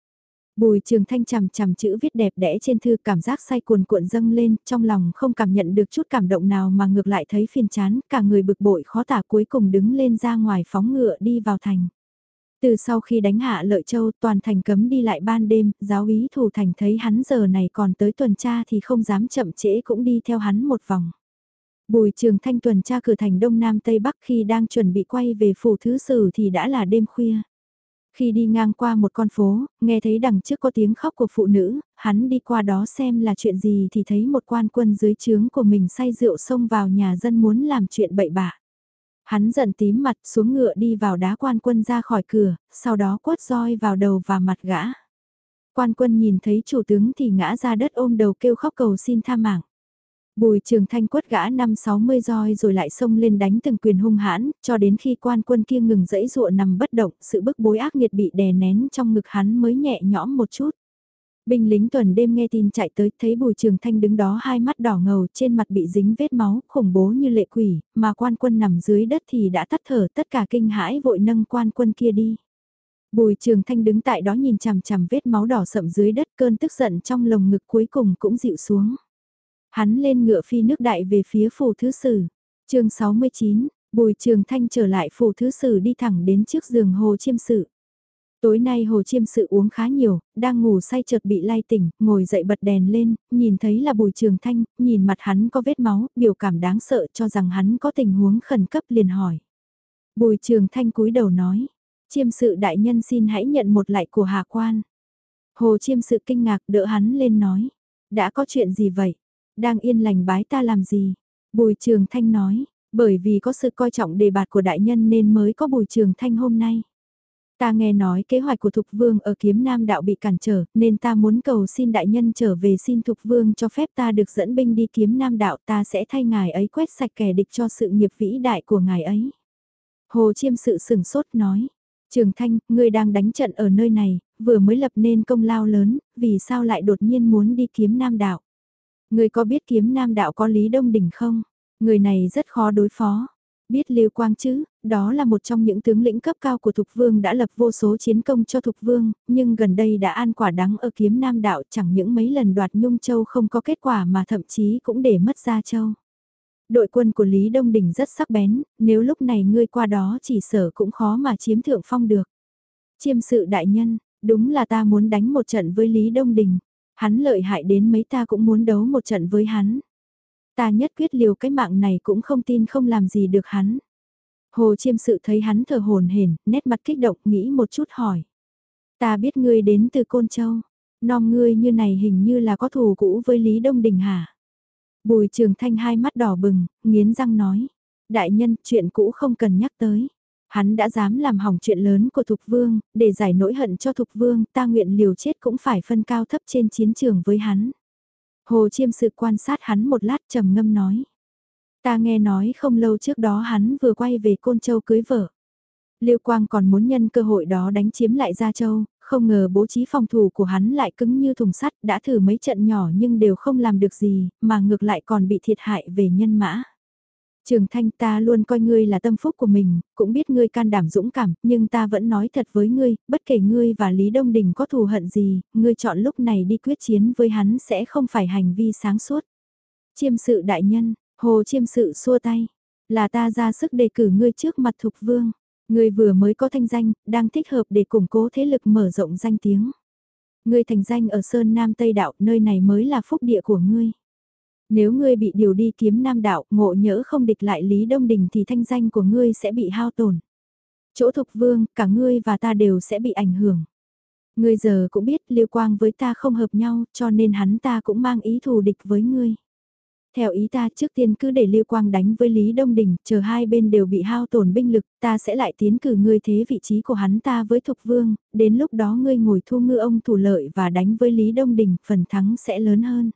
Bùi trường thanh chằm chằm chữ viết đẹp đẽ trên thư cảm giác say cuồn cuộn dâng lên, trong lòng không cảm nhận được chút cảm động nào mà ngược lại thấy phiền chán, cả người bực bội khó tả cuối cùng đứng lên ra ngoài phóng ngựa đi vào thành. Từ sau khi đánh hạ lợi châu toàn thành cấm đi lại ban đêm, giáo ý thủ thành thấy hắn giờ này còn tới tuần tra thì không dám chậm trễ cũng đi theo hắn một vòng. Bùi trường thanh tuần tra cửa thành đông nam tây bắc khi đang chuẩn bị quay về phủ thứ sử thì đã là đêm khuya. Khi đi ngang qua một con phố, nghe thấy đằng trước có tiếng khóc của phụ nữ, hắn đi qua đó xem là chuyện gì thì thấy một quan quân dưới trướng của mình say rượu xông vào nhà dân muốn làm chuyện bậy bạ. Hắn giận tím mặt xuống ngựa đi vào đá quan quân ra khỏi cửa, sau đó quất roi vào đầu và mặt gã. Quan quân nhìn thấy chủ tướng thì ngã ra đất ôm đầu kêu khóc cầu xin tha mạng. Bùi trường thanh quất gã năm sáu mươi roi rồi lại xông lên đánh từng quyền hung hãn, cho đến khi quan quân kia ngừng dẫy dụa nằm bất động, sự bức bối ác nghiệt bị đè nén trong ngực hắn mới nhẹ nhõm một chút. Binh lính tuần đêm nghe tin chạy tới, thấy bùi trường thanh đứng đó hai mắt đỏ ngầu, trên mặt bị dính vết máu, khủng bố như lệ quỷ, mà quan quân nằm dưới đất thì đã tắt thở, tất cả kinh hãi vội nâng quan quân kia đi. Bùi trường thanh đứng tại đó nhìn chằm chằm vết máu đỏ sậm dưới đất cơn tức giận trong lồng ngực cuối cùng cũng dịu xuống. Hắn lên ngựa phi nước đại về phía phủ thứ sử. chương 69, bùi trường thanh trở lại phủ thứ sử đi thẳng đến trước giường hồ chiêm sự. Tối nay hồ chiêm sự uống khá nhiều, đang ngủ say chợt bị lay tỉnh, ngồi dậy bật đèn lên, nhìn thấy là bùi trường thanh, nhìn mặt hắn có vết máu, biểu cảm đáng sợ cho rằng hắn có tình huống khẩn cấp liền hỏi. Bùi trường thanh cúi đầu nói, chiêm sự đại nhân xin hãy nhận một lại của hà quan. Hồ chiêm sự kinh ngạc đỡ hắn lên nói, đã có chuyện gì vậy? Đang yên lành bái ta làm gì? Bùi Trường Thanh nói, bởi vì có sự coi trọng đề bạt của đại nhân nên mới có Bùi Trường Thanh hôm nay. Ta nghe nói kế hoạch của Thục Vương ở kiếm Nam đạo bị cản trở, nên ta muốn cầu xin đại nhân trở về xin Thục Vương cho phép ta được dẫn binh đi kiếm Nam đạo ta sẽ thay ngài ấy quét sạch kẻ địch cho sự nghiệp vĩ đại của ngài ấy. Hồ Chiêm sự sừng sốt nói, Trường Thanh, ngươi đang đánh trận ở nơi này, vừa mới lập nên công lao lớn, vì sao lại đột nhiên muốn đi kiếm Nam đạo? Người có biết kiếm nam đạo có Lý Đông Đỉnh không? Người này rất khó đối phó. Biết Lưu Quang chứ, đó là một trong những tướng lĩnh cấp cao của Thục Vương đã lập vô số chiến công cho Thục Vương, nhưng gần đây đã an quả đắng ở kiếm nam đạo chẳng những mấy lần đoạt Nhung Châu không có kết quả mà thậm chí cũng để mất Gia Châu. Đội quân của Lý Đông Đỉnh rất sắc bén, nếu lúc này ngươi qua đó chỉ sở cũng khó mà chiếm thượng phong được. Chiêm sự đại nhân, đúng là ta muốn đánh một trận với Lý Đông Đình. Hắn lợi hại đến mấy ta cũng muốn đấu một trận với hắn. Ta nhất quyết liều cái mạng này cũng không tin không làm gì được hắn. Hồ chiêm sự thấy hắn thở hồn hển, nét mặt kích động nghĩ một chút hỏi. Ta biết ngươi đến từ Côn Châu, nom ngươi như này hình như là có thù cũ với Lý Đông Đình hả? Bùi trường thanh hai mắt đỏ bừng, nghiến răng nói. Đại nhân, chuyện cũ không cần nhắc tới. Hắn đã dám làm hỏng chuyện lớn của Thục Vương, để giải nỗi hận cho Thục Vương, ta nguyện liều chết cũng phải phân cao thấp trên chiến trường với hắn. Hồ Chiêm sự quan sát hắn một lát trầm ngâm nói. Ta nghe nói không lâu trước đó hắn vừa quay về Côn Châu cưới vợ. liêu Quang còn muốn nhân cơ hội đó đánh chiếm lại Gia Châu, không ngờ bố trí phòng thủ của hắn lại cứng như thùng sắt, đã thử mấy trận nhỏ nhưng đều không làm được gì, mà ngược lại còn bị thiệt hại về nhân mã. Trường Thanh ta luôn coi ngươi là tâm phúc của mình, cũng biết ngươi can đảm dũng cảm, nhưng ta vẫn nói thật với ngươi, bất kể ngươi và Lý Đông Đình có thù hận gì, ngươi chọn lúc này đi quyết chiến với hắn sẽ không phải hành vi sáng suốt. Chiêm sự đại nhân, hồ chiêm sự xua tay, là ta ra sức đề cử ngươi trước mặt thục vương. Ngươi vừa mới có thanh danh, đang thích hợp để củng cố thế lực mở rộng danh tiếng. Ngươi thành danh ở Sơn Nam Tây Đạo, nơi này mới là phúc địa của ngươi. Nếu ngươi bị điều đi kiếm nam đạo, ngộ nhỡ không địch lại Lý Đông Đình thì thanh danh của ngươi sẽ bị hao tổn. Chỗ thục vương, cả ngươi và ta đều sẽ bị ảnh hưởng. Ngươi giờ cũng biết Lưu Quang với ta không hợp nhau, cho nên hắn ta cũng mang ý thù địch với ngươi. Theo ý ta trước tiên cứ để Lưu Quang đánh với Lý Đông Đình, chờ hai bên đều bị hao tổn binh lực, ta sẽ lại tiến cử ngươi thế vị trí của hắn ta với Thục Vương, đến lúc đó ngươi ngồi thu ngư ông thủ lợi và đánh với Lý Đông Đình, phần thắng sẽ lớn hơn.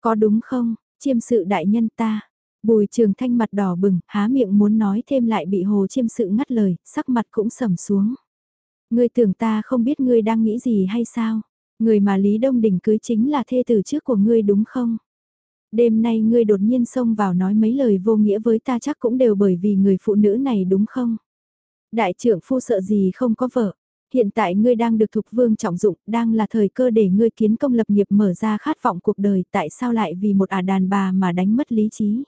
Có đúng không, chiêm sự đại nhân ta? Bùi trường thanh mặt đỏ bừng, há miệng muốn nói thêm lại bị hồ chiêm sự ngắt lời, sắc mặt cũng sầm xuống. Ngươi tưởng ta không biết ngươi đang nghĩ gì hay sao? Người mà Lý Đông Đình cưới chính là thê tử trước của ngươi đúng không? Đêm nay ngươi đột nhiên xông vào nói mấy lời vô nghĩa với ta chắc cũng đều bởi vì người phụ nữ này đúng không? Đại trưởng phu sợ gì không có vợ? Hiện tại ngươi đang được thục vương trọng dụng, đang là thời cơ để ngươi kiến công lập nghiệp mở ra khát vọng cuộc đời, tại sao lại vì một ả đàn bà mà đánh mất lý trí.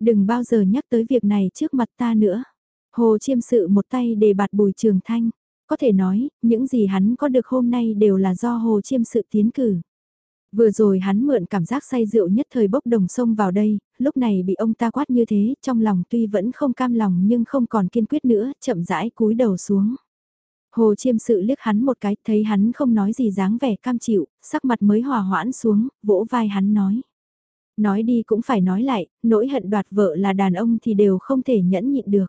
Đừng bao giờ nhắc tới việc này trước mặt ta nữa. Hồ chiêm sự một tay để bạt bùi trường thanh, có thể nói, những gì hắn có được hôm nay đều là do hồ chiêm sự tiến cử. Vừa rồi hắn mượn cảm giác say rượu nhất thời bốc đồng sông vào đây, lúc này bị ông ta quát như thế, trong lòng tuy vẫn không cam lòng nhưng không còn kiên quyết nữa, chậm rãi cúi đầu xuống. Hồ chiêm sự liếc hắn một cái, thấy hắn không nói gì dáng vẻ cam chịu, sắc mặt mới hòa hoãn xuống, vỗ vai hắn nói. Nói đi cũng phải nói lại, nỗi hận đoạt vợ là đàn ông thì đều không thể nhẫn nhịn được.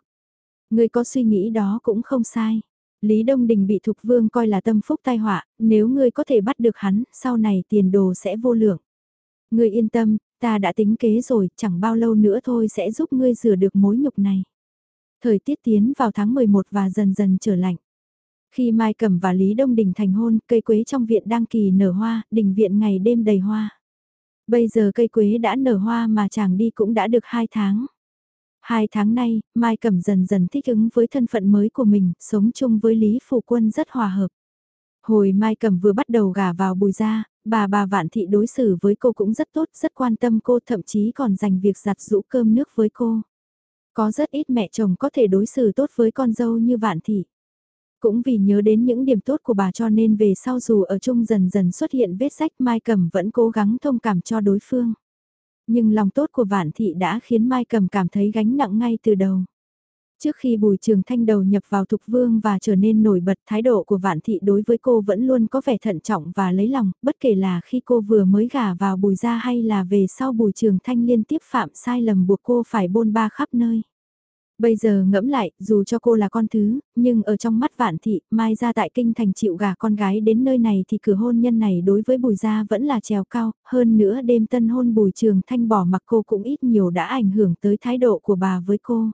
Người có suy nghĩ đó cũng không sai. Lý Đông Đình bị Thục Vương coi là tâm phúc tai họa, nếu ngươi có thể bắt được hắn, sau này tiền đồ sẽ vô lượng. Ngươi yên tâm, ta đã tính kế rồi, chẳng bao lâu nữa thôi sẽ giúp ngươi rửa được mối nhục này. Thời tiết tiến vào tháng 11 và dần dần trở lạnh. Khi Mai Cẩm và Lý Đông Đình thành hôn, cây quế trong viện đang kỳ nở hoa, đình viện ngày đêm đầy hoa. Bây giờ cây quế đã nở hoa mà chàng đi cũng đã được 2 tháng. Hai tháng nay, Mai Cẩm dần dần thích ứng với thân phận mới của mình, sống chung với Lý Phủ Quân rất hòa hợp. Hồi Mai Cẩm vừa bắt đầu gả vào bùi gia, bà bà Vạn Thị đối xử với cô cũng rất tốt, rất quan tâm cô thậm chí còn dành việc giặt rũ cơm nước với cô. Có rất ít mẹ chồng có thể đối xử tốt với con dâu như Vạn Thị. Cũng vì nhớ đến những điểm tốt của bà cho nên về sau dù ở chung dần dần xuất hiện vết sách Mai Cẩm vẫn cố gắng thông cảm cho đối phương. Nhưng lòng tốt của Vạn Thị đã khiến Mai Cẩm cảm thấy gánh nặng ngay từ đầu. Trước khi Bùi Trường Thanh đầu nhập vào Thục Vương và trở nên nổi bật thái độ của Vạn Thị đối với cô vẫn luôn có vẻ thận trọng và lấy lòng, bất kể là khi cô vừa mới gả vào Bùi gia hay là về sau Bùi Trường Thanh liên tiếp phạm sai lầm buộc cô phải bôn ba khắp nơi. Bây giờ ngẫm lại, dù cho cô là con thứ, nhưng ở trong mắt vạn thị, mai ra tại kinh thành chịu gả con gái đến nơi này thì cửa hôn nhân này đối với bùi gia vẫn là trèo cao, hơn nữa đêm tân hôn bùi trường thanh bỏ mặc cô cũng ít nhiều đã ảnh hưởng tới thái độ của bà với cô.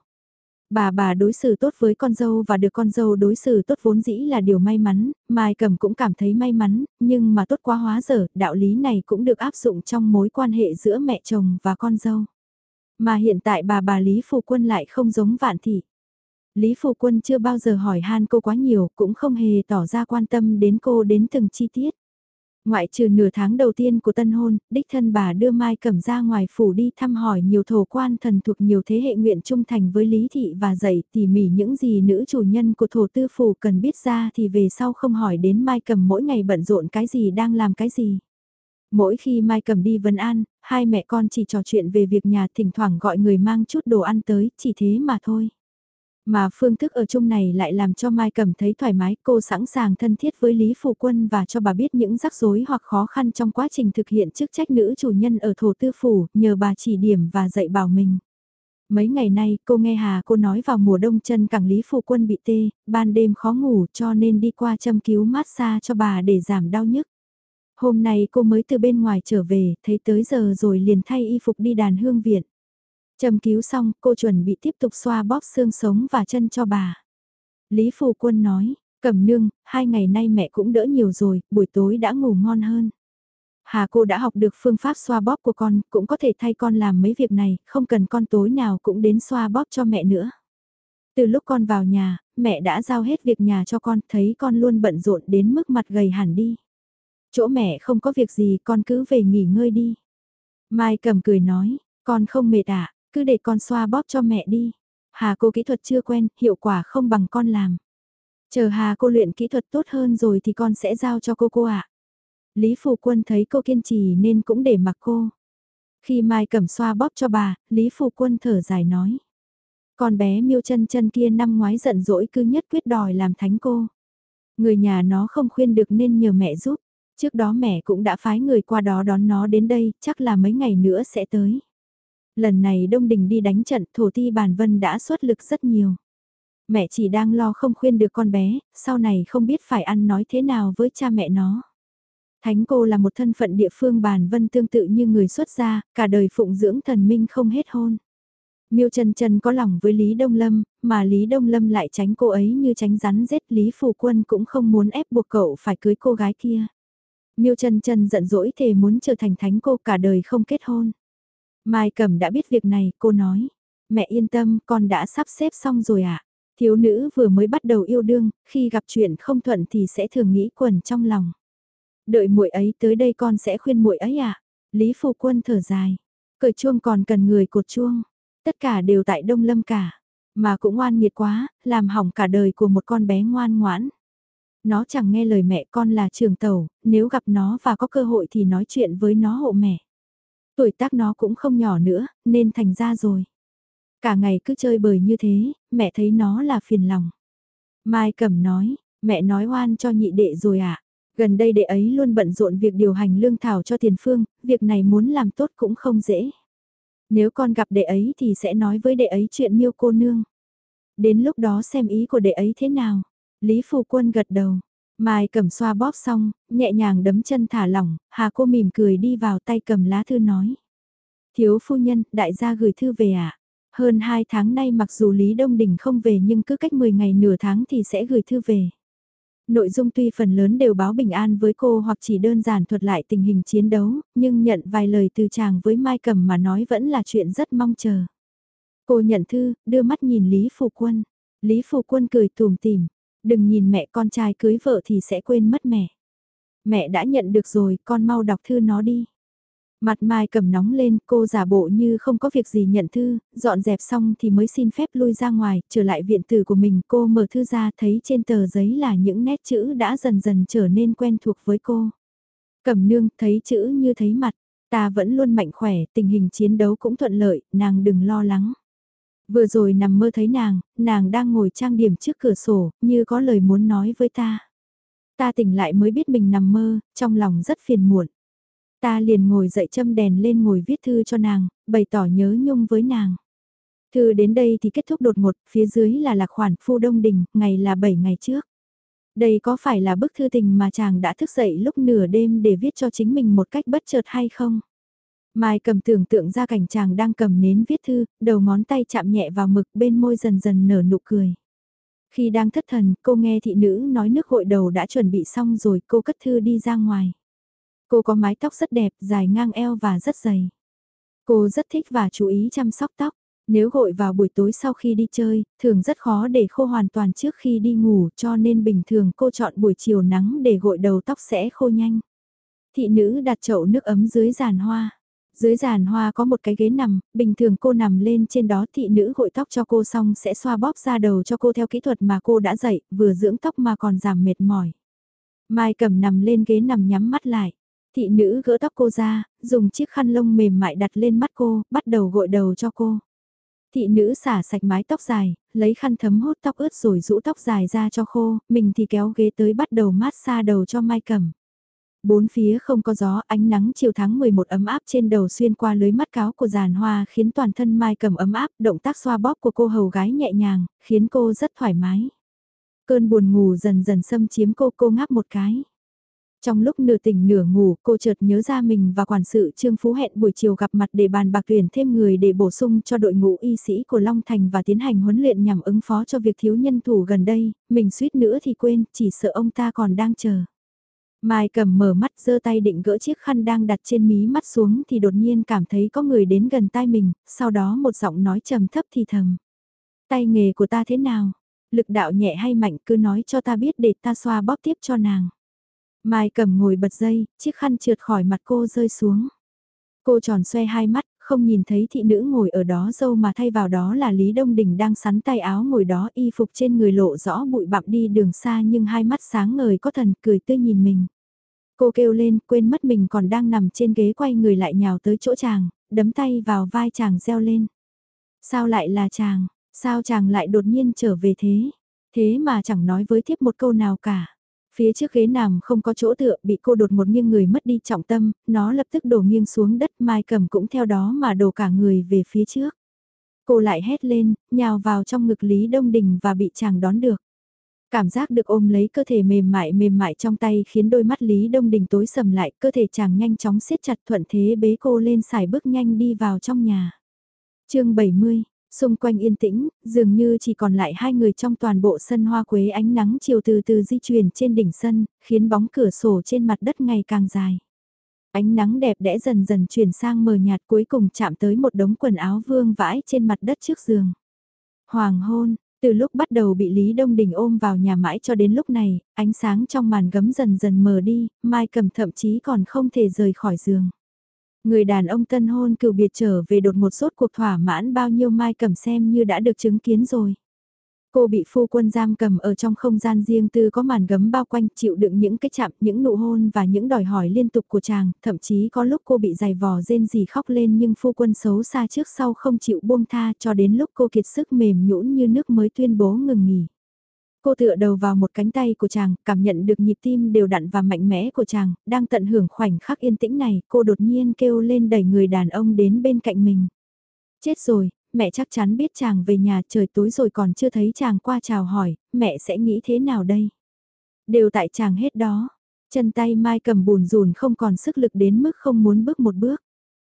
Bà bà đối xử tốt với con dâu và được con dâu đối xử tốt vốn dĩ là điều may mắn, Mai Cầm cũng cảm thấy may mắn, nhưng mà tốt quá hóa dở, đạo lý này cũng được áp dụng trong mối quan hệ giữa mẹ chồng và con dâu. Mà hiện tại bà bà Lý Phù Quân lại không giống vạn thị. Lý Phù Quân chưa bao giờ hỏi han cô quá nhiều, cũng không hề tỏ ra quan tâm đến cô đến từng chi tiết. Ngoại trừ nửa tháng đầu tiên của tân hôn, đích thân bà đưa Mai Cẩm ra ngoài phủ đi thăm hỏi nhiều thổ quan thần thuộc nhiều thế hệ nguyện trung thành với Lý Thị và dạy tỉ mỉ những gì nữ chủ nhân của thổ tư phủ cần biết ra thì về sau không hỏi đến Mai Cẩm mỗi ngày bận rộn cái gì đang làm cái gì. Mỗi khi Mai Cẩm đi Vân An, hai mẹ con chỉ trò chuyện về việc nhà thỉnh thoảng gọi người mang chút đồ ăn tới, chỉ thế mà thôi. Mà phương thức ở chung này lại làm cho Mai Cẩm thấy thoải mái, cô sẵn sàng thân thiết với Lý Phụ Quân và cho bà biết những rắc rối hoặc khó khăn trong quá trình thực hiện chức trách nữ chủ nhân ở thổ tư phủ, nhờ bà chỉ điểm và dạy bảo mình. Mấy ngày nay, cô nghe Hà cô nói vào mùa đông chân cẳng Lý Phụ Quân bị tê, ban đêm khó ngủ cho nên đi qua châm cứu massage cho bà để giảm đau nhức. Hôm nay cô mới từ bên ngoài trở về, thấy tới giờ rồi liền thay y phục đi đàn hương viện. Châm cứu xong, cô chuẩn bị tiếp tục xoa bóp xương sống và chân cho bà. Lý Phù Quân nói, cẩm nương, hai ngày nay mẹ cũng đỡ nhiều rồi, buổi tối đã ngủ ngon hơn. Hà cô đã học được phương pháp xoa bóp của con, cũng có thể thay con làm mấy việc này, không cần con tối nào cũng đến xoa bóp cho mẹ nữa. Từ lúc con vào nhà, mẹ đã giao hết việc nhà cho con, thấy con luôn bận rộn đến mức mặt gầy hẳn đi. Chỗ mẹ không có việc gì con cứ về nghỉ ngơi đi. Mai cầm cười nói, con không mệt à, cứ để con xoa bóp cho mẹ đi. Hà cô kỹ thuật chưa quen, hiệu quả không bằng con làm. Chờ Hà cô luyện kỹ thuật tốt hơn rồi thì con sẽ giao cho cô cô ạ. Lý Phù Quân thấy cô kiên trì nên cũng để mặc cô. Khi Mai cầm xoa bóp cho bà, Lý Phù Quân thở dài nói. Con bé miêu chân chân kia năm ngoái giận dỗi cứ nhất quyết đòi làm thánh cô. Người nhà nó không khuyên được nên nhờ mẹ giúp. Trước đó mẹ cũng đã phái người qua đó đón nó đến đây, chắc là mấy ngày nữa sẽ tới. Lần này Đông Đình đi đánh trận, thổ ti bàn vân đã xuất lực rất nhiều. Mẹ chỉ đang lo không khuyên được con bé, sau này không biết phải ăn nói thế nào với cha mẹ nó. Thánh cô là một thân phận địa phương bàn vân tương tự như người xuất gia, cả đời phụng dưỡng thần minh không hết hôn. Miêu Trần Trần có lòng với Lý Đông Lâm, mà Lý Đông Lâm lại tránh cô ấy như tránh rắn rết Lý Phù Quân cũng không muốn ép buộc cậu phải cưới cô gái kia. Miêu chân chân giận dỗi thề muốn trở thành thánh cô cả đời không kết hôn. Mai Cẩm đã biết việc này, cô nói. Mẹ yên tâm, con đã sắp xếp xong rồi ạ. À? Thiếu nữ vừa mới bắt đầu yêu đương, khi gặp chuyện không thuận thì sẽ thường nghĩ quẩn trong lòng. Đợi muội ấy tới đây con sẽ khuyên muội ấy ạ. À? Lý Phu Quân thở dài. Cởi chuông còn cần người cột chuông. Tất cả đều tại Đông Lâm cả. Mà cũng ngoan nghiệt quá, làm hỏng cả đời của một con bé ngoan ngoãn nó chẳng nghe lời mẹ con là trường tàu, nếu gặp nó và có cơ hội thì nói chuyện với nó hộ mẹ. Tuổi tác nó cũng không nhỏ nữa, nên thành ra rồi. Cả ngày cứ chơi bời như thế, mẹ thấy nó là phiền lòng. Mai Cẩm nói, mẹ nói oan cho nhị đệ rồi ạ. À? Gần đây đệ ấy luôn bận rộn việc điều hành lương thảo cho tiền phương, việc này muốn làm tốt cũng không dễ. Nếu con gặp đệ ấy thì sẽ nói với đệ ấy chuyện miêu cô nương. Đến lúc đó xem ý của đệ ấy thế nào. Lý Phu Quân gật đầu. Mai cầm xoa bóp xong, nhẹ nhàng đấm chân thả lỏng, Hà cô mỉm cười đi vào tay cầm lá thư nói. Thiếu phu nhân, đại gia gửi thư về ạ. À? Hơn 2 tháng nay mặc dù Lý Đông Đình không về nhưng cứ cách 10 ngày nửa tháng thì sẽ gửi thư về. Nội dung tuy phần lớn đều báo bình an với cô hoặc chỉ đơn giản thuật lại tình hình chiến đấu, nhưng nhận vài lời từ chàng với Mai Cầm mà nói vẫn là chuyện rất mong chờ. Cô nhận thư, đưa mắt nhìn Lý Phụ Quân. Lý Phụ Quân cười tùm tìm, đừng nhìn mẹ con trai cưới vợ thì sẽ quên mất mẹ. Mẹ đã nhận được rồi, con mau đọc thư nó đi. Mặt Mai cầm nóng lên, cô giả bộ như không có việc gì nhận thư, dọn dẹp xong thì mới xin phép lui ra ngoài, trở lại viện tử của mình. Cô mở thư ra thấy trên tờ giấy là những nét chữ đã dần dần trở nên quen thuộc với cô. Cẩm nương thấy chữ như thấy mặt, ta vẫn luôn mạnh khỏe, tình hình chiến đấu cũng thuận lợi, nàng đừng lo lắng. Vừa rồi nằm mơ thấy nàng, nàng đang ngồi trang điểm trước cửa sổ, như có lời muốn nói với ta. Ta tỉnh lại mới biết mình nằm mơ, trong lòng rất phiền muộn. Ta liền ngồi dậy châm đèn lên ngồi viết thư cho nàng, bày tỏ nhớ nhung với nàng. Thư đến đây thì kết thúc đột ngột, phía dưới là lạc khoản phu đông đình, ngày là 7 ngày trước. Đây có phải là bức thư tình mà chàng đã thức dậy lúc nửa đêm để viết cho chính mình một cách bất chợt hay không? Mai cầm tưởng tượng ra cảnh chàng đang cầm nến viết thư, đầu ngón tay chạm nhẹ vào mực bên môi dần dần nở nụ cười. Khi đang thất thần, cô nghe thị nữ nói nước gội đầu đã chuẩn bị xong rồi cô cất thư đi ra ngoài. Cô có mái tóc rất đẹp, dài ngang eo và rất dày. Cô rất thích và chú ý chăm sóc tóc. Nếu gội vào buổi tối sau khi đi chơi, thường rất khó để khô hoàn toàn trước khi đi ngủ cho nên bình thường cô chọn buổi chiều nắng để gội đầu tóc sẽ khô nhanh. Thị nữ đặt chậu nước ấm dưới giàn hoa. Dưới giàn hoa có một cái ghế nằm, bình thường cô nằm lên trên đó thị nữ gội tóc cho cô xong sẽ xoa bóp ra đầu cho cô theo kỹ thuật mà cô đã dạy, vừa dưỡng tóc mà còn giảm mệt mỏi. Mai cầm nằm lên ghế nằm nhắm mắt lại. Thị nữ gỡ tóc cô ra, dùng chiếc khăn lông mềm mại đặt lên mắt cô, bắt đầu gội đầu cho cô. Thị nữ xả sạch mái tóc dài, lấy khăn thấm hút tóc ướt rồi rũ tóc dài ra cho khô, mình thì kéo ghế tới bắt đầu mát xa đầu cho Mai Cẩm. Bốn phía không có gió, ánh nắng chiều tháng 11 ấm áp trên đầu xuyên qua lưới mắt cáo của giàn hoa khiến toàn thân Mai cầm ấm áp, động tác xoa bóp của cô hầu gái nhẹ nhàng, khiến cô rất thoải mái. Cơn buồn ngủ dần dần xâm chiếm cô cô ngáp một cái. Trong lúc nửa tỉnh nửa ngủ, cô chợt nhớ ra mình và quản sự Trương Phú hẹn buổi chiều gặp mặt để bàn bạc tuyển thêm người để bổ sung cho đội ngũ y sĩ của Long Thành và tiến hành huấn luyện nhằm ứng phó cho việc thiếu nhân thủ gần đây, mình suýt nữa thì quên, chỉ sợ ông ta còn đang chờ. Mai cầm mở mắt giơ tay định gỡ chiếc khăn đang đặt trên mí mắt xuống thì đột nhiên cảm thấy có người đến gần tai mình, sau đó một giọng nói trầm thấp thì thầm. Tay nghề của ta thế nào? Lực đạo nhẹ hay mạnh cứ nói cho ta biết để ta xoa bóp tiếp cho nàng. Mai cầm ngồi bật dây, chiếc khăn trượt khỏi mặt cô rơi xuống. Cô tròn xoe hai mắt, không nhìn thấy thị nữ ngồi ở đó dâu mà thay vào đó là Lý Đông Đình đang sắn tay áo ngồi đó y phục trên người lộ rõ bụi bặm đi đường xa nhưng hai mắt sáng ngời có thần cười tươi nhìn mình. Cô kêu lên quên mất mình còn đang nằm trên ghế quay người lại nhào tới chỗ chàng, đấm tay vào vai chàng reo lên. Sao lại là chàng, sao chàng lại đột nhiên trở về thế, thế mà chẳng nói với thiếp một câu nào cả. Phía trước ghế nằm không có chỗ tựa, bị cô đột một nghiêng người mất đi trọng tâm, nó lập tức đổ nghiêng xuống đất, Mai Cầm cũng theo đó mà đổ cả người về phía trước. Cô lại hét lên, nhào vào trong ngực Lý Đông Đình và bị chàng đón được. Cảm giác được ôm lấy cơ thể mềm mại mềm mại trong tay khiến đôi mắt Lý Đông Đình tối sầm lại, cơ thể chàng nhanh chóng siết chặt thuận thế bế cô lên xài bước nhanh đi vào trong nhà. chương 70, Xung quanh yên tĩnh, dường như chỉ còn lại hai người trong toàn bộ sân hoa quế ánh nắng chiều từ từ di chuyển trên đỉnh sân, khiến bóng cửa sổ trên mặt đất ngày càng dài. Ánh nắng đẹp đẽ dần dần chuyển sang mờ nhạt cuối cùng chạm tới một đống quần áo vương vãi trên mặt đất trước giường. Hoàng hôn, từ lúc bắt đầu bị Lý Đông Đình ôm vào nhà mãi cho đến lúc này, ánh sáng trong màn gấm dần dần mờ đi, Mai Cầm thậm chí còn không thể rời khỏi giường. Người đàn ông tân hôn cựu biệt trở về đột một sốt cuộc thỏa mãn bao nhiêu mai cầm xem như đã được chứng kiến rồi. Cô bị phu quân giam cầm ở trong không gian riêng tư có màn gấm bao quanh chịu đựng những cái chạm, những nụ hôn và những đòi hỏi liên tục của chàng, thậm chí có lúc cô bị giày vò rên gì khóc lên nhưng phu quân xấu xa trước sau không chịu buông tha cho đến lúc cô kiệt sức mềm nhũn như nước mới tuyên bố ngừng nghỉ. Cô tựa đầu vào một cánh tay của chàng, cảm nhận được nhịp tim đều đặn và mạnh mẽ của chàng, đang tận hưởng khoảnh khắc yên tĩnh này, cô đột nhiên kêu lên đẩy người đàn ông đến bên cạnh mình. Chết rồi, mẹ chắc chắn biết chàng về nhà trời tối rồi còn chưa thấy chàng qua chào hỏi, mẹ sẽ nghĩ thế nào đây? Đều tại chàng hết đó. Chân tay Mai cầm bùn rùn không còn sức lực đến mức không muốn bước một bước.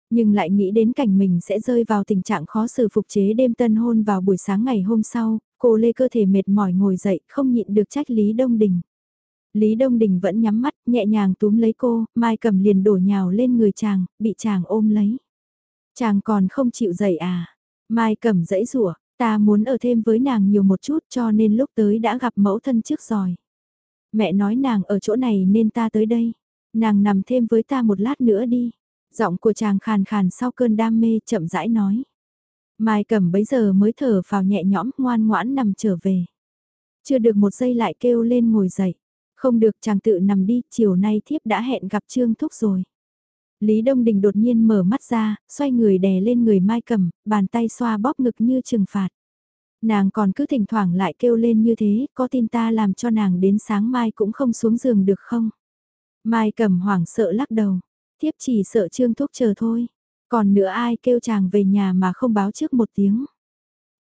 Nhưng lại nghĩ đến cảnh mình sẽ rơi vào tình trạng khó xử phục chế đêm tân hôn vào buổi sáng ngày hôm sau, cô lê cơ thể mệt mỏi ngồi dậy không nhịn được trách Lý Đông Đình. Lý Đông Đình vẫn nhắm mắt, nhẹ nhàng túm lấy cô, Mai cầm liền đổ nhào lên người chàng, bị chàng ôm lấy. Chàng còn không chịu dậy à? Mai cầm dãy rủa ta muốn ở thêm với nàng nhiều một chút cho nên lúc tới đã gặp mẫu thân trước rồi. Mẹ nói nàng ở chỗ này nên ta tới đây. Nàng nằm thêm với ta một lát nữa đi. Giọng của chàng khàn khàn sau cơn đam mê chậm rãi nói. Mai cầm bấy giờ mới thở vào nhẹ nhõm ngoan ngoãn nằm trở về. Chưa được một giây lại kêu lên ngồi dậy. Không được chàng tự nằm đi, chiều nay thiếp đã hẹn gặp Trương Thúc rồi. Lý Đông Đình đột nhiên mở mắt ra, xoay người đè lên người Mai Cầm, bàn tay xoa bóp ngực như trừng phạt. Nàng còn cứ thỉnh thoảng lại kêu lên như thế, có tin ta làm cho nàng đến sáng mai cũng không xuống giường được không? Mai Cầm hoảng sợ lắc đầu, tiếp chỉ sợ Trương Thúc chờ thôi. Còn nữa ai kêu chàng về nhà mà không báo trước một tiếng.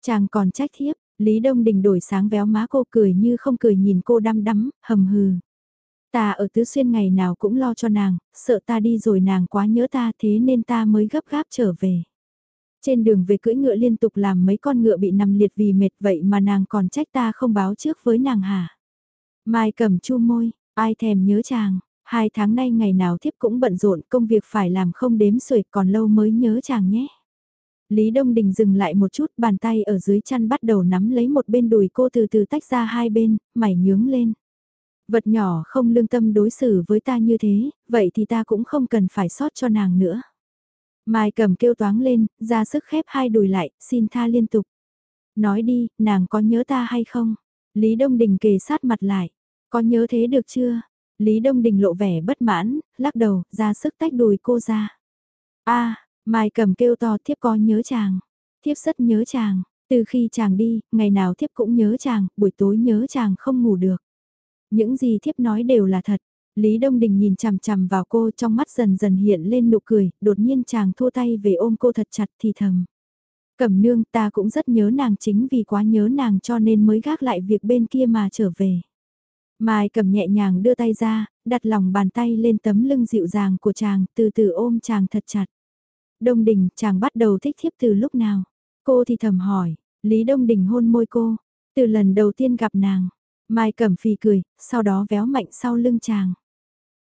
Chàng còn trách thiếp, Lý Đông Đình đổi sáng véo má cô cười như không cười nhìn cô đăm đắm, hầm hừ. Ta ở Tứ Xuyên ngày nào cũng lo cho nàng, sợ ta đi rồi nàng quá nhớ ta thế nên ta mới gấp gáp trở về. Trên đường về cưỡi ngựa liên tục làm mấy con ngựa bị nằm liệt vì mệt vậy mà nàng còn trách ta không báo trước với nàng hả? Mai cầm chu môi, ai thèm nhớ chàng, hai tháng nay ngày nào thiếp cũng bận rộn công việc phải làm không đếm xuể còn lâu mới nhớ chàng nhé. Lý Đông Đình dừng lại một chút bàn tay ở dưới chăn bắt đầu nắm lấy một bên đùi cô từ từ tách ra hai bên, mày nhướng lên. Vật nhỏ không lương tâm đối xử với ta như thế, vậy thì ta cũng không cần phải sót cho nàng nữa. Mai cầm kêu toáng lên, ra sức khép hai đùi lại, xin tha liên tục. Nói đi, nàng có nhớ ta hay không? Lý Đông Đình kề sát mặt lại. Có nhớ thế được chưa? Lý Đông Đình lộ vẻ bất mãn, lắc đầu, ra sức tách đùi cô ra. a Mai cầm kêu to thiếp có nhớ chàng. Thiếp rất nhớ chàng. Từ khi chàng đi, ngày nào thiếp cũng nhớ chàng, buổi tối nhớ chàng không ngủ được. Những gì thiếp nói đều là thật. Lý Đông Đình nhìn chằm chằm vào cô trong mắt dần dần hiện lên nụ cười, đột nhiên chàng thua tay về ôm cô thật chặt thì thầm. Cẩm nương ta cũng rất nhớ nàng chính vì quá nhớ nàng cho nên mới gác lại việc bên kia mà trở về. Mai cầm nhẹ nhàng đưa tay ra, đặt lòng bàn tay lên tấm lưng dịu dàng của chàng, từ từ ôm chàng thật chặt. Đông Đình, chàng bắt đầu thích thiếp từ lúc nào? Cô thì thầm hỏi, Lý Đông Đình hôn môi cô, từ lần đầu tiên gặp nàng. Mai Cẩm Phì cười, sau đó véo mạnh sau lưng chàng.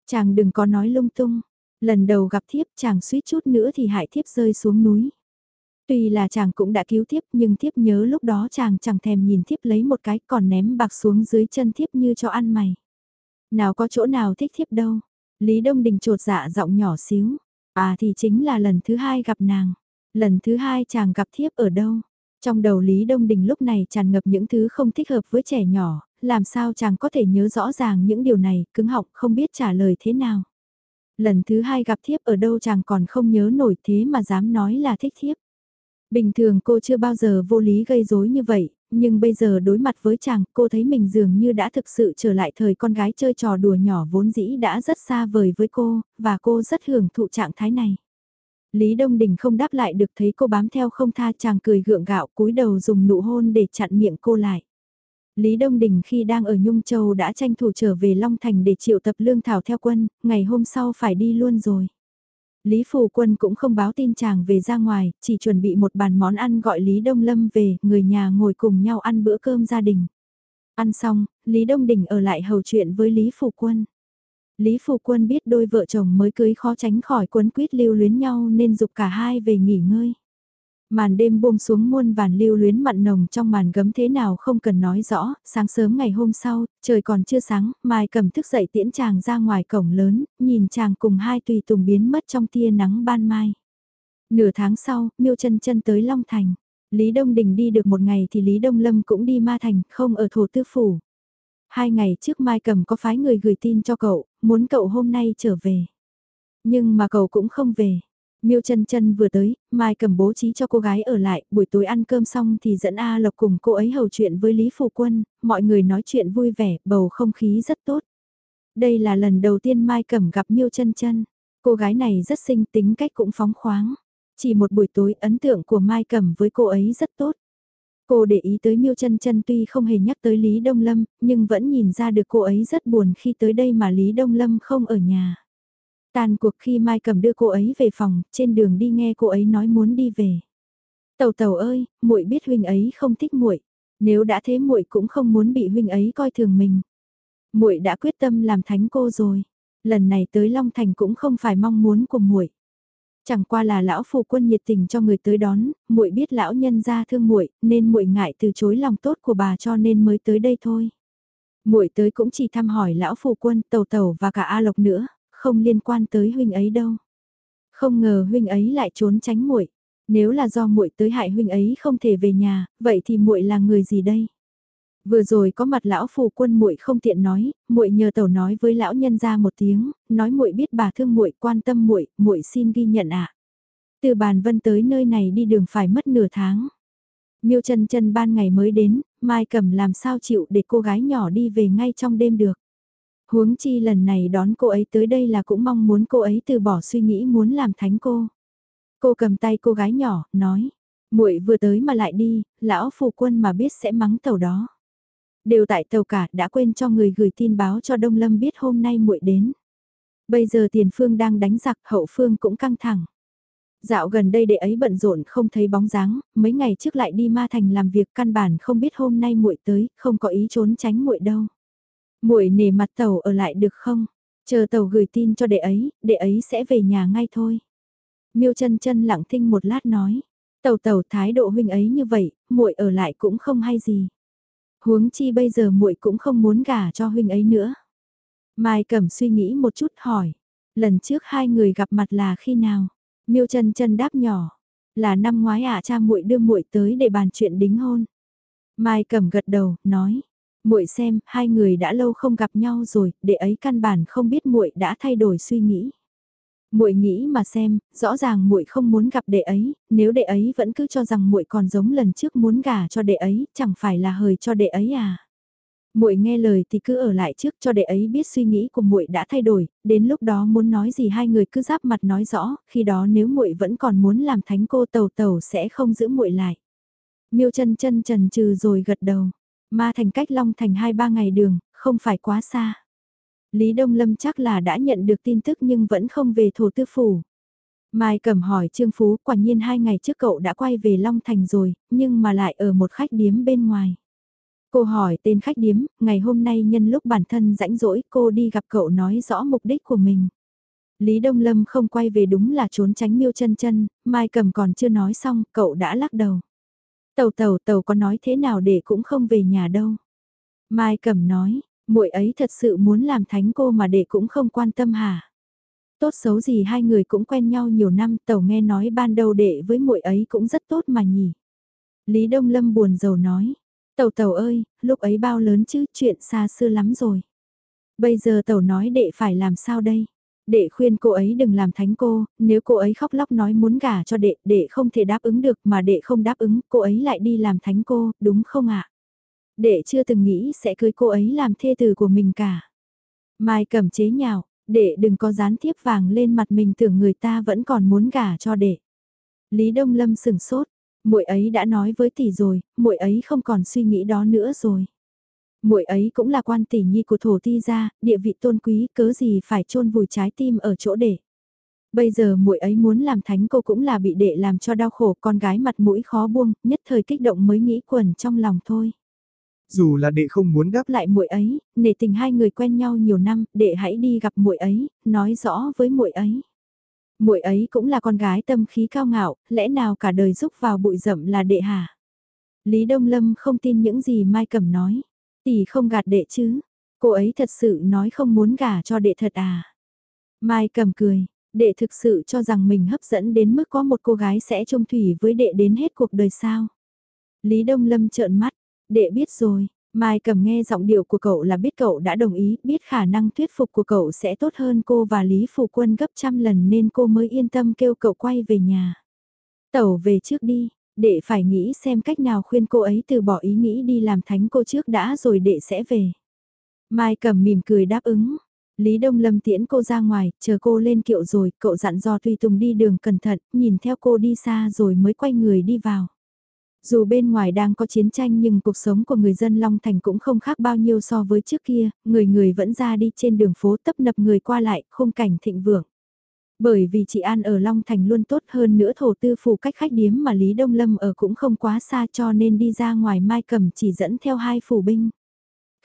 Chàng đừng có nói lung tung, lần đầu gặp thiếp chàng suýt chút nữa thì hại thiếp rơi xuống núi. Tuy là chàng cũng đã cứu thiếp nhưng thiếp nhớ lúc đó chàng chẳng thèm nhìn thiếp lấy một cái còn ném bạc xuống dưới chân thiếp như cho ăn mày. Nào có chỗ nào thích thiếp đâu. Lý Đông Đình trột dạ giọng nhỏ xíu. À thì chính là lần thứ hai gặp nàng. Lần thứ hai chàng gặp thiếp ở đâu? Trong đầu Lý Đông Đình lúc này tràn ngập những thứ không thích hợp với trẻ nhỏ, làm sao chàng có thể nhớ rõ ràng những điều này, cứng học không biết trả lời thế nào. Lần thứ hai gặp thiếp ở đâu chàng còn không nhớ nổi thế mà dám nói là thích thiếp. Bình thường cô chưa bao giờ vô lý gây rối như vậy, nhưng bây giờ đối mặt với chàng cô thấy mình dường như đã thực sự trở lại thời con gái chơi trò đùa nhỏ vốn dĩ đã rất xa vời với cô, và cô rất hưởng thụ trạng thái này. Lý Đông Đình không đáp lại được thấy cô bám theo không tha chàng cười gượng gạo cúi đầu dùng nụ hôn để chặn miệng cô lại. Lý Đông Đình khi đang ở Nhung Châu đã tranh thủ trở về Long Thành để triệu tập lương thảo theo quân, ngày hôm sau phải đi luôn rồi. Lý Phủ Quân cũng không báo tin chàng về ra ngoài, chỉ chuẩn bị một bàn món ăn gọi Lý Đông Lâm về, người nhà ngồi cùng nhau ăn bữa cơm gia đình. Ăn xong, Lý Đông Đình ở lại hầu chuyện với Lý Phủ Quân. Lý Phủ Quân biết đôi vợ chồng mới cưới khó tránh khỏi quấn quýt lưu luyến nhau nên dục cả hai về nghỉ ngơi. Màn đêm buông xuống muôn vàn lưu luyến mặn nồng trong màn gấm thế nào không cần nói rõ, sáng sớm ngày hôm sau, trời còn chưa sáng, Mai cầm thức dậy tiễn chàng ra ngoài cổng lớn, nhìn chàng cùng hai tùy tùng biến mất trong tia nắng ban mai. Nửa tháng sau, miêu chân chân tới Long Thành. Lý Đông Đình đi được một ngày thì Lý Đông Lâm cũng đi Ma Thành, không ở thổ tư phủ. Hai ngày trước Mai Cầm có phái người gửi tin cho cậu, muốn cậu hôm nay trở về. Nhưng mà cậu cũng không về. Miêu chân chân vừa tới, Mai cầm bố trí cho cô gái ở lại, buổi tối ăn cơm xong thì dẫn A Lộc cùng cô ấy hầu chuyện với Lý Phủ Quân, mọi người nói chuyện vui vẻ, bầu không khí rất tốt. Đây là lần đầu tiên Mai cầm gặp Miêu chân chân. Cô gái này rất xinh tính cách cũng phóng khoáng. Chỉ một buổi tối ấn tượng của Mai Cẩm với cô ấy rất tốt. Cô để ý tới Miêu Chân Chân tuy không hề nhắc tới Lý Đông Lâm, nhưng vẫn nhìn ra được cô ấy rất buồn khi tới đây mà Lý Đông Lâm không ở nhà. Tàn cuộc khi Mai cầm đưa cô ấy về phòng, trên đường đi nghe cô ấy nói muốn đi về. Tẩu tẩu ơi, muội biết huynh ấy không thích muội, nếu đã thế muội cũng không muốn bị huynh ấy coi thường mình. Muội đã quyết tâm làm thánh cô rồi. Lần này tới Long Thành cũng không phải mong muốn của muội. Chẳng qua là lão phù quân nhiệt tình cho người tới đón, muội biết lão nhân gia thương muội, nên muội ngại từ chối lòng tốt của bà cho nên mới tới đây thôi. Muội tới cũng chỉ thăm hỏi lão phù quân, tàu tàu và cả A Lộc nữa, không liên quan tới huynh ấy đâu. Không ngờ huynh ấy lại trốn tránh muội. Nếu là do muội tới hại huynh ấy không thể về nhà, vậy thì muội là người gì đây? Vừa rồi có mặt lão phù quân muội không tiện nói, muội nhờ tẩu nói với lão nhân ra một tiếng, nói muội biết bà thương muội, quan tâm muội, muội xin ghi nhận ạ. Từ bàn vân tới nơi này đi đường phải mất nửa tháng. Miêu chân chân ban ngày mới đến, Mai cầm làm sao chịu để cô gái nhỏ đi về ngay trong đêm được. Huống chi lần này đón cô ấy tới đây là cũng mong muốn cô ấy từ bỏ suy nghĩ muốn làm thánh cô. Cô cầm tay cô gái nhỏ, nói, muội vừa tới mà lại đi, lão phù quân mà biết sẽ mắng tàu đó. Đều tại tàu cả đã quên cho người gửi tin báo cho Đông Lâm biết hôm nay muội đến. Bây giờ tiền phương đang đánh giặc, hậu phương cũng căng thẳng. Dạo gần đây đệ ấy bận rộn không thấy bóng dáng, mấy ngày trước lại đi ma thành làm việc căn bản không biết hôm nay muội tới, không có ý trốn tránh muội đâu. Muội nể mặt tàu ở lại được không? Chờ tàu gửi tin cho đệ ấy, đệ ấy sẽ về nhà ngay thôi. Miêu chân chân lặng thinh một lát nói, tàu tàu thái độ huynh ấy như vậy, muội ở lại cũng không hay gì. Huống chi bây giờ muội cũng không muốn gả cho huynh ấy nữa. Mai Cẩm suy nghĩ một chút hỏi, lần trước hai người gặp mặt là khi nào? Miêu chân chân đáp nhỏ, là năm ngoái ạ cha muội đưa muội tới để bàn chuyện đính hôn. Mai Cẩm gật đầu, nói, muội xem, hai người đã lâu không gặp nhau rồi, để ấy căn bản không biết muội đã thay đổi suy nghĩ muội nghĩ mà xem, rõ ràng muội không muốn gặp đệ ấy, nếu đệ ấy vẫn cứ cho rằng muội còn giống lần trước muốn gả cho đệ ấy, chẳng phải là hời cho đệ ấy à? Muội nghe lời thì cứ ở lại trước cho đệ ấy biết suy nghĩ của muội đã thay đổi, đến lúc đó muốn nói gì hai người cứ giáp mặt nói rõ, khi đó nếu muội vẫn còn muốn làm thánh cô tàu tàu sẽ không giữ muội lại. Miêu chân chân trần trừ rồi gật đầu, ma thành cách long thành hai ba ngày đường, không phải quá xa. Lý Đông Lâm chắc là đã nhận được tin tức nhưng vẫn không về thổ tư phủ. Mai Cẩm hỏi Trương Phú quả nhiên hai ngày trước cậu đã quay về Long Thành rồi, nhưng mà lại ở một khách điếm bên ngoài. Cô hỏi tên khách điếm, ngày hôm nay nhân lúc bản thân rãnh rỗi cô đi gặp cậu nói rõ mục đích của mình. Lý Đông Lâm không quay về đúng là trốn tránh miêu chân chân, Mai Cẩm còn chưa nói xong, cậu đã lắc đầu. Tàu tàu tàu có nói thế nào để cũng không về nhà đâu. Mai Cẩm nói, muội ấy thật sự muốn làm thánh cô mà đệ cũng không quan tâm hả? Tốt xấu gì hai người cũng quen nhau nhiều năm, tàu nghe nói ban đầu đệ với muội ấy cũng rất tốt mà nhỉ. Lý Đông Lâm buồn rầu nói, tàu tàu ơi, lúc ấy bao lớn chứ, chuyện xa xưa lắm rồi. Bây giờ tàu nói đệ phải làm sao đây? Đệ khuyên cô ấy đừng làm thánh cô, nếu cô ấy khóc lóc nói muốn gả cho đệ, đệ không thể đáp ứng được mà đệ không đáp ứng, cô ấy lại đi làm thánh cô, đúng không ạ? Đệ chưa từng nghĩ sẽ cưới cô ấy làm thê tử của mình cả. Mai cầm chế nhào đệ đừng có dán thiếp vàng lên mặt mình tưởng người ta vẫn còn muốn gả cho đệ. Lý Đông Lâm sừng sốt, muội ấy đã nói với tỷ rồi, muội ấy không còn suy nghĩ đó nữa rồi. Muội ấy cũng là quan tỷ nhi của thổ ti gia, địa vị tôn quý, cớ gì phải chôn vùi trái tim ở chỗ đệ. Bây giờ muội ấy muốn làm thánh cô cũng là bị đệ làm cho đau khổ, con gái mặt mũi khó buông, nhất thời kích động mới nghĩ quẩn trong lòng thôi. Dù là đệ không muốn đáp lại muội ấy, nể tình hai người quen nhau nhiều năm, đệ hãy đi gặp muội ấy, nói rõ với muội ấy. Muội ấy cũng là con gái tâm khí cao ngạo, lẽ nào cả đời rúc vào bụi rậm là đệ hả? Lý Đông Lâm không tin những gì Mai Cẩm nói. Tỷ không gạt đệ chứ. Cô ấy thật sự nói không muốn gả cho đệ thật à? Mai cầm cười, đệ thực sự cho rằng mình hấp dẫn đến mức có một cô gái sẽ trông thủy với đệ đến hết cuộc đời sao? Lý Đông Lâm trợn mắt, Đệ biết rồi, Mai cầm nghe giọng điệu của cậu là biết cậu đã đồng ý, biết khả năng thuyết phục của cậu sẽ tốt hơn cô và Lý Phủ Quân gấp trăm lần nên cô mới yên tâm kêu cậu quay về nhà. Tẩu về trước đi, đệ phải nghĩ xem cách nào khuyên cô ấy từ bỏ ý nghĩ đi làm thánh cô trước đã rồi đệ sẽ về. Mai cầm mỉm cười đáp ứng, Lý Đông Lâm tiễn cô ra ngoài, chờ cô lên kiệu rồi, cậu dặn dò Tùy Tùng đi đường cẩn thận, nhìn theo cô đi xa rồi mới quay người đi vào. Dù bên ngoài đang có chiến tranh nhưng cuộc sống của người dân Long Thành cũng không khác bao nhiêu so với trước kia, người người vẫn ra đi trên đường phố tấp nập người qua lại, khung cảnh thịnh vượng. Bởi vì chị An ở Long Thành luôn tốt hơn nữa thổ tư phủ cách khách điếm mà Lý Đông Lâm ở cũng không quá xa cho nên đi ra ngoài Mai Cầm chỉ dẫn theo hai phủ binh.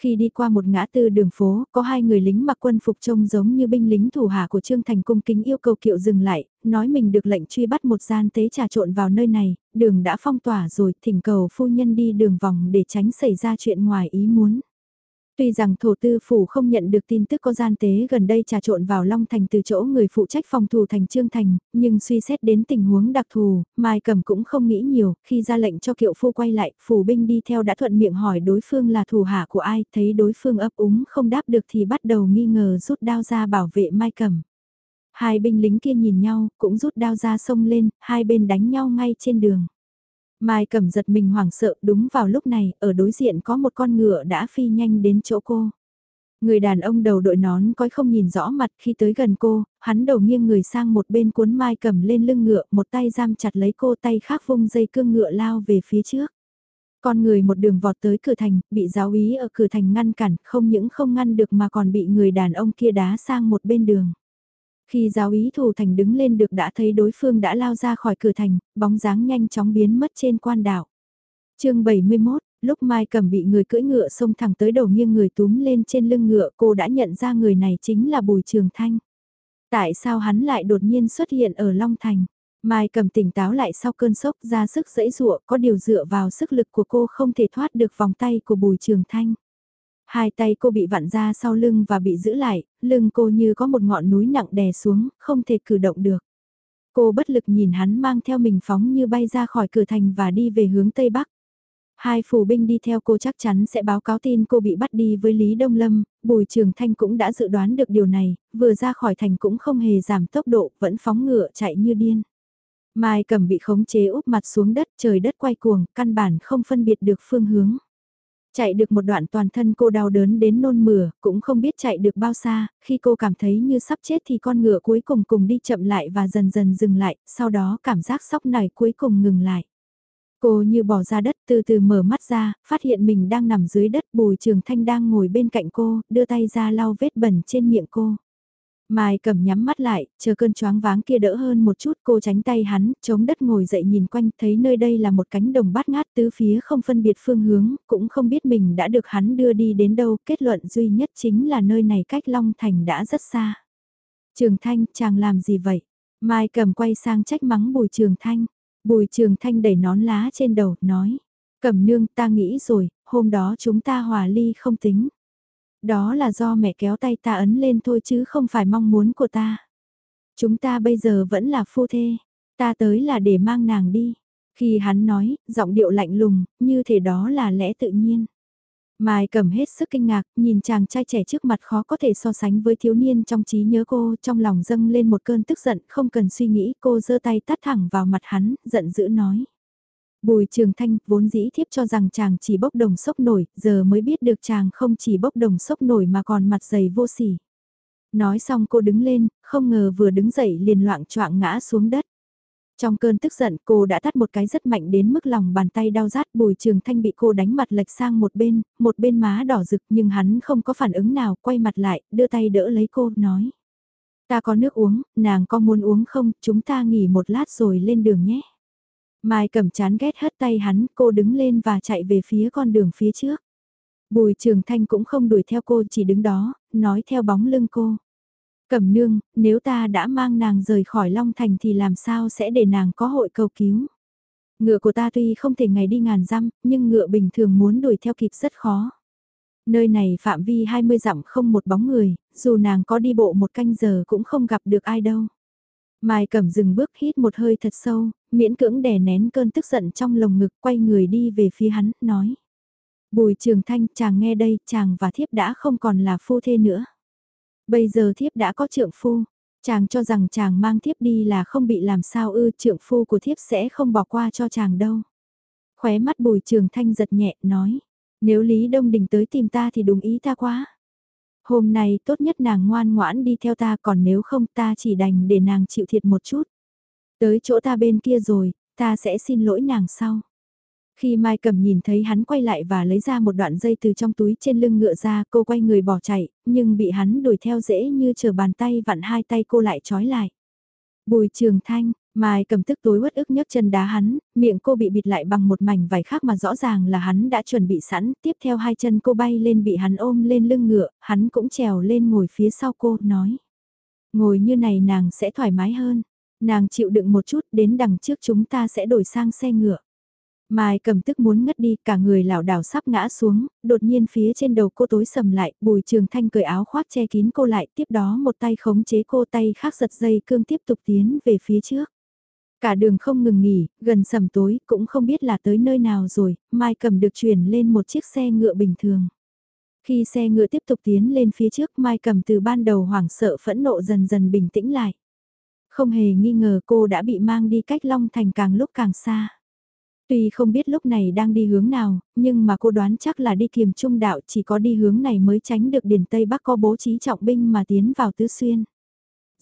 Khi đi qua một ngã tư đường phố, có hai người lính mặc quân phục trông giống như binh lính thủ hạ của Trương Thành cung kính yêu cầu kiệu dừng lại, nói mình được lệnh truy bắt một gian tế trà trộn vào nơi này, đường đã phong tỏa rồi, thỉnh cầu phu nhân đi đường vòng để tránh xảy ra chuyện ngoài ý muốn. Tuy rằng thổ tư phủ không nhận được tin tức có gian tế gần đây trà trộn vào Long Thành từ chỗ người phụ trách phòng thủ thành Trương Thành, nhưng suy xét đến tình huống đặc thù, Mai Cầm cũng không nghĩ nhiều, khi ra lệnh cho kiệu phu quay lại, phủ binh đi theo đã thuận miệng hỏi đối phương là thủ hạ của ai, thấy đối phương ấp úng không đáp được thì bắt đầu nghi ngờ rút đao ra bảo vệ Mai Cầm. Hai binh lính kia nhìn nhau, cũng rút đao ra sông lên, hai bên đánh nhau ngay trên đường. Mai cầm giật mình hoảng sợ đúng vào lúc này, ở đối diện có một con ngựa đã phi nhanh đến chỗ cô. Người đàn ông đầu đội nón coi không nhìn rõ mặt khi tới gần cô, hắn đầu nghiêng người sang một bên cuốn Mai cầm lên lưng ngựa, một tay giam chặt lấy cô tay khác vung dây cương ngựa lao về phía trước. Con người một đường vọt tới cửa thành, bị giáo ý ở cửa thành ngăn cản, không những không ngăn được mà còn bị người đàn ông kia đá sang một bên đường. Khi giáo ý thủ thành đứng lên được đã thấy đối phương đã lao ra khỏi cửa thành, bóng dáng nhanh chóng biến mất trên quan đảo. chương 71, lúc Mai Cầm bị người cưỡi ngựa xông thẳng tới đầu nghiêng người túm lên trên lưng ngựa cô đã nhận ra người này chính là Bùi Trường Thanh. Tại sao hắn lại đột nhiên xuất hiện ở Long Thành? Mai Cầm tỉnh táo lại sau cơn sốc ra sức dẫy dụa có điều dựa vào sức lực của cô không thể thoát được vòng tay của Bùi Trường Thanh. Hai tay cô bị vặn ra sau lưng và bị giữ lại, lưng cô như có một ngọn núi nặng đè xuống, không thể cử động được. Cô bất lực nhìn hắn mang theo mình phóng như bay ra khỏi cửa thành và đi về hướng Tây Bắc. Hai phủ binh đi theo cô chắc chắn sẽ báo cáo tin cô bị bắt đi với Lý Đông Lâm, Bùi Trường Thanh cũng đã dự đoán được điều này, vừa ra khỏi thành cũng không hề giảm tốc độ, vẫn phóng ngựa chạy như điên. Mai cầm bị khống chế úp mặt xuống đất, trời đất quay cuồng, căn bản không phân biệt được phương hướng. Chạy được một đoạn toàn thân cô đau đớn đến nôn mửa, cũng không biết chạy được bao xa, khi cô cảm thấy như sắp chết thì con ngựa cuối cùng cùng đi chậm lại và dần dần dừng lại, sau đó cảm giác sóc nảy cuối cùng ngừng lại. Cô như bỏ ra đất từ từ mở mắt ra, phát hiện mình đang nằm dưới đất bùi trường thanh đang ngồi bên cạnh cô, đưa tay ra lau vết bẩn trên miệng cô. Mai cầm nhắm mắt lại, chờ cơn choáng váng kia đỡ hơn một chút cô tránh tay hắn, chống đất ngồi dậy nhìn quanh thấy nơi đây là một cánh đồng bát ngát tứ phía không phân biệt phương hướng, cũng không biết mình đã được hắn đưa đi đến đâu, kết luận duy nhất chính là nơi này cách Long Thành đã rất xa. Trường Thanh, chàng làm gì vậy? Mai cầm quay sang trách mắng Bùi Trường Thanh. Bùi Trường Thanh đẩy nón lá trên đầu, nói. Cầm nương ta nghĩ rồi, hôm đó chúng ta hòa ly không tính. Đó là do mẹ kéo tay ta ấn lên thôi chứ không phải mong muốn của ta. Chúng ta bây giờ vẫn là phu thê, ta tới là để mang nàng đi. Khi hắn nói, giọng điệu lạnh lùng, như thể đó là lẽ tự nhiên. Mai cầm hết sức kinh ngạc, nhìn chàng trai trẻ trước mặt khó có thể so sánh với thiếu niên trong trí nhớ cô, trong lòng dâng lên một cơn tức giận, không cần suy nghĩ, cô giơ tay tắt thẳng vào mặt hắn, giận dữ nói. Bùi Trường Thanh vốn dĩ thiếp cho rằng chàng chỉ bốc đồng sốc nổi, giờ mới biết được chàng không chỉ bốc đồng sốc nổi mà còn mặt dày vô sỉ. Nói xong cô đứng lên, không ngờ vừa đứng dậy liền loạn choạng ngã xuống đất. Trong cơn tức giận cô đã tắt một cái rất mạnh đến mức lòng bàn tay đau rát bùi trường thanh bị cô đánh mặt lệch sang một bên, một bên má đỏ rực nhưng hắn không có phản ứng nào, quay mặt lại, đưa tay đỡ lấy cô, nói. Ta có nước uống, nàng có muốn uống không, chúng ta nghỉ một lát rồi lên đường nhé. Mai cầm chán ghét hất tay hắn, cô đứng lên và chạy về phía con đường phía trước. Bùi Trường Thanh cũng không đuổi theo cô chỉ đứng đó, nói theo bóng lưng cô. Cẩm nương, nếu ta đã mang nàng rời khỏi Long Thành thì làm sao sẽ để nàng có hội cầu cứu. Ngựa của ta tuy không thể ngày đi ngàn dặm, nhưng ngựa bình thường muốn đuổi theo kịp rất khó. Nơi này phạm vi 20 dặm không một bóng người, dù nàng có đi bộ một canh giờ cũng không gặp được ai đâu. Mai Cẩm dừng bước hít một hơi thật sâu, miễn cưỡng đè nén cơn tức giận trong lồng ngực quay người đi về phía hắn, nói. Bùi trường thanh, chàng nghe đây, chàng và thiếp đã không còn là phu thê nữa. Bây giờ thiếp đã có trượng phu, chàng cho rằng chàng mang thiếp đi là không bị làm sao ư trượng phu của thiếp sẽ không bỏ qua cho chàng đâu. Khóe mắt bùi trường thanh giật nhẹ, nói. Nếu Lý Đông Đình tới tìm ta thì đúng ý ta quá. Hôm nay tốt nhất nàng ngoan ngoãn đi theo ta còn nếu không ta chỉ đành để nàng chịu thiệt một chút. Tới chỗ ta bên kia rồi, ta sẽ xin lỗi nàng sau. Khi Mai Cầm nhìn thấy hắn quay lại và lấy ra một đoạn dây từ trong túi trên lưng ngựa ra, cô quay người bỏ chạy, nhưng bị hắn đuổi theo dễ như chờ bàn tay vặn hai tay cô lại trói lại. Bùi Trường Thanh, Mai cầm tức tối uất ức nhấc chân đá hắn, miệng cô bị bịt lại bằng một mảnh vải khác mà rõ ràng là hắn đã chuẩn bị sẵn, tiếp theo hai chân cô bay lên bị hắn ôm lên lưng ngựa, hắn cũng trèo lên ngồi phía sau cô, nói. Ngồi như này nàng sẽ thoải mái hơn, nàng chịu đựng một chút đến đằng trước chúng ta sẽ đổi sang xe ngựa. Mai cầm tức muốn ngất đi, cả người lảo đảo sắp ngã xuống, đột nhiên phía trên đầu cô tối sầm lại, bùi trường thanh cởi áo khoác che kín cô lại, tiếp đó một tay khống chế cô tay khác giật dây cương tiếp tục tiến về phía trước. Cả đường không ngừng nghỉ, gần sầm tối, cũng không biết là tới nơi nào rồi, Mai cầm được chuyển lên một chiếc xe ngựa bình thường. Khi xe ngựa tiếp tục tiến lên phía trước Mai cầm từ ban đầu hoảng sợ phẫn nộ dần dần bình tĩnh lại. Không hề nghi ngờ cô đã bị mang đi cách Long Thành càng lúc càng xa. Tuy không biết lúc này đang đi hướng nào, nhưng mà cô đoán chắc là đi kiềm trung đạo chỉ có đi hướng này mới tránh được điền Tây Bắc có bố trí trọng binh mà tiến vào tứ xuyên.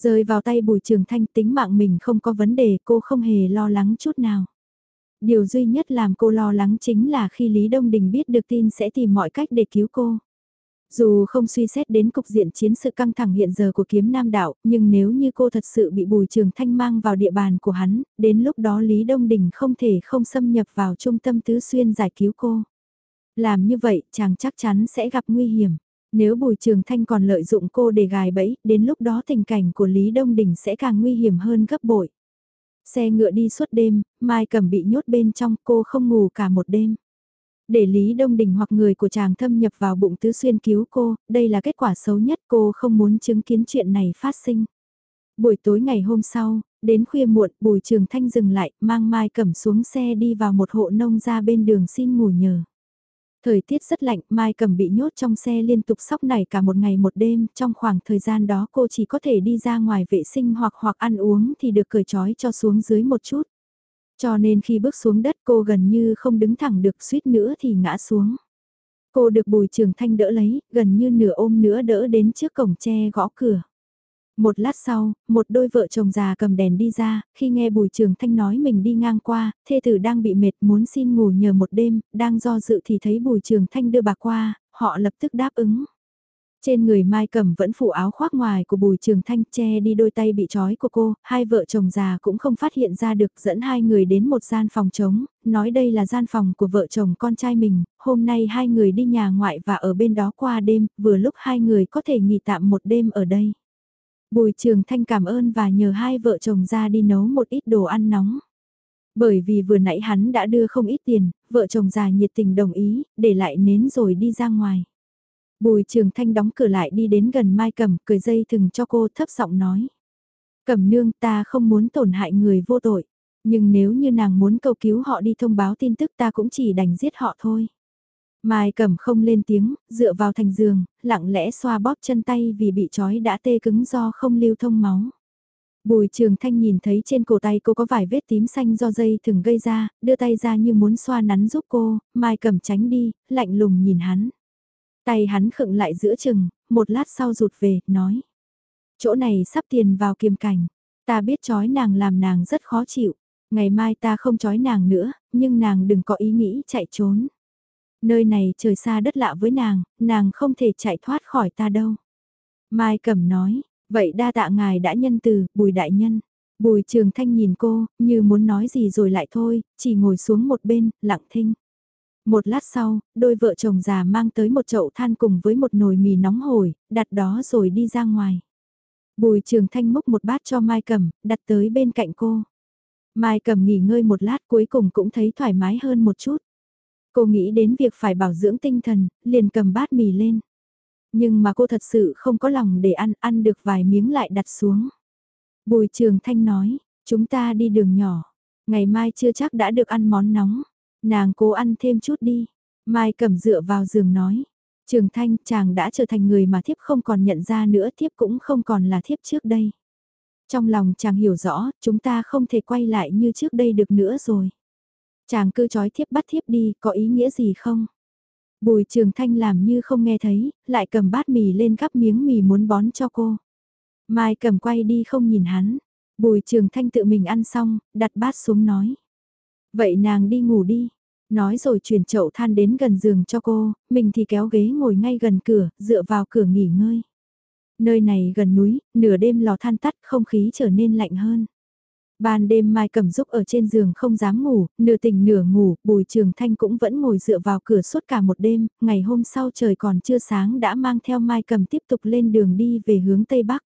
Rơi vào tay bùi trường thanh tính mạng mình không có vấn đề cô không hề lo lắng chút nào. Điều duy nhất làm cô lo lắng chính là khi Lý Đông Đình biết được tin sẽ tìm mọi cách để cứu cô. Dù không suy xét đến cục diện chiến sự căng thẳng hiện giờ của kiếm nam đạo, nhưng nếu như cô thật sự bị bùi trường thanh mang vào địa bàn của hắn, đến lúc đó Lý Đông Đình không thể không xâm nhập vào trung tâm tứ xuyên giải cứu cô. Làm như vậy chàng chắc chắn sẽ gặp nguy hiểm. Nếu bùi trường thanh còn lợi dụng cô để gài bẫy, đến lúc đó tình cảnh của Lý Đông Đình sẽ càng nguy hiểm hơn gấp bội. Xe ngựa đi suốt đêm, Mai Cẩm bị nhốt bên trong cô không ngủ cả một đêm. Để Lý Đông Đình hoặc người của chàng thâm nhập vào bụng tứ xuyên cứu cô, đây là kết quả xấu nhất cô không muốn chứng kiến chuyện này phát sinh. Buổi tối ngày hôm sau, đến khuya muộn Bùi Trường Thanh dừng lại, mang Mai Cẩm xuống xe đi vào một hộ nông ra bên đường xin ngủ nhờ. Thời tiết rất lạnh, Mai cầm bị nhốt trong xe liên tục sóc nảy cả một ngày một đêm, trong khoảng thời gian đó cô chỉ có thể đi ra ngoài vệ sinh hoặc hoặc ăn uống thì được cởi trói cho xuống dưới một chút. Cho nên khi bước xuống đất cô gần như không đứng thẳng được suýt nữa thì ngã xuống. Cô được bùi trường thanh đỡ lấy, gần như nửa ôm nữa đỡ đến trước cổng tre gõ cửa. Một lát sau, một đôi vợ chồng già cầm đèn đi ra, khi nghe Bùi Trường Thanh nói mình đi ngang qua, thê tử đang bị mệt muốn xin ngủ nhờ một đêm, đang do dự thì thấy Bùi Trường Thanh đưa bà qua, họ lập tức đáp ứng. Trên người Mai Cẩm vẫn phủ áo khoác ngoài của Bùi Trường Thanh che đi đôi tay bị trói của cô, hai vợ chồng già cũng không phát hiện ra được dẫn hai người đến một gian phòng trống, nói đây là gian phòng của vợ chồng con trai mình, hôm nay hai người đi nhà ngoại và ở bên đó qua đêm, vừa lúc hai người có thể nghỉ tạm một đêm ở đây. Bùi Trường Thanh cảm ơn và nhờ hai vợ chồng ra đi nấu một ít đồ ăn nóng. Bởi vì vừa nãy hắn đã đưa không ít tiền, vợ chồng già nhiệt tình đồng ý, để lại nến rồi đi ra ngoài. Bùi Trường Thanh đóng cửa lại đi đến gần Mai Cẩm, cười dây thừng cho cô thấp giọng nói. Cẩm nương ta không muốn tổn hại người vô tội, nhưng nếu như nàng muốn cầu cứu họ đi thông báo tin tức ta cũng chỉ đành giết họ thôi. Mai Cẩm không lên tiếng, dựa vào thành giường, lặng lẽ xoa bóp chân tay vì bị trói đã tê cứng do không lưu thông máu. Bùi Trường Thanh nhìn thấy trên cổ tay cô có vài vết tím xanh do dây thường gây ra, đưa tay ra như muốn xoa nắn giúp cô, Mai Cẩm tránh đi, lạnh lùng nhìn hắn. Tay hắn khựng lại giữa chừng, một lát sau rụt về, nói. Chỗ này sắp tiền vào kiềm cảnh, ta biết trói nàng làm nàng rất khó chịu, ngày mai ta không trói nàng nữa, nhưng nàng đừng có ý nghĩ chạy trốn. Nơi này trời xa đất lạ với nàng, nàng không thể chạy thoát khỏi ta đâu. Mai Cẩm nói, vậy đa tạ ngài đã nhân từ, bùi đại nhân. Bùi trường thanh nhìn cô, như muốn nói gì rồi lại thôi, chỉ ngồi xuống một bên, lặng thinh. Một lát sau, đôi vợ chồng già mang tới một chậu than cùng với một nồi mì nóng hổi, đặt đó rồi đi ra ngoài. Bùi trường thanh múc một bát cho Mai Cẩm, đặt tới bên cạnh cô. Mai Cẩm nghỉ ngơi một lát cuối cùng cũng thấy thoải mái hơn một chút. Cô nghĩ đến việc phải bảo dưỡng tinh thần, liền cầm bát mì lên. Nhưng mà cô thật sự không có lòng để ăn, ăn được vài miếng lại đặt xuống. Bùi Trường Thanh nói, chúng ta đi đường nhỏ, ngày mai chưa chắc đã được ăn món nóng. Nàng cố ăn thêm chút đi. Mai cầm dựa vào giường nói. Trường Thanh chàng đã trở thành người mà thiếp không còn nhận ra nữa thiếp cũng không còn là thiếp trước đây. Trong lòng chàng hiểu rõ, chúng ta không thể quay lại như trước đây được nữa rồi. Chàng cứ trói thiếp bắt thiếp đi, có ý nghĩa gì không? Bùi Trường Thanh làm như không nghe thấy, lại cầm bát mì lên gắp miếng mì muốn bón cho cô. Mai cầm quay đi không nhìn hắn. Bùi Trường Thanh tự mình ăn xong, đặt bát xuống nói. Vậy nàng đi ngủ đi. Nói rồi chuyển chậu than đến gần giường cho cô, mình thì kéo ghế ngồi ngay gần cửa, dựa vào cửa nghỉ ngơi. Nơi này gần núi, nửa đêm lò than tắt không khí trở nên lạnh hơn. Ban đêm Mai Cẩm Dúc ở trên giường không dám ngủ, nửa tỉnh nửa ngủ, Bùi Trường Thanh cũng vẫn ngồi dựa vào cửa suốt cả một đêm, ngày hôm sau trời còn chưa sáng đã mang theo Mai Cẩm tiếp tục lên đường đi về hướng Tây Bắc.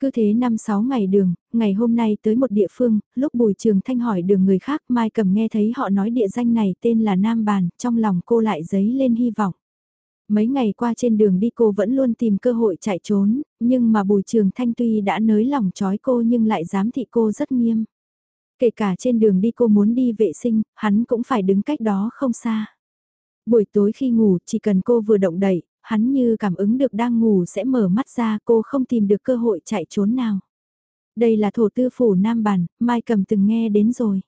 Cứ thế 5-6 ngày đường, ngày hôm nay tới một địa phương, lúc Bùi Trường Thanh hỏi đường người khác Mai Cẩm nghe thấy họ nói địa danh này tên là Nam Bàn, trong lòng cô lại dấy lên hy vọng. Mấy ngày qua trên đường đi cô vẫn luôn tìm cơ hội chạy trốn, nhưng mà Bùi Trường Thanh tuy đã nới lòng trói cô nhưng lại dám thị cô rất nghiêm. Kể cả trên đường đi cô muốn đi vệ sinh, hắn cũng phải đứng cách đó không xa. Buổi tối khi ngủ, chỉ cần cô vừa động đậy, hắn như cảm ứng được đang ngủ sẽ mở mắt ra cô không tìm được cơ hội chạy trốn nào. Đây là thổ tư phủ Nam Bản, Mai Cầm từng nghe đến rồi.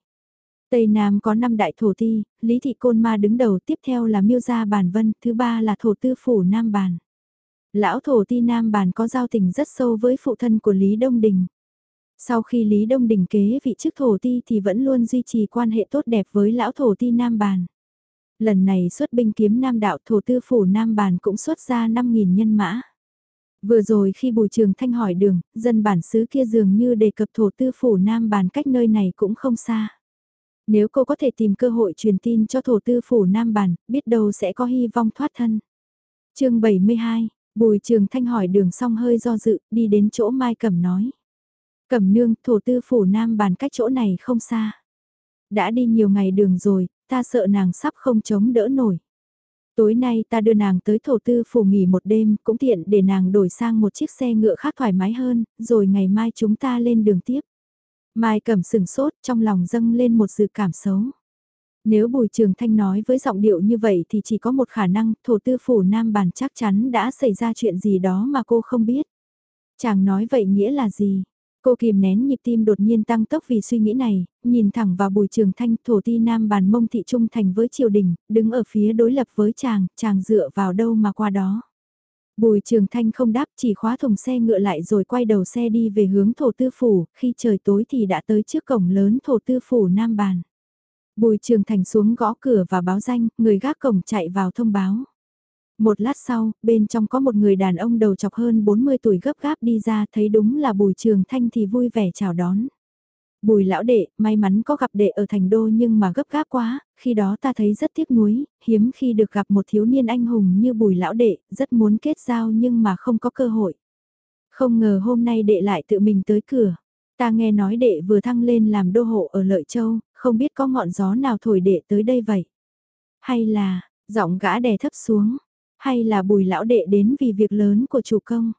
Tây Nam có 5 đại thổ ti, Lý Thị Côn Ma đứng đầu tiếp theo là Miêu Gia Bản Vân, thứ ba là thổ tư phủ Nam Bản. Lão thổ ti Nam Bản có giao tình rất sâu với phụ thân của Lý Đông Đình. Sau khi Lý Đông Đình kế vị chức thổ ti thì vẫn luôn duy trì quan hệ tốt đẹp với lão thổ ti Nam Bản. Lần này xuất binh kiếm Nam đạo thổ tư phủ Nam Bản cũng xuất ra 5.000 nhân mã. Vừa rồi khi Bùi Trường Thanh hỏi đường, dân bản xứ kia dường như đề cập thổ tư phủ Nam Bản cách nơi này cũng không xa. Nếu cô có thể tìm cơ hội truyền tin cho thổ tư phủ Nam Bản, biết đâu sẽ có hy vọng thoát thân. chương 72, Bùi Trường Thanh hỏi đường xong hơi do dự, đi đến chỗ Mai Cẩm nói. Cẩm nương, thổ tư phủ Nam Bản cách chỗ này không xa. Đã đi nhiều ngày đường rồi, ta sợ nàng sắp không chống đỡ nổi. Tối nay ta đưa nàng tới thổ tư phủ nghỉ một đêm, cũng tiện để nàng đổi sang một chiếc xe ngựa khác thoải mái hơn, rồi ngày mai chúng ta lên đường tiếp. Mai cầm sừng sốt trong lòng dâng lên một dự cảm xấu. Nếu Bùi Trường Thanh nói với giọng điệu như vậy thì chỉ có một khả năng thổ tư phủ Nam Bản chắc chắn đã xảy ra chuyện gì đó mà cô không biết. Chàng nói vậy nghĩa là gì? Cô kìm nén nhịp tim đột nhiên tăng tốc vì suy nghĩ này, nhìn thẳng vào bùi trường thanh thổ ti nam bàn mông thị trung thành với triều đình, đứng ở phía đối lập với chàng, chàng dựa vào đâu mà qua đó. Bùi trường thanh không đáp chỉ khóa thùng xe ngựa lại rồi quay đầu xe đi về hướng thổ tư phủ, khi trời tối thì đã tới trước cổng lớn thổ tư phủ nam bàn. Bùi trường thành xuống gõ cửa và báo danh, người gác cổng chạy vào thông báo. Một lát sau, bên trong có một người đàn ông đầu chọc hơn 40 tuổi gấp gáp đi ra thấy đúng là Bùi Trường Thanh thì vui vẻ chào đón. Bùi lão đệ, may mắn có gặp đệ ở thành đô nhưng mà gấp gáp quá, khi đó ta thấy rất tiếc nuối, hiếm khi được gặp một thiếu niên anh hùng như bùi lão đệ, rất muốn kết giao nhưng mà không có cơ hội. Không ngờ hôm nay đệ lại tự mình tới cửa. Ta nghe nói đệ vừa thăng lên làm đô hộ ở Lợi Châu, không biết có ngọn gió nào thổi đệ tới đây vậy. Hay là, giọng gã đè thấp xuống, hay là bùi lão đệ đến vì việc lớn của chủ công.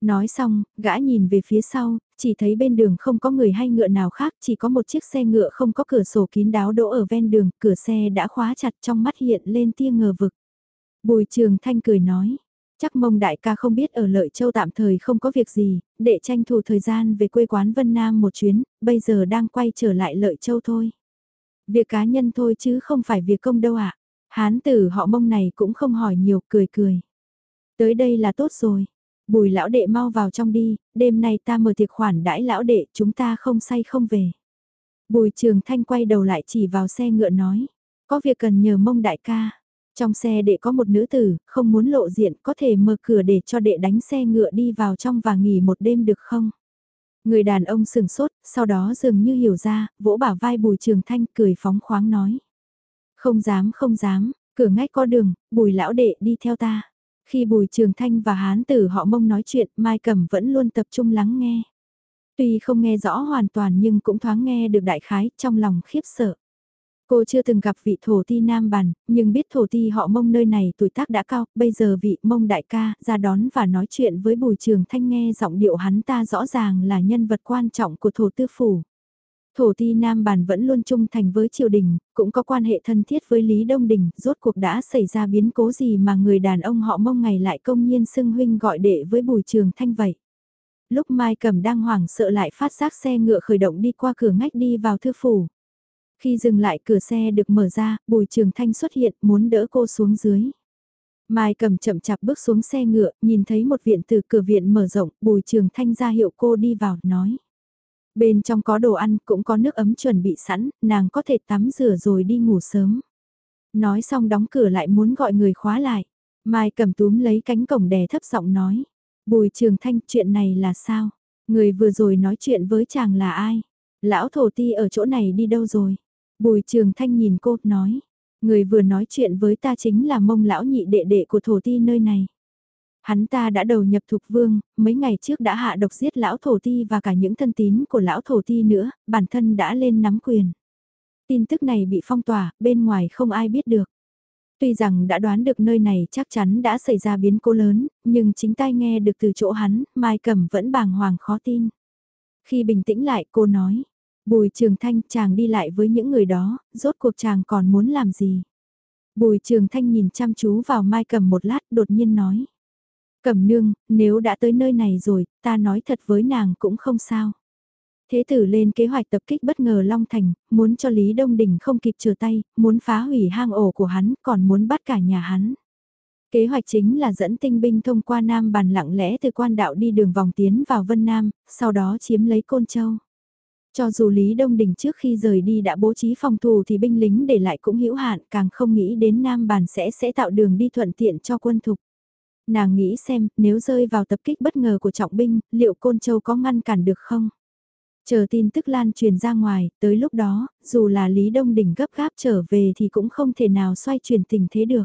Nói xong, gã nhìn về phía sau, chỉ thấy bên đường không có người hay ngựa nào khác, chỉ có một chiếc xe ngựa không có cửa sổ kín đáo đỗ ở ven đường, cửa xe đã khóa chặt trong mắt hiện lên tia ngờ vực. Bùi trường thanh cười nói, chắc mông đại ca không biết ở Lợi Châu tạm thời không có việc gì, để tranh thủ thời gian về quê quán Vân Nam một chuyến, bây giờ đang quay trở lại Lợi Châu thôi. Việc cá nhân thôi chứ không phải việc công đâu ạ. Hán tử họ mông này cũng không hỏi nhiều, cười cười. Tới đây là tốt rồi. Bùi lão đệ mau vào trong đi, đêm nay ta mở tiệc khoản đãi lão đệ, chúng ta không say không về. Bùi trường thanh quay đầu lại chỉ vào xe ngựa nói, có việc cần nhờ mông đại ca. Trong xe đệ có một nữ tử, không muốn lộ diện, có thể mở cửa để cho đệ đánh xe ngựa đi vào trong và nghỉ một đêm được không? Người đàn ông sừng sốt, sau đó dường như hiểu ra, vỗ bả vai bùi trường thanh cười phóng khoáng nói. Không dám không dám, cửa ngách có đường, bùi lão đệ đi theo ta. Khi bùi trường thanh và hán tử họ mông nói chuyện, Mai Cẩm vẫn luôn tập trung lắng nghe. Tuy không nghe rõ hoàn toàn nhưng cũng thoáng nghe được đại khái trong lòng khiếp sợ. Cô chưa từng gặp vị thổ ti nam bàn, nhưng biết thổ ti họ mông nơi này tuổi tác đã cao, bây giờ vị mông đại ca ra đón và nói chuyện với bùi trường thanh nghe giọng điệu hắn ta rõ ràng là nhân vật quan trọng của thổ tư phủ. Thổ ti Nam Bản vẫn luôn trung thành với triều đình, cũng có quan hệ thân thiết với Lý Đông Đình, rốt cuộc đã xảy ra biến cố gì mà người đàn ông họ mông ngày lại công nhiên xưng huynh gọi đệ với bùi trường thanh vậy. Lúc Mai Cẩm đang hoảng sợ lại phát giác xe ngựa khởi động đi qua cửa ngách đi vào thư phủ. Khi dừng lại cửa xe được mở ra, bùi trường thanh xuất hiện muốn đỡ cô xuống dưới. Mai cầm chậm chạp bước xuống xe ngựa, nhìn thấy một viện từ cửa viện mở rộng, bùi trường thanh ra hiệu cô đi vào, nói. Bên trong có đồ ăn, cũng có nước ấm chuẩn bị sẵn, nàng có thể tắm rửa rồi đi ngủ sớm. Nói xong đóng cửa lại muốn gọi người khóa lại. Mai cầm túm lấy cánh cổng đè thấp giọng nói. Bùi trường thanh chuyện này là sao? Người vừa rồi nói chuyện với chàng là ai? Lão thổ ti ở chỗ này đi đâu rồi? Bùi trường thanh nhìn cô, nói. Người vừa nói chuyện với ta chính là mông lão nhị đệ đệ của thổ ti nơi này. Hắn ta đã đầu nhập thục vương, mấy ngày trước đã hạ độc giết lão thổ ti và cả những thân tín của lão thổ ti nữa, bản thân đã lên nắm quyền. Tin tức này bị phong tỏa, bên ngoài không ai biết được. Tuy rằng đã đoán được nơi này chắc chắn đã xảy ra biến cố lớn, nhưng chính tai nghe được từ chỗ hắn, Mai Cẩm vẫn bàng hoàng khó tin. Khi bình tĩnh lại cô nói, Bùi Trường Thanh chàng đi lại với những người đó, rốt cuộc chàng còn muốn làm gì? Bùi Trường Thanh nhìn chăm chú vào Mai Cẩm một lát đột nhiên nói. Cẩm nương, nếu đã tới nơi này rồi, ta nói thật với nàng cũng không sao. Thế tử lên kế hoạch tập kích bất ngờ Long Thành, muốn cho Lý Đông Đình không kịp chờ tay, muốn phá hủy hang ổ của hắn, còn muốn bắt cả nhà hắn. Kế hoạch chính là dẫn tinh binh thông qua Nam bàn lặng lẽ từ quan đạo đi đường vòng tiến vào Vân Nam, sau đó chiếm lấy Côn Châu. Cho dù Lý Đông Đình trước khi rời đi đã bố trí phòng thủ thì binh lính để lại cũng hữu hạn, càng không nghĩ đến Nam bàn sẽ sẽ tạo đường đi thuận tiện cho quân thục. Nàng nghĩ xem, nếu rơi vào tập kích bất ngờ của trọng binh, liệu Côn Châu có ngăn cản được không? Chờ tin tức lan truyền ra ngoài, tới lúc đó, dù là Lý Đông Đình gấp gáp trở về thì cũng không thể nào xoay chuyển tình thế được.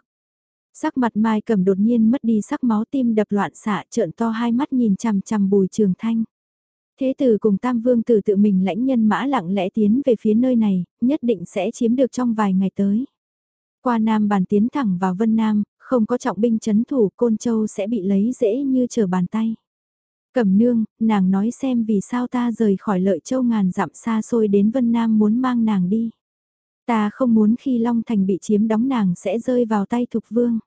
Sắc mặt Mai cầm đột nhiên mất đi sắc máu tim đập loạn xạ trợn to hai mắt nhìn chằm chằm bùi trường thanh. Thế tử cùng Tam Vương tử tự mình lãnh nhân mã lặng lẽ tiến về phía nơi này, nhất định sẽ chiếm được trong vài ngày tới. Qua Nam bàn tiến thẳng vào Vân Nam, không có trọng binh chấn thủ Côn Châu sẽ bị lấy dễ như trở bàn tay. Cẩm nương, nàng nói xem vì sao ta rời khỏi lợi châu ngàn dặm xa xôi đến Vân Nam muốn mang nàng đi. Ta không muốn khi Long Thành bị chiếm đóng nàng sẽ rơi vào tay thục vương.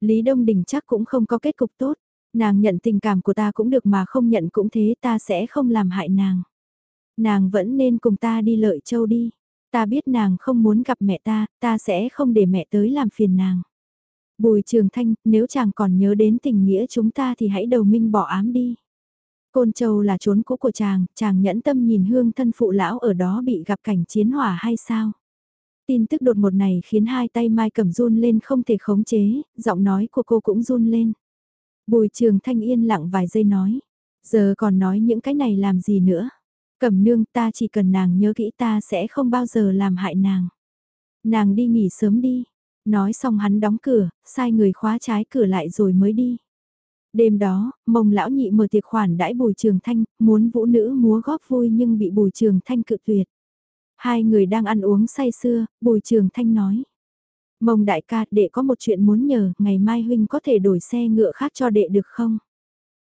Lý Đông Đình chắc cũng không có kết cục tốt. Nàng nhận tình cảm của ta cũng được mà không nhận cũng thế ta sẽ không làm hại nàng. Nàng vẫn nên cùng ta đi lợi châu đi. Ta biết nàng không muốn gặp mẹ ta, ta sẽ không để mẹ tới làm phiền nàng. Bùi Trường Thanh, nếu chàng còn nhớ đến tình nghĩa chúng ta thì hãy đầu minh bỏ ám đi. Côn Châu là trốn cũ của chàng, chàng nhẫn tâm nhìn hương thân phụ lão ở đó bị gặp cảnh chiến hỏa hay sao? Tin tức đột một này khiến hai tay Mai Cẩm run lên không thể khống chế, giọng nói của cô cũng run lên. Bùi Trường Thanh yên lặng vài giây nói, giờ còn nói những cái này làm gì nữa? Cẩm nương ta chỉ cần nàng nhớ kỹ ta sẽ không bao giờ làm hại nàng. Nàng đi nghỉ sớm đi. Nói xong hắn đóng cửa, sai người khóa trái cửa lại rồi mới đi. Đêm đó, mông lão nhị mở tiệc khoản đãi bùi trường thanh, muốn vũ nữ múa góp vui nhưng bị bùi trường thanh cự tuyệt. Hai người đang ăn uống say sưa, bùi trường thanh nói. Mông đại ca, đệ có một chuyện muốn nhờ, ngày mai huynh có thể đổi xe ngựa khác cho đệ được không?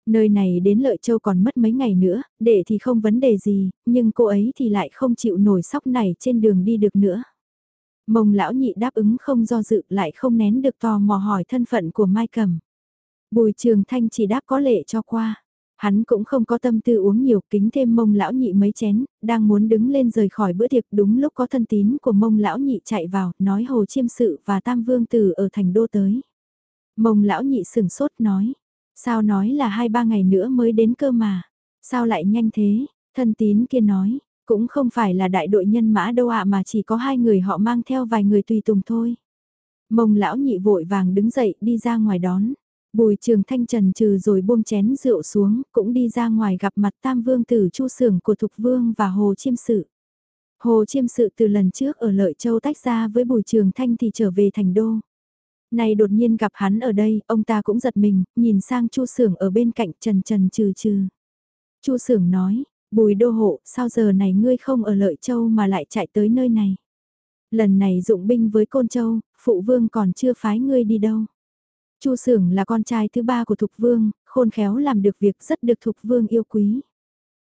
Nơi này đến Lợi Châu còn mất mấy ngày nữa, đệ thì không vấn đề gì, nhưng cô ấy thì lại không chịu nổi sóc này trên đường đi được nữa. Mông lão nhị đáp ứng không do dự lại không nén được tò mò hỏi thân phận của Mai cầm Bùi trường thanh chỉ đáp có lệ cho qua. Hắn cũng không có tâm tư uống nhiều kính thêm mông lão nhị mấy chén, đang muốn đứng lên rời khỏi bữa tiệc đúng lúc có thân tín của mông lão nhị chạy vào, nói hồ chiêm sự và tam vương tử ở thành đô tới. Mông lão nhị sừng sốt nói, sao nói là hai ba ngày nữa mới đến cơ mà, sao lại nhanh thế, thân tín kia nói, cũng không phải là đại đội nhân mã đâu ạ mà chỉ có hai người họ mang theo vài người tùy tùng thôi. Mông lão nhị vội vàng đứng dậy đi ra ngoài đón. Bùi trường thanh trần trừ rồi buông chén rượu xuống, cũng đi ra ngoài gặp mặt tam vương tử chu sưởng của Thục Vương và Hồ Chiêm Sự. Hồ Chiêm Sự từ lần trước ở Lợi Châu tách ra với bùi trường thanh thì trở về thành đô. Này đột nhiên gặp hắn ở đây, ông ta cũng giật mình, nhìn sang chu sưởng ở bên cạnh trần trần trừ trừ. chu sưởng nói, bùi đô hộ, sao giờ này ngươi không ở Lợi Châu mà lại chạy tới nơi này? Lần này dụng binh với Côn Châu, phụ vương còn chưa phái ngươi đi đâu. Chu Sưởng là con trai thứ ba của Thục Vương, khôn khéo làm được việc rất được Thục Vương yêu quý.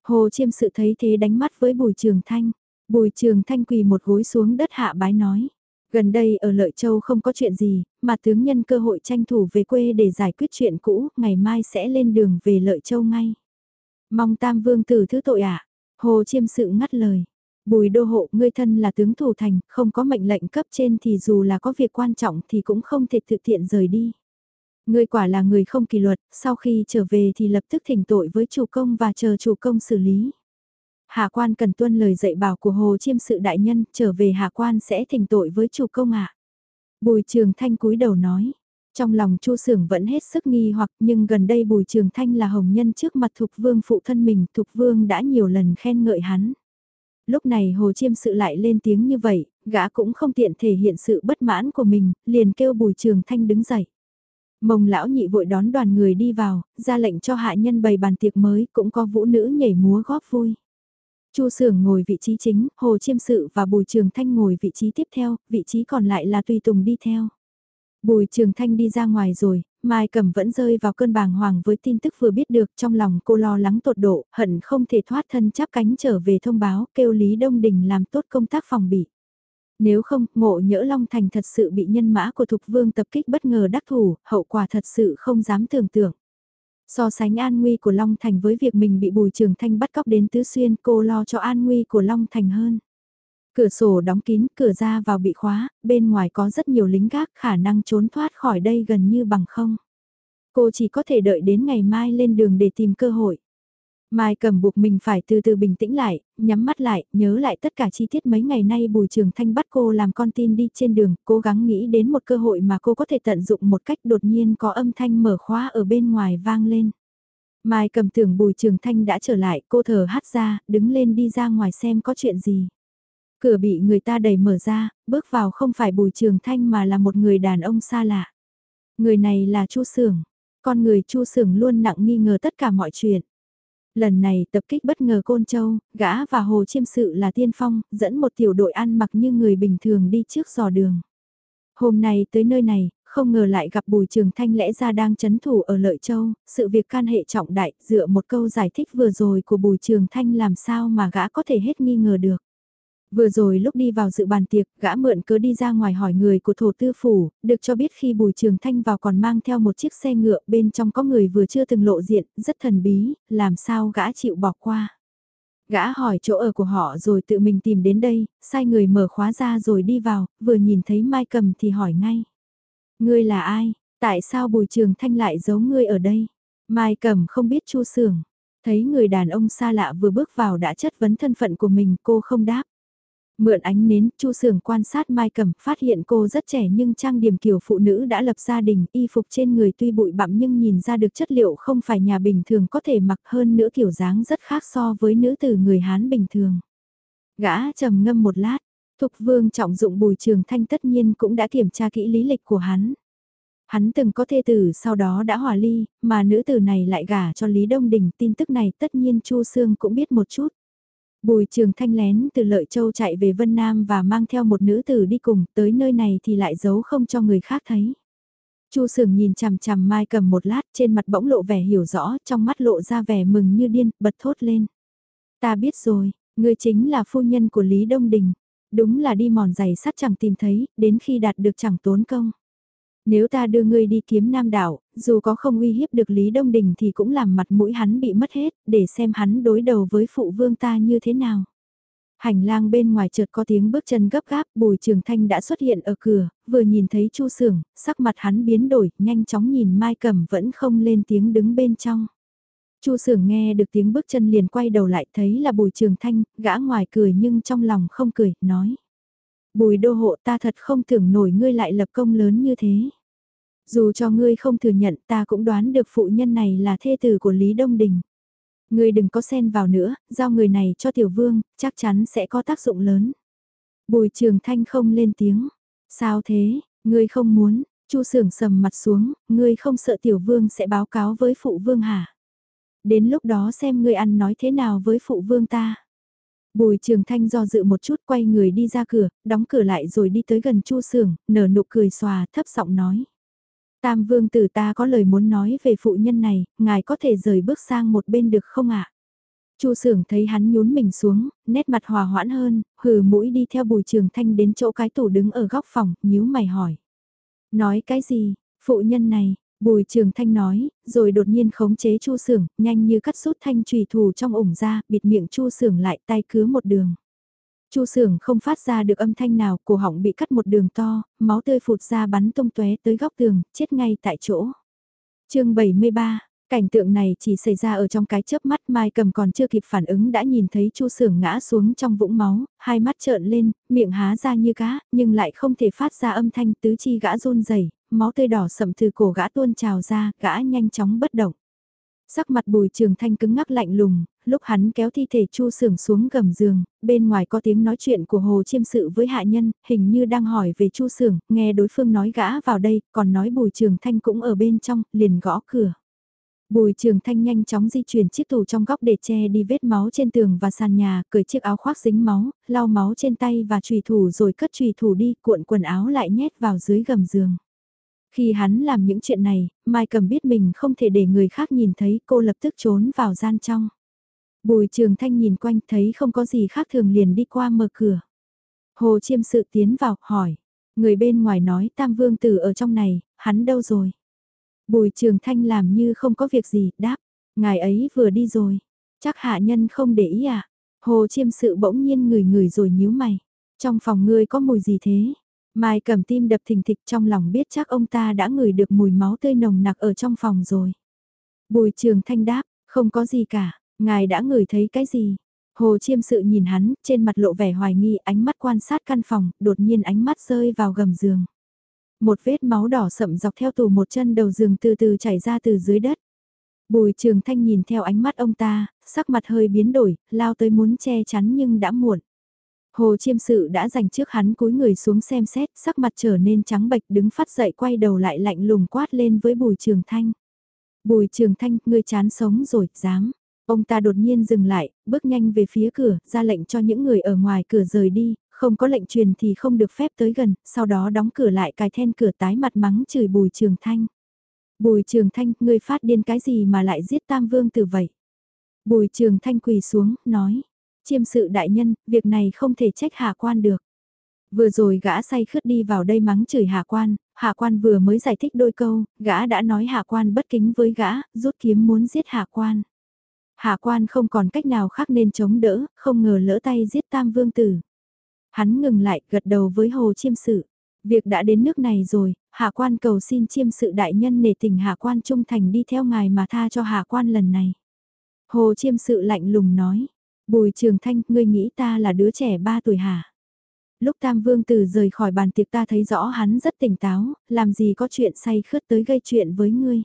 Hồ Chiêm sự thấy thế đánh mắt với Bùi Trường Thanh. Bùi Trường Thanh quỳ một gối xuống đất hạ bái nói. Gần đây ở Lợi Châu không có chuyện gì, mà tướng nhân cơ hội tranh thủ về quê để giải quyết chuyện cũ, ngày mai sẽ lên đường về Lợi Châu ngay. Mong Tam Vương tử thứ tội ạ. À? Hồ Chiêm sự ngắt lời. Bùi đô hộ, ngươi thân là tướng thủ thành, không có mệnh lệnh cấp trên thì dù là có việc quan trọng thì cũng không thể thực tiện rời đi. Ngươi quả là người không kỷ luật, sau khi trở về thì lập tức thỉnh tội với chủ công và chờ chủ công xử lý. Hạ quan cần tuân lời dạy bảo của Hồ Chiêm sự đại nhân, trở về hạ quan sẽ thỉnh tội với chủ công ạ. Bùi Trường Thanh cúi đầu nói. Trong lòng Chu Sưởng vẫn hết sức nghi hoặc nhưng gần đây Bùi Trường Thanh là hồng nhân trước mặt Thục Vương phụ thân mình, Thục Vương đã nhiều lần khen ngợi hắn. Lúc này Hồ Chiêm sự lại lên tiếng như vậy, gã cũng không tiện thể hiện sự bất mãn của mình, liền kêu Bùi Trường Thanh đứng dậy. Mông lão nhị vội đón đoàn người đi vào, ra lệnh cho hạ nhân bày bàn tiệc mới, cũng có vũ nữ nhảy múa góp vui. Chu Sưởng ngồi vị trí chính, Hồ Chiêm Sự và Bùi Trường Thanh ngồi vị trí tiếp theo, vị trí còn lại là Tùy Tùng đi theo. Bùi Trường Thanh đi ra ngoài rồi, Mai Cẩm vẫn rơi vào cơn bàng hoàng với tin tức vừa biết được trong lòng cô lo lắng tột độ, hận không thể thoát thân chắp cánh trở về thông báo kêu Lý Đông Đình làm tốt công tác phòng bị. Nếu không, ngộ nhỡ Long Thành thật sự bị nhân mã của Thục Vương tập kích bất ngờ đắc thủ, hậu quả thật sự không dám tưởng tượng. So sánh an nguy của Long Thành với việc mình bị Bùi Trường Thanh bắt cóc đến Tứ Xuyên cô lo cho an nguy của Long Thành hơn. Cửa sổ đóng kín, cửa ra vào bị khóa, bên ngoài có rất nhiều lính gác khả năng trốn thoát khỏi đây gần như bằng không. Cô chỉ có thể đợi đến ngày mai lên đường để tìm cơ hội. Mai cầm buộc mình phải từ từ bình tĩnh lại, nhắm mắt lại, nhớ lại tất cả chi tiết mấy ngày nay Bùi Trường Thanh bắt cô làm con tin đi trên đường, cố gắng nghĩ đến một cơ hội mà cô có thể tận dụng một cách đột nhiên có âm thanh mở khóa ở bên ngoài vang lên. Mai cầm tưởng Bùi Trường Thanh đã trở lại, cô thở hát ra, đứng lên đi ra ngoài xem có chuyện gì. Cửa bị người ta đẩy mở ra, bước vào không phải Bùi Trường Thanh mà là một người đàn ông xa lạ. Người này là Chu Sưởng, con người Chu Sưởng luôn nặng nghi ngờ tất cả mọi chuyện. Lần này tập kích bất ngờ Côn Châu, gã và Hồ Chiêm Sự là tiên phong, dẫn một tiểu đội ăn mặc như người bình thường đi trước dò đường. Hôm nay tới nơi này, không ngờ lại gặp Bùi Trường Thanh lẽ ra đang chấn thủ ở Lợi Châu, sự việc can hệ trọng đại, dựa một câu giải thích vừa rồi của Bùi Trường Thanh làm sao mà gã có thể hết nghi ngờ được. Vừa rồi lúc đi vào dự bàn tiệc, gã mượn cớ đi ra ngoài hỏi người của thổ tư phủ, được cho biết khi Bùi Trường Thanh vào còn mang theo một chiếc xe ngựa bên trong có người vừa chưa từng lộ diện, rất thần bí, làm sao gã chịu bỏ qua. Gã hỏi chỗ ở của họ rồi tự mình tìm đến đây, sai người mở khóa ra rồi đi vào, vừa nhìn thấy Mai Cầm thì hỏi ngay. Ngươi là ai? Tại sao Bùi Trường Thanh lại giấu ngươi ở đây? Mai Cầm không biết chu sưởng. Thấy người đàn ông xa lạ vừa bước vào đã chất vấn thân phận của mình cô không đáp. Mượn ánh nến, Chu Sường quan sát Mai Cẩm, phát hiện cô rất trẻ nhưng trang điểm kiểu phụ nữ đã lập gia đình, y phục trên người tuy bụi bặm nhưng nhìn ra được chất liệu không phải nhà bình thường có thể mặc hơn nữa kiểu dáng rất khác so với nữ tử người Hán bình thường. Gã trầm ngâm một lát, Thục Vương trọng dụng Bùi Trường Thanh tất nhiên cũng đã kiểm tra kỹ lý lịch của hắn. Hắn từng có thê tử sau đó đã hòa ly, mà nữ tử này lại gả cho Lý Đông Đình, tin tức này tất nhiên Chu Sương cũng biết một chút. Bùi trường thanh lén từ Lợi Châu chạy về Vân Nam và mang theo một nữ tử đi cùng, tới nơi này thì lại giấu không cho người khác thấy. Chu Sường nhìn chằm chằm Mai cầm một lát trên mặt bỗng lộ vẻ hiểu rõ, trong mắt lộ ra vẻ mừng như điên, bật thốt lên. Ta biết rồi, ngươi chính là phu nhân của Lý Đông Đình. Đúng là đi mòn giày sắt chẳng tìm thấy, đến khi đạt được chẳng tốn công. Nếu ta đưa ngươi đi kiếm nam đảo, dù có không uy hiếp được Lý Đông Đình thì cũng làm mặt mũi hắn bị mất hết, để xem hắn đối đầu với phụ vương ta như thế nào. Hành lang bên ngoài chợt có tiếng bước chân gấp gáp, Bùi Trường Thanh đã xuất hiện ở cửa, vừa nhìn thấy Chu Sưởng, sắc mặt hắn biến đổi, nhanh chóng nhìn Mai Cẩm vẫn không lên tiếng đứng bên trong. Chu Sưởng nghe được tiếng bước chân liền quay đầu lại, thấy là Bùi Trường Thanh, gã ngoài cười nhưng trong lòng không cười, nói: Bùi đô hộ ta thật không tưởng nổi ngươi lại lập công lớn như thế. Dù cho ngươi không thừa nhận ta cũng đoán được phụ nhân này là thê tử của Lý Đông Đình. Ngươi đừng có xen vào nữa, giao người này cho tiểu vương, chắc chắn sẽ có tác dụng lớn. Bùi trường thanh không lên tiếng. Sao thế, ngươi không muốn, chu sưởng sầm mặt xuống, ngươi không sợ tiểu vương sẽ báo cáo với phụ vương hả? Đến lúc đó xem ngươi ăn nói thế nào với phụ vương ta. Bùi Trường Thanh do dự một chút quay người đi ra cửa, đóng cửa lại rồi đi tới gần Chu Sưởng, nở nụ cười xòa, thấp giọng nói: "Tam vương tử ta có lời muốn nói về phụ nhân này, ngài có thể rời bước sang một bên được không ạ?" Chu Sưởng thấy hắn nhún mình xuống, nét mặt hòa hoãn hơn, hừ mũi đi theo Bùi Trường Thanh đến chỗ cái tủ đứng ở góc phòng, nhíu mày hỏi: "Nói cái gì? Phụ nhân này?" Bùi Trường Thanh nói, rồi đột nhiên khống chế Chu Sưởng, nhanh như cắt rút thanh trùy thủ trong ủng ra, bịt miệng Chu Sưởng lại tay cứ một đường. Chu Sưởng không phát ra được âm thanh nào, cổ họng bị cắt một đường to, máu tươi phụt ra bắn tung tóe tới góc tường, chết ngay tại chỗ. chương 73, cảnh tượng này chỉ xảy ra ở trong cái chớp mắt Mai cầm còn chưa kịp phản ứng đã nhìn thấy chu sưởng ngã xuống trong vũng máu, hai mắt trợn lên, miệng há ra như cá, nhưng lại không thể phát ra âm thanh tứ chi gã run rẩy máu tươi đỏ sậm từ cổ gã tuôn trào ra, gã nhanh chóng bất động. Sắc mặt bùi trường thanh cứng ngắc lạnh lùng, lúc hắn kéo thi thể chu sưởng xuống gầm giường, bên ngoài có tiếng nói chuyện của hồ chiêm sự với hạ nhân, hình như đang hỏi về chu sưởng, nghe đối phương nói gã vào đây, còn nói bùi trường thanh cũng ở bên trong, liền gõ cửa. Bùi trường thanh nhanh chóng di chuyển chiếc tủ trong góc để che đi vết máu trên tường và sàn nhà, cởi chiếc áo khoác dính máu, lau máu trên tay và trùy thủ rồi cất trùy thủ đi, cuộn quần áo lại nhét vào dưới gầm giường. Khi hắn làm những chuyện này, Mai cầm biết mình không thể để người khác nhìn thấy cô lập tức trốn vào gian trong. Bùi trường thanh nhìn quanh thấy không có gì khác thường liền đi qua mở cửa. Hồ chiêm sự tiến vào, hỏi. Người bên ngoài nói tam vương tử ở trong này, hắn đâu rồi? Bùi trường thanh làm như không có việc gì, đáp. Ngài ấy vừa đi rồi. Chắc hạ nhân không để ý à? Hồ chiêm sự bỗng nhiên ngửi ngửi rồi nhíu mày. Trong phòng ngươi có mùi gì thế? Mai cầm tim đập thình thịch trong lòng biết chắc ông ta đã ngửi được mùi máu tươi nồng nặc ở trong phòng rồi. Bùi trường thanh đáp, không có gì cả, ngài đã ngửi thấy cái gì? Hồ chiêm sự nhìn hắn, trên mặt lộ vẻ hoài nghi, ánh mắt quan sát căn phòng, đột nhiên ánh mắt rơi vào gầm giường. Một vết máu đỏ sậm dọc theo tủ một chân đầu giường từ từ chảy ra từ dưới đất. Bùi trường thanh nhìn theo ánh mắt ông ta, sắc mặt hơi biến đổi, lao tới muốn che chắn nhưng đã muộn. Hồ chiêm sự đã dành trước hắn cúi người xuống xem xét, sắc mặt trở nên trắng bệch đứng phát dậy quay đầu lại lạnh lùng quát lên với bùi trường thanh. Bùi trường thanh, ngươi chán sống rồi, dám. Ông ta đột nhiên dừng lại, bước nhanh về phía cửa, ra lệnh cho những người ở ngoài cửa rời đi, không có lệnh truyền thì không được phép tới gần, sau đó đóng cửa lại cài then cửa tái mặt mắng chửi bùi trường thanh. Bùi trường thanh, ngươi phát điên cái gì mà lại giết tam vương tử vậy? Bùi trường thanh quỳ xuống, nói. Chiêm sự đại nhân, việc này không thể trách hạ quan được. Vừa rồi gã say khướt đi vào đây mắng chửi hạ quan, hạ quan vừa mới giải thích đôi câu, gã đã nói hạ quan bất kính với gã, rút kiếm muốn giết hạ quan. Hạ quan không còn cách nào khác nên chống đỡ, không ngờ lỡ tay giết tam vương tử. Hắn ngừng lại, gật đầu với hồ chiêm sự. Việc đã đến nước này rồi, hạ quan cầu xin chiêm sự đại nhân nể tình hạ quan trung thành đi theo ngài mà tha cho hạ quan lần này. Hồ chiêm sự lạnh lùng nói, Bùi Trường Thanh, ngươi nghĩ ta là đứa trẻ 3 tuổi hả? Lúc Tam Vương Tử rời khỏi bàn tiệc ta thấy rõ hắn rất tỉnh táo, làm gì có chuyện say khướt tới gây chuyện với ngươi.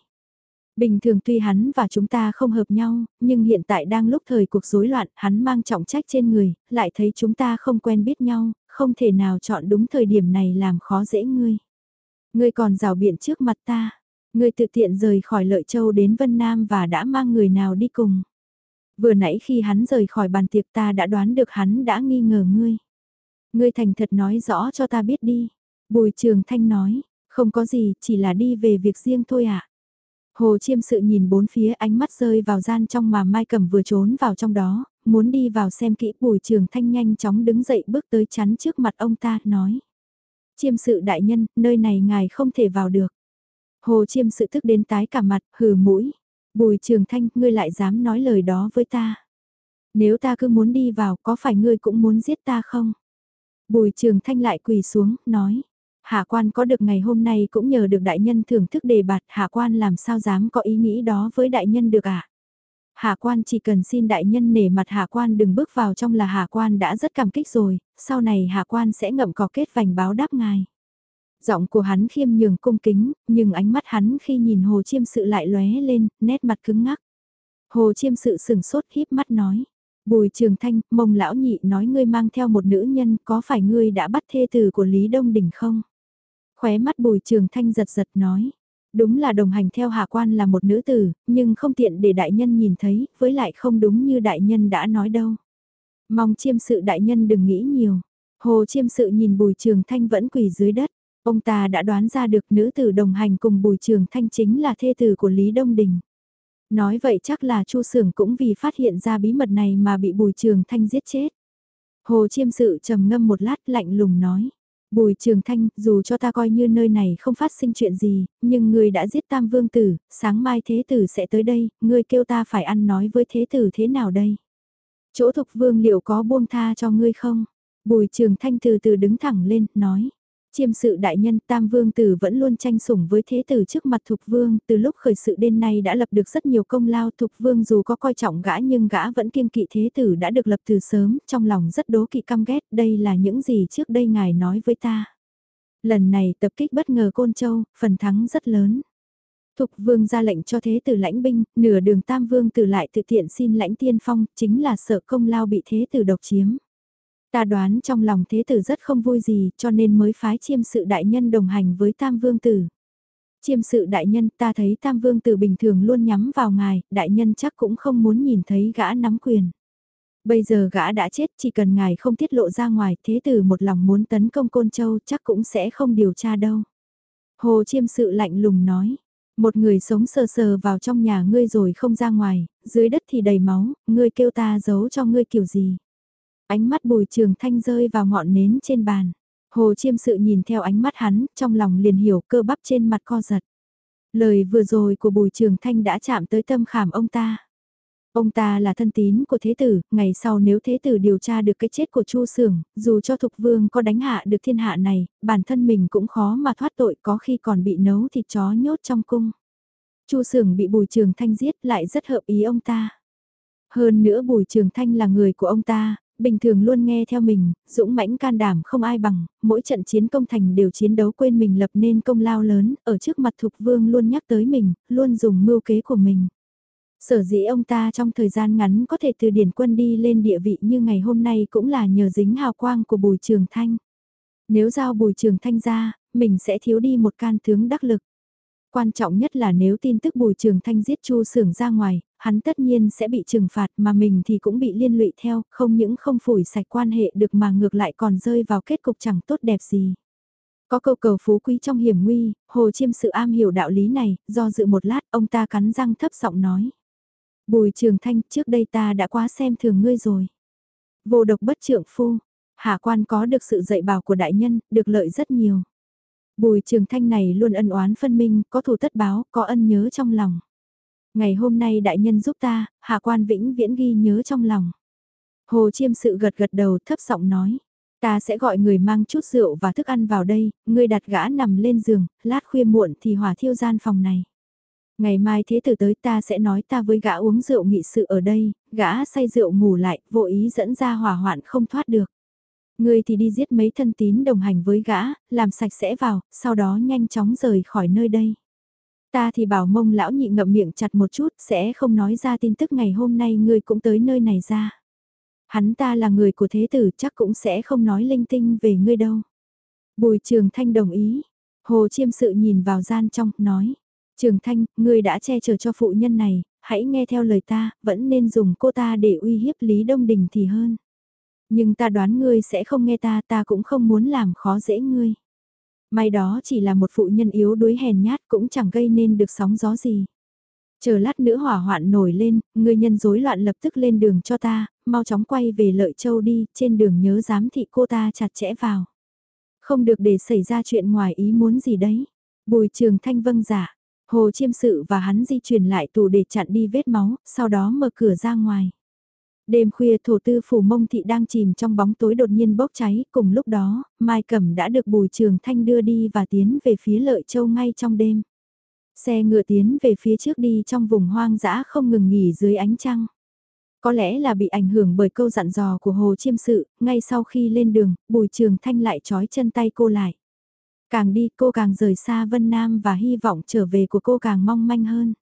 Bình thường tuy hắn và chúng ta không hợp nhau, nhưng hiện tại đang lúc thời cuộc rối loạn, hắn mang trọng trách trên người, lại thấy chúng ta không quen biết nhau, không thể nào chọn đúng thời điểm này làm khó dễ ngươi. Ngươi còn rào biện trước mặt ta, ngươi tự tiện rời khỏi lợi châu đến Vân Nam và đã mang người nào đi cùng. Vừa nãy khi hắn rời khỏi bàn tiệc ta đã đoán được hắn đã nghi ngờ ngươi. Ngươi thành thật nói rõ cho ta biết đi. Bùi trường thanh nói, không có gì, chỉ là đi về việc riêng thôi ạ. À. Hồ chiêm sự nhìn bốn phía ánh mắt rơi vào gian trong mà Mai Cẩm vừa trốn vào trong đó, muốn đi vào xem kỹ bùi trường thanh nhanh chóng đứng dậy bước tới chắn trước mặt ông ta, nói. Chiêm sự đại nhân, nơi này ngài không thể vào được. Hồ chiêm sự tức đến tái cả mặt, hừ mũi, Bùi Trường Thanh, ngươi lại dám nói lời đó với ta. Nếu ta cứ muốn đi vào, có phải ngươi cũng muốn giết ta không? Bùi Trường Thanh lại quỳ xuống, nói. Hạ quan có được ngày hôm nay cũng nhờ được đại nhân thưởng thức đề bạt, hạ quan làm sao dám có ý nghĩ đó với đại nhân được ạ? À? Hạ quan chỉ cần xin đại nhân nể mặt hạ quan đừng bước vào trong là hạ quan đã rất cảm kích rồi, sau này hạ quan sẽ ngậm cỏ kết vành báo đáp ngài. Giọng của hắn khiêm nhường cung kính, nhưng ánh mắt hắn khi nhìn hồ chiêm sự lại lóe lên, nét mặt cứng ngắc. Hồ chiêm sự sừng sốt híp mắt nói. Bùi trường thanh, mông lão nhị nói ngươi mang theo một nữ nhân, có phải ngươi đã bắt thê tử của Lý Đông Đình không? Khóe mắt bùi trường thanh giật giật nói. Đúng là đồng hành theo hạ quan là một nữ tử, nhưng không tiện để đại nhân nhìn thấy, với lại không đúng như đại nhân đã nói đâu. Mong chiêm sự đại nhân đừng nghĩ nhiều. Hồ chiêm sự nhìn bùi trường thanh vẫn quỳ dưới đất. Ông ta đã đoán ra được nữ tử đồng hành cùng Bùi Trường Thanh chính là thê tử của Lý Đông Đình. Nói vậy chắc là Chu Sưởng cũng vì phát hiện ra bí mật này mà bị Bùi Trường Thanh giết chết. Hồ Chiêm Sự trầm ngâm một lát lạnh lùng nói. Bùi Trường Thanh, dù cho ta coi như nơi này không phát sinh chuyện gì, nhưng ngươi đã giết Tam Vương Tử, sáng mai Thế Tử sẽ tới đây, ngươi kêu ta phải ăn nói với Thế Tử thế nào đây? Chỗ Thục Vương liệu có buông tha cho ngươi không? Bùi Trường Thanh từ từ đứng thẳng lên, nói. Chiêm sự đại nhân Tam Vương Tử vẫn luôn tranh sủng với thế tử trước mặt Thục Vương, từ lúc khởi sự đến nay đã lập được rất nhiều công lao Thục Vương dù có coi trọng gã nhưng gã vẫn kiêng kỵ thế tử đã được lập từ sớm, trong lòng rất đố kỵ căm ghét, đây là những gì trước đây ngài nói với ta. Lần này tập kích bất ngờ Côn Châu, phần thắng rất lớn. Thục Vương ra lệnh cho thế tử lãnh binh, nửa đường Tam Vương Tử lại tự tiện xin lãnh tiên phong, chính là sợ công lao bị thế tử độc chiếm. Ta đoán trong lòng thế tử rất không vui gì cho nên mới phái chiêm sự đại nhân đồng hành với tam vương tử. Chiêm sự đại nhân ta thấy tam vương tử bình thường luôn nhắm vào ngài, đại nhân chắc cũng không muốn nhìn thấy gã nắm quyền. Bây giờ gã đã chết chỉ cần ngài không tiết lộ ra ngoài thế tử một lòng muốn tấn công côn châu chắc cũng sẽ không điều tra đâu. Hồ chiêm sự lạnh lùng nói. Một người sống sờ sờ vào trong nhà ngươi rồi không ra ngoài, dưới đất thì đầy máu, ngươi kêu ta giấu cho ngươi kiểu gì. Ánh mắt bùi trường thanh rơi vào ngọn nến trên bàn. Hồ chiêm sự nhìn theo ánh mắt hắn, trong lòng liền hiểu cơ bắp trên mặt co giật. Lời vừa rồi của bùi trường thanh đã chạm tới tâm khảm ông ta. Ông ta là thân tín của thế tử, ngày sau nếu thế tử điều tra được cái chết của Chu Sưởng, dù cho Thục Vương có đánh hạ được thiên hạ này, bản thân mình cũng khó mà thoát tội có khi còn bị nấu thịt chó nhốt trong cung. Chu Sưởng bị Bùi Trường Thanh giết lại rất hợp ý ông ta. Hơn nữa Bùi Trường Thanh là người của ông ta, bình thường luôn nghe theo mình, dũng mãnh can đảm không ai bằng, mỗi trận chiến công thành đều chiến đấu quên mình lập nên công lao lớn, ở trước mặt Thục Vương luôn nhắc tới mình, luôn dùng mưu kế của mình. Sở dĩ ông ta trong thời gian ngắn có thể từ điển quân đi lên địa vị như ngày hôm nay cũng là nhờ dính hào quang của Bùi Trường Thanh. Nếu giao Bùi Trường Thanh ra, mình sẽ thiếu đi một can tướng đắc lực. Quan trọng nhất là nếu tin tức Bùi Trường Thanh giết Chu Sưởng ra ngoài, hắn tất nhiên sẽ bị trừng phạt mà mình thì cũng bị liên lụy theo, không những không phủi sạch quan hệ được mà ngược lại còn rơi vào kết cục chẳng tốt đẹp gì. Có câu cầu phú quý trong hiểm nguy, Hồ Chiêm sự am hiểu đạo lý này, do dự một lát ông ta cắn răng thấp giọng nói. Bùi Trường Thanh trước đây ta đã quá xem thường ngươi rồi. Vô độc bất trượng phu, hạ quan có được sự dạy bảo của đại nhân, được lợi rất nhiều. Bùi Trường Thanh này luôn ân oán phân minh, có thù tất báo, có ân nhớ trong lòng. Ngày hôm nay đại nhân giúp ta, hạ quan vĩnh viễn ghi nhớ trong lòng. Hồ Chiêm sự gật gật đầu thấp giọng nói. Ta sẽ gọi người mang chút rượu và thức ăn vào đây, ngươi đặt gã nằm lên giường, lát khuya muộn thì hỏa thiêu gian phòng này. Ngày mai thế tử tới ta sẽ nói ta với gã uống rượu nghị sự ở đây, gã say rượu ngủ lại, vô ý dẫn ra hỏa hoạn không thoát được. Ngươi thì đi giết mấy thân tín đồng hành với gã, làm sạch sẽ vào, sau đó nhanh chóng rời khỏi nơi đây. Ta thì bảo mông lão nhị ngậm miệng chặt một chút, sẽ không nói ra tin tức ngày hôm nay ngươi cũng tới nơi này ra. Hắn ta là người của thế tử chắc cũng sẽ không nói linh tinh về ngươi đâu. Bùi trường thanh đồng ý. Hồ chiêm sự nhìn vào gian trong, nói. Trường thanh, ngươi đã che chở cho phụ nhân này, hãy nghe theo lời ta, vẫn nên dùng cô ta để uy hiếp Lý Đông Đình thì hơn. Nhưng ta đoán ngươi sẽ không nghe ta, ta cũng không muốn làm khó dễ ngươi. May đó chỉ là một phụ nhân yếu đuối hèn nhát cũng chẳng gây nên được sóng gió gì. Chờ lát nữa hỏa hoạn nổi lên, người nhân rối loạn lập tức lên đường cho ta, mau chóng quay về lợi châu đi, trên đường nhớ giám thị cô ta chặt chẽ vào. Không được để xảy ra chuyện ngoài ý muốn gì đấy. Bùi trường thanh vâng giả, hồ chiêm sự và hắn di chuyển lại tù để chặn đi vết máu, sau đó mở cửa ra ngoài. Đêm khuya thổ tư phủ mông thị đang chìm trong bóng tối đột nhiên bốc cháy, cùng lúc đó, Mai Cẩm đã được Bùi Trường Thanh đưa đi và tiến về phía Lợi Châu ngay trong đêm. Xe ngựa tiến về phía trước đi trong vùng hoang dã không ngừng nghỉ dưới ánh trăng. Có lẽ là bị ảnh hưởng bởi câu dặn dò của Hồ Chiêm Sự, ngay sau khi lên đường, Bùi Trường Thanh lại trói chân tay cô lại. Càng đi cô càng rời xa Vân Nam và hy vọng trở về của cô càng mong manh hơn.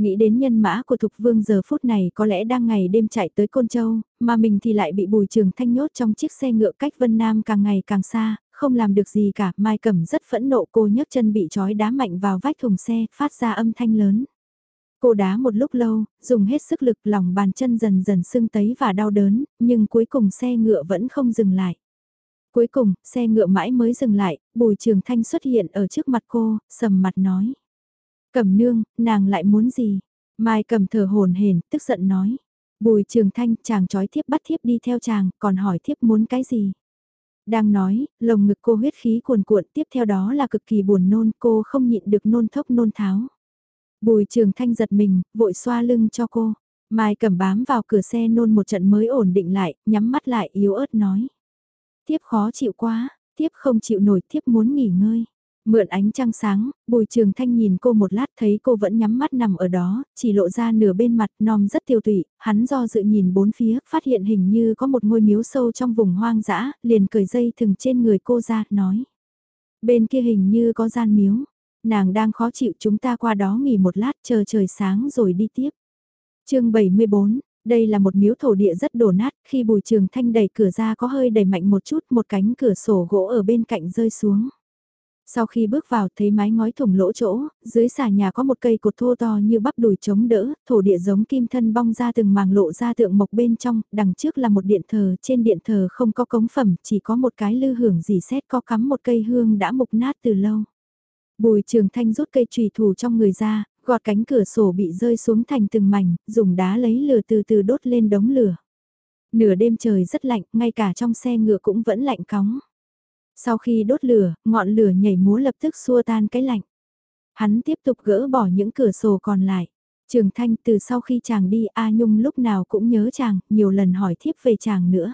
Nghĩ đến nhân mã của Thục Vương giờ phút này có lẽ đang ngày đêm chạy tới Côn Châu, mà mình thì lại bị Bùi Trường Thanh nhốt trong chiếc xe ngựa cách Vân Nam càng ngày càng xa, không làm được gì cả. Mai Cẩm rất phẫn nộ cô nhấc chân bị trói đá mạnh vào vách thùng xe, phát ra âm thanh lớn. Cô đá một lúc lâu, dùng hết sức lực lòng bàn chân dần dần sưng tấy và đau đớn, nhưng cuối cùng xe ngựa vẫn không dừng lại. Cuối cùng, xe ngựa mãi mới dừng lại, Bùi Trường Thanh xuất hiện ở trước mặt cô, sầm mặt nói. Cẩm nương, nàng lại muốn gì? Mai cầm thở hồn hển, tức giận nói. Bùi trường thanh, chàng trói thiếp bắt thiếp đi theo chàng, còn hỏi thiếp muốn cái gì? Đang nói, lồng ngực cô huyết khí cuồn cuộn, tiếp theo đó là cực kỳ buồn nôn, cô không nhịn được nôn thốc nôn tháo. Bùi trường thanh giật mình, vội xoa lưng cho cô. Mai cầm bám vào cửa xe nôn một trận mới ổn định lại, nhắm mắt lại yếu ớt nói. Thiếp khó chịu quá, Thiếp không chịu nổi, thiếp muốn nghỉ ngơi. Mượn ánh trăng sáng, bùi trường thanh nhìn cô một lát thấy cô vẫn nhắm mắt nằm ở đó, chỉ lộ ra nửa bên mặt non rất tiêu tụy, hắn do dự nhìn bốn phía, phát hiện hình như có một ngôi miếu sâu trong vùng hoang dã, liền cởi dây thừng trên người cô ra, nói. Bên kia hình như có gian miếu, nàng đang khó chịu chúng ta qua đó nghỉ một lát chờ trời sáng rồi đi tiếp. chương 74 đây là một miếu thổ địa rất đổ nát, khi bùi trường thanh đẩy cửa ra có hơi đẩy mạnh một chút một cánh cửa sổ gỗ ở bên cạnh rơi xuống. Sau khi bước vào thấy mái ngói thủng lỗ chỗ, dưới xà nhà có một cây cột thô to như bắp đùi chống đỡ, thổ địa giống kim thân bong ra từng màng lộ ra tượng mộc bên trong, đằng trước là một điện thờ, trên điện thờ không có cống phẩm, chỉ có một cái lư hưởng dì xét có cắm một cây hương đã mục nát từ lâu. Bùi trường thanh rút cây trùy thủ trong người ra, gọt cánh cửa sổ bị rơi xuống thành từng mảnh, dùng đá lấy lửa từ từ đốt lên đống lửa. Nửa đêm trời rất lạnh, ngay cả trong xe ngựa cũng vẫn lạnh cóng. Sau khi đốt lửa, ngọn lửa nhảy múa lập tức xua tan cái lạnh. Hắn tiếp tục gỡ bỏ những cửa sổ còn lại. Trường Thanh từ sau khi chàng đi A Nhung lúc nào cũng nhớ chàng, nhiều lần hỏi thiếp về chàng nữa.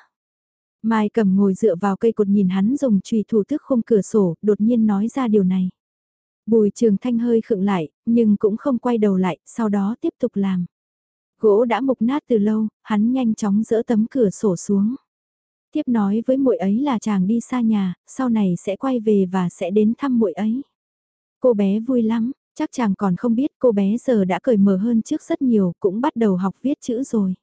Mai cầm ngồi dựa vào cây cột nhìn hắn dùng chùy thủ tức khung cửa sổ, đột nhiên nói ra điều này. Bùi trường thanh hơi khựng lại, nhưng cũng không quay đầu lại, sau đó tiếp tục làm. Gỗ đã mục nát từ lâu, hắn nhanh chóng dỡ tấm cửa sổ xuống. Tiếp nói với muội ấy là chàng đi xa nhà, sau này sẽ quay về và sẽ đến thăm muội ấy. Cô bé vui lắm, chắc chàng còn không biết cô bé giờ đã cởi mở hơn trước rất nhiều, cũng bắt đầu học viết chữ rồi.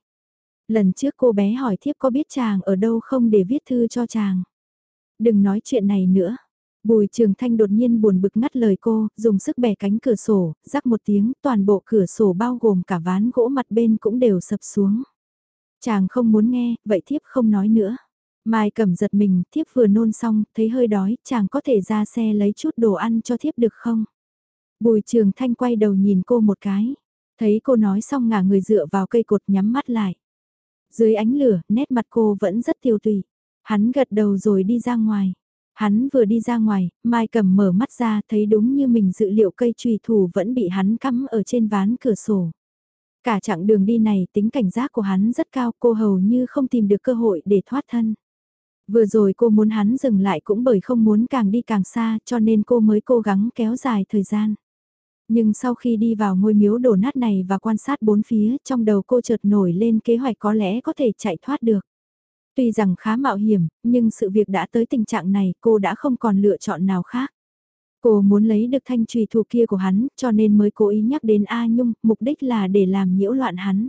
Lần trước cô bé hỏi thiếp có biết chàng ở đâu không để viết thư cho chàng. Đừng nói chuyện này nữa. Bùi Trường Thanh đột nhiên buồn bực ngắt lời cô, dùng sức bẻ cánh cửa sổ, rắc một tiếng, toàn bộ cửa sổ bao gồm cả ván gỗ mặt bên cũng đều sập xuống. Chàng không muốn nghe, vậy thiếp không nói nữa. Mai cầm giật mình, thiếp vừa nôn xong, thấy hơi đói, chàng có thể ra xe lấy chút đồ ăn cho thiếp được không? Bùi Trường Thanh quay đầu nhìn cô một cái, thấy cô nói xong ngả người dựa vào cây cột nhắm mắt lại. Dưới ánh lửa, nét mặt cô vẫn rất tiêu tùy. Hắn gật đầu rồi đi ra ngoài. Hắn vừa đi ra ngoài, Mai cầm mở mắt ra thấy đúng như mình dự liệu cây trùy thủ vẫn bị hắn cắm ở trên ván cửa sổ. Cả chặng đường đi này tính cảnh giác của hắn rất cao cô hầu như không tìm được cơ hội để thoát thân. Vừa rồi cô muốn hắn dừng lại cũng bởi không muốn càng đi càng xa cho nên cô mới cố gắng kéo dài thời gian. Nhưng sau khi đi vào ngôi miếu đổ nát này và quan sát bốn phía trong đầu cô chợt nổi lên kế hoạch có lẽ có thể chạy thoát được. Tuy rằng khá mạo hiểm, nhưng sự việc đã tới tình trạng này cô đã không còn lựa chọn nào khác. Cô muốn lấy được thanh trùy thủ kia của hắn, cho nên mới cố ý nhắc đến A Nhung, mục đích là để làm nhiễu loạn hắn.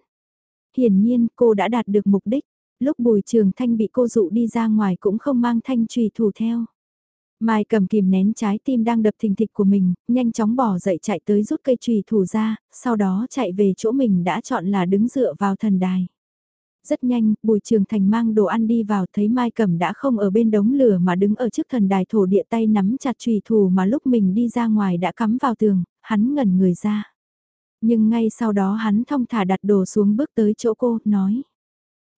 Hiển nhiên, cô đã đạt được mục đích. Lúc bùi trường thanh bị cô dụ đi ra ngoài cũng không mang thanh trùy thủ theo. Mai cầm kìm nén trái tim đang đập thình thịch của mình, nhanh chóng bỏ dậy chạy tới rút cây trùy thủ ra, sau đó chạy về chỗ mình đã chọn là đứng dựa vào thần đài. Rất nhanh, Bùi Trường Thành mang đồ ăn đi vào thấy Mai Cẩm đã không ở bên đống lửa mà đứng ở trước thần đài thổ địa tay nắm chặt trùy thủ mà lúc mình đi ra ngoài đã cắm vào tường, hắn ngẩn người ra. Nhưng ngay sau đó hắn thong thả đặt đồ xuống bước tới chỗ cô, nói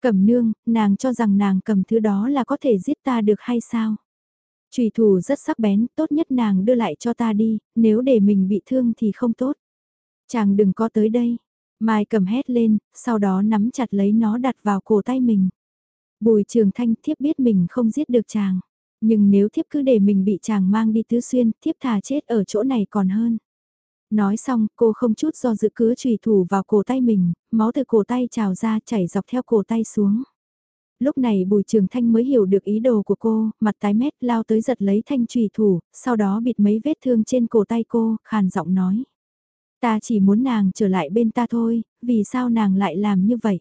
cầm nương, nàng cho rằng nàng cầm thứ đó là có thể giết ta được hay sao? Trùy thủ rất sắc bén, tốt nhất nàng đưa lại cho ta đi, nếu để mình bị thương thì không tốt. Chàng đừng có tới đây, Mai cầm hét lên, sau đó nắm chặt lấy nó đặt vào cổ tay mình. Bùi trường thanh thiếp biết mình không giết được chàng. Nhưng nếu thiếp cứ để mình bị chàng mang đi tứ xuyên, thiếp thà chết ở chỗ này còn hơn. Nói xong, cô không chút do dự cứ trùy thủ vào cổ tay mình, máu từ cổ tay trào ra chảy dọc theo cổ tay xuống. Lúc này Bùi Trường Thanh mới hiểu được ý đồ của cô, mặt tái mét lao tới giật lấy thanh trùy thủ, sau đó bịt mấy vết thương trên cổ tay cô, khàn giọng nói. Ta chỉ muốn nàng trở lại bên ta thôi, vì sao nàng lại làm như vậy?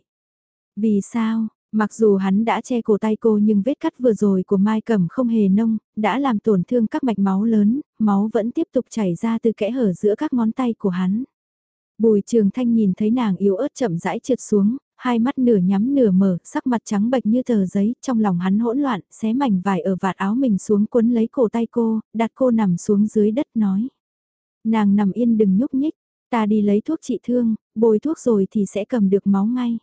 Vì sao, mặc dù hắn đã che cổ tay cô nhưng vết cắt vừa rồi của Mai Cẩm không hề nông, đã làm tổn thương các mạch máu lớn, máu vẫn tiếp tục chảy ra từ kẽ hở giữa các ngón tay của hắn. Bùi trường thanh nhìn thấy nàng yếu ớt chậm rãi trượt xuống, hai mắt nửa nhắm nửa mở, sắc mặt trắng bệch như tờ giấy, trong lòng hắn hỗn loạn, xé mảnh vải ở vạt áo mình xuống cuốn lấy cổ tay cô, đặt cô nằm xuống dưới đất nói. Nàng nằm yên đừng nhúc nhích, Ta đi lấy thuốc trị thương, bôi thuốc rồi thì sẽ cầm được máu ngay.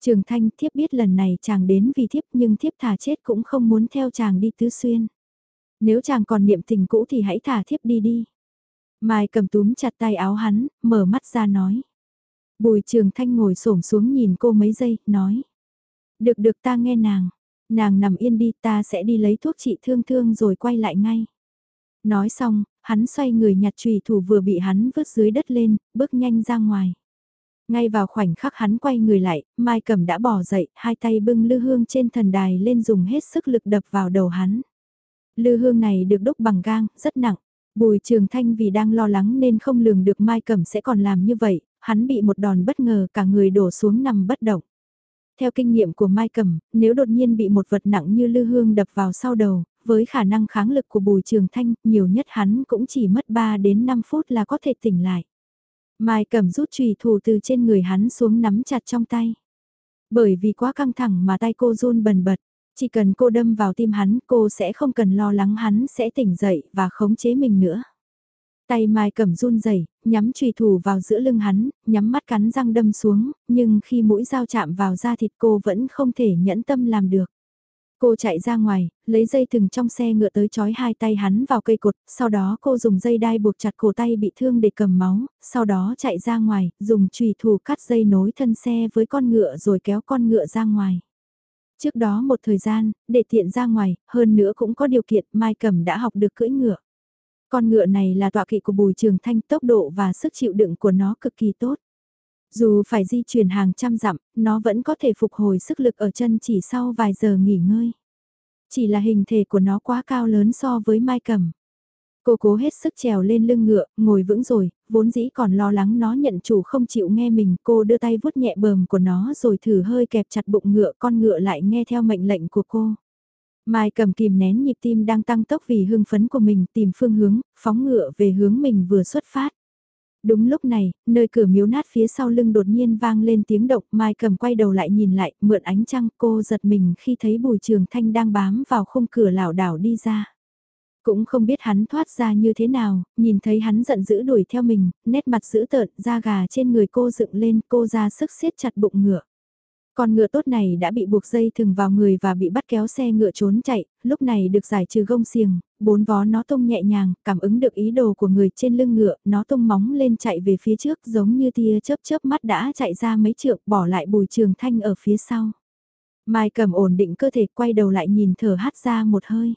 Trường Thanh thiếp biết lần này chàng đến vì thiếp nhưng thiếp thả chết cũng không muốn theo chàng đi tứ xuyên. Nếu chàng còn niệm tình cũ thì hãy thả thiếp đi đi. Mai cầm túm chặt tay áo hắn, mở mắt ra nói. Bùi trường thanh ngồi xổm xuống nhìn cô mấy giây, nói. Được được ta nghe nàng. Nàng nằm yên đi ta sẽ đi lấy thuốc trị thương thương rồi quay lại ngay. Nói xong, hắn xoay người nhặt trùy thủ vừa bị hắn vứt dưới đất lên, bước nhanh ra ngoài. Ngay vào khoảnh khắc hắn quay người lại, Mai Cẩm đã bỏ dậy, hai tay bưng lư hương trên thần đài lên dùng hết sức lực đập vào đầu hắn. Lư hương này được đúc bằng gang, rất nặng. Bùi Trường Thanh vì đang lo lắng nên không lường được Mai Cẩm sẽ còn làm như vậy, hắn bị một đòn bất ngờ cả người đổ xuống nằm bất động. Theo kinh nghiệm của Mai Cẩm, nếu đột nhiên bị một vật nặng như lư hương đập vào sau đầu, với khả năng kháng lực của Bùi Trường Thanh, nhiều nhất hắn cũng chỉ mất 3 đến 5 phút là có thể tỉnh lại. Mai cầm rút chùy thủ từ trên người hắn xuống nắm chặt trong tay. Bởi vì quá căng thẳng mà tay cô run bần bật, chỉ cần cô đâm vào tim hắn cô sẽ không cần lo lắng hắn sẽ tỉnh dậy và khống chế mình nữa. Tay Mai cầm run rẩy, nhắm chùy thủ vào giữa lưng hắn, nhắm mắt cắn răng đâm xuống, nhưng khi mũi dao chạm vào da thịt cô vẫn không thể nhẫn tâm làm được. Cô chạy ra ngoài, lấy dây thừng trong xe ngựa tới chói hai tay hắn vào cây cột, sau đó cô dùng dây đai buộc chặt cổ tay bị thương để cầm máu, sau đó chạy ra ngoài, dùng chùy thủ cắt dây nối thân xe với con ngựa rồi kéo con ngựa ra ngoài. Trước đó một thời gian, để tiện ra ngoài, hơn nữa cũng có điều kiện Mai Cẩm đã học được cưỡi ngựa. Con ngựa này là tọa kỵ của Bùi Trường Thanh tốc độ và sức chịu đựng của nó cực kỳ tốt. Dù phải di chuyển hàng trăm dặm, nó vẫn có thể phục hồi sức lực ở chân chỉ sau vài giờ nghỉ ngơi. Chỉ là hình thể của nó quá cao lớn so với Mai Cầm. Cô cố hết sức trèo lên lưng ngựa, ngồi vững rồi, vốn dĩ còn lo lắng nó nhận chủ không chịu nghe mình. Cô đưa tay vuốt nhẹ bờm của nó rồi thử hơi kẹp chặt bụng ngựa, con ngựa lại nghe theo mệnh lệnh của cô. Mai cầm kìm nén nhịp tim đang tăng tốc vì hưng phấn của mình tìm phương hướng, phóng ngựa về hướng mình vừa xuất phát. Đúng lúc này, nơi cửa miếu nát phía sau lưng đột nhiên vang lên tiếng động, Mai cầm quay đầu lại nhìn lại, mượn ánh trăng, cô giật mình khi thấy bùi trường thanh đang bám vào khung cửa lảo đảo đi ra. Cũng không biết hắn thoát ra như thế nào, nhìn thấy hắn giận dữ đuổi theo mình, nét mặt dữ tợn, da gà trên người cô dựng lên, cô ra sức siết chặt bụng ngựa. Con ngựa tốt này đã bị buộc dây thừng vào người và bị bắt kéo xe ngựa trốn chạy, lúc này được giải trừ gông xiềng, bốn vó nó tung nhẹ nhàng, cảm ứng được ý đồ của người trên lưng ngựa, nó tung móng lên chạy về phía trước giống như tia chớp chớp mắt đã chạy ra mấy trượng bỏ lại bùi trường thanh ở phía sau. Mai cầm ổn định cơ thể quay đầu lại nhìn thở hắt ra một hơi.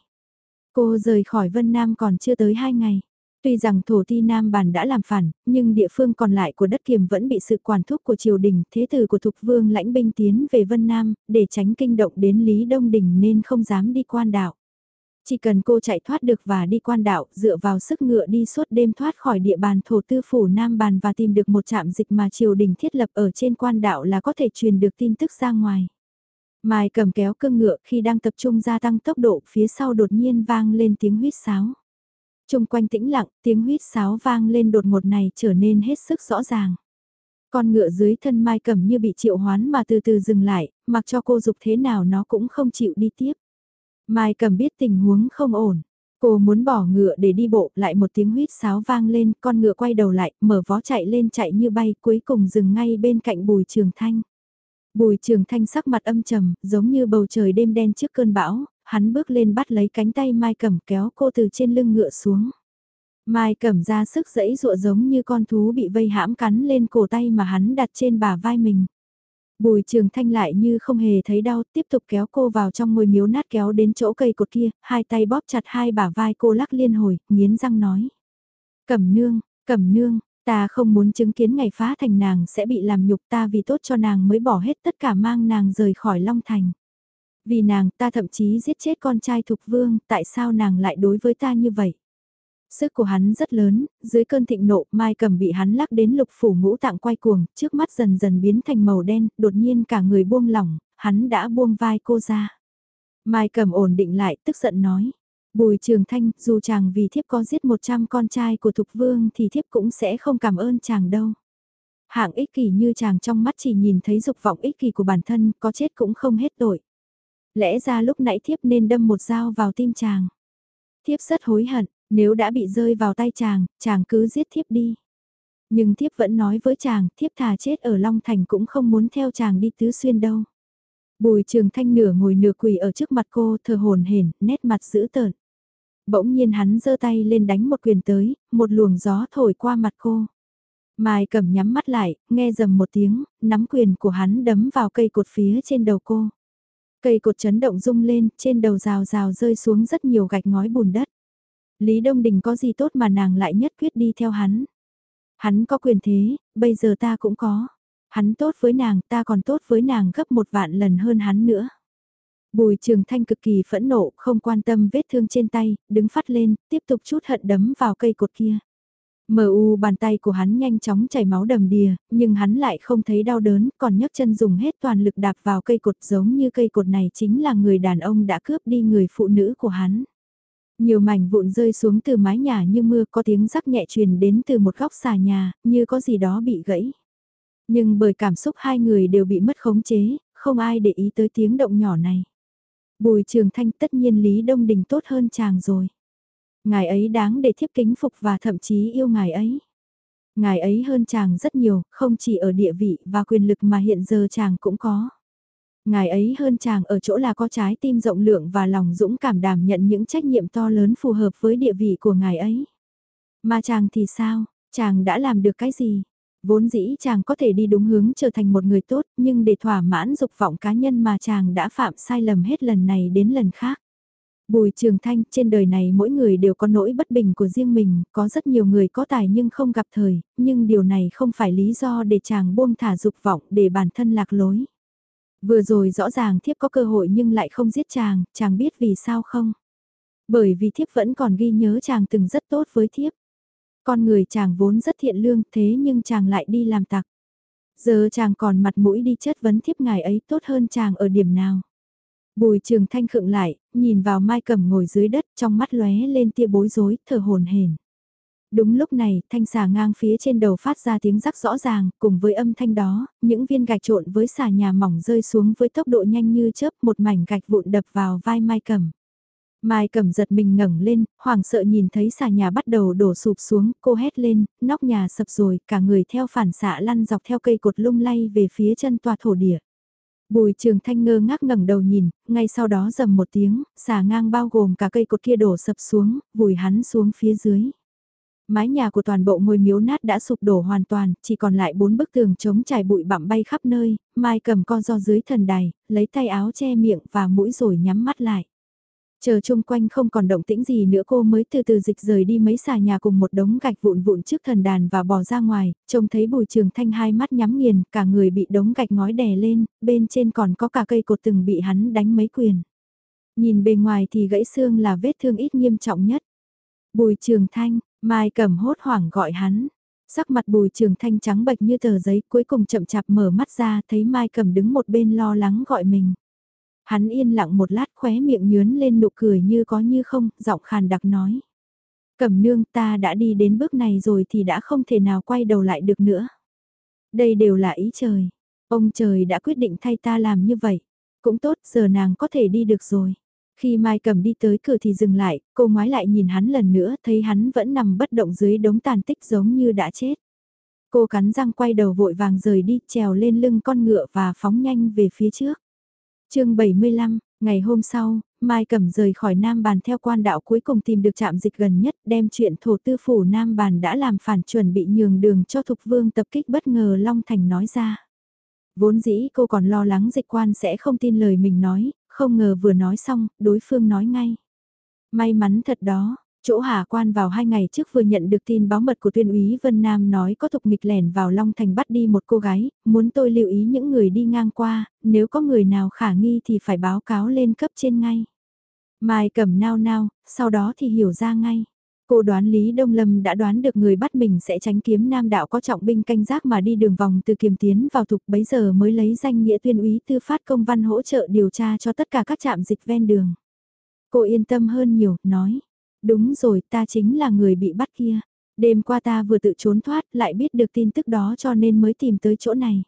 Cô rời khỏi Vân Nam còn chưa tới hai ngày. Tuy rằng thổ ti Nam bản đã làm phản, nhưng địa phương còn lại của đất kiềm vẫn bị sự quản thúc của triều đình, thế tử của Thục Vương lãnh binh tiến về Vân Nam, để tránh kinh động đến Lý Đông Đình nên không dám đi quan đạo. Chỉ cần cô chạy thoát được và đi quan đạo, dựa vào sức ngựa đi suốt đêm thoát khỏi địa bàn thổ tư phủ Nam bàn và tìm được một trạm dịch mà triều đình thiết lập ở trên quan đạo là có thể truyền được tin tức ra ngoài. Mai cầm kéo cương ngựa khi đang tập trung gia tăng tốc độ phía sau đột nhiên vang lên tiếng huyết sáo. Trung quanh tĩnh lặng, tiếng huyết sáo vang lên đột ngột này trở nên hết sức rõ ràng. Con ngựa dưới thân Mai Cẩm như bị triệu hoán mà từ từ dừng lại, mặc cho cô dục thế nào nó cũng không chịu đi tiếp. Mai Cẩm biết tình huống không ổn. Cô muốn bỏ ngựa để đi bộ, lại một tiếng huýt sáo vang lên, con ngựa quay đầu lại, mở vó chạy lên chạy như bay, cuối cùng dừng ngay bên cạnh Bùi Trường Thanh. Bùi Trường Thanh sắc mặt âm trầm, giống như bầu trời đêm đen trước cơn bão, hắn bước lên bắt lấy cánh tay Mai Cẩm kéo cô từ trên lưng ngựa xuống. Mai Cẩm ra sức dẫy dụa giống như con thú bị vây hãm cắn lên cổ tay mà hắn đặt trên bả vai mình. Bùi trường thanh lại như không hề thấy đau, tiếp tục kéo cô vào trong ngôi miếu nát kéo đến chỗ cây cột kia, hai tay bóp chặt hai bả vai cô lắc liên hồi, nghiến răng nói. Cẩm nương, cẩm nương, ta không muốn chứng kiến ngày phá thành nàng sẽ bị làm nhục ta vì tốt cho nàng mới bỏ hết tất cả mang nàng rời khỏi Long Thành. Vì nàng ta thậm chí giết chết con trai thục vương, tại sao nàng lại đối với ta như vậy? Sức của hắn rất lớn, dưới cơn thịnh nộ, Mai cầm bị hắn lắc đến lục phủ ngũ tạng quay cuồng, trước mắt dần dần biến thành màu đen, đột nhiên cả người buông lỏng, hắn đã buông vai cô ra. Mai cầm ổn định lại, tức giận nói. Bùi trường thanh, dù chàng vì thiếp có giết 100 con trai của thục vương thì thiếp cũng sẽ không cảm ơn chàng đâu. Hạng ích kỷ như chàng trong mắt chỉ nhìn thấy dục vọng ích kỷ của bản thân, có chết cũng không hết tội. Lẽ ra lúc nãy thiếp nên đâm một dao vào tim chàng. Thiếp rất hối hận, nếu đã bị rơi vào tay chàng, chàng cứ giết thiếp đi. Nhưng thiếp vẫn nói với chàng, thiếp thà chết ở Long Thành cũng không muốn theo chàng đi tứ xuyên đâu. Bùi trường thanh nửa ngồi nửa quỳ ở trước mặt cô thờ hồn hển, nét mặt dữ tợn. Bỗng nhiên hắn giơ tay lên đánh một quyền tới, một luồng gió thổi qua mặt cô. Mai cầm nhắm mắt lại, nghe dầm một tiếng, nắm quyền của hắn đấm vào cây cột phía trên đầu cô. Cây cột chấn động rung lên, trên đầu rào rào rơi xuống rất nhiều gạch ngói bùn đất. Lý Đông Đình có gì tốt mà nàng lại nhất quyết đi theo hắn. Hắn có quyền thế, bây giờ ta cũng có. Hắn tốt với nàng, ta còn tốt với nàng gấp một vạn lần hơn hắn nữa. Bùi trường thanh cực kỳ phẫn nộ, không quan tâm vết thương trên tay, đứng phát lên, tiếp tục chút hận đấm vào cây cột kia. Mờ u bàn tay của hắn nhanh chóng chảy máu đầm đìa, nhưng hắn lại không thấy đau đớn, còn nhấc chân dùng hết toàn lực đạp vào cây cột giống như cây cột này chính là người đàn ông đã cướp đi người phụ nữ của hắn. Nhiều mảnh vụn rơi xuống từ mái nhà như mưa có tiếng rắc nhẹ truyền đến từ một góc xà nhà, như có gì đó bị gãy. Nhưng bởi cảm xúc hai người đều bị mất khống chế, không ai để ý tới tiếng động nhỏ này. Bùi trường thanh tất nhiên Lý Đông Đình tốt hơn chàng rồi. Ngài ấy đáng để thiếp kính phục và thậm chí yêu ngài ấy. Ngài ấy hơn chàng rất nhiều, không chỉ ở địa vị và quyền lực mà hiện giờ chàng cũng có. Ngài ấy hơn chàng ở chỗ là có trái tim rộng lượng và lòng dũng cảm đảm nhận những trách nhiệm to lớn phù hợp với địa vị của ngài ấy. Mà chàng thì sao, chàng đã làm được cái gì? Vốn dĩ chàng có thể đi đúng hướng trở thành một người tốt, nhưng để thỏa mãn dục vọng cá nhân mà chàng đã phạm sai lầm hết lần này đến lần khác. Bùi Trường Thanh, trên đời này mỗi người đều có nỗi bất bình của riêng mình, có rất nhiều người có tài nhưng không gặp thời, nhưng điều này không phải lý do để chàng buông thả dục vọng để bản thân lạc lối. Vừa rồi rõ ràng thiếp có cơ hội nhưng lại không giết chàng, chàng biết vì sao không? Bởi vì thiếp vẫn còn ghi nhớ chàng từng rất tốt với thiếp. Con người chàng vốn rất thiện lương thế nhưng chàng lại đi làm tặc. Giờ chàng còn mặt mũi đi chất vấn thiếp ngài ấy tốt hơn chàng ở điểm nào. Bùi trường thanh khựng lại, nhìn vào mai cầm ngồi dưới đất trong mắt lóe lên tia bối rối, thở hồn hển. Đúng lúc này, thanh xà ngang phía trên đầu phát ra tiếng rắc rõ ràng, cùng với âm thanh đó, những viên gạch trộn với xà nhà mỏng rơi xuống với tốc độ nhanh như chớp một mảnh gạch vụn đập vào vai Mai Cẩm. Mai Cẩm giật mình ngẩng lên, hoảng sợ nhìn thấy xà nhà bắt đầu đổ sụp xuống, cô hét lên, nóc nhà sập rồi, cả người theo phản xạ lăn dọc theo cây cột lung lay về phía chân tòa thổ địa. Bùi trường thanh ngơ ngác ngẩng đầu nhìn, ngay sau đó rầm một tiếng, xà ngang bao gồm cả cây cột kia đổ sập xuống, vùi hắn xuống phía dưới. Mái nhà của toàn bộ ngôi miếu nát đã sụp đổ hoàn toàn, chỉ còn lại bốn bức tường chống trải bụi bặm bay khắp nơi, Mai cầm con do dưới thần đài, lấy tay áo che miệng và mũi rồi nhắm mắt lại. Chờ chung quanh không còn động tĩnh gì nữa cô mới từ từ dịch rời đi mấy xà nhà cùng một đống gạch vụn vụn trước thần đàn và bỏ ra ngoài, trông thấy bùi trường thanh hai mắt nhắm nghiền, cả người bị đống gạch ngói đè lên, bên trên còn có cả cây cột từng bị hắn đánh mấy quyền. Nhìn bề ngoài thì gãy xương là vết thương ít nghiêm trọng nhất. Bùi trường thanh, Mai cầm hốt hoảng gọi hắn. Sắc mặt bùi trường thanh trắng bệch như tờ giấy cuối cùng chậm chạp mở mắt ra thấy Mai cầm đứng một bên lo lắng gọi mình. Hắn yên lặng một lát khóe miệng nhướn lên nụ cười như có như không, giọng khàn đặc nói. Cẩm nương ta đã đi đến bước này rồi thì đã không thể nào quay đầu lại được nữa. Đây đều là ý trời. Ông trời đã quyết định thay ta làm như vậy. Cũng tốt, giờ nàng có thể đi được rồi. Khi Mai cầm đi tới cửa thì dừng lại, cô ngoái lại nhìn hắn lần nữa thấy hắn vẫn nằm bất động dưới đống tàn tích giống như đã chết. Cô cắn răng quay đầu vội vàng rời đi trèo lên lưng con ngựa và phóng nhanh về phía trước. chương 75, ngày hôm sau, Mai Cẩm rời khỏi Nam Bàn theo quan đạo cuối cùng tìm được trạm dịch gần nhất đem chuyện thổ tư phủ Nam Bàn đã làm phản chuẩn bị nhường đường cho Thục Vương tập kích bất ngờ Long Thành nói ra. Vốn dĩ cô còn lo lắng dịch quan sẽ không tin lời mình nói, không ngờ vừa nói xong, đối phương nói ngay. May mắn thật đó, chỗ hà quan vào hai ngày trước vừa nhận được tin báo mật của tuyên úy Vân Nam nói có thục nghịch lẻn vào Long Thành bắt đi một cô gái, muốn tôi lưu ý những người đi ngang qua, nếu có người nào khả nghi thì phải báo cáo lên cấp trên ngay. Mai cầm nao nao, sau đó thì hiểu ra ngay. Cô đoán Lý Đông Lâm đã đoán được người bắt mình sẽ tránh kiếm nam đạo có trọng binh canh giác mà đi đường vòng từ kiềm tiến vào thục bấy giờ mới lấy danh nghĩa tuyên úy tư phát công văn hỗ trợ điều tra cho tất cả các trạm dịch ven đường. Cô yên tâm hơn nhiều, nói. Đúng rồi, ta chính là người bị bắt kia. Đêm qua ta vừa tự trốn thoát lại biết được tin tức đó cho nên mới tìm tới chỗ này.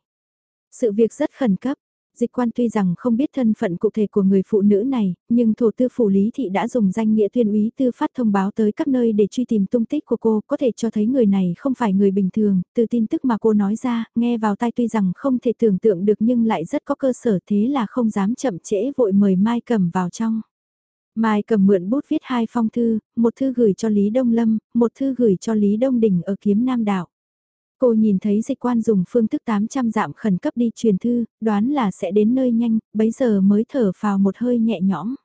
Sự việc rất khẩn cấp, Dịch quan tuy rằng không biết thân phận cụ thể của người phụ nữ này, nhưng thổ tư phủ lý thị đã dùng danh nghĩa tuyên úy tư phát thông báo tới các nơi để truy tìm tung tích của cô, có thể cho thấy người này không phải người bình thường, từ tin tức mà cô nói ra, nghe vào tai tuy rằng không thể tưởng tượng được nhưng lại rất có cơ sở thế là không dám chậm trễ vội mời Mai cầm vào trong. Mai cầm mượn bút viết hai phong thư, một thư gửi cho Lý Đông Lâm, một thư gửi cho Lý Đông Đình ở kiếm Nam Đạo. Cô nhìn thấy dịch quan dùng phương thức 800 dạm khẩn cấp đi truyền thư, đoán là sẽ đến nơi nhanh, bấy giờ mới thở vào một hơi nhẹ nhõm.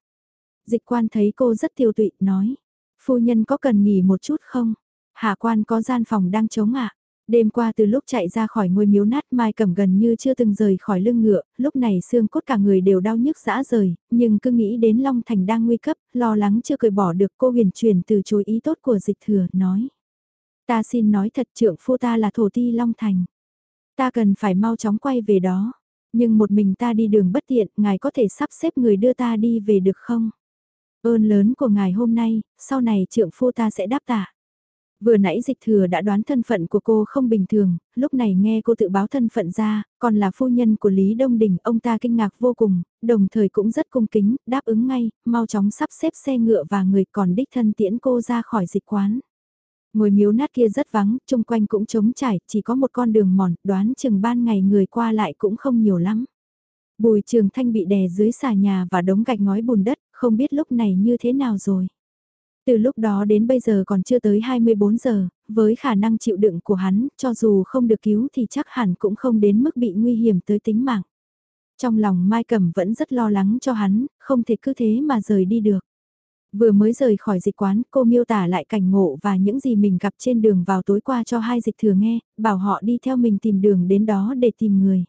Dịch quan thấy cô rất tiêu tụy, nói. Phu nhân có cần nghỉ một chút không? Hạ quan có gian phòng đang trống ạ. Đêm qua từ lúc chạy ra khỏi ngôi miếu nát Mai Cẩm gần như chưa từng rời khỏi lưng ngựa, lúc này xương cốt cả người đều đau nhức dã rời, nhưng cứ nghĩ đến Long Thành đang nguy cấp, lo lắng chưa cởi bỏ được cô huyền truyền từ chối ý tốt của dịch thừa, nói. Ta xin nói thật trượng phu ta là thổ ti Long Thành. Ta cần phải mau chóng quay về đó, nhưng một mình ta đi đường bất tiện, ngài có thể sắp xếp người đưa ta đi về được không? Ơn lớn của ngài hôm nay, sau này trượng phu ta sẽ đáp tạ. Vừa nãy dịch thừa đã đoán thân phận của cô không bình thường, lúc này nghe cô tự báo thân phận ra, còn là phu nhân của Lý Đông Đình, ông ta kinh ngạc vô cùng, đồng thời cũng rất cung kính, đáp ứng ngay, mau chóng sắp xếp xe ngựa và người còn đích thân tiễn cô ra khỏi dịch quán ngôi miếu nát kia rất vắng, chung quanh cũng trống trải, chỉ có một con đường mòn, đoán chừng ban ngày người qua lại cũng không nhiều lắm. Bùi trường thanh bị đè dưới xà nhà và đống gạch ngói bùn đất, không biết lúc này như thế nào rồi. Từ lúc đó đến bây giờ còn chưa tới 24 giờ, với khả năng chịu đựng của hắn, cho dù không được cứu thì chắc hẳn cũng không đến mức bị nguy hiểm tới tính mạng. Trong lòng Mai Cẩm vẫn rất lo lắng cho hắn, không thể cứ thế mà rời đi được. Vừa mới rời khỏi dịch quán, cô miêu tả lại cảnh ngộ và những gì mình gặp trên đường vào tối qua cho hai dịch thừa nghe, bảo họ đi theo mình tìm đường đến đó để tìm người.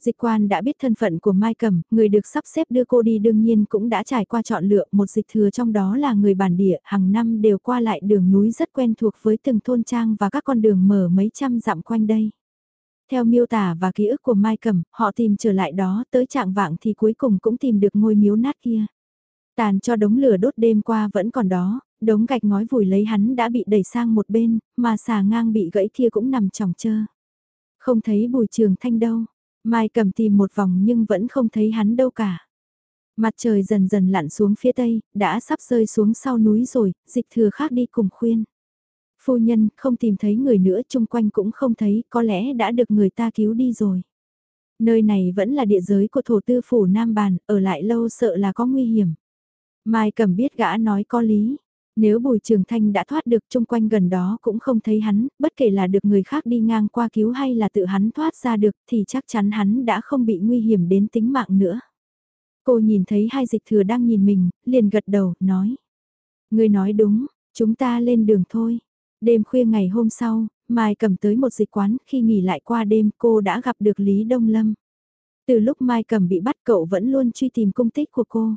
Dịch quan đã biết thân phận của Mai Cẩm, người được sắp xếp đưa cô đi đương nhiên cũng đã trải qua chọn lựa một dịch thừa trong đó là người bản địa, hàng năm đều qua lại đường núi rất quen thuộc với từng thôn trang và các con đường mở mấy trăm dặm quanh đây. Theo miêu tả và ký ức của Mai Cẩm, họ tìm trở lại đó tới trạng vạng thì cuối cùng cũng tìm được ngôi miếu nát kia. Tàn cho đống lửa đốt đêm qua vẫn còn đó, đống gạch ngói vùi lấy hắn đã bị đẩy sang một bên, mà xà ngang bị gãy kia cũng nằm chỏng chơ. Không thấy bùi trường thanh đâu, Mai cầm tìm một vòng nhưng vẫn không thấy hắn đâu cả. Mặt trời dần dần lặn xuống phía tây, đã sắp rơi xuống sau núi rồi, dịch thừa khác đi cùng khuyên. Phu nhân không tìm thấy người nữa chung quanh cũng không thấy, có lẽ đã được người ta cứu đi rồi. Nơi này vẫn là địa giới của thổ tư phủ Nam Bàn, ở lại lâu sợ là có nguy hiểm. Mai cầm biết gã nói có lý, nếu Bùi Trường Thanh đã thoát được chung quanh gần đó cũng không thấy hắn, bất kể là được người khác đi ngang qua cứu hay là tự hắn thoát ra được thì chắc chắn hắn đã không bị nguy hiểm đến tính mạng nữa. Cô nhìn thấy hai dịch thừa đang nhìn mình, liền gật đầu, nói. Người nói đúng, chúng ta lên đường thôi. Đêm khuya ngày hôm sau, Mai cầm tới một dịch quán, khi nghỉ lại qua đêm cô đã gặp được Lý Đông Lâm. Từ lúc Mai cầm bị bắt cậu vẫn luôn truy tìm công tích của cô.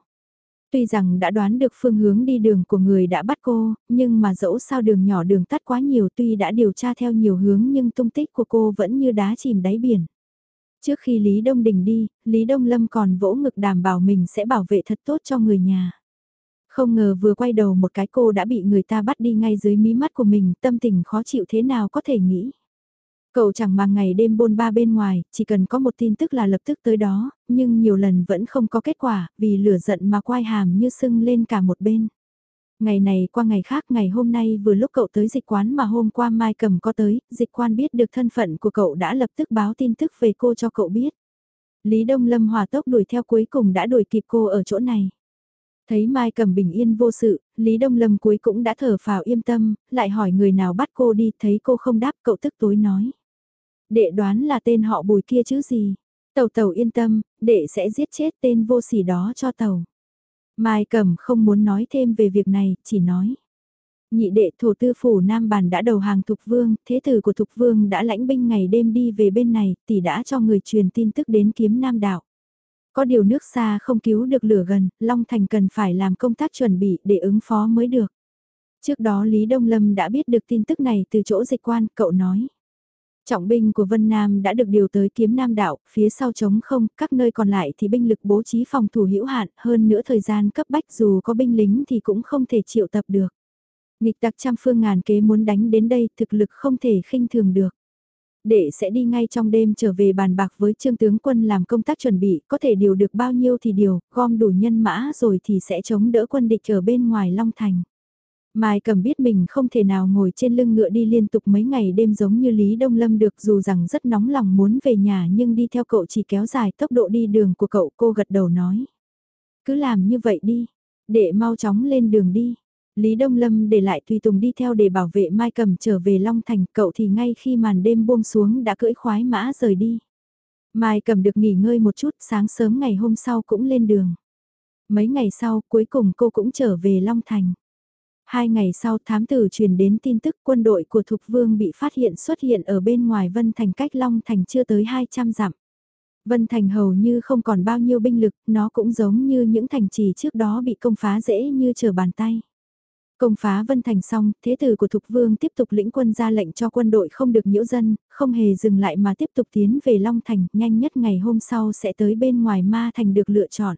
Tuy rằng đã đoán được phương hướng đi đường của người đã bắt cô, nhưng mà dẫu sao đường nhỏ đường tắt quá nhiều tuy đã điều tra theo nhiều hướng nhưng tung tích của cô vẫn như đá chìm đáy biển. Trước khi Lý Đông Đình đi, Lý Đông Lâm còn vỗ ngực đảm bảo mình sẽ bảo vệ thật tốt cho người nhà. Không ngờ vừa quay đầu một cái cô đã bị người ta bắt đi ngay dưới mí mắt của mình, tâm tình khó chịu thế nào có thể nghĩ. Cậu chẳng mang ngày đêm bôn ba bên ngoài, chỉ cần có một tin tức là lập tức tới đó, nhưng nhiều lần vẫn không có kết quả, vì lửa giận mà quai hàm như sưng lên cả một bên. Ngày này qua ngày khác ngày hôm nay vừa lúc cậu tới dịch quán mà hôm qua Mai Cầm có tới, dịch quan biết được thân phận của cậu đã lập tức báo tin tức về cô cho cậu biết. Lý Đông Lâm hòa tốc đuổi theo cuối cùng đã đuổi kịp cô ở chỗ này. Thấy Mai Cầm bình yên vô sự, Lý Đông Lâm cuối cũng đã thở phào yên tâm, lại hỏi người nào bắt cô đi, thấy cô không đáp cậu tức tối nói. Đệ đoán là tên họ bùi kia chứ gì. Tàu tàu yên tâm, đệ sẽ giết chết tên vô sỉ đó cho tàu. Mai Cẩm không muốn nói thêm về việc này, chỉ nói. Nhị đệ thổ tư phủ Nam Bản đã đầu hàng Thục Vương, thế tử của Thục Vương đã lãnh binh ngày đêm đi về bên này, tỷ đã cho người truyền tin tức đến kiếm Nam Đạo. Có điều nước xa không cứu được lửa gần, Long Thành cần phải làm công tác chuẩn bị để ứng phó mới được. Trước đó Lý Đông Lâm đã biết được tin tức này từ chỗ dịch quan, cậu nói. Trọng binh của Vân Nam đã được điều tới kiếm Nam Đạo, phía sau chống không, các nơi còn lại thì binh lực bố trí phòng thủ hữu hạn, hơn nữa thời gian cấp bách dù có binh lính thì cũng không thể triệu tập được. Nghịch tặc trăm phương ngàn kế muốn đánh đến đây thực lực không thể khinh thường được. Đệ sẽ đi ngay trong đêm trở về bàn bạc với trương tướng quân làm công tác chuẩn bị, có thể điều được bao nhiêu thì điều, gom đủ nhân mã rồi thì sẽ chống đỡ quân địch ở bên ngoài Long Thành. Mai cầm biết mình không thể nào ngồi trên lưng ngựa đi liên tục mấy ngày đêm giống như Lý Đông Lâm được dù rằng rất nóng lòng muốn về nhà nhưng đi theo cậu chỉ kéo dài tốc độ đi đường của cậu cô gật đầu nói. Cứ làm như vậy đi, để mau chóng lên đường đi. Lý Đông Lâm để lại Tùy Tùng đi theo để bảo vệ Mai Cầm trở về Long Thành, cậu thì ngay khi màn đêm buông xuống đã cưỡi khoái mã rời đi. Mai Cầm được nghỉ ngơi một chút, sáng sớm ngày hôm sau cũng lên đường. Mấy ngày sau, cuối cùng cô cũng trở về Long Thành. Hai ngày sau thám tử truyền đến tin tức quân đội của Thục Vương bị phát hiện xuất hiện ở bên ngoài Vân Thành cách Long Thành chưa tới 200 dặm. Vân Thành hầu như không còn bao nhiêu binh lực, nó cũng giống như những thành trì trước đó bị công phá dễ như trở bàn tay. Công phá Vân Thành xong, thế tử của Thục Vương tiếp tục lĩnh quân ra lệnh cho quân đội không được nhiễu dân, không hề dừng lại mà tiếp tục tiến về Long Thành, nhanh nhất ngày hôm sau sẽ tới bên ngoài Ma Thành được lựa chọn.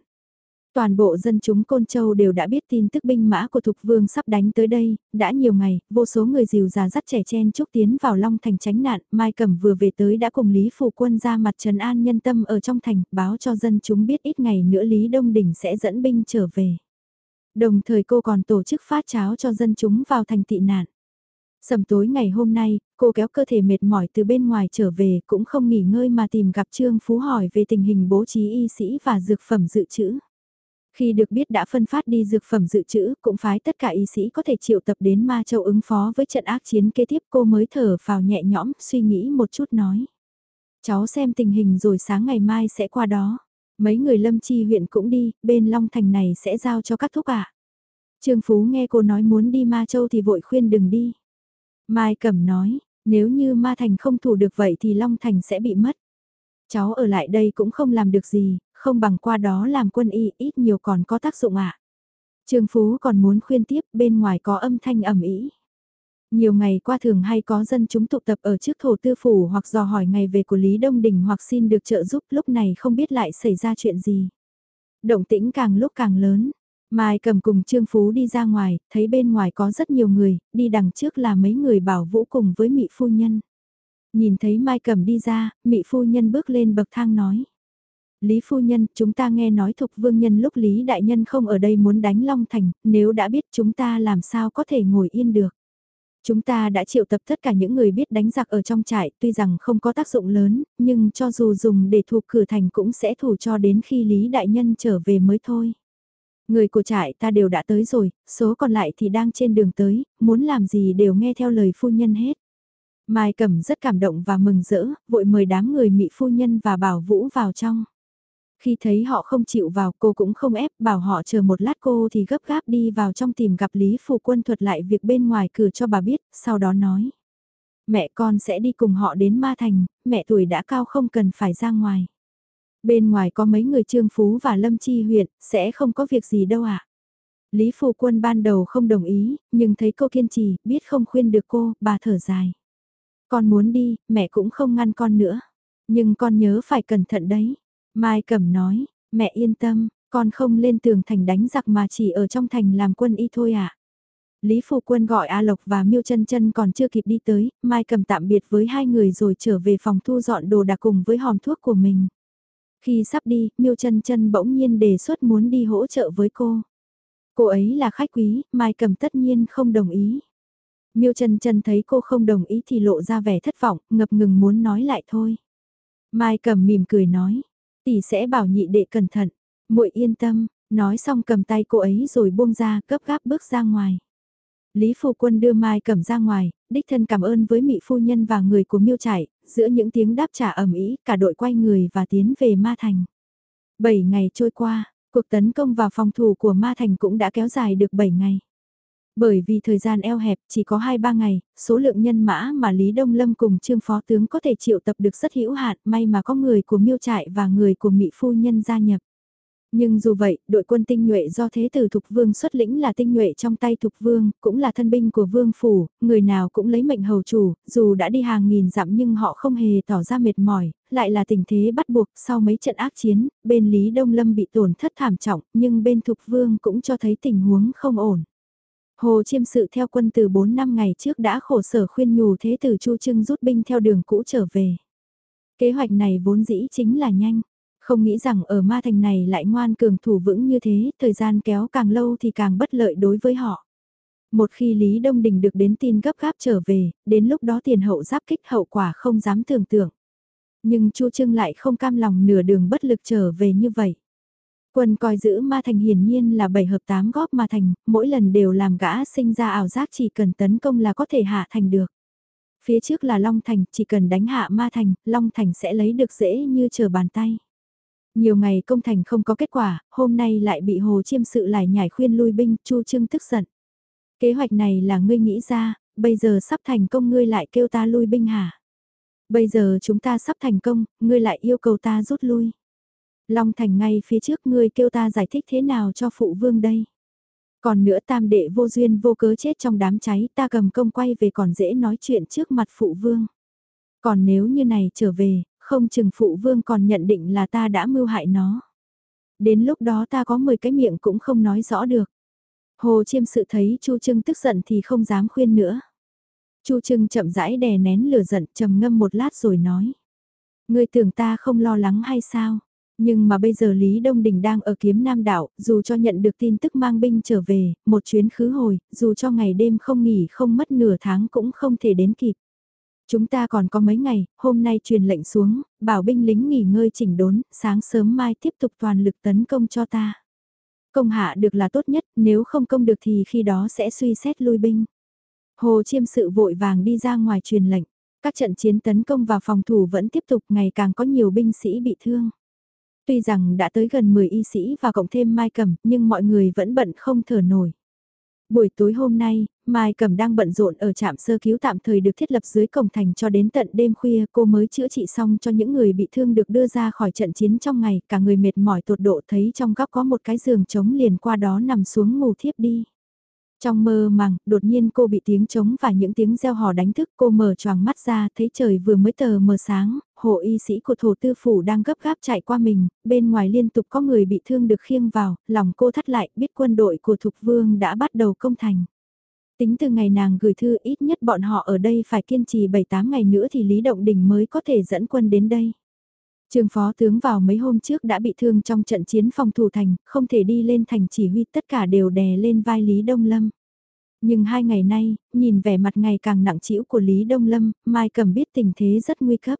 Toàn bộ dân chúng Côn Châu đều đã biết tin tức binh mã của Thục Vương sắp đánh tới đây, đã nhiều ngày, vô số người dìu già dắt trẻ chen chúc tiến vào Long Thành tránh nạn, Mai Cẩm vừa về tới đã cùng Lý Phủ Quân ra mặt trần an nhân tâm ở trong thành, báo cho dân chúng biết ít ngày nữa Lý Đông Đỉnh sẽ dẫn binh trở về. Đồng thời cô còn tổ chức phát cháo cho dân chúng vào thành tị nạn. Sầm tối ngày hôm nay, cô kéo cơ thể mệt mỏi từ bên ngoài trở về cũng không nghỉ ngơi mà tìm gặp Trương Phú hỏi về tình hình bố trí y sĩ và dược phẩm dự trữ. Khi được biết đã phân phát đi dược phẩm dự trữ, cũng phái tất cả y sĩ có thể triệu tập đến Ma Châu ứng phó với trận ác chiến kế tiếp cô mới thở vào nhẹ nhõm, suy nghĩ một chút nói. Cháu xem tình hình rồi sáng ngày mai sẽ qua đó. Mấy người lâm chi huyện cũng đi, bên Long Thành này sẽ giao cho các thúc ạ. Trương Phú nghe cô nói muốn đi Ma Châu thì vội khuyên đừng đi. Mai Cẩm nói, nếu như Ma Thành không thủ được vậy thì Long Thành sẽ bị mất. Cháu ở lại đây cũng không làm được gì, không bằng qua đó làm quân y ít nhiều còn có tác dụng ạ. À. Trương Phú còn muốn khuyên tiếp bên ngoài có âm thanh ẩm ý. Nhiều ngày qua thường hay có dân chúng tụ tập ở trước thổ tư phủ hoặc dò hỏi ngày về của Lý Đông Đình hoặc xin được trợ giúp lúc này không biết lại xảy ra chuyện gì. Động tĩnh càng lúc càng lớn. Mai cầm cùng Trương Phú đi ra ngoài, thấy bên ngoài có rất nhiều người, đi đằng trước là mấy người bảo vũ cùng với mị phu nhân. Nhìn thấy Mai cầm đi ra, mị phu nhân bước lên bậc thang nói. Lý phu nhân, chúng ta nghe nói thục vương nhân lúc Lý đại nhân không ở đây muốn đánh Long Thành, nếu đã biết chúng ta làm sao có thể ngồi yên được. Chúng ta đã triệu tập tất cả những người biết đánh giặc ở trong trại, tuy rằng không có tác dụng lớn, nhưng cho dù dùng để thuộc cửa thành cũng sẽ thủ cho đến khi Lý Đại Nhân trở về mới thôi. Người của trại ta đều đã tới rồi, số còn lại thì đang trên đường tới, muốn làm gì đều nghe theo lời phu nhân hết. Mai Cẩm rất cảm động và mừng rỡ, vội mời đám người mị phu nhân và bảo vũ vào trong. Khi thấy họ không chịu vào cô cũng không ép bảo họ chờ một lát cô thì gấp gáp đi vào trong tìm gặp Lý Phù Quân thuật lại việc bên ngoài cửa cho bà biết, sau đó nói. Mẹ con sẽ đi cùng họ đến Ma Thành, mẹ tuổi đã cao không cần phải ra ngoài. Bên ngoài có mấy người trương phú và lâm chi huyện, sẽ không có việc gì đâu ạ. À? Lý Phù Quân ban đầu không đồng ý, nhưng thấy cô kiên trì, biết không khuyên được cô, bà thở dài. Con muốn đi, mẹ cũng không ngăn con nữa. Nhưng con nhớ phải cẩn thận đấy. Mai Cẩm nói, mẹ yên tâm, con không lên tường thành đánh giặc mà chỉ ở trong thành làm quân y thôi ạ. À. Lý Phụ Quân gọi A Lộc và Miêu Chân Chân còn chưa kịp đi tới, Mai Cầm tạm biệt với hai người rồi trở về phòng thu dọn đồ đạc cùng với hòm thuốc của mình. Khi sắp đi, Miêu Chân Chân bỗng nhiên đề xuất muốn đi hỗ trợ với cô. Cô ấy là khách quý, Mai Cầm tất nhiên không đồng ý. Miêu Chân Chân thấy cô không đồng ý thì lộ ra vẻ thất vọng, ngập ngừng muốn nói lại thôi. Mai Cầm mỉm cười nói, Tỷ sẽ bảo nhị đệ cẩn thận, muội yên tâm, nói xong cầm tay cô ấy rồi buông ra, gấp gáp bước ra ngoài. Lý Phu Quân đưa Mai cầm ra ngoài, đích thân cảm ơn với mị phu nhân và người của miêu trải, giữa những tiếng đáp trả ầm ĩ, cả đội quay người và tiến về Ma Thành. Bảy ngày trôi qua, cuộc tấn công vào phòng thủ của Ma Thành cũng đã kéo dài được 7 ngày. Bởi vì thời gian eo hẹp chỉ có 2-3 ngày, số lượng nhân mã mà Lý Đông Lâm cùng Trương Phó Tướng có thể triệu tập được rất hữu hạn, may mà có người của miêu trại và người của Mỹ Phu Nhân gia nhập. Nhưng dù vậy, đội quân tinh nhuệ do thế tử Thục Vương xuất lĩnh là tinh nhuệ trong tay Thục Vương, cũng là thân binh của Vương Phủ, người nào cũng lấy mệnh hầu chủ, dù đã đi hàng nghìn dặm nhưng họ không hề tỏ ra mệt mỏi, lại là tình thế bắt buộc sau mấy trận ác chiến, bên Lý Đông Lâm bị tổn thất thảm trọng, nhưng bên Thục Vương cũng cho thấy tình huống không ổn. Hồ Chiêm Sự theo quân từ 4 năm ngày trước đã khổ sở khuyên nhủ thế tử Chu Trưng rút binh theo đường cũ trở về. Kế hoạch này vốn dĩ chính là nhanh. Không nghĩ rằng ở ma thành này lại ngoan cường thủ vững như thế, thời gian kéo càng lâu thì càng bất lợi đối với họ. Một khi Lý Đông Đình được đến tin gấp gáp trở về, đến lúc đó tiền hậu giáp kích hậu quả không dám tưởng tượng. Nhưng Chu Trưng lại không cam lòng nửa đường bất lực trở về như vậy. Quân coi giữ ma thành hiển nhiên là bảy hợp tám góp ma thành, mỗi lần đều làm gã sinh ra ảo giác chỉ cần tấn công là có thể hạ thành được. Phía trước là Long Thành, chỉ cần đánh hạ ma thành, Long Thành sẽ lấy được dễ như chờ bàn tay. Nhiều ngày công thành không có kết quả, hôm nay lại bị Hồ Chiêm sự lại nhảy khuyên lui binh, Chu Trương tức giận. Kế hoạch này là ngươi nghĩ ra, bây giờ sắp thành công ngươi lại kêu ta lui binh hả? Bây giờ chúng ta sắp thành công, ngươi lại yêu cầu ta rút lui. Long Thành ngay phía trước ngươi kêu ta giải thích thế nào cho phụ vương đây. Còn nữa tam đệ vô duyên vô cớ chết trong đám cháy ta cầm công quay về còn dễ nói chuyện trước mặt phụ vương. Còn nếu như này trở về, không chừng phụ vương còn nhận định là ta đã mưu hại nó. Đến lúc đó ta có 10 cái miệng cũng không nói rõ được. Hồ chiêm sự thấy Chu Trưng tức giận thì không dám khuyên nữa. Chu Trưng chậm rãi đè nén lửa giận trầm ngâm một lát rồi nói. Ngươi tưởng ta không lo lắng hay sao? Nhưng mà bây giờ Lý Đông Đình đang ở kiếm Nam Đảo, dù cho nhận được tin tức mang binh trở về, một chuyến khứ hồi, dù cho ngày đêm không nghỉ không mất nửa tháng cũng không thể đến kịp. Chúng ta còn có mấy ngày, hôm nay truyền lệnh xuống, bảo binh lính nghỉ ngơi chỉnh đốn, sáng sớm mai tiếp tục toàn lực tấn công cho ta. Công hạ được là tốt nhất, nếu không công được thì khi đó sẽ suy xét lui binh. Hồ Chiêm sự vội vàng đi ra ngoài truyền lệnh, các trận chiến tấn công và phòng thủ vẫn tiếp tục ngày càng có nhiều binh sĩ bị thương. Tuy rằng đã tới gần 10 y sĩ và cộng thêm Mai Cẩm, nhưng mọi người vẫn bận không thở nổi. Buổi tối hôm nay, Mai Cẩm đang bận rộn ở trạm sơ cứu tạm thời được thiết lập dưới cổng thành cho đến tận đêm khuya cô mới chữa trị xong cho những người bị thương được đưa ra khỏi trận chiến trong ngày, cả người mệt mỏi tột độ thấy trong góc có một cái giường trống liền qua đó nằm xuống ngủ thiếp đi. Trong mơ màng, đột nhiên cô bị tiếng trống và những tiếng reo hò đánh thức cô mở choàng mắt ra thấy trời vừa mới tờ mờ sáng, hộ y sĩ của thổ tư phủ đang gấp gáp chạy qua mình, bên ngoài liên tục có người bị thương được khiêng vào, lòng cô thắt lại biết quân đội của Thục Vương đã bắt đầu công thành. Tính từ ngày nàng gửi thư ít nhất bọn họ ở đây phải kiên trì 7-8 ngày nữa thì Lý Động Đình mới có thể dẫn quân đến đây. Trường phó tướng vào mấy hôm trước đã bị thương trong trận chiến phòng thủ thành, không thể đi lên thành chỉ huy tất cả đều đè lên vai Lý Đông Lâm. Nhưng hai ngày nay, nhìn vẻ mặt ngày càng nặng trĩu của Lý Đông Lâm, Mai Cầm biết tình thế rất nguy cấp.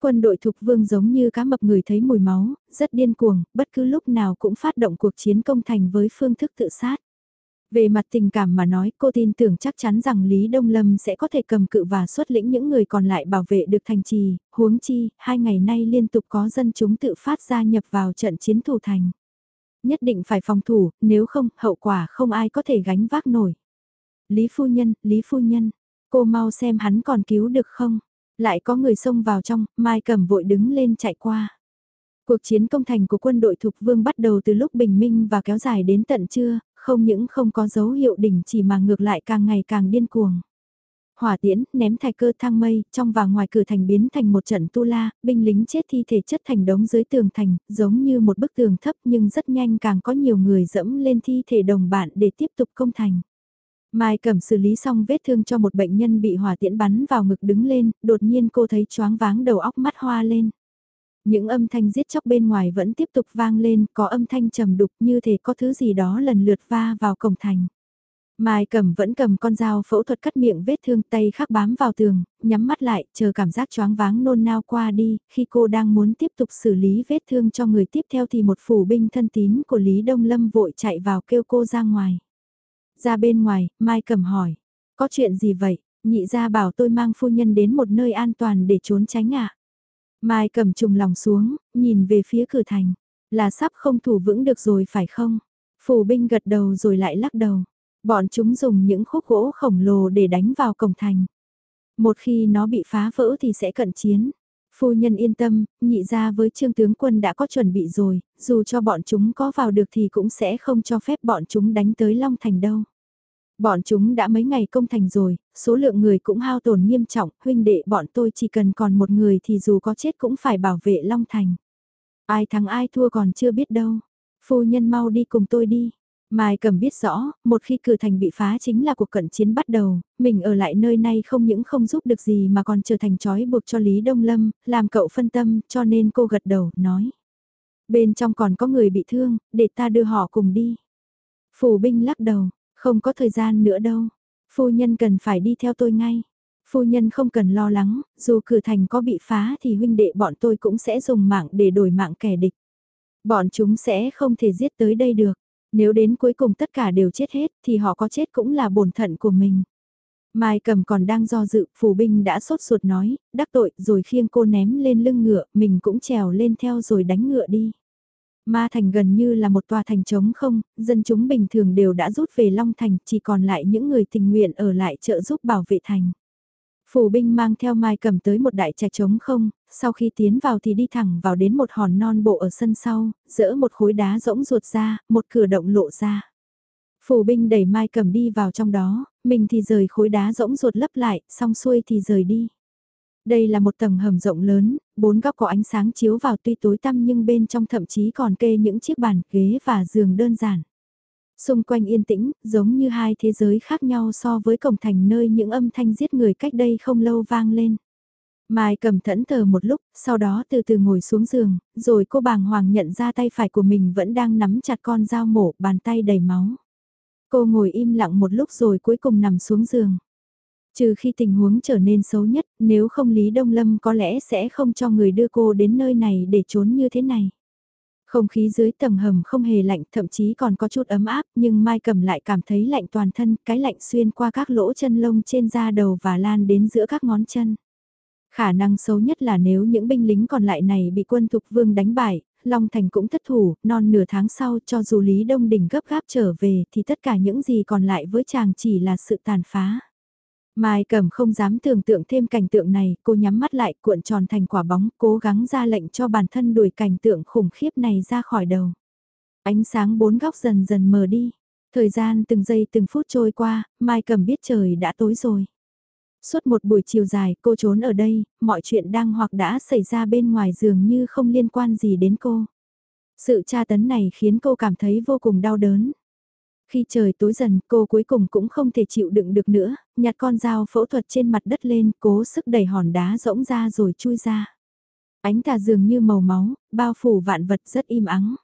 Quân đội thục vương giống như cá mập người thấy mùi máu, rất điên cuồng, bất cứ lúc nào cũng phát động cuộc chiến công thành với phương thức tự sát. Về mặt tình cảm mà nói, cô tin tưởng chắc chắn rằng Lý Đông Lâm sẽ có thể cầm cự và xuất lĩnh những người còn lại bảo vệ được thành trì, huống chi, hai ngày nay liên tục có dân chúng tự phát gia nhập vào trận chiến thủ thành. Nhất định phải phòng thủ, nếu không, hậu quả không ai có thể gánh vác nổi. Lý Phu Nhân, Lý Phu Nhân, cô mau xem hắn còn cứu được không? Lại có người xông vào trong, Mai Cẩm vội đứng lên chạy qua. Cuộc chiến công thành của quân đội Thục Vương bắt đầu từ lúc bình minh và kéo dài đến tận trưa, không những không có dấu hiệu đỉnh chỉ mà ngược lại càng ngày càng điên cuồng. Hỏa tiễn, ném thạch cơ thang mây, trong và ngoài cửa thành biến thành một trận tu la, binh lính chết thi thể chất thành đống dưới tường thành, giống như một bức tường thấp nhưng rất nhanh càng có nhiều người dẫm lên thi thể đồng bạn để tiếp tục công thành. Mai Cẩm xử lý xong vết thương cho một bệnh nhân bị hỏa tiễn bắn vào ngực đứng lên, đột nhiên cô thấy choáng váng đầu óc mắt hoa lên. Những âm thanh giết chóc bên ngoài vẫn tiếp tục vang lên, có âm thanh trầm đục như thể có thứ gì đó lần lượt va vào cổng thành. Mai cầm vẫn cầm con dao phẫu thuật cắt miệng vết thương tay khắc bám vào tường, nhắm mắt lại, chờ cảm giác choáng váng nôn nao qua đi, khi cô đang muốn tiếp tục xử lý vết thương cho người tiếp theo thì một phủ binh thân tín của Lý Đông Lâm vội chạy vào kêu cô ra ngoài. Ra bên ngoài, Mai cầm hỏi, có chuyện gì vậy, nhị ra bảo tôi mang phu nhân đến một nơi an toàn để trốn tránh ạ. Mai cầm trùng lòng xuống, nhìn về phía cửa thành. Là sắp không thủ vững được rồi phải không? Phủ binh gật đầu rồi lại lắc đầu. Bọn chúng dùng những khúc gỗ khổng lồ để đánh vào cổng thành. Một khi nó bị phá vỡ thì sẽ cận chiến. Phu nhân yên tâm, nhị ra với trương tướng quân đã có chuẩn bị rồi, dù cho bọn chúng có vào được thì cũng sẽ không cho phép bọn chúng đánh tới Long Thành đâu. Bọn chúng đã mấy ngày công thành rồi, số lượng người cũng hao tổn nghiêm trọng, huynh đệ bọn tôi chỉ cần còn một người thì dù có chết cũng phải bảo vệ Long Thành. Ai thắng ai thua còn chưa biết đâu. Phu nhân mau đi cùng tôi đi. Mai cầm biết rõ, một khi cửa thành bị phá chính là cuộc cận chiến bắt đầu, mình ở lại nơi này không những không giúp được gì mà còn trở thành trói buộc cho Lý Đông Lâm, làm cậu phân tâm, cho nên cô gật đầu, nói. Bên trong còn có người bị thương, để ta đưa họ cùng đi. Phủ binh lắc đầu, không có thời gian nữa đâu. Phu nhân cần phải đi theo tôi ngay. Phu nhân không cần lo lắng, dù cửa thành có bị phá thì huynh đệ bọn tôi cũng sẽ dùng mạng để đổi mạng kẻ địch. Bọn chúng sẽ không thể giết tới đây được. Nếu đến cuối cùng tất cả đều chết hết thì họ có chết cũng là bổn thận của mình. Mai cầm còn đang do dự, phù binh đã sốt ruột nói, đắc tội rồi khiêng cô ném lên lưng ngựa, mình cũng trèo lên theo rồi đánh ngựa đi. Ma thành gần như là một tòa thành trống không, dân chúng bình thường đều đã rút về Long Thành, chỉ còn lại những người tình nguyện ở lại trợ giúp bảo vệ thành. Phủ binh mang theo Mai cầm tới một đại trạch trống không, sau khi tiến vào thì đi thẳng vào đến một hòn non bộ ở sân sau, dỡ một khối đá rỗng ruột ra, một cửa động lộ ra. Phủ binh đẩy Mai cầm đi vào trong đó, mình thì rời khối đá rỗng ruột lấp lại, xong xuôi thì rời đi. Đây là một tầng hầm rộng lớn, bốn góc có ánh sáng chiếu vào tuy tối tăm nhưng bên trong thậm chí còn kê những chiếc bàn, ghế và giường đơn giản. Xung quanh yên tĩnh, giống như hai thế giới khác nhau so với cổng thành nơi những âm thanh giết người cách đây không lâu vang lên. Mai cầm thẫn thờ một lúc, sau đó từ từ ngồi xuống giường, rồi cô bàng hoàng nhận ra tay phải của mình vẫn đang nắm chặt con dao mổ, bàn tay đầy máu. Cô ngồi im lặng một lúc rồi cuối cùng nằm xuống giường. Trừ khi tình huống trở nên xấu nhất, nếu không Lý Đông Lâm có lẽ sẽ không cho người đưa cô đến nơi này để trốn như thế này. Không khí dưới tầng hầm không hề lạnh, thậm chí còn có chút ấm áp, nhưng Mai Cầm lại cảm thấy lạnh toàn thân, cái lạnh xuyên qua các lỗ chân lông trên da đầu và lan đến giữa các ngón chân. Khả năng xấu nhất là nếu những binh lính còn lại này bị quân thục vương đánh bại, Long Thành cũng thất thủ, non nửa tháng sau cho dù Lý Đông Đình gấp gáp trở về thì tất cả những gì còn lại với chàng chỉ là sự tàn phá. Mai Cẩm không dám tưởng tượng thêm cảnh tượng này, cô nhắm mắt lại cuộn tròn thành quả bóng, cố gắng ra lệnh cho bản thân đuổi cảnh tượng khủng khiếp này ra khỏi đầu. Ánh sáng bốn góc dần dần mờ đi. Thời gian từng giây từng phút trôi qua, Mai Cẩm biết trời đã tối rồi. Suốt một buổi chiều dài cô trốn ở đây, mọi chuyện đang hoặc đã xảy ra bên ngoài giường như không liên quan gì đến cô. Sự tra tấn này khiến cô cảm thấy vô cùng đau đớn. Khi trời tối dần cô cuối cùng cũng không thể chịu đựng được nữa, nhặt con dao phẫu thuật trên mặt đất lên cố sức đẩy hòn đá rỗng ra rồi chui ra. Ánh tà dường như màu máu, bao phủ vạn vật rất im ắng.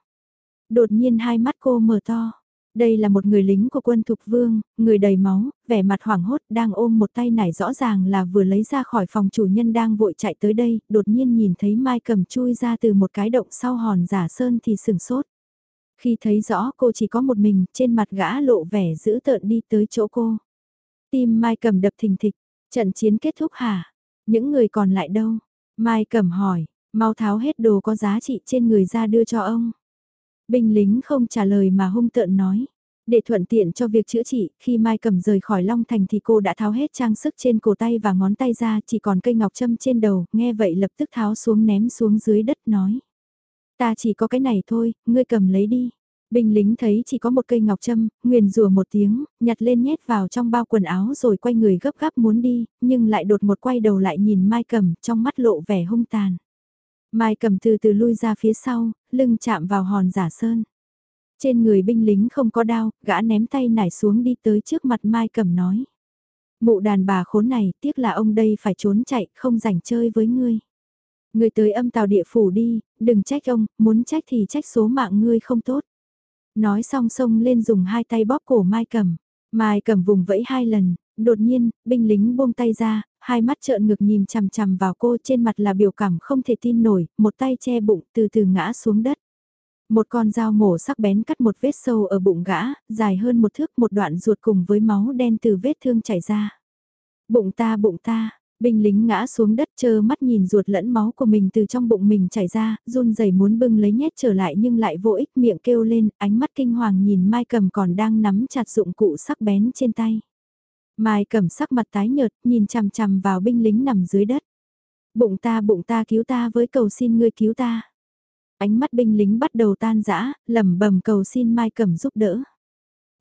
Đột nhiên hai mắt cô mở to. Đây là một người lính của quân thục vương, người đầy máu, vẻ mặt hoảng hốt đang ôm một tay nải rõ ràng là vừa lấy ra khỏi phòng chủ nhân đang vội chạy tới đây, đột nhiên nhìn thấy Mai cầm chui ra từ một cái động sau hòn giả sơn thì sừng sốt. Khi thấy rõ cô chỉ có một mình, trên mặt gã lộ vẻ dữ tợn đi tới chỗ cô. Tim Mai cầm đập thình thịch, trận chiến kết thúc hả? Những người còn lại đâu? Mai cầm hỏi, mau tháo hết đồ có giá trị trên người ra đưa cho ông. Binh lính không trả lời mà hung tợn nói. Để thuận tiện cho việc chữa trị, khi Mai cầm rời khỏi Long Thành thì cô đã tháo hết trang sức trên cổ tay và ngón tay ra, chỉ còn cây ngọc châm trên đầu, nghe vậy lập tức tháo xuống ném xuống dưới đất nói. Ta chỉ có cái này thôi, ngươi cầm lấy đi. Binh lính thấy chỉ có một cây ngọc châm, nguyền rùa một tiếng, nhặt lên nhét vào trong bao quần áo rồi quay người gấp gáp muốn đi, nhưng lại đột một quay đầu lại nhìn Mai cầm, trong mắt lộ vẻ hung tàn. Mai cầm từ từ lui ra phía sau, lưng chạm vào hòn giả sơn. Trên người binh lính không có đao, gã ném tay nải xuống đi tới trước mặt Mai cầm nói. Mụ đàn bà khốn này, tiếc là ông đây phải trốn chạy, không rảnh chơi với ngươi người tới âm tàu địa phủ đi, đừng trách ông, muốn trách thì trách số mạng ngươi không tốt. Nói xong xông lên dùng hai tay bóp cổ Mai cầm. Mai cầm vùng vẫy hai lần, đột nhiên, binh lính buông tay ra, hai mắt trợn ngực nhìn chằm chằm vào cô trên mặt là biểu cảm không thể tin nổi, một tay che bụng từ từ ngã xuống đất. Một con dao mổ sắc bén cắt một vết sâu ở bụng gã, dài hơn một thước một đoạn ruột cùng với máu đen từ vết thương chảy ra. Bụng ta bụng ta, binh lính ngã xuống đất chơ mắt nhìn ruột lẫn máu của mình từ trong bụng mình chảy ra, run rẩy muốn bưng lấy nhét trở lại nhưng lại vô ích miệng kêu lên, ánh mắt kinh hoàng nhìn Mai cầm còn đang nắm chặt dụng cụ sắc bén trên tay. Mai cầm sắc mặt tái nhợt, nhìn chằm chằm vào binh lính nằm dưới đất. Bụng ta bụng ta cứu ta với cầu xin ngươi cứu ta. Ánh mắt binh lính bắt đầu tan rã, lẩm bẩm cầu xin Mai cầm giúp đỡ.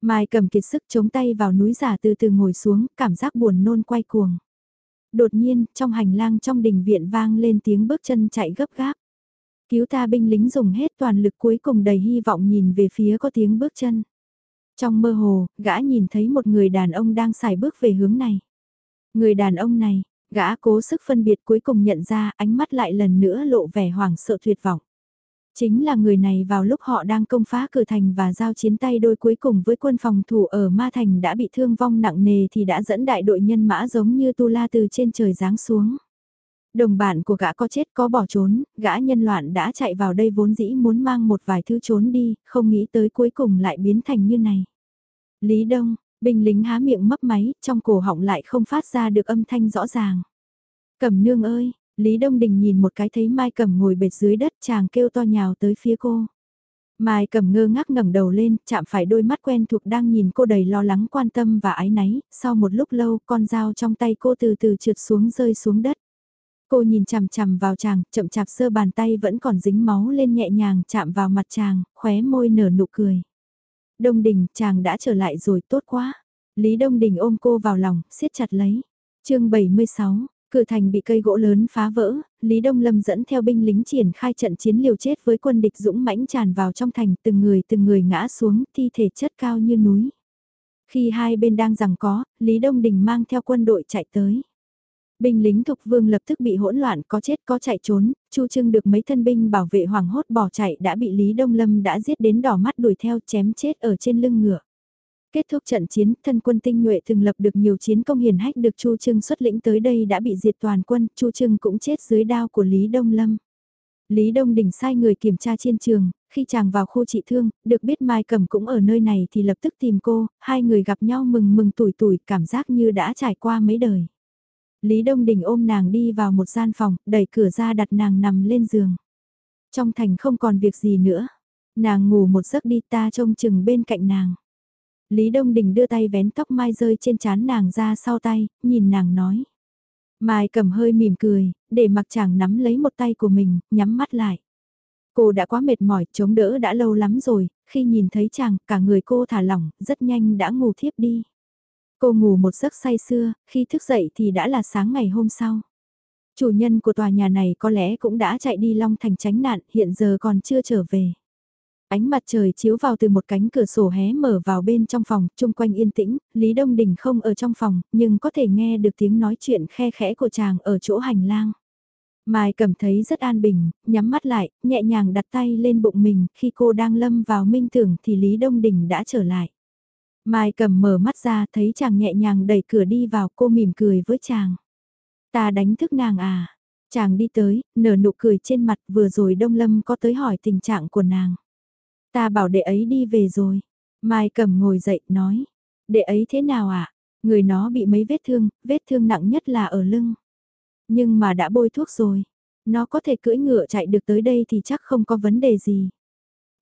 Mai cầm kiệt sức chống tay vào núi giả từ từ ngồi xuống, cảm giác buồn nôn quay cuồng. Đột nhiên, trong hành lang trong đình viện vang lên tiếng bước chân chạy gấp gáp. Cứu ta binh lính dùng hết toàn lực cuối cùng đầy hy vọng nhìn về phía có tiếng bước chân. Trong mơ hồ, gã nhìn thấy một người đàn ông đang xài bước về hướng này. Người đàn ông này, gã cố sức phân biệt cuối cùng nhận ra ánh mắt lại lần nữa lộ vẻ hoảng sợ tuyệt vọng. Chính là người này vào lúc họ đang công phá cửa thành và giao chiến tay đôi cuối cùng với quân phòng thủ ở Ma Thành đã bị thương vong nặng nề thì đã dẫn đại đội nhân mã giống như tu la từ trên trời giáng xuống. Đồng bạn của gã có chết có bỏ trốn, gã nhân loạn đã chạy vào đây vốn dĩ muốn mang một vài thứ trốn đi, không nghĩ tới cuối cùng lại biến thành như này. Lý Đông, binh lính há miệng mấp máy, trong cổ họng lại không phát ra được âm thanh rõ ràng. Cẩm nương ơi, Lý Đông Đình nhìn một cái thấy Mai Cẩm ngồi bệt dưới đất chàng kêu to nhào tới phía cô. Mai Cẩm ngơ ngác ngẩng đầu lên, chạm phải đôi mắt quen thuộc đang nhìn cô đầy lo lắng quan tâm và ái náy, sau một lúc lâu con dao trong tay cô từ từ trượt xuống rơi xuống đất. Cô nhìn chằm chằm vào chàng, chậm chạp sơ bàn tay vẫn còn dính máu lên nhẹ nhàng chạm vào mặt chàng, khóe môi nở nụ cười. Đông Đình, chàng đã trở lại rồi, tốt quá. Lý Đông Đình ôm cô vào lòng, siết chặt lấy. chương 76, cửa thành bị cây gỗ lớn phá vỡ, Lý Đông Lâm dẫn theo binh lính triển khai trận chiến liều chết với quân địch dũng mãnh tràn vào trong thành, từng người từng người ngã xuống, thi thể chất cao như núi. Khi hai bên đang rằng có, Lý Đông Đình mang theo quân đội chạy tới. Binh lính thục vương lập tức bị hỗn loạn có chết có chạy trốn, Chu Trưng được mấy thân binh bảo vệ hoàng hốt bỏ chạy đã bị Lý Đông Lâm đã giết đến đỏ mắt đuổi theo chém chết ở trên lưng ngựa. Kết thúc trận chiến, thân quân tinh nhuệ từng lập được nhiều chiến công hiển hách được Chu Trưng xuất lĩnh tới đây đã bị diệt toàn quân, Chu Trưng cũng chết dưới đao của Lý Đông Lâm. Lý Đông Đình sai người kiểm tra trên trường, khi chàng vào khu trị thương, được biết Mai Cầm cũng ở nơi này thì lập tức tìm cô, hai người gặp nhau mừng mừng tuổi tuổi, cảm giác như đã trải qua mấy đời. Lý Đông Đình ôm nàng đi vào một gian phòng, đẩy cửa ra đặt nàng nằm lên giường. Trong thành không còn việc gì nữa. Nàng ngủ một giấc đi ta trông chừng bên cạnh nàng. Lý Đông Đình đưa tay vén tóc mai rơi trên trán nàng ra sau tay, nhìn nàng nói. Mai cầm hơi mỉm cười, để mặc chàng nắm lấy một tay của mình, nhắm mắt lại. Cô đã quá mệt mỏi, chống đỡ đã lâu lắm rồi, khi nhìn thấy chàng, cả người cô thả lỏng, rất nhanh đã ngủ thiếp đi. Cô ngủ một giấc say sưa, khi thức dậy thì đã là sáng ngày hôm sau. Chủ nhân của tòa nhà này có lẽ cũng đã chạy đi Long Thành tránh nạn, hiện giờ còn chưa trở về. Ánh mặt trời chiếu vào từ một cánh cửa sổ hé mở vào bên trong phòng, chung quanh yên tĩnh, Lý Đông Đình không ở trong phòng, nhưng có thể nghe được tiếng nói chuyện khe khẽ của chàng ở chỗ hành lang. Mai cầm thấy rất an bình, nhắm mắt lại, nhẹ nhàng đặt tay lên bụng mình, khi cô đang lâm vào minh tưởng thì Lý Đông Đình đã trở lại. Mai cầm mở mắt ra thấy chàng nhẹ nhàng đẩy cửa đi vào cô mỉm cười với chàng. Ta đánh thức nàng à? Chàng đi tới, nở nụ cười trên mặt vừa rồi Đông Lâm có tới hỏi tình trạng của nàng. Ta bảo đệ ấy đi về rồi. Mai cầm ngồi dậy nói. Đệ ấy thế nào ạ? À? Người nó bị mấy vết thương, vết thương nặng nhất là ở lưng. Nhưng mà đã bôi thuốc rồi. Nó có thể cưỡi ngựa chạy được tới đây thì chắc không có vấn đề gì.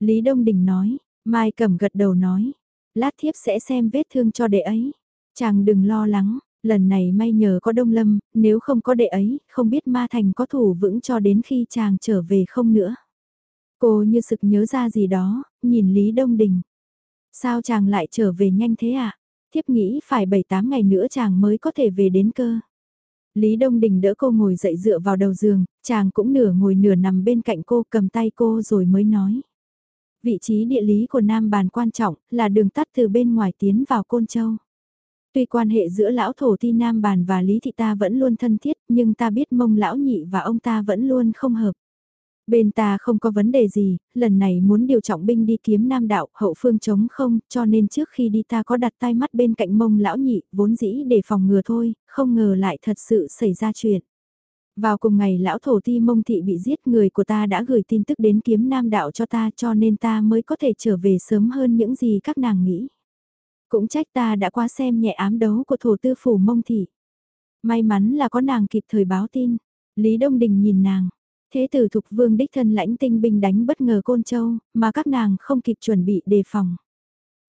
Lý Đông Đình nói, Mai cầm gật đầu nói, lát thiếp sẽ xem vết thương cho đệ ấy. Chàng đừng lo lắng, lần này may nhờ có Đông Lâm, nếu không có đệ ấy, không biết Ma Thành có thủ vững cho đến khi chàng trở về không nữa. Cô như sực nhớ ra gì đó, nhìn Lý Đông Đình. Sao chàng lại trở về nhanh thế ạ? À? Thiếp nghĩ phải 7-8 ngày nữa chàng mới có thể về đến cơ. Lý Đông Đình đỡ cô ngồi dậy dựa vào đầu giường, chàng cũng nửa ngồi nửa nằm bên cạnh cô cầm tay cô rồi mới nói. Vị trí địa lý của Nam Bàn quan trọng là đường tắt từ bên ngoài tiến vào Côn Châu. Tuy quan hệ giữa lão thổ ti Nam Bàn và Lý Thị ta vẫn luôn thân thiết nhưng ta biết mông lão nhị và ông ta vẫn luôn không hợp. Bên ta không có vấn đề gì, lần này muốn điều trọng binh đi kiếm nam đạo, hậu phương chống không, cho nên trước khi đi ta có đặt tai mắt bên cạnh mông lão nhị, vốn dĩ để phòng ngừa thôi, không ngờ lại thật sự xảy ra chuyện. Vào cùng ngày lão thổ ti mông thị bị giết người của ta đã gửi tin tức đến kiếm nam đạo cho ta cho nên ta mới có thể trở về sớm hơn những gì các nàng nghĩ. Cũng trách ta đã qua xem nhẹ ám đấu của thổ tư phủ mông thị. May mắn là có nàng kịp thời báo tin. Lý Đông Đình nhìn nàng. Thế tử thục vương đích thân lãnh tinh binh đánh bất ngờ côn châu, mà các nàng không kịp chuẩn bị đề phòng.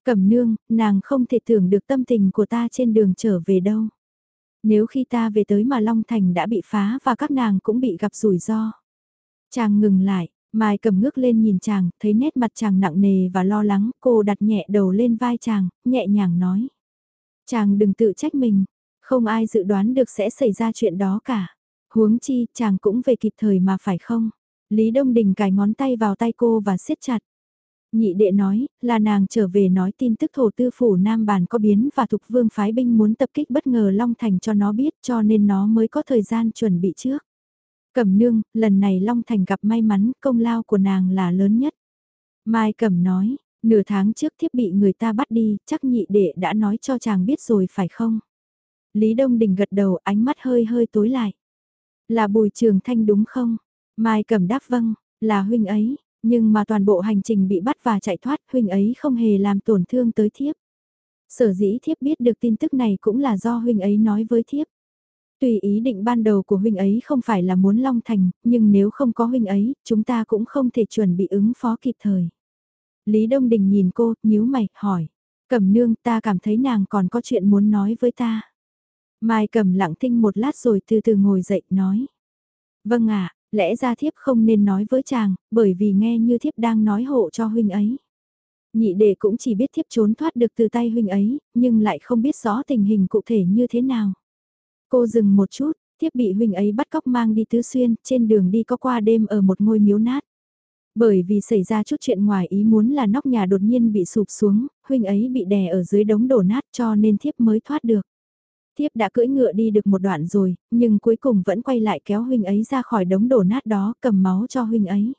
Cẩm nương, nàng không thể tưởng được tâm tình của ta trên đường trở về đâu. Nếu khi ta về tới mà Long Thành đã bị phá và các nàng cũng bị gặp rủi ro. Chàng ngừng lại, Mai cầm ngước lên nhìn chàng, thấy nét mặt chàng nặng nề và lo lắng, cô đặt nhẹ đầu lên vai chàng, nhẹ nhàng nói. Chàng đừng tự trách mình, không ai dự đoán được sẽ xảy ra chuyện đó cả. Huống chi, chàng cũng về kịp thời mà phải không? Lý Đông Đình cài ngón tay vào tay cô và siết chặt. Nhị đệ nói, là nàng trở về nói tin tức thổ tư phủ Nam Bản có biến và thục vương phái binh muốn tập kích bất ngờ Long Thành cho nó biết cho nên nó mới có thời gian chuẩn bị trước. Cẩm nương, lần này Long Thành gặp may mắn, công lao của nàng là lớn nhất. Mai Cẩm nói, nửa tháng trước thiếp bị người ta bắt đi, chắc nhị đệ đã nói cho chàng biết rồi phải không? Lý Đông Đình gật đầu ánh mắt hơi hơi tối lại. Là Bùi Trường Thanh đúng không? Mai cầm đáp vâng, là huynh ấy, nhưng mà toàn bộ hành trình bị bắt và chạy thoát huynh ấy không hề làm tổn thương tới thiếp. Sở dĩ thiếp biết được tin tức này cũng là do huynh ấy nói với thiếp. Tùy ý định ban đầu của huynh ấy không phải là muốn long thành, nhưng nếu không có huynh ấy, chúng ta cũng không thể chuẩn bị ứng phó kịp thời. Lý Đông Đình nhìn cô, nhíu mày, hỏi. Cẩm nương ta cảm thấy nàng còn có chuyện muốn nói với ta. Mai cầm lặng thinh một lát rồi từ từ ngồi dậy, nói. Vâng ạ, lẽ ra thiếp không nên nói với chàng, bởi vì nghe như thiếp đang nói hộ cho huynh ấy. Nhị đệ cũng chỉ biết thiếp trốn thoát được từ tay huynh ấy, nhưng lại không biết rõ tình hình cụ thể như thế nào. Cô dừng một chút, thiếp bị huynh ấy bắt cóc mang đi tứ xuyên, trên đường đi có qua đêm ở một ngôi miếu nát. Bởi vì xảy ra chút chuyện ngoài ý muốn là nóc nhà đột nhiên bị sụp xuống, huynh ấy bị đè ở dưới đống đổ nát cho nên thiếp mới thoát được. Thiếp đã cưỡi ngựa đi được một đoạn rồi, nhưng cuối cùng vẫn quay lại kéo huynh ấy ra khỏi đống đổ nát đó cầm máu cho huynh ấy.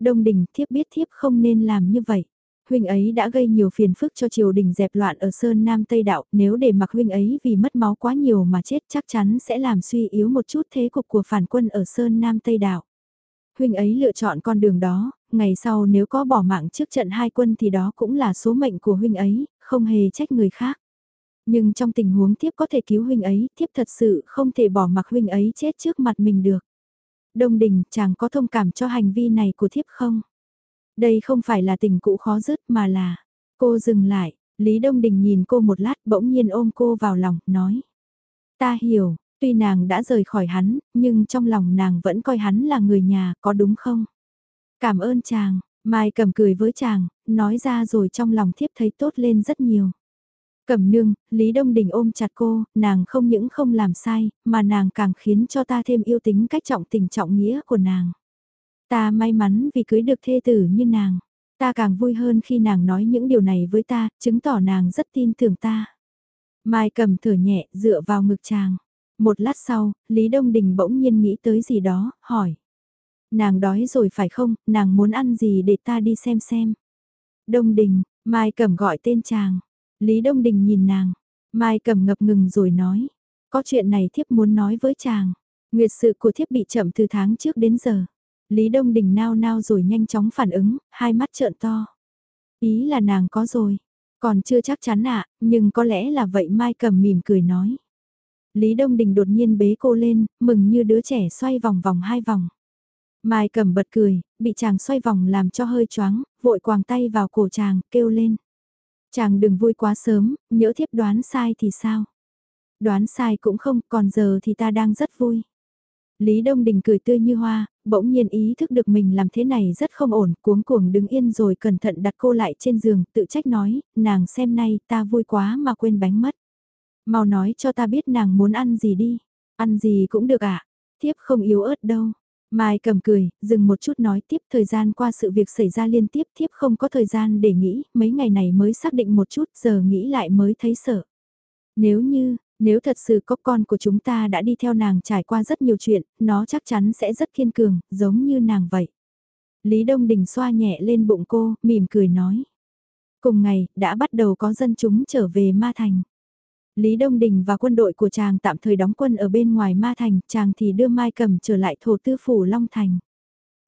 Đông đình thiếp biết thiếp không nên làm như vậy. Huynh ấy đã gây nhiều phiền phức cho triều đình dẹp loạn ở Sơn Nam Tây Đạo, nếu để mặc huynh ấy vì mất máu quá nhiều mà chết chắc chắn sẽ làm suy yếu một chút thế cục của phản quân ở Sơn Nam Tây Đạo. Huynh ấy lựa chọn con đường đó, ngày sau nếu có bỏ mạng trước trận hai quân thì đó cũng là số mệnh của huynh ấy, không hề trách người khác. Nhưng trong tình huống thiếp có thể cứu huynh ấy, thiếp thật sự không thể bỏ mặc huynh ấy chết trước mặt mình được. Đông đình, chàng có thông cảm cho hành vi này của thiếp không? Đây không phải là tình cũ khó dứt mà là... Cô dừng lại, Lý Đông Đình nhìn cô một lát bỗng nhiên ôm cô vào lòng, nói. Ta hiểu, tuy nàng đã rời khỏi hắn, nhưng trong lòng nàng vẫn coi hắn là người nhà, có đúng không? Cảm ơn chàng, Mai cầm cười với chàng, nói ra rồi trong lòng thiếp thấy tốt lên rất nhiều. Cẩm nương, Lý Đông Đình ôm chặt cô, nàng không những không làm sai, mà nàng càng khiến cho ta thêm yêu tính cách trọng tình trọng nghĩa của nàng. Ta may mắn vì cưới được thê tử như nàng. Ta càng vui hơn khi nàng nói những điều này với ta, chứng tỏ nàng rất tin tưởng ta. Mai cầm thở nhẹ, dựa vào ngực chàng. Một lát sau, Lý Đông Đình bỗng nhiên nghĩ tới gì đó, hỏi. Nàng đói rồi phải không, nàng muốn ăn gì để ta đi xem xem. Đông Đình, Mai cầm gọi tên chàng. Lý Đông Đình nhìn nàng. Mai cầm ngập ngừng rồi nói. Có chuyện này thiếp muốn nói với chàng. Nguyệt sự của thiếp bị chậm từ tháng trước đến giờ. Lý Đông Đình nao nao rồi nhanh chóng phản ứng, hai mắt trợn to. Ý là nàng có rồi, còn chưa chắc chắn ạ, nhưng có lẽ là vậy Mai cầm mỉm cười nói. Lý Đông Đình đột nhiên bế cô lên, mừng như đứa trẻ xoay vòng vòng hai vòng. Mai cầm bật cười, bị chàng xoay vòng làm cho hơi choáng, vội quàng tay vào cổ chàng, kêu lên. Chàng đừng vui quá sớm, nhỡ thiếp đoán sai thì sao? Đoán sai cũng không, còn giờ thì ta đang rất vui. Lý Đông Đình cười tươi như hoa, bỗng nhiên ý thức được mình làm thế này rất không ổn, cuống cuồng đứng yên rồi cẩn thận đặt cô lại trên giường, tự trách nói, nàng xem nay ta vui quá mà quên bánh mất. Mau nói cho ta biết nàng muốn ăn gì đi, ăn gì cũng được ạ, à? thiếp không yếu ớt đâu. Mai cầm cười, dừng một chút nói tiếp thời gian qua sự việc xảy ra liên tiếp tiếp không có thời gian để nghĩ, mấy ngày này mới xác định một chút giờ nghĩ lại mới thấy sợ. Nếu như, nếu thật sự có con của chúng ta đã đi theo nàng trải qua rất nhiều chuyện, nó chắc chắn sẽ rất kiên cường, giống như nàng vậy. Lý Đông Đình xoa nhẹ lên bụng cô, mỉm cười nói. Cùng ngày, đã bắt đầu có dân chúng trở về Ma Thành. Lý Đông Đình và quân đội của chàng tạm thời đóng quân ở bên ngoài Ma Thành, chàng thì đưa Mai Cầm trở lại thổ tư phủ Long Thành.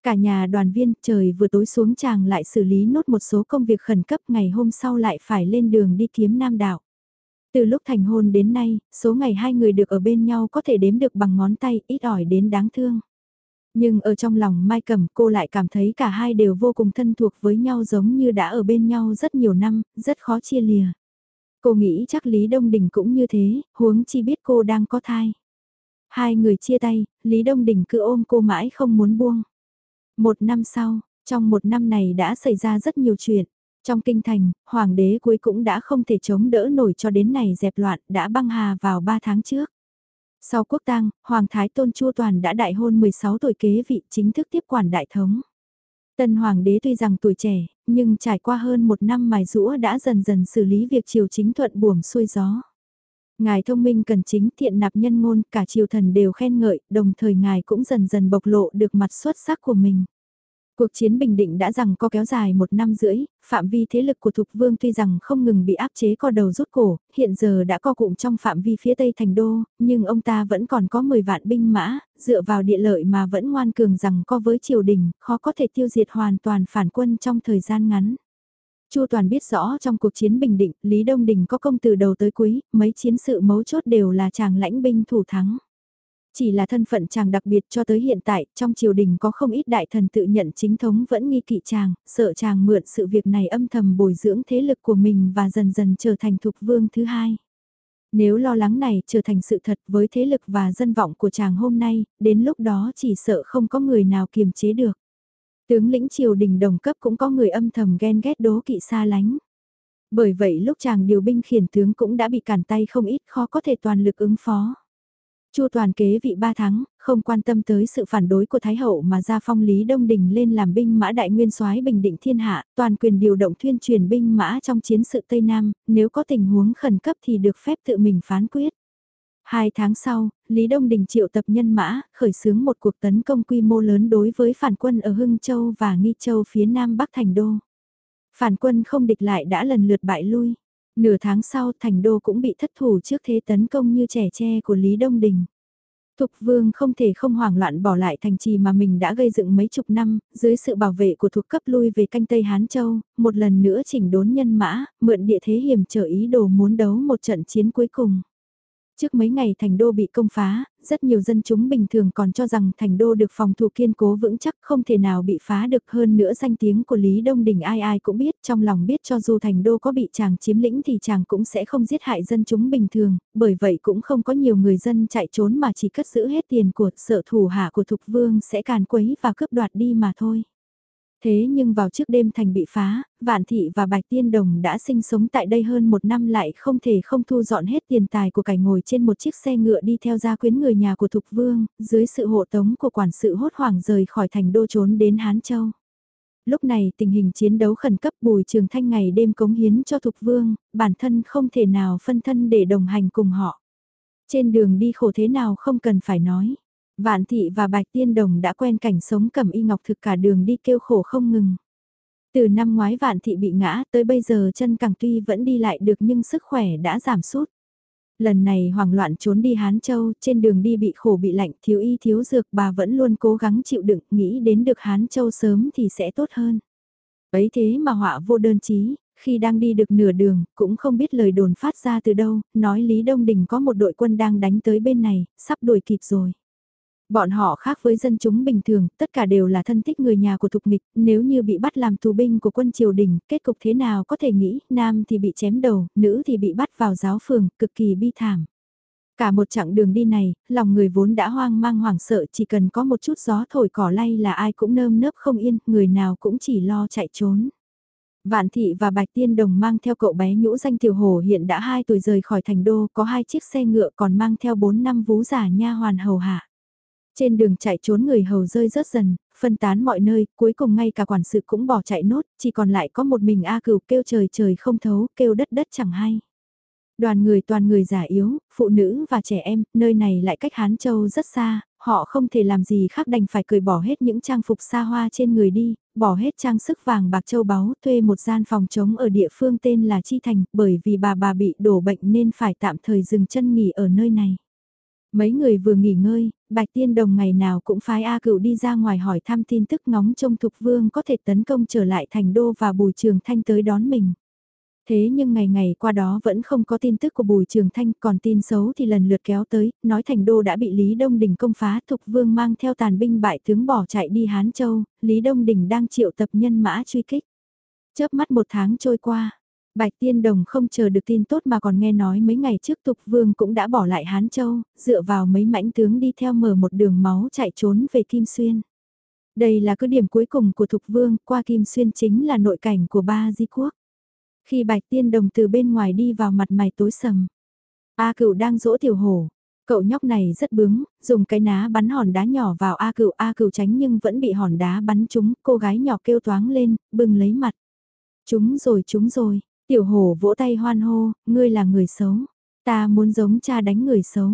Cả nhà đoàn viên trời vừa tối xuống chàng lại xử lý nốt một số công việc khẩn cấp ngày hôm sau lại phải lên đường đi kiếm Nam Đạo. Từ lúc thành hôn đến nay, số ngày hai người được ở bên nhau có thể đếm được bằng ngón tay, ít ỏi đến đáng thương. Nhưng ở trong lòng Mai Cẩm cô lại cảm thấy cả hai đều vô cùng thân thuộc với nhau giống như đã ở bên nhau rất nhiều năm, rất khó chia lìa. Cô nghĩ chắc Lý Đông Đình cũng như thế, huống chi biết cô đang có thai. Hai người chia tay, Lý Đông Đình cứ ôm cô mãi không muốn buông. Một năm sau, trong một năm này đã xảy ra rất nhiều chuyện. Trong kinh thành, hoàng đế cuối cũng đã không thể chống đỡ nổi cho đến này dẹp loạn, đã băng hà vào 3 tháng trước. Sau quốc tang, Hoàng Thái Tôn Chu Toàn đã đại hôn 16 tuổi kế vị chính thức tiếp quản đại thống. Tân Hoàng đế tuy rằng tuổi trẻ, nhưng trải qua hơn một năm mài rũa đã dần dần xử lý việc triều chính thuận buồm xuôi gió. Ngài thông minh cần chính thiện nạp nhân ngôn, cả triều thần đều khen ngợi, đồng thời ngài cũng dần dần bộc lộ được mặt xuất sắc của mình. Cuộc chiến Bình Định đã rằng có kéo dài một năm rưỡi, phạm vi thế lực của Thục Vương tuy rằng không ngừng bị áp chế co đầu rút cổ, hiện giờ đã co cụm trong phạm vi phía Tây Thành Đô, nhưng ông ta vẫn còn có 10 vạn binh mã, dựa vào địa lợi mà vẫn ngoan cường rằng co với triều đình, khó có thể tiêu diệt hoàn toàn phản quân trong thời gian ngắn. Chu Toàn biết rõ trong cuộc chiến Bình Định, Lý Đông Đình có công từ đầu tới cuối, mấy chiến sự mấu chốt đều là chàng lãnh binh thủ thắng. Chỉ là thân phận chàng đặc biệt cho tới hiện tại, trong triều đình có không ít đại thần tự nhận chính thống vẫn nghi kỵ chàng, sợ chàng mượn sự việc này âm thầm bồi dưỡng thế lực của mình và dần dần trở thành thục vương thứ hai. Nếu lo lắng này trở thành sự thật với thế lực và dân vọng của chàng hôm nay, đến lúc đó chỉ sợ không có người nào kiềm chế được. Tướng lĩnh triều đình đồng cấp cũng có người âm thầm ghen ghét đố kỵ xa lánh. Bởi vậy lúc chàng điều binh khiển tướng cũng đã bị cản tay không ít khó có thể toàn lực ứng phó. Chu toàn kế vị ba tháng, không quan tâm tới sự phản đối của Thái Hậu mà ra phong Lý Đông Đình lên làm binh mã đại nguyên soái bình định thiên hạ, toàn quyền điều động thuyên truyền binh mã trong chiến sự Tây Nam, nếu có tình huống khẩn cấp thì được phép tự mình phán quyết. Hai tháng sau, Lý Đông Đình triệu tập nhân mã, khởi xướng một cuộc tấn công quy mô lớn đối với phản quân ở Hưng Châu và Nghi Châu phía Nam Bắc Thành Đô. Phản quân không địch lại đã lần lượt bại lui. Nửa tháng sau Thành Đô cũng bị thất thủ trước thế tấn công như trẻ tre của Lý Đông Đình. Thục Vương không thể không hoảng loạn bỏ lại thành trì mà mình đã gây dựng mấy chục năm, dưới sự bảo vệ của thuộc cấp lui về canh Tây Hán Châu, một lần nữa chỉnh đốn nhân mã, mượn địa thế hiểm trở ý đồ muốn đấu một trận chiến cuối cùng. Trước mấy ngày thành đô bị công phá, rất nhiều dân chúng bình thường còn cho rằng thành đô được phòng thủ kiên cố vững chắc không thể nào bị phá được hơn nữa danh tiếng của Lý Đông Đình ai ai cũng biết trong lòng biết cho dù thành đô có bị chàng chiếm lĩnh thì chàng cũng sẽ không giết hại dân chúng bình thường, bởi vậy cũng không có nhiều người dân chạy trốn mà chỉ cất giữ hết tiền của sợ thủ hạ của Thục Vương sẽ càn quấy và cướp đoạt đi mà thôi. Thế nhưng vào trước đêm thành bị phá, Vạn Thị và Bạch Tiên Đồng đã sinh sống tại đây hơn một năm lại không thể không thu dọn hết tiền tài của cải ngồi trên một chiếc xe ngựa đi theo gia quyến người nhà của Thục Vương, dưới sự hộ tống của quản sự hốt hoảng rời khỏi thành đô trốn đến Hán Châu. Lúc này tình hình chiến đấu khẩn cấp Bùi Trường Thanh ngày đêm cống hiến cho Thục Vương, bản thân không thể nào phân thân để đồng hành cùng họ. Trên đường đi khổ thế nào không cần phải nói. Vạn thị và bạch tiên đồng đã quen cảnh sống cầm y ngọc thực cả đường đi kêu khổ không ngừng. Từ năm ngoái vạn thị bị ngã tới bây giờ chân càng tuy vẫn đi lại được nhưng sức khỏe đã giảm sút. Lần này hoảng loạn trốn đi Hán Châu, trên đường đi bị khổ bị lạnh, thiếu y thiếu dược bà vẫn luôn cố gắng chịu đựng, nghĩ đến được Hán Châu sớm thì sẽ tốt hơn. Ấy thế mà họa vô đơn chí, khi đang đi được nửa đường, cũng không biết lời đồn phát ra từ đâu, nói Lý Đông Đình có một đội quân đang đánh tới bên này, sắp đuổi kịp rồi. Bọn họ khác với dân chúng bình thường, tất cả đều là thân thích người nhà của thục nghịch, nếu như bị bắt làm tù binh của quân triều đình, kết cục thế nào có thể nghĩ, nam thì bị chém đầu, nữ thì bị bắt vào giáo phường, cực kỳ bi thảm. Cả một chặng đường đi này, lòng người vốn đã hoang mang hoảng sợ chỉ cần có một chút gió thổi cỏ lay là ai cũng nơm nớp không yên, người nào cũng chỉ lo chạy trốn. Vạn Thị và Bạch Tiên Đồng mang theo cậu bé nhũ danh Tiểu hồ hiện đã 2 tuổi rời khỏi thành đô, có hai chiếc xe ngựa còn mang theo 4 năm vú giả nha hoàn hầu hạ. Trên đường chạy trốn người hầu rơi rớt dần, phân tán mọi nơi, cuối cùng ngay cả quản sự cũng bỏ chạy nốt, chỉ còn lại có một mình A cửu kêu trời trời không thấu, kêu đất đất chẳng hay. Đoàn người toàn người già yếu, phụ nữ và trẻ em, nơi này lại cách Hán Châu rất xa, họ không thể làm gì khác đành phải cười bỏ hết những trang phục xa hoa trên người đi, bỏ hết trang sức vàng bạc châu báu, thuê một gian phòng trống ở địa phương tên là Chi Thành, bởi vì bà bà bị đổ bệnh nên phải tạm thời dừng chân nghỉ ở nơi này. Mấy người vừa nghỉ ngơi, Bạch Tiên Đồng ngày nào cũng phái A Cựu đi ra ngoài hỏi thăm tin tức ngóng trông Thục Vương có thể tấn công trở lại thành đô và Bùi Trường Thanh tới đón mình. Thế nhưng ngày ngày qua đó vẫn không có tin tức của Bùi Trường Thanh, còn tin xấu thì lần lượt kéo tới, nói thành đô đã bị Lý Đông Đình công phá, Thục Vương mang theo tàn binh bại tướng bỏ chạy đi Hán Châu, Lý Đông Đình đang triệu tập nhân mã truy kích. Chớp mắt một tháng trôi qua, Bạch Tiên Đồng không chờ được tin tốt mà còn nghe nói mấy ngày trước Tục Vương cũng đã bỏ lại Hán Châu, dựa vào mấy mãnh tướng đi theo mở một đường máu chạy trốn về Kim Xuyên. Đây là cứ điểm cuối cùng của Thục Vương, qua Kim Xuyên chính là nội cảnh của ba di quốc. Khi Bạch Tiên Đồng từ bên ngoài đi vào mặt mày tối sầm, A Cựu đang dỗ tiểu hổ. Cậu nhóc này rất bướng, dùng cái ná bắn hòn đá nhỏ vào A Cựu, A Cựu tránh nhưng vẫn bị hòn đá bắn trúng, cô gái nhỏ kêu toáng lên, bừng lấy mặt. Chúng rồi, chúng rồi, Tiểu hổ vỗ tay hoan hô, ngươi là người xấu. Ta muốn giống cha đánh người xấu.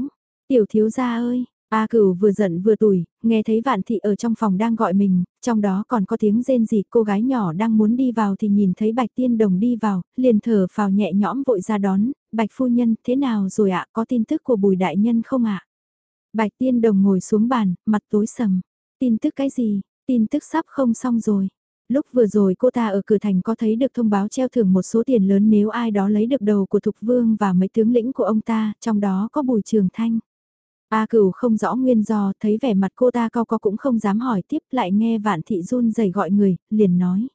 Tiểu thiếu gia ơi, A cửu vừa giận vừa tủi, nghe thấy vạn thị ở trong phòng đang gọi mình, trong đó còn có tiếng rên gì cô gái nhỏ đang muốn đi vào thì nhìn thấy bạch tiên đồng đi vào, liền thở phào nhẹ nhõm vội ra đón, bạch phu nhân thế nào rồi ạ có tin tức của bùi đại nhân không ạ? Bạch tiên đồng ngồi xuống bàn, mặt tối sầm, tin tức cái gì, tin tức sắp không xong rồi. Lúc vừa rồi cô ta ở cửa thành có thấy được thông báo treo thưởng một số tiền lớn nếu ai đó lấy được đầu của Thục Vương và mấy tướng lĩnh của ông ta, trong đó có Bùi Trường Thanh. A cửu không rõ nguyên do, thấy vẻ mặt cô ta cao có cũng không dám hỏi tiếp lại nghe vạn thị run rẩy gọi người, liền nói.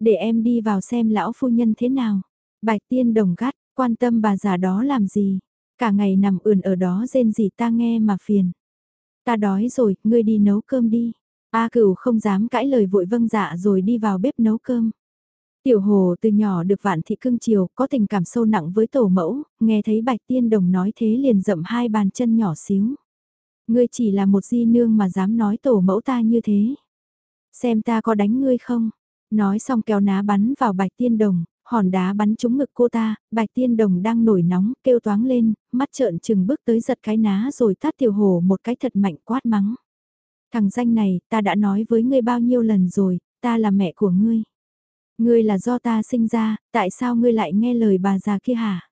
Để em đi vào xem lão phu nhân thế nào. Bạch tiên đồng gắt, quan tâm bà già đó làm gì. Cả ngày nằm ườn ở đó rên gì ta nghe mà phiền. Ta đói rồi, ngươi đi nấu cơm đi. A cửu không dám cãi lời vội vâng dạ rồi đi vào bếp nấu cơm. Tiểu hồ từ nhỏ được vạn thị cưng chiều, có tình cảm sâu nặng với tổ mẫu, nghe thấy bạch tiên đồng nói thế liền rậm hai bàn chân nhỏ xíu. Ngươi chỉ là một di nương mà dám nói tổ mẫu ta như thế. Xem ta có đánh ngươi không? Nói xong kéo ná bắn vào bạch tiên đồng, hòn đá bắn trúng ngực cô ta, bạch tiên đồng đang nổi nóng, kêu toáng lên, mắt trợn chừng bước tới giật cái ná rồi tát tiểu hồ một cái thật mạnh quát mắng. Thằng danh này, ta đã nói với ngươi bao nhiêu lần rồi, ta là mẹ của ngươi. Ngươi là do ta sinh ra, tại sao ngươi lại nghe lời bà già kia hả?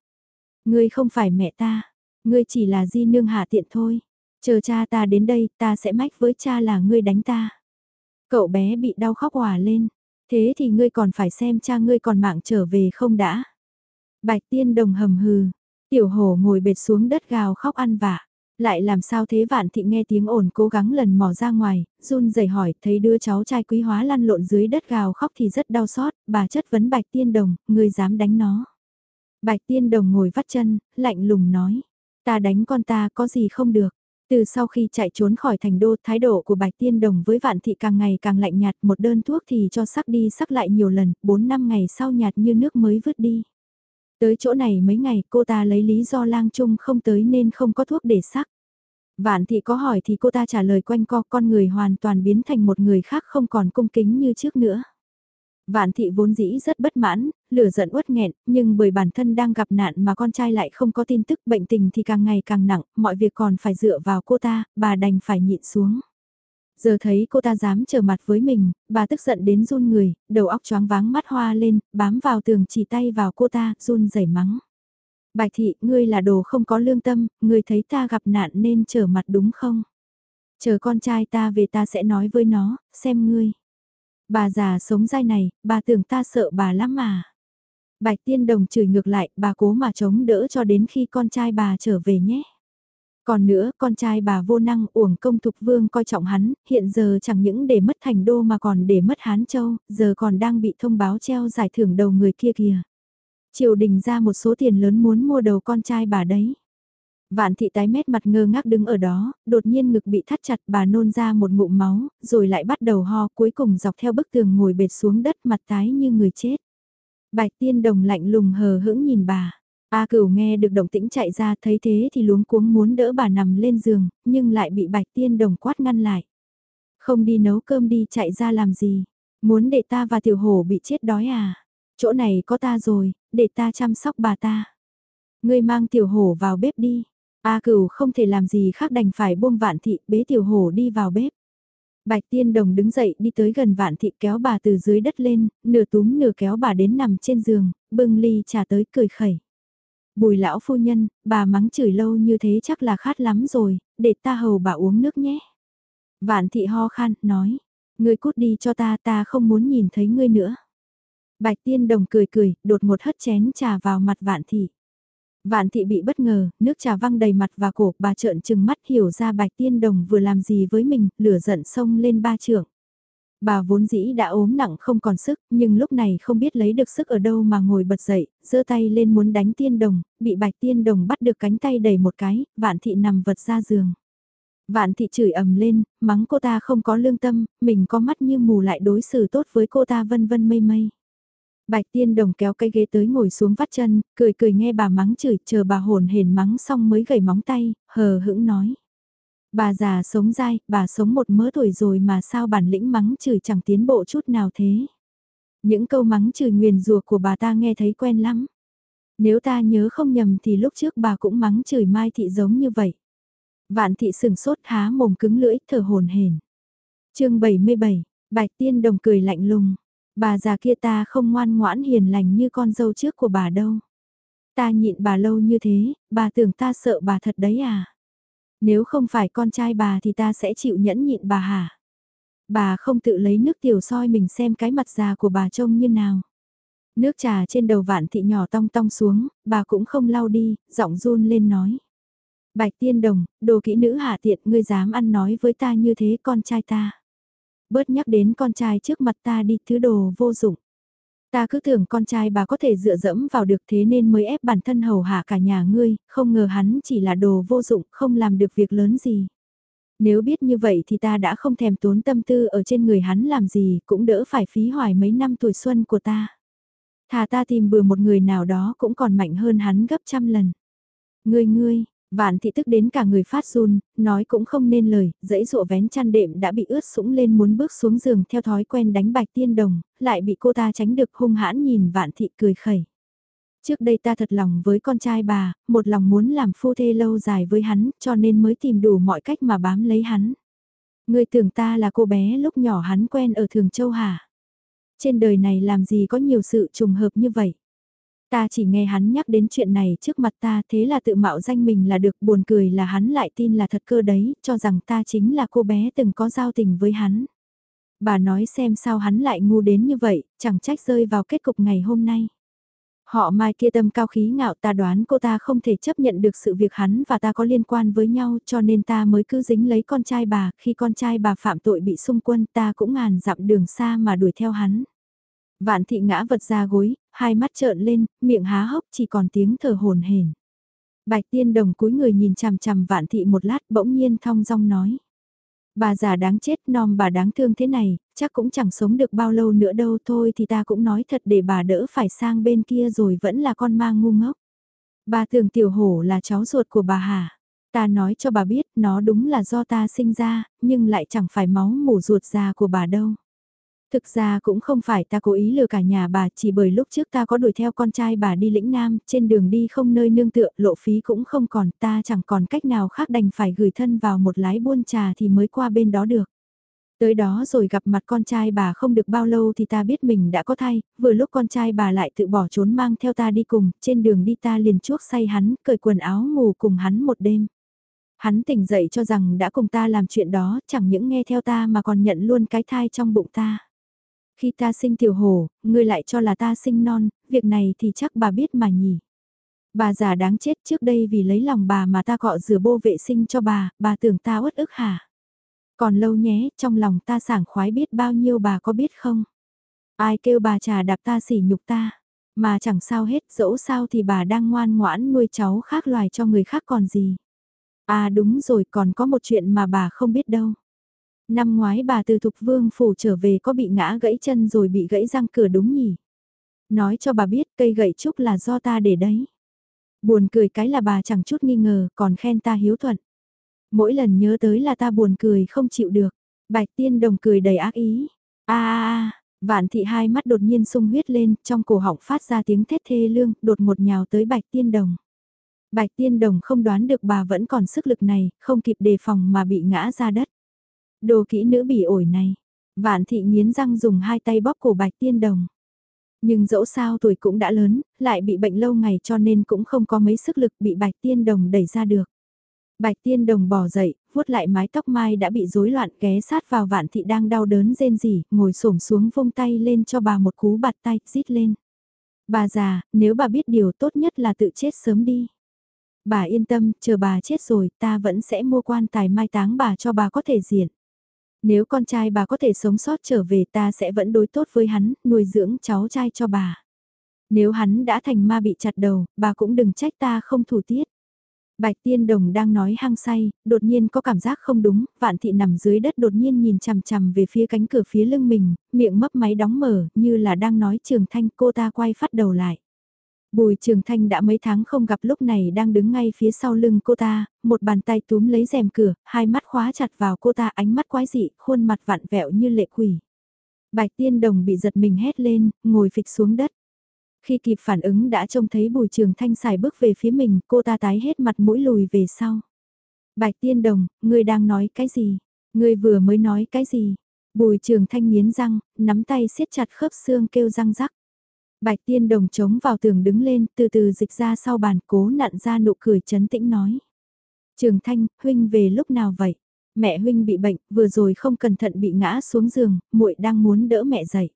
Ngươi không phải mẹ ta, ngươi chỉ là di nương hạ tiện thôi. Chờ cha ta đến đây, ta sẽ mách với cha là ngươi đánh ta. Cậu bé bị đau khóc hòa lên, thế thì ngươi còn phải xem cha ngươi còn mạng trở về không đã. Bạch tiên đồng hầm hừ, tiểu hổ ngồi bệt xuống đất gào khóc ăn vạ. Lại làm sao thế vạn thị nghe tiếng ồn cố gắng lần mò ra ngoài, run rẩy hỏi thấy đứa cháu trai quý hóa lăn lộn dưới đất gào khóc thì rất đau xót, bà chất vấn bạch tiên đồng, người dám đánh nó. Bạch tiên đồng ngồi vắt chân, lạnh lùng nói, ta đánh con ta có gì không được. Từ sau khi chạy trốn khỏi thành đô, thái độ của Bạch Tiên Đồng với Vạn Thị càng ngày càng lạnh nhạt, một đơn thuốc thì cho sắc đi sắc lại nhiều lần, 4 năm ngày sau nhạt như nước mới vứt đi. Tới chỗ này mấy ngày cô ta lấy lý do lang trung không tới nên không có thuốc để sắc. Vạn thị có hỏi thì cô ta trả lời quanh co con người hoàn toàn biến thành một người khác không còn cung kính như trước nữa. Vạn thị vốn dĩ rất bất mãn, lửa giận uất nghẹn, nhưng bởi bản thân đang gặp nạn mà con trai lại không có tin tức bệnh tình thì càng ngày càng nặng, mọi việc còn phải dựa vào cô ta, bà đành phải nhịn xuống. Giờ thấy cô ta dám trở mặt với mình, bà tức giận đến run người, đầu óc choáng váng mắt hoa lên, bám vào tường chỉ tay vào cô ta, run rẩy mắng. Bạch thị, ngươi là đồ không có lương tâm, ngươi thấy ta gặp nạn nên trở mặt đúng không? Chờ con trai ta về ta sẽ nói với nó, xem ngươi. Bà già sống dai này, bà tưởng ta sợ bà lắm mà. Bạch tiên đồng chửi ngược lại, bà cố mà chống đỡ cho đến khi con trai bà trở về nhé. Còn nữa, con trai bà vô năng uổng công thục vương coi trọng hắn, hiện giờ chẳng những để mất thành đô mà còn để mất Hán Châu, giờ còn đang bị thông báo treo giải thưởng đầu người kia kìa. Triều đình ra một số tiền lớn muốn mua đầu con trai bà đấy. Vạn thị tái mét mặt ngơ ngác đứng ở đó, đột nhiên ngực bị thắt chặt bà nôn ra một ngụm máu, rồi lại bắt đầu ho cuối cùng dọc theo bức tường ngồi bệt xuống đất mặt tái như người chết. Bạch tiên đồng lạnh lùng hờ hững nhìn bà. A cửu nghe được động tĩnh chạy ra thấy thế thì luống cuống muốn đỡ bà nằm lên giường, nhưng lại bị bạch tiên đồng quát ngăn lại. Không đi nấu cơm đi chạy ra làm gì, muốn để ta và tiểu hổ bị chết đói à, chỗ này có ta rồi, để ta chăm sóc bà ta. Ngươi mang tiểu hổ vào bếp đi. A cửu không thể làm gì khác đành phải buông vạn thị bế tiểu hổ đi vào bếp. Bạch tiên đồng đứng dậy đi tới gần vạn thị kéo bà từ dưới đất lên, nửa túm nửa kéo bà đến nằm trên giường, bưng ly trà tới cười khẩy. Bùi lão phu nhân, bà mắng chửi lâu như thế chắc là khát lắm rồi, để ta hầu bà uống nước nhé. Vạn thị ho khan, nói, ngươi cút đi cho ta, ta không muốn nhìn thấy ngươi nữa. Bạch tiên đồng cười cười, đột một hất chén trà vào mặt vạn thị. Vạn thị bị bất ngờ, nước trà văng đầy mặt và cổ, bà trợn trừng mắt hiểu ra bạch tiên đồng vừa làm gì với mình, lửa giận sông lên ba trưởng. Bà vốn dĩ đã ốm nặng không còn sức, nhưng lúc này không biết lấy được sức ở đâu mà ngồi bật dậy, giơ tay lên muốn đánh tiên đồng, bị bạch tiên đồng bắt được cánh tay đầy một cái, vạn thị nằm vật ra giường. Vạn thị chửi ầm lên, mắng cô ta không có lương tâm, mình có mắt như mù lại đối xử tốt với cô ta vân vân mây mây. Bạch tiên đồng kéo cây ghế tới ngồi xuống vắt chân, cười cười nghe bà mắng chửi, chờ bà hồn hển mắng xong mới gầy móng tay, hờ hững nói. Bà già sống dai, bà sống một mớ tuổi rồi mà sao bản lĩnh mắng chửi chẳng tiến bộ chút nào thế. Những câu mắng chửi nguyền rùa của bà ta nghe thấy quen lắm. Nếu ta nhớ không nhầm thì lúc trước bà cũng mắng chửi Mai Thị giống như vậy. Vạn thị sừng sốt há mồm cứng lưỡi thở hồn hển. chương 77, Bạch Tiên Đồng cười lạnh lùng. Bà già kia ta không ngoan ngoãn hiền lành như con dâu trước của bà đâu. Ta nhịn bà lâu như thế, bà tưởng ta sợ bà thật đấy à? Nếu không phải con trai bà thì ta sẽ chịu nhẫn nhịn bà hả? Bà không tự lấy nước tiểu soi mình xem cái mặt già của bà trông như nào. Nước trà trên đầu vạn thị nhỏ tong tong xuống, bà cũng không lau đi, giọng run lên nói. Bạch tiên đồng, đồ kỹ nữ hạ tiện, ngươi dám ăn nói với ta như thế con trai ta. Bớt nhắc đến con trai trước mặt ta đi, thứ đồ vô dụng. Ta cứ tưởng con trai bà có thể dựa dẫm vào được thế nên mới ép bản thân hầu hạ cả nhà ngươi, không ngờ hắn chỉ là đồ vô dụng, không làm được việc lớn gì. Nếu biết như vậy thì ta đã không thèm tốn tâm tư ở trên người hắn làm gì, cũng đỡ phải phí hoài mấy năm tuổi xuân của ta. Thà ta tìm bừa một người nào đó cũng còn mạnh hơn hắn gấp trăm lần. Ngươi ngươi, Vạn thị tức đến cả người phát run, nói cũng không nên lời, dãy rụa vén chăn đệm đã bị ướt sũng lên muốn bước xuống giường theo thói quen đánh bạch tiên đồng, lại bị cô ta tránh được hung hãn nhìn vạn thị cười khẩy. Trước đây ta thật lòng với con trai bà, một lòng muốn làm phu thê lâu dài với hắn, cho nên mới tìm đủ mọi cách mà bám lấy hắn. Người tưởng ta là cô bé lúc nhỏ hắn quen ở Thường Châu hả? Trên đời này làm gì có nhiều sự trùng hợp như vậy? Ta chỉ nghe hắn nhắc đến chuyện này trước mặt ta thế là tự mạo danh mình là được buồn cười là hắn lại tin là thật cơ đấy, cho rằng ta chính là cô bé từng có giao tình với hắn. Bà nói xem sao hắn lại ngu đến như vậy, chẳng trách rơi vào kết cục ngày hôm nay. Họ mai kia tâm cao khí ngạo ta đoán cô ta không thể chấp nhận được sự việc hắn và ta có liên quan với nhau cho nên ta mới cứ dính lấy con trai bà, khi con trai bà phạm tội bị xung quân ta cũng ngàn dặm đường xa mà đuổi theo hắn. Vạn thị ngã vật ra gối, hai mắt trợn lên, miệng há hốc chỉ còn tiếng thở hồn hển. Bạch tiên đồng cúi người nhìn chằm chằm vạn thị một lát bỗng nhiên thong dong nói. Bà già đáng chết non bà đáng thương thế này, chắc cũng chẳng sống được bao lâu nữa đâu thôi thì ta cũng nói thật để bà đỡ phải sang bên kia rồi vẫn là con mang ngu ngốc. Bà thường tiểu hổ là cháu ruột của bà hả? Ta nói cho bà biết nó đúng là do ta sinh ra, nhưng lại chẳng phải máu mủ ruột già của bà đâu. Thực ra cũng không phải ta cố ý lừa cả nhà bà chỉ bởi lúc trước ta có đuổi theo con trai bà đi lĩnh nam, trên đường đi không nơi nương tựa, lộ phí cũng không còn, ta chẳng còn cách nào khác đành phải gửi thân vào một lái buôn trà thì mới qua bên đó được. Tới đó rồi gặp mặt con trai bà không được bao lâu thì ta biết mình đã có thai, vừa lúc con trai bà lại tự bỏ trốn mang theo ta đi cùng, trên đường đi ta liền chuốc say hắn, cởi quần áo ngủ cùng hắn một đêm. Hắn tỉnh dậy cho rằng đã cùng ta làm chuyện đó, chẳng những nghe theo ta mà còn nhận luôn cái thai trong bụng ta. Khi ta sinh tiểu hồ, ngươi lại cho là ta sinh non, việc này thì chắc bà biết mà nhỉ. Bà già đáng chết trước đây vì lấy lòng bà mà ta cọ rửa bô vệ sinh cho bà, bà tưởng ta uất ức hả? Còn lâu nhé, trong lòng ta sảng khoái biết bao nhiêu bà có biết không? Ai kêu bà trà đạp ta sỉ nhục ta? Mà chẳng sao hết, dẫu sao thì bà đang ngoan ngoãn nuôi cháu khác loài cho người khác còn gì. À đúng rồi, còn có một chuyện mà bà không biết đâu. Năm ngoái bà từ Thục Vương Phủ trở về có bị ngã gãy chân rồi bị gãy răng cửa đúng nhỉ? Nói cho bà biết cây gậy trúc là do ta để đấy. Buồn cười cái là bà chẳng chút nghi ngờ còn khen ta hiếu thuận. Mỗi lần nhớ tới là ta buồn cười không chịu được. Bạch tiên đồng cười đầy ác ý. a a a vạn thị hai mắt đột nhiên sung huyết lên, trong cổ họng phát ra tiếng thét thê lương, đột một nhào tới bạch tiên đồng. Bạch tiên đồng không đoán được bà vẫn còn sức lực này, không kịp đề phòng mà bị ngã ra đất. Đồ kỹ nữ bị ổi này. Vạn thị nghiến răng dùng hai tay bóp cổ bạch tiên đồng. Nhưng dẫu sao tuổi cũng đã lớn, lại bị bệnh lâu ngày cho nên cũng không có mấy sức lực bị bạch tiên đồng đẩy ra được. Bạch tiên đồng bỏ dậy, vuốt lại mái tóc mai đã bị rối loạn ghé sát vào vạn thị đang đau đớn rên rỉ, ngồi xổm xuống vung tay lên cho bà một cú bạt tay, rít lên. Bà già, nếu bà biết điều tốt nhất là tự chết sớm đi. Bà yên tâm, chờ bà chết rồi, ta vẫn sẽ mua quan tài mai táng bà cho bà có thể diện. Nếu con trai bà có thể sống sót trở về ta sẽ vẫn đối tốt với hắn, nuôi dưỡng cháu trai cho bà. Nếu hắn đã thành ma bị chặt đầu, bà cũng đừng trách ta không thủ tiết. Bạch Tiên Đồng đang nói hăng say, đột nhiên có cảm giác không đúng, vạn thị nằm dưới đất đột nhiên nhìn chằm chằm về phía cánh cửa phía lưng mình, miệng mấp máy đóng mở, như là đang nói trường thanh cô ta quay phát đầu lại. Bùi Trường Thanh đã mấy tháng không gặp lúc này đang đứng ngay phía sau lưng cô ta, một bàn tay túm lấy rèm cửa, hai mắt khóa chặt vào cô ta ánh mắt quái dị, khuôn mặt vặn vẹo như lệ quỷ. Bạch Tiên Đồng bị giật mình hét lên, ngồi phịch xuống đất. Khi kịp phản ứng đã trông thấy Bùi Trường Thanh xài bước về phía mình, cô ta tái hết mặt mũi lùi về sau. Bạch Tiên Đồng, ngươi đang nói cái gì? Ngươi vừa mới nói cái gì? Bùi trường thanh nghiến răng, nắm tay siết chặt khớp xương kêu răng rắc. Bạch Tiên Đồng chống vào tường đứng lên, từ từ dịch ra sau bàn cố nặn ra nụ cười chấn tĩnh nói. Trường Thanh, huynh về lúc nào vậy? Mẹ huynh bị bệnh, vừa rồi không cẩn thận bị ngã xuống giường, muội đang muốn đỡ mẹ dậy.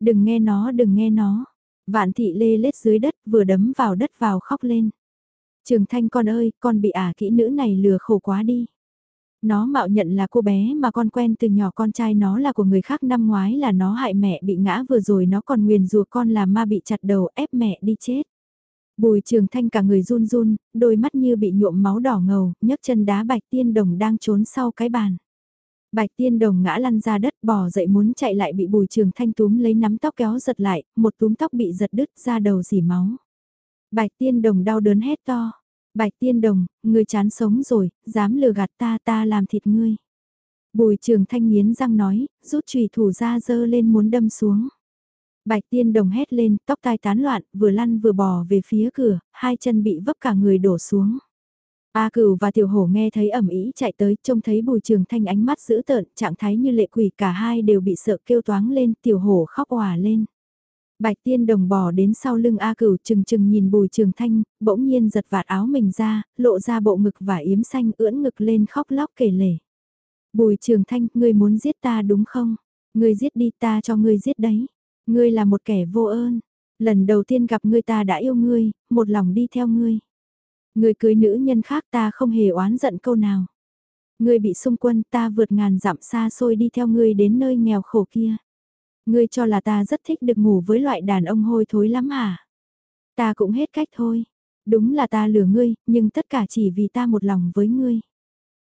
Đừng nghe nó, đừng nghe nó. Vạn thị lê lết dưới đất, vừa đấm vào đất vào khóc lên. Trường Thanh con ơi, con bị ả kỹ nữ này lừa khổ quá đi. Nó mạo nhận là cô bé mà con quen từ nhỏ con trai nó là của người khác năm ngoái là nó hại mẹ bị ngã vừa rồi nó còn nguyền rùa con là ma bị chặt đầu ép mẹ đi chết. Bùi trường thanh cả người run run, đôi mắt như bị nhuộm máu đỏ ngầu, nhấc chân đá bạch tiên đồng đang trốn sau cái bàn. Bạch tiên đồng ngã lăn ra đất bò dậy muốn chạy lại bị bùi trường thanh túm lấy nắm tóc kéo giật lại, một túm tóc bị giật đứt ra đầu dỉ máu. Bạch tiên đồng đau đớn hét to. Bạch tiên đồng, ngươi chán sống rồi, dám lừa gạt ta ta làm thịt ngươi. Bùi trường thanh nghiến răng nói, rút chùy thủ ra dơ lên muốn đâm xuống. Bạch tiên đồng hét lên, tóc tai tán loạn, vừa lăn vừa bò về phía cửa, hai chân bị vấp cả người đổ xuống. A cửu và tiểu hổ nghe thấy ẩm ý chạy tới, trông thấy bùi trường thanh ánh mắt dữ tợn, trạng thái như lệ quỷ cả hai đều bị sợ kêu toáng lên, tiểu hổ khóc òa lên. Bạch tiên đồng bò đến sau lưng A cửu chừng chừng nhìn bùi trường thanh, bỗng nhiên giật vạt áo mình ra, lộ ra bộ ngực và yếm xanh ưỡn ngực lên khóc lóc kể lể. Bùi trường thanh, ngươi muốn giết ta đúng không? Ngươi giết đi ta cho ngươi giết đấy. Ngươi là một kẻ vô ơn. Lần đầu tiên gặp ngươi ta đã yêu ngươi, một lòng đi theo ngươi. Ngươi cưới nữ nhân khác ta không hề oán giận câu nào. Ngươi bị xung quân ta vượt ngàn dặm xa xôi đi theo ngươi đến nơi nghèo khổ kia. Ngươi cho là ta rất thích được ngủ với loại đàn ông hôi thối lắm hả? Ta cũng hết cách thôi. Đúng là ta lừa ngươi, nhưng tất cả chỉ vì ta một lòng với ngươi.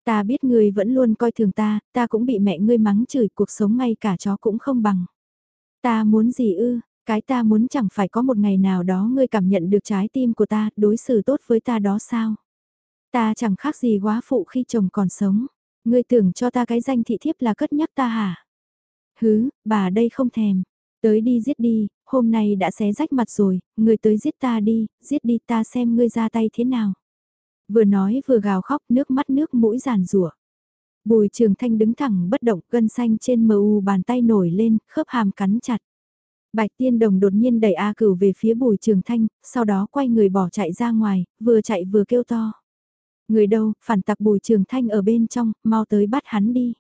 Ta biết ngươi vẫn luôn coi thường ta, ta cũng bị mẹ ngươi mắng chửi cuộc sống ngay cả chó cũng không bằng. Ta muốn gì ư, cái ta muốn chẳng phải có một ngày nào đó ngươi cảm nhận được trái tim của ta, đối xử tốt với ta đó sao? Ta chẳng khác gì quá phụ khi chồng còn sống. Ngươi tưởng cho ta cái danh thị thiếp là cất nhắc ta hả? Hứ, bà đây không thèm. Tới đi giết đi, hôm nay đã xé rách mặt rồi, người tới giết ta đi, giết đi ta xem ngươi ra tay thế nào. Vừa nói vừa gào khóc nước mắt nước mũi giàn rủa Bùi trường thanh đứng thẳng bất động gân xanh trên mờ u bàn tay nổi lên, khớp hàm cắn chặt. Bạch tiên đồng đột nhiên đẩy A cửu về phía bùi trường thanh, sau đó quay người bỏ chạy ra ngoài, vừa chạy vừa kêu to. Người đâu, phản tặc bùi trường thanh ở bên trong, mau tới bắt hắn đi.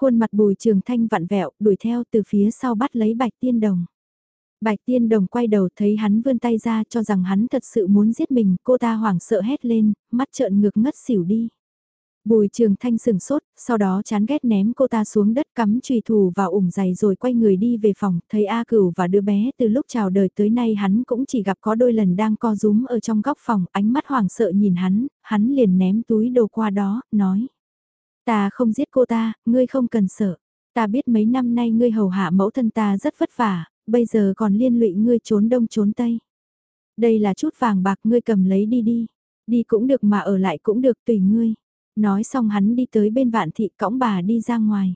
Khuôn mặt bùi trường thanh vặn vẹo, đuổi theo từ phía sau bắt lấy bạch tiên đồng. Bạch tiên đồng quay đầu thấy hắn vươn tay ra cho rằng hắn thật sự muốn giết mình, cô ta hoảng sợ hét lên, mắt trợn ngược ngất xỉu đi. Bùi trường thanh sừng sốt, sau đó chán ghét ném cô ta xuống đất cắm trùy thủ vào ủng giày rồi quay người đi về phòng, thấy A cửu và đứa bé từ lúc chào đời tới nay hắn cũng chỉ gặp có đôi lần đang co rúm ở trong góc phòng, ánh mắt hoảng sợ nhìn hắn, hắn liền ném túi đồ qua đó, nói. Ta không giết cô ta, ngươi không cần sợ. Ta biết mấy năm nay ngươi hầu hạ mẫu thân ta rất vất vả, bây giờ còn liên lụy ngươi trốn đông trốn tây. Đây là chút vàng bạc ngươi cầm lấy đi đi. Đi cũng được mà ở lại cũng được tùy ngươi. Nói xong hắn đi tới bên vạn thị cõng bà đi ra ngoài.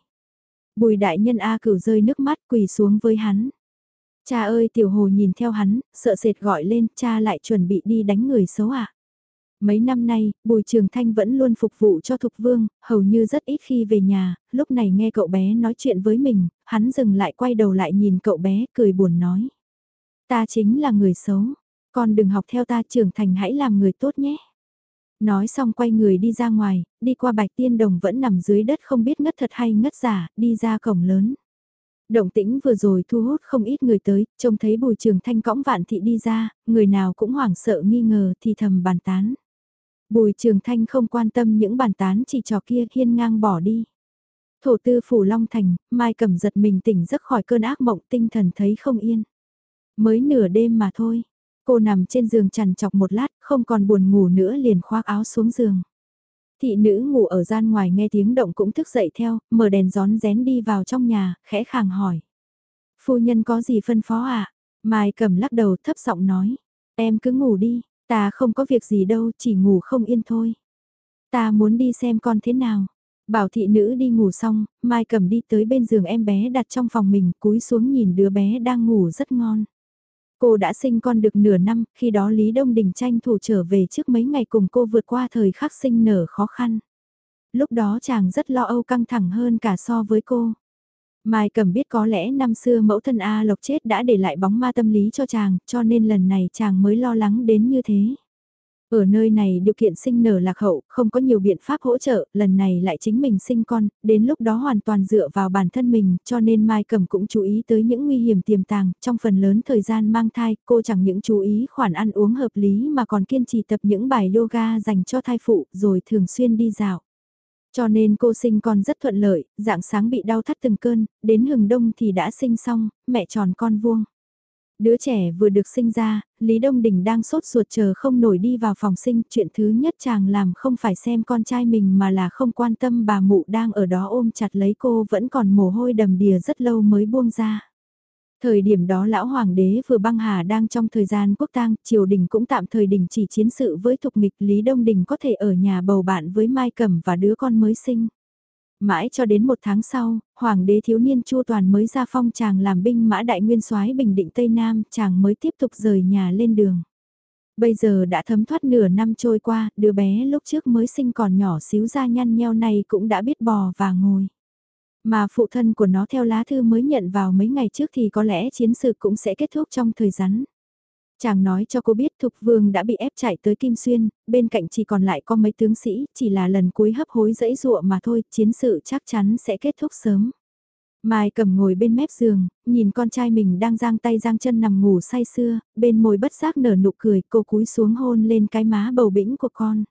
Bùi đại nhân A cửu rơi nước mắt quỳ xuống với hắn. Cha ơi tiểu hồ nhìn theo hắn, sợ sệt gọi lên, cha lại chuẩn bị đi đánh người xấu à. Mấy năm nay, Bùi Trường Thanh vẫn luôn phục vụ cho Thục Vương, hầu như rất ít khi về nhà, lúc này nghe cậu bé nói chuyện với mình, hắn dừng lại quay đầu lại nhìn cậu bé, cười buồn nói. Ta chính là người xấu, con đừng học theo ta trưởng thành hãy làm người tốt nhé. Nói xong quay người đi ra ngoài, đi qua bạch tiên đồng vẫn nằm dưới đất không biết ngất thật hay ngất giả, đi ra cổng lớn. Động tĩnh vừa rồi thu hút không ít người tới, trông thấy bùi trường thanh cõng vạn thị đi ra, người nào cũng hoảng sợ nghi ngờ thì thầm bàn tán. Bùi trường thanh không quan tâm những bàn tán chỉ trò kia hiên ngang bỏ đi. Thổ tư phủ Long Thành, Mai Cẩm giật mình tỉnh giấc khỏi cơn ác mộng tinh thần thấy không yên. Mới nửa đêm mà thôi, cô nằm trên giường chằn chọc một lát, không còn buồn ngủ nữa liền khoác áo xuống giường. Thị nữ ngủ ở gian ngoài nghe tiếng động cũng thức dậy theo, mở đèn gión rén đi vào trong nhà, khẽ khàng hỏi. Phu nhân có gì phân phó ạ? À? Mai cầm lắc đầu thấp giọng nói. Em cứ ngủ đi, Ta không có việc gì đâu, chỉ ngủ không yên thôi. Ta muốn đi xem con thế nào. Bảo thị nữ đi ngủ xong, Mai cầm đi tới bên giường em bé đặt trong phòng mình cúi xuống nhìn đứa bé đang ngủ rất ngon. Cô đã sinh con được nửa năm, khi đó Lý Đông Đình tranh thủ trở về trước mấy ngày cùng cô vượt qua thời khắc sinh nở khó khăn. Lúc đó chàng rất lo âu căng thẳng hơn cả so với cô. Mai Cẩm biết có lẽ năm xưa mẫu thân A Lộc chết đã để lại bóng ma tâm lý cho chàng, cho nên lần này chàng mới lo lắng đến như thế. Ở nơi này điều kiện sinh nở lạc hậu, không có nhiều biện pháp hỗ trợ, lần này lại chính mình sinh con, đến lúc đó hoàn toàn dựa vào bản thân mình, cho nên Mai Cẩm cũng chú ý tới những nguy hiểm tiềm tàng, trong phần lớn thời gian mang thai, cô chẳng những chú ý khoản ăn uống hợp lý mà còn kiên trì tập những bài yoga dành cho thai phụ, rồi thường xuyên đi dạo. Cho nên cô sinh con rất thuận lợi, dạng sáng bị đau thắt từng cơn, đến hừng đông thì đã sinh xong, mẹ tròn con vuông. Đứa trẻ vừa được sinh ra, Lý Đông Đình đang sốt ruột chờ không nổi đi vào phòng sinh, chuyện thứ nhất chàng làm không phải xem con trai mình mà là không quan tâm bà mụ đang ở đó ôm chặt lấy cô vẫn còn mồ hôi đầm đìa rất lâu mới buông ra. Thời điểm đó lão hoàng đế vừa băng hà đang trong thời gian quốc tang, triều đình cũng tạm thời đình chỉ chiến sự với thục nghịch Lý Đông Đình có thể ở nhà bầu bạn với Mai Cẩm và đứa con mới sinh. Mãi cho đến một tháng sau, hoàng đế thiếu niên Chu Toàn mới ra phong chàng làm binh mã đại nguyên soái bình định Tây Nam, chàng mới tiếp tục rời nhà lên đường. Bây giờ đã thấm thoát nửa năm trôi qua, đứa bé lúc trước mới sinh còn nhỏ xíu ra nhăn nheo này cũng đã biết bò và ngồi. Mà phụ thân của nó theo lá thư mới nhận vào mấy ngày trước thì có lẽ chiến sự cũng sẽ kết thúc trong thời gian. Chàng nói cho cô biết Thục Vương đã bị ép chạy tới Kim Xuyên, bên cạnh chỉ còn lại có mấy tướng sĩ, chỉ là lần cuối hấp hối dẫy dụa mà thôi, chiến sự chắc chắn sẽ kết thúc sớm. Mai cầm ngồi bên mép giường, nhìn con trai mình đang giang tay giang chân nằm ngủ say sưa, bên môi bất giác nở nụ cười, cô cúi xuống hôn lên cái má bầu bĩnh của con.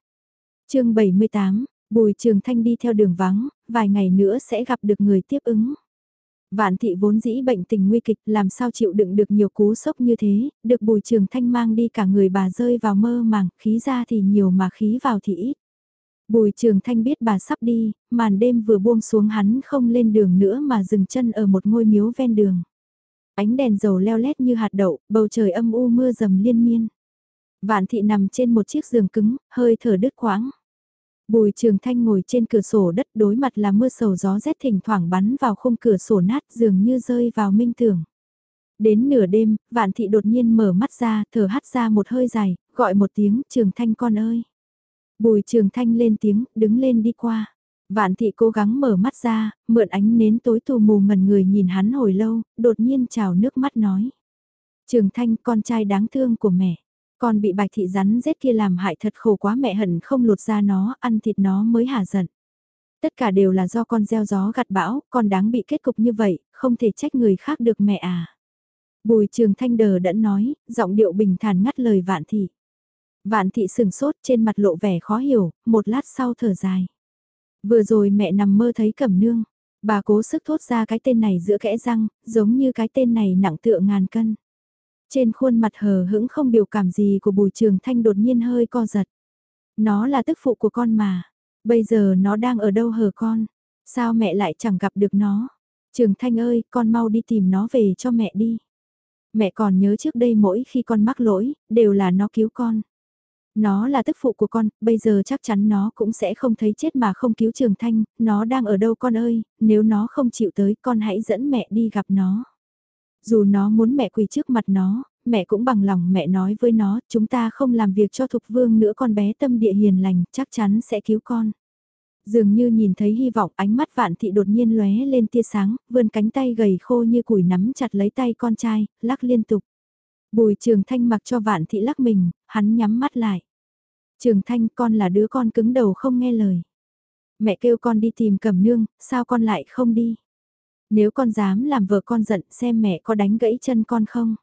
chương 78, Bùi Trường Thanh đi theo đường vắng, vài ngày nữa sẽ gặp được người tiếp ứng. Vạn thị vốn dĩ bệnh tình nguy kịch làm sao chịu đựng được nhiều cú sốc như thế, được bùi trường thanh mang đi cả người bà rơi vào mơ màng, khí ra thì nhiều mà khí vào thì ít. Bùi trường thanh biết bà sắp đi, màn đêm vừa buông xuống hắn không lên đường nữa mà dừng chân ở một ngôi miếu ven đường. Ánh đèn dầu leo lét như hạt đậu, bầu trời âm u mưa dầm liên miên. Vạn thị nằm trên một chiếc giường cứng, hơi thở đứt quãng. Bùi Trường Thanh ngồi trên cửa sổ đất đối mặt là mưa sầu gió rét thỉnh thoảng bắn vào khung cửa sổ nát dường như rơi vào minh tưởng. Đến nửa đêm, Vạn Thị đột nhiên mở mắt ra, thở hắt ra một hơi dài, gọi một tiếng Trường Thanh con ơi. Bùi Trường Thanh lên tiếng, đứng lên đi qua. Vạn Thị cố gắng mở mắt ra, mượn ánh nến tối tù mù ngần người nhìn hắn hồi lâu, đột nhiên trào nước mắt nói. Trường Thanh con trai đáng thương của mẹ. Con bị bạch thị rắn rết kia làm hại thật khổ quá mẹ hận không lột ra nó, ăn thịt nó mới hả giận. Tất cả đều là do con gieo gió gặt bão, con đáng bị kết cục như vậy, không thể trách người khác được mẹ à. Bùi trường thanh đờ đẫn nói, giọng điệu bình thản ngắt lời vạn thị. Vạn thị sừng sốt trên mặt lộ vẻ khó hiểu, một lát sau thở dài. Vừa rồi mẹ nằm mơ thấy cẩm nương, bà cố sức thốt ra cái tên này giữa kẽ răng, giống như cái tên này nặng tựa ngàn cân. Trên khuôn mặt hờ hững không biểu cảm gì của Bùi Trường Thanh đột nhiên hơi co giật. Nó là tức phụ của con mà. Bây giờ nó đang ở đâu hờ con? Sao mẹ lại chẳng gặp được nó? Trường Thanh ơi, con mau đi tìm nó về cho mẹ đi. Mẹ còn nhớ trước đây mỗi khi con mắc lỗi, đều là nó cứu con. Nó là tức phụ của con, bây giờ chắc chắn nó cũng sẽ không thấy chết mà không cứu Trường Thanh, nó đang ở đâu con ơi, nếu nó không chịu tới con hãy dẫn mẹ đi gặp nó. Dù nó muốn mẹ quỳ trước mặt nó, mẹ cũng bằng lòng mẹ nói với nó, chúng ta không làm việc cho Thục Vương nữa con bé tâm địa hiền lành, chắc chắn sẽ cứu con. Dường như nhìn thấy hy vọng ánh mắt vạn thị đột nhiên lóe lên tia sáng, vươn cánh tay gầy khô như củi nắm chặt lấy tay con trai, lắc liên tục. Bùi trường thanh mặc cho vạn thị lắc mình, hắn nhắm mắt lại. Trường thanh con là đứa con cứng đầu không nghe lời. Mẹ kêu con đi tìm cẩm nương, sao con lại không đi? Nếu con dám làm vợ con giận xem mẹ có đánh gãy chân con không?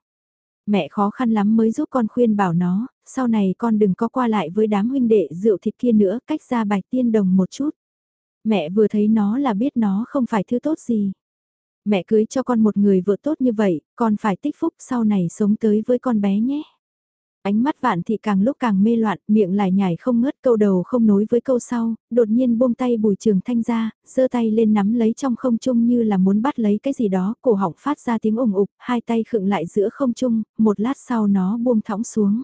Mẹ khó khăn lắm mới giúp con khuyên bảo nó, sau này con đừng có qua lại với đám huynh đệ rượu thịt kia nữa, cách ra bạch tiên đồng một chút. Mẹ vừa thấy nó là biết nó không phải thứ tốt gì. Mẹ cưới cho con một người vợ tốt như vậy, con phải tích phúc sau này sống tới với con bé nhé. Ánh mắt vạn thị càng lúc càng mê loạn, miệng lại nhảy không ngớt câu đầu không nối với câu sau, đột nhiên buông tay bùi trường thanh ra, giơ tay lên nắm lấy trong không trung như là muốn bắt lấy cái gì đó, cổ họng phát ra tiếng ủng ục, hai tay khựng lại giữa không trung, một lát sau nó buông thõng xuống.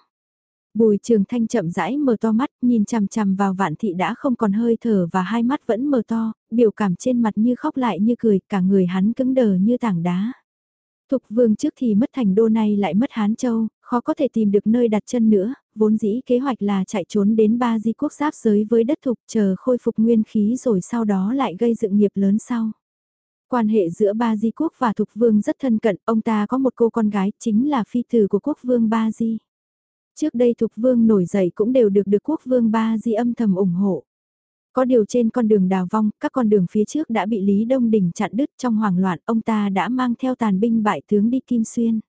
Bùi trường thanh chậm rãi mở to mắt, nhìn chằm chằm vào vạn thị đã không còn hơi thở và hai mắt vẫn mở to, biểu cảm trên mặt như khóc lại như cười, cả người hắn cứng đờ như tảng đá. Thục vương trước thì mất thành đô này lại mất Hán Châu, khó có thể tìm được nơi đặt chân nữa, vốn dĩ kế hoạch là chạy trốn đến ba di quốc giáp giới với đất thục chờ khôi phục nguyên khí rồi sau đó lại gây dựng nghiệp lớn sau. Quan hệ giữa Ba Di Quốc và Thục Vương rất thân cận, ông ta có một cô con gái chính là phi tử của quốc vương Ba Di. Trước đây Thục Vương nổi dậy cũng đều được được quốc vương Ba Di âm thầm ủng hộ. Có điều trên con đường đào vong, các con đường phía trước đã bị Lý Đông Đình chặn đứt trong hoảng loạn, ông ta đã mang theo tàn binh bại tướng đi Kim Xuyên.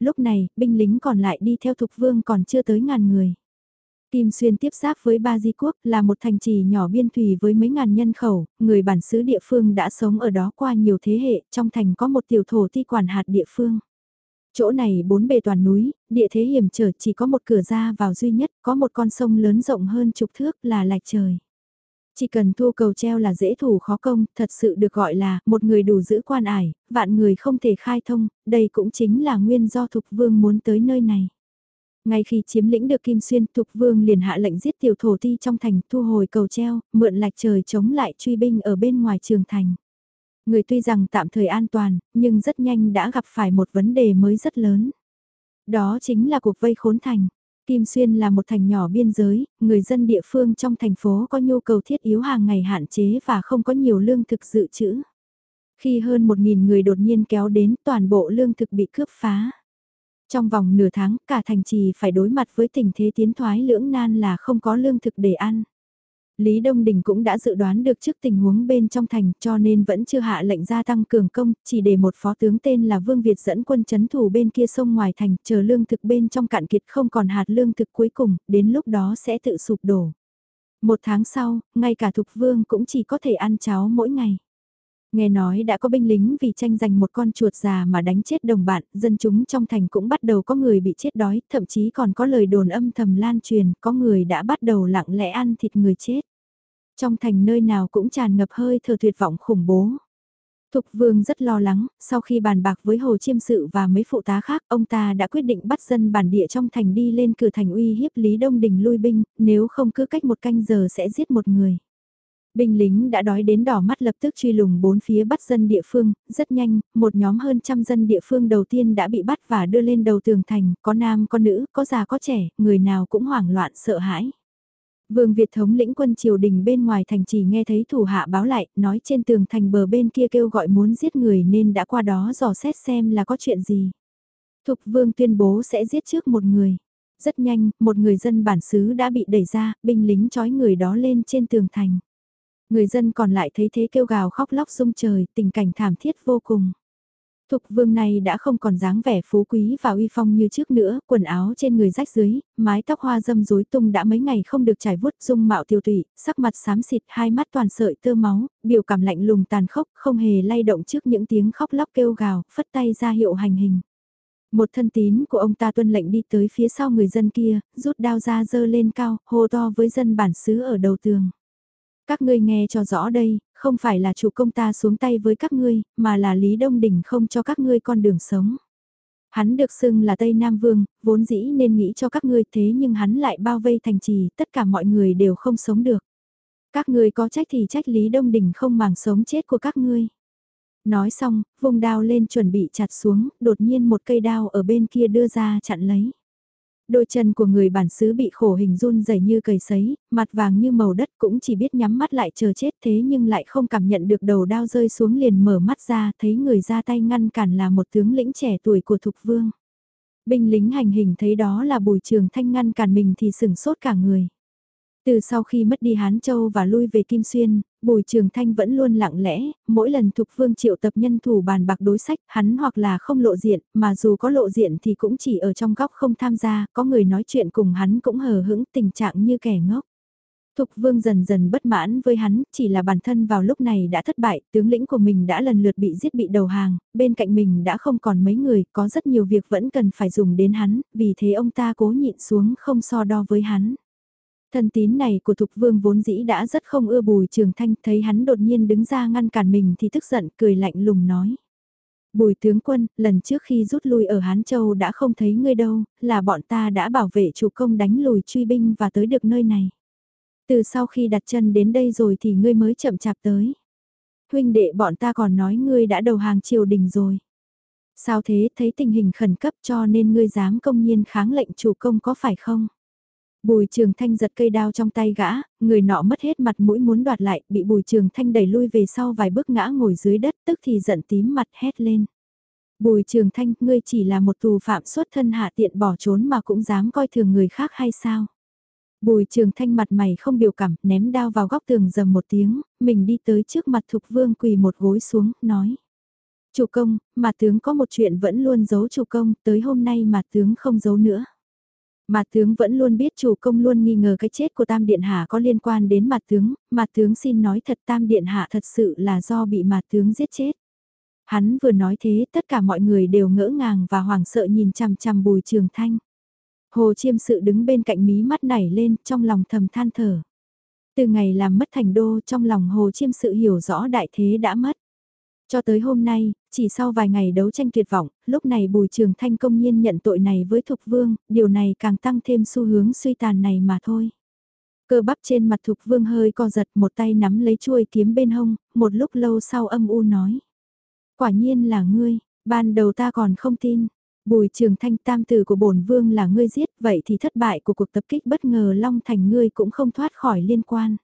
Lúc này, binh lính còn lại đi theo Thục Vương còn chưa tới ngàn người. Kim Xuyên tiếp giáp với Ba Di Quốc là một thành trì nhỏ biên thủy với mấy ngàn nhân khẩu, người bản xứ địa phương đã sống ở đó qua nhiều thế hệ, trong thành có một tiểu thổ ti quản hạt địa phương. Chỗ này bốn bề toàn núi, địa thế hiểm trở chỉ có một cửa ra vào duy nhất, có một con sông lớn rộng hơn chục thước là lạch trời. Chỉ cần thu cầu treo là dễ thủ khó công, thật sự được gọi là một người đủ giữ quan ải, vạn người không thể khai thông, đây cũng chính là nguyên do Thục Vương muốn tới nơi này. Ngay khi chiếm lĩnh được Kim Xuyên, Thục Vương liền hạ lệnh giết tiểu thổ ti trong thành, thu hồi cầu treo, mượn lạch trời chống lại truy binh ở bên ngoài trường thành. Người tuy rằng tạm thời an toàn, nhưng rất nhanh đã gặp phải một vấn đề mới rất lớn. Đó chính là cuộc vây khốn thành. Kim Xuyên là một thành nhỏ biên giới, người dân địa phương trong thành phố có nhu cầu thiết yếu hàng ngày hạn chế và không có nhiều lương thực dự trữ. Khi hơn 1.000 người đột nhiên kéo đến toàn bộ lương thực bị cướp phá. Trong vòng nửa tháng, cả thành trì phải đối mặt với tình thế tiến thoái lưỡng nan là không có lương thực để ăn. Lý Đông Đình cũng đã dự đoán được trước tình huống bên trong thành cho nên vẫn chưa hạ lệnh gia tăng cường công, chỉ để một phó tướng tên là Vương Việt dẫn quân chấn thủ bên kia sông ngoài thành, chờ lương thực bên trong cạn kiệt không còn hạt lương thực cuối cùng, đến lúc đó sẽ tự sụp đổ. Một tháng sau, ngay cả Thục Vương cũng chỉ có thể ăn cháo mỗi ngày. Nghe nói đã có binh lính vì tranh giành một con chuột già mà đánh chết đồng bạn, dân chúng trong thành cũng bắt đầu có người bị chết đói, thậm chí còn có lời đồn âm thầm lan truyền, có người đã bắt đầu lặng lẽ ăn thịt người chết. Trong thành nơi nào cũng tràn ngập hơi thở tuyệt vọng khủng bố. Thục Vương rất lo lắng, sau khi bàn bạc với Hồ Chiêm Sự và mấy phụ tá khác, ông ta đã quyết định bắt dân bản địa trong thành đi lên cửa thành uy hiếp Lý Đông Đình lui binh, nếu không cứ cách một canh giờ sẽ giết một người. Binh lính đã đói đến đỏ mắt lập tức truy lùng bốn phía bắt dân địa phương, rất nhanh, một nhóm hơn trăm dân địa phương đầu tiên đã bị bắt và đưa lên đầu tường thành, có nam có nữ, có già có trẻ, người nào cũng hoảng loạn sợ hãi. Vương Việt thống lĩnh quân triều đình bên ngoài thành chỉ nghe thấy thủ hạ báo lại, nói trên tường thành bờ bên kia kêu gọi muốn giết người nên đã qua đó dò xét xem là có chuyện gì. Thục Vương tuyên bố sẽ giết trước một người. Rất nhanh, một người dân bản xứ đã bị đẩy ra, binh lính trói người đó lên trên tường thành. Người dân còn lại thấy thế kêu gào khóc lóc rung trời, tình cảnh thảm thiết vô cùng. Thục vương này đã không còn dáng vẻ phú quý và uy phong như trước nữa, quần áo trên người rách dưới, mái tóc hoa dâm rối tung đã mấy ngày không được trải vuốt dung mạo tiêu tụy, sắc mặt xám xịt hai mắt toàn sợi tơ máu, biểu cảm lạnh lùng tàn khốc, không hề lay động trước những tiếng khóc lóc kêu gào, phất tay ra hiệu hành hình. Một thân tín của ông ta tuân lệnh đi tới phía sau người dân kia, rút đao ra dơ lên cao, hô to với dân bản xứ ở đầu tường. Các ngươi nghe cho rõ đây, không phải là chủ công ta xuống tay với các ngươi, mà là Lý Đông Đình không cho các ngươi con đường sống. Hắn được xưng là Tây Nam Vương, vốn dĩ nên nghĩ cho các ngươi thế nhưng hắn lại bao vây thành trì, tất cả mọi người đều không sống được. Các ngươi có trách thì trách Lý Đông Đình không màng sống chết của các ngươi. Nói xong, vùng đao lên chuẩn bị chặt xuống, đột nhiên một cây đao ở bên kia đưa ra chặn lấy. Đôi chân của người bản xứ bị khổ hình run rẩy như cầy sấy, mặt vàng như màu đất cũng chỉ biết nhắm mắt lại chờ chết thế nhưng lại không cảm nhận được đầu đao rơi xuống liền mở mắt ra thấy người ra tay ngăn cản là một tướng lĩnh trẻ tuổi của Thục Vương. Binh lính hành hình thấy đó là bùi trường thanh ngăn cản mình thì sừng sốt cả người. Từ sau khi mất đi Hán Châu và lui về Kim Xuyên, Bùi Trường Thanh vẫn luôn lặng lẽ, mỗi lần Thục Vương triệu tập nhân thủ bàn bạc đối sách, hắn hoặc là không lộ diện, mà dù có lộ diện thì cũng chỉ ở trong góc không tham gia, có người nói chuyện cùng hắn cũng hờ hững tình trạng như kẻ ngốc. Thục Vương dần dần bất mãn với hắn, chỉ là bản thân vào lúc này đã thất bại, tướng lĩnh của mình đã lần lượt bị giết bị đầu hàng, bên cạnh mình đã không còn mấy người, có rất nhiều việc vẫn cần phải dùng đến hắn, vì thế ông ta cố nhịn xuống không so đo với hắn. Thân tín này của Thục Vương vốn dĩ đã rất không ưa Bùi Trường Thanh, thấy hắn đột nhiên đứng ra ngăn cản mình thì tức giận, cười lạnh lùng nói. Bùi tướng quân, lần trước khi rút lui ở Hán Châu đã không thấy ngươi đâu, là bọn ta đã bảo vệ chủ công đánh lùi truy binh và tới được nơi này. Từ sau khi đặt chân đến đây rồi thì ngươi mới chậm chạp tới. Huynh đệ bọn ta còn nói ngươi đã đầu hàng triều đình rồi. Sao thế, thấy tình hình khẩn cấp cho nên ngươi dám công nhiên kháng lệnh chủ công có phải không? Bùi trường thanh giật cây đao trong tay gã, người nọ mất hết mặt mũi muốn đoạt lại, bị bùi trường thanh đẩy lui về sau vài bước ngã ngồi dưới đất tức thì giận tím mặt hét lên. Bùi trường thanh, ngươi chỉ là một tù phạm xuất thân hạ tiện bỏ trốn mà cũng dám coi thường người khác hay sao? Bùi trường thanh mặt mày không biểu cảm, ném đao vào góc tường dầm một tiếng, mình đi tới trước mặt thục vương quỳ một gối xuống, nói. Chủ công, mà tướng có một chuyện vẫn luôn giấu chủ công, tới hôm nay mà tướng không giấu nữa. Mà tướng vẫn luôn biết chủ công luôn nghi ngờ cái chết của Tam Điện Hạ có liên quan đến mặt tướng, mặt tướng xin nói thật Tam Điện Hạ thật sự là do bị mặt tướng giết chết. Hắn vừa nói thế tất cả mọi người đều ngỡ ngàng và hoảng sợ nhìn chằm chằm bùi trường thanh. Hồ chiêm sự đứng bên cạnh mí mắt nảy lên trong lòng thầm than thở. Từ ngày làm mất thành đô trong lòng hồ chiêm sự hiểu rõ đại thế đã mất. Cho tới hôm nay, chỉ sau vài ngày đấu tranh tuyệt vọng, lúc này Bùi Trường Thanh công nhiên nhận tội này với Thục Vương, điều này càng tăng thêm xu hướng suy tàn này mà thôi. Cơ bắp trên mặt Thục Vương hơi co giật một tay nắm lấy chuôi kiếm bên hông, một lúc lâu sau âm u nói. Quả nhiên là ngươi, ban đầu ta còn không tin. Bùi trường thanh tam tử của bổn vương là ngươi giết, vậy thì thất bại của cuộc tập kích bất ngờ Long Thành ngươi cũng không thoát khỏi liên quan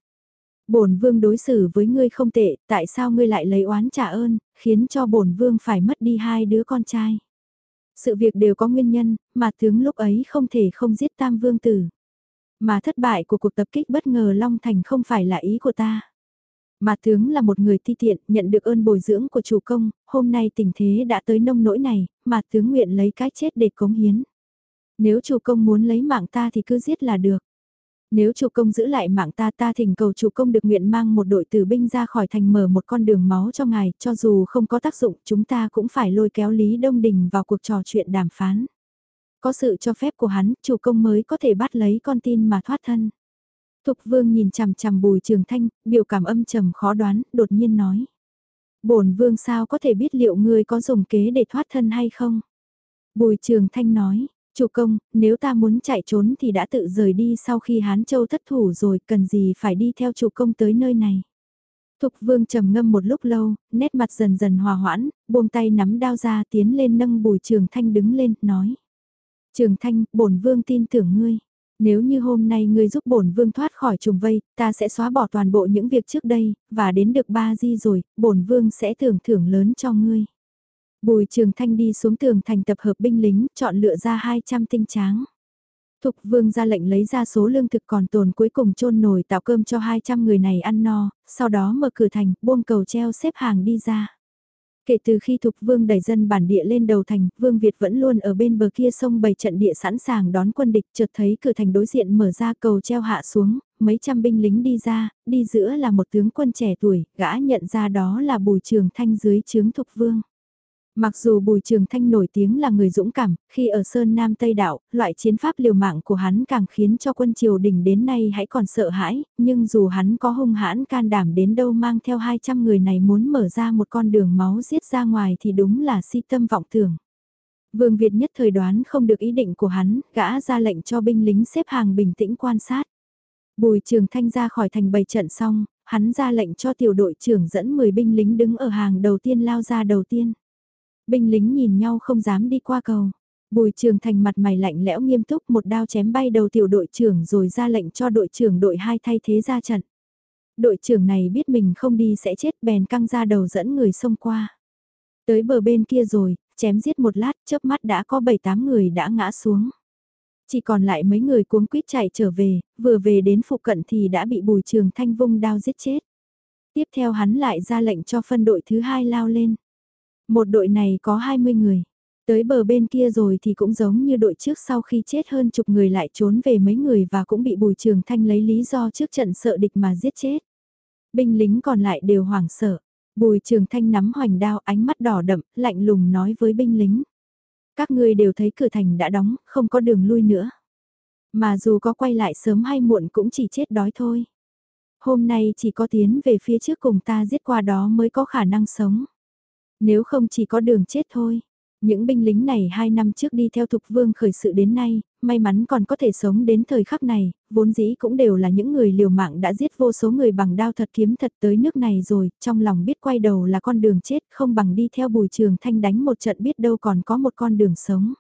bổn vương đối xử với ngươi không tệ, tại sao ngươi lại lấy oán trả ơn, khiến cho bổn vương phải mất đi hai đứa con trai. Sự việc đều có nguyên nhân, mà tướng lúc ấy không thể không giết tam vương tử. Mà thất bại của cuộc tập kích bất ngờ Long Thành không phải là ý của ta. Mà tướng là một người thi tiện, nhận được ơn bồi dưỡng của chủ công, hôm nay tình thế đã tới nông nỗi này, mà tướng nguyện lấy cái chết để cống hiến. Nếu chủ công muốn lấy mạng ta thì cứ giết là được. Nếu chủ công giữ lại mạng ta ta thỉnh cầu chủ công được nguyện mang một đội tử binh ra khỏi thành mở một con đường máu cho ngài, cho dù không có tác dụng chúng ta cũng phải lôi kéo Lý Đông Đình vào cuộc trò chuyện đàm phán. Có sự cho phép của hắn, chủ công mới có thể bắt lấy con tin mà thoát thân. Thục vương nhìn chằm chằm bùi trường thanh, biểu cảm âm trầm khó đoán, đột nhiên nói. bổn vương sao có thể biết liệu ngươi có dùng kế để thoát thân hay không? Bùi trường thanh nói, Chủ công, nếu ta muốn chạy trốn thì đã tự rời đi sau khi Hán Châu thất thủ rồi, cần gì phải đi theo chủ công tới nơi này. Thục vương trầm ngâm một lúc lâu, nét mặt dần dần hòa hoãn, buông tay nắm đao ra tiến lên nâng bùi trường thanh đứng lên, nói. Trường thanh, bổn vương tin tưởng ngươi. Nếu như hôm nay ngươi giúp bổn vương thoát khỏi trùng vây, ta sẽ xóa bỏ toàn bộ những việc trước đây, và đến được ba di rồi, bổn vương sẽ thưởng thưởng lớn cho ngươi. Bùi Trường Thanh đi xuống tường thành tập hợp binh lính, chọn lựa ra 200 tinh tráng. Thục vương ra lệnh lấy ra số lương thực còn tồn cuối cùng chôn nồi tạo cơm cho 200 người này ăn no, sau đó mở cửa thành, buông cầu treo xếp hàng đi ra. Kể từ khi Thục Vương đẩy dân bản địa lên đầu thành, Vương Việt vẫn luôn ở bên bờ kia sông bày trận địa sẵn sàng đón quân địch, chợt thấy cửa thành đối diện mở ra cầu treo hạ xuống, mấy trăm binh lính đi ra, đi giữa là một tướng quân trẻ tuổi, gã nhận ra đó là Bùi Trường Thanh dưới chướng Thục Vương. Mặc dù Bùi Trường Thanh nổi tiếng là người dũng cảm, khi ở Sơn Nam Tây Đạo, loại chiến pháp liều mạng của hắn càng khiến cho quân triều đình đến nay hãy còn sợ hãi, nhưng dù hắn có hung hãn can đảm đến đâu mang theo 200 người này muốn mở ra một con đường máu giết ra ngoài thì đúng là si tâm vọng tưởng. Vương Việt nhất thời đoán không được ý định của hắn, gã ra lệnh cho binh lính xếp hàng bình tĩnh quan sát. Bùi Trường Thanh ra khỏi thành bày trận xong, hắn ra lệnh cho tiểu đội trưởng dẫn 10 binh lính đứng ở hàng đầu tiên lao ra đầu tiên binh lính nhìn nhau không dám đi qua cầu. Bùi trường thành mặt mày lạnh lẽo nghiêm túc một đao chém bay đầu tiểu đội trưởng rồi ra lệnh cho đội trưởng đội hai thay thế ra trận. Đội trưởng này biết mình không đi sẽ chết bèn căng ra đầu dẫn người xông qua. Tới bờ bên kia rồi, chém giết một lát chớp mắt đã có 7-8 người đã ngã xuống. Chỉ còn lại mấy người cuống quýt chạy trở về, vừa về đến phụ cận thì đã bị bùi trường thanh vung đao giết chết. Tiếp theo hắn lại ra lệnh cho phân đội thứ hai lao lên. Một đội này có 20 người. Tới bờ bên kia rồi thì cũng giống như đội trước sau khi chết hơn chục người lại trốn về mấy người và cũng bị Bùi Trường Thanh lấy lý do trước trận sợ địch mà giết chết. Binh lính còn lại đều hoảng sợ. Bùi Trường Thanh nắm hoành đao ánh mắt đỏ đậm, lạnh lùng nói với binh lính. Các ngươi đều thấy cửa thành đã đóng, không có đường lui nữa. Mà dù có quay lại sớm hay muộn cũng chỉ chết đói thôi. Hôm nay chỉ có tiến về phía trước cùng ta giết qua đó mới có khả năng sống. Nếu không chỉ có đường chết thôi. Những binh lính này hai năm trước đi theo Thục Vương khởi sự đến nay, may mắn còn có thể sống đến thời khắc này, vốn dĩ cũng đều là những người liều mạng đã giết vô số người bằng đao thật kiếm thật tới nước này rồi, trong lòng biết quay đầu là con đường chết không bằng đi theo bùi trường thanh đánh một trận biết đâu còn có một con đường sống.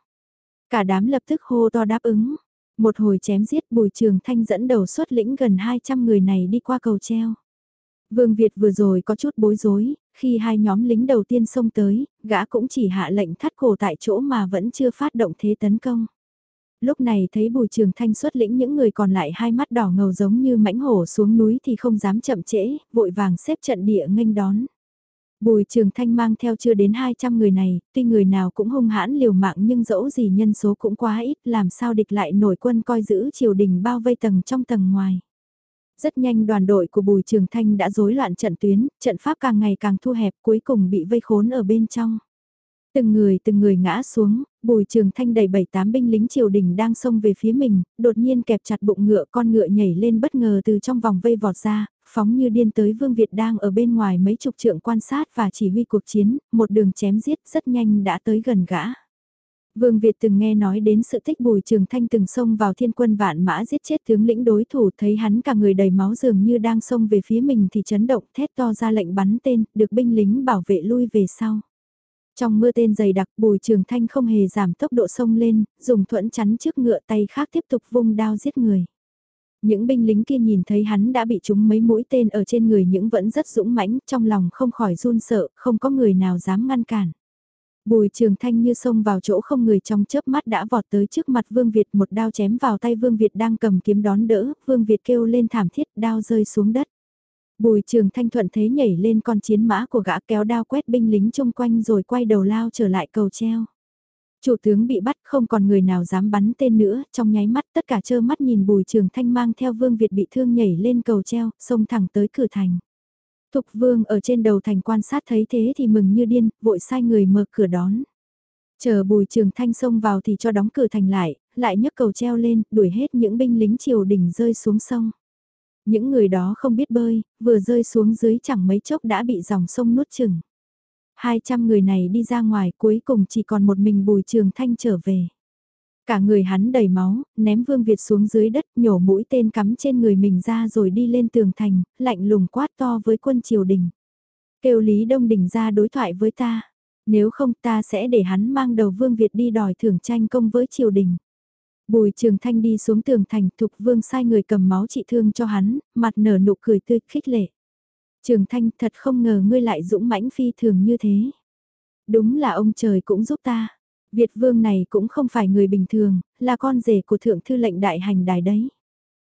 Cả đám lập tức hô to đáp ứng. Một hồi chém giết bùi trường thanh dẫn đầu xuất lĩnh gần 200 người này đi qua cầu treo. Vương Việt vừa rồi có chút bối rối, khi hai nhóm lính đầu tiên xông tới, gã cũng chỉ hạ lệnh thắt cổ tại chỗ mà vẫn chưa phát động thế tấn công. Lúc này thấy Bùi Trường Thanh xuất lĩnh những người còn lại hai mắt đỏ ngầu giống như mãnh hổ xuống núi thì không dám chậm trễ, vội vàng xếp trận địa nghênh đón. Bùi Trường Thanh mang theo chưa đến 200 người này, tuy người nào cũng hung hãn liều mạng nhưng dẫu gì nhân số cũng quá ít làm sao địch lại nổi quân coi giữ triều đình bao vây tầng trong tầng ngoài. Rất nhanh đoàn đội của Bùi Trường Thanh đã rối loạn trận tuyến, trận pháp càng ngày càng thu hẹp cuối cùng bị vây khốn ở bên trong. Từng người từng người ngã xuống, Bùi Trường Thanh đầy bảy tám binh lính triều đình đang xông về phía mình, đột nhiên kẹp chặt bụng ngựa con ngựa nhảy lên bất ngờ từ trong vòng vây vọt ra, phóng như điên tới Vương Việt đang ở bên ngoài mấy chục trượng quan sát và chỉ huy cuộc chiến, một đường chém giết rất nhanh đã tới gần gã. Vương Việt từng nghe nói đến sự tích bùi trường thanh từng xông vào thiên quân vạn mã giết chết tướng lĩnh đối thủ thấy hắn cả người đầy máu dường như đang xông về phía mình thì chấn động thét to ra lệnh bắn tên, được binh lính bảo vệ lui về sau. Trong mưa tên dày đặc bùi trường thanh không hề giảm tốc độ xông lên, dùng thuẫn chắn trước ngựa tay khác tiếp tục vung đao giết người. Những binh lính kia nhìn thấy hắn đã bị trúng mấy mũi tên ở trên người những vẫn rất dũng mãnh, trong lòng không khỏi run sợ, không có người nào dám ngăn cản. Bùi trường thanh như xông vào chỗ không người trong chớp mắt đã vọt tới trước mặt Vương Việt một đao chém vào tay Vương Việt đang cầm kiếm đón đỡ, Vương Việt kêu lên thảm thiết đao rơi xuống đất. Bùi trường thanh thuận thế nhảy lên con chiến mã của gã kéo đao quét binh lính chung quanh rồi quay đầu lao trở lại cầu treo. Chủ tướng bị bắt không còn người nào dám bắn tên nữa, trong nháy mắt tất cả trơ mắt nhìn bùi trường thanh mang theo Vương Việt bị thương nhảy lên cầu treo, xông thẳng tới cửa thành. Thục vương ở trên đầu thành quan sát thấy thế thì mừng như điên, vội sai người mở cửa đón. Chờ bùi trường thanh xông vào thì cho đóng cửa thành lại, lại nhấc cầu treo lên, đuổi hết những binh lính triều đình rơi xuống sông. Những người đó không biết bơi, vừa rơi xuống dưới chẳng mấy chốc đã bị dòng sông nuốt chừng. 200 người này đi ra ngoài cuối cùng chỉ còn một mình bùi trường thanh trở về. Cả người hắn đầy máu, ném Vương Việt xuống dưới đất, nhổ mũi tên cắm trên người mình ra rồi đi lên tường thành, lạnh lùng quát to với quân triều đình. Kêu Lý Đông Đình ra đối thoại với ta, nếu không ta sẽ để hắn mang đầu Vương Việt đi đòi thưởng tranh công với triều đình. Bùi Trường Thanh đi xuống tường thành, Thục Vương sai người cầm máu trị thương cho hắn, mặt nở nụ cười tươi khích lệ. Trường Thanh thật không ngờ ngươi lại dũng mãnh phi thường như thế. Đúng là ông trời cũng giúp ta. Việt vương này cũng không phải người bình thường, là con rể của thượng thư lệnh đại hành đài đấy.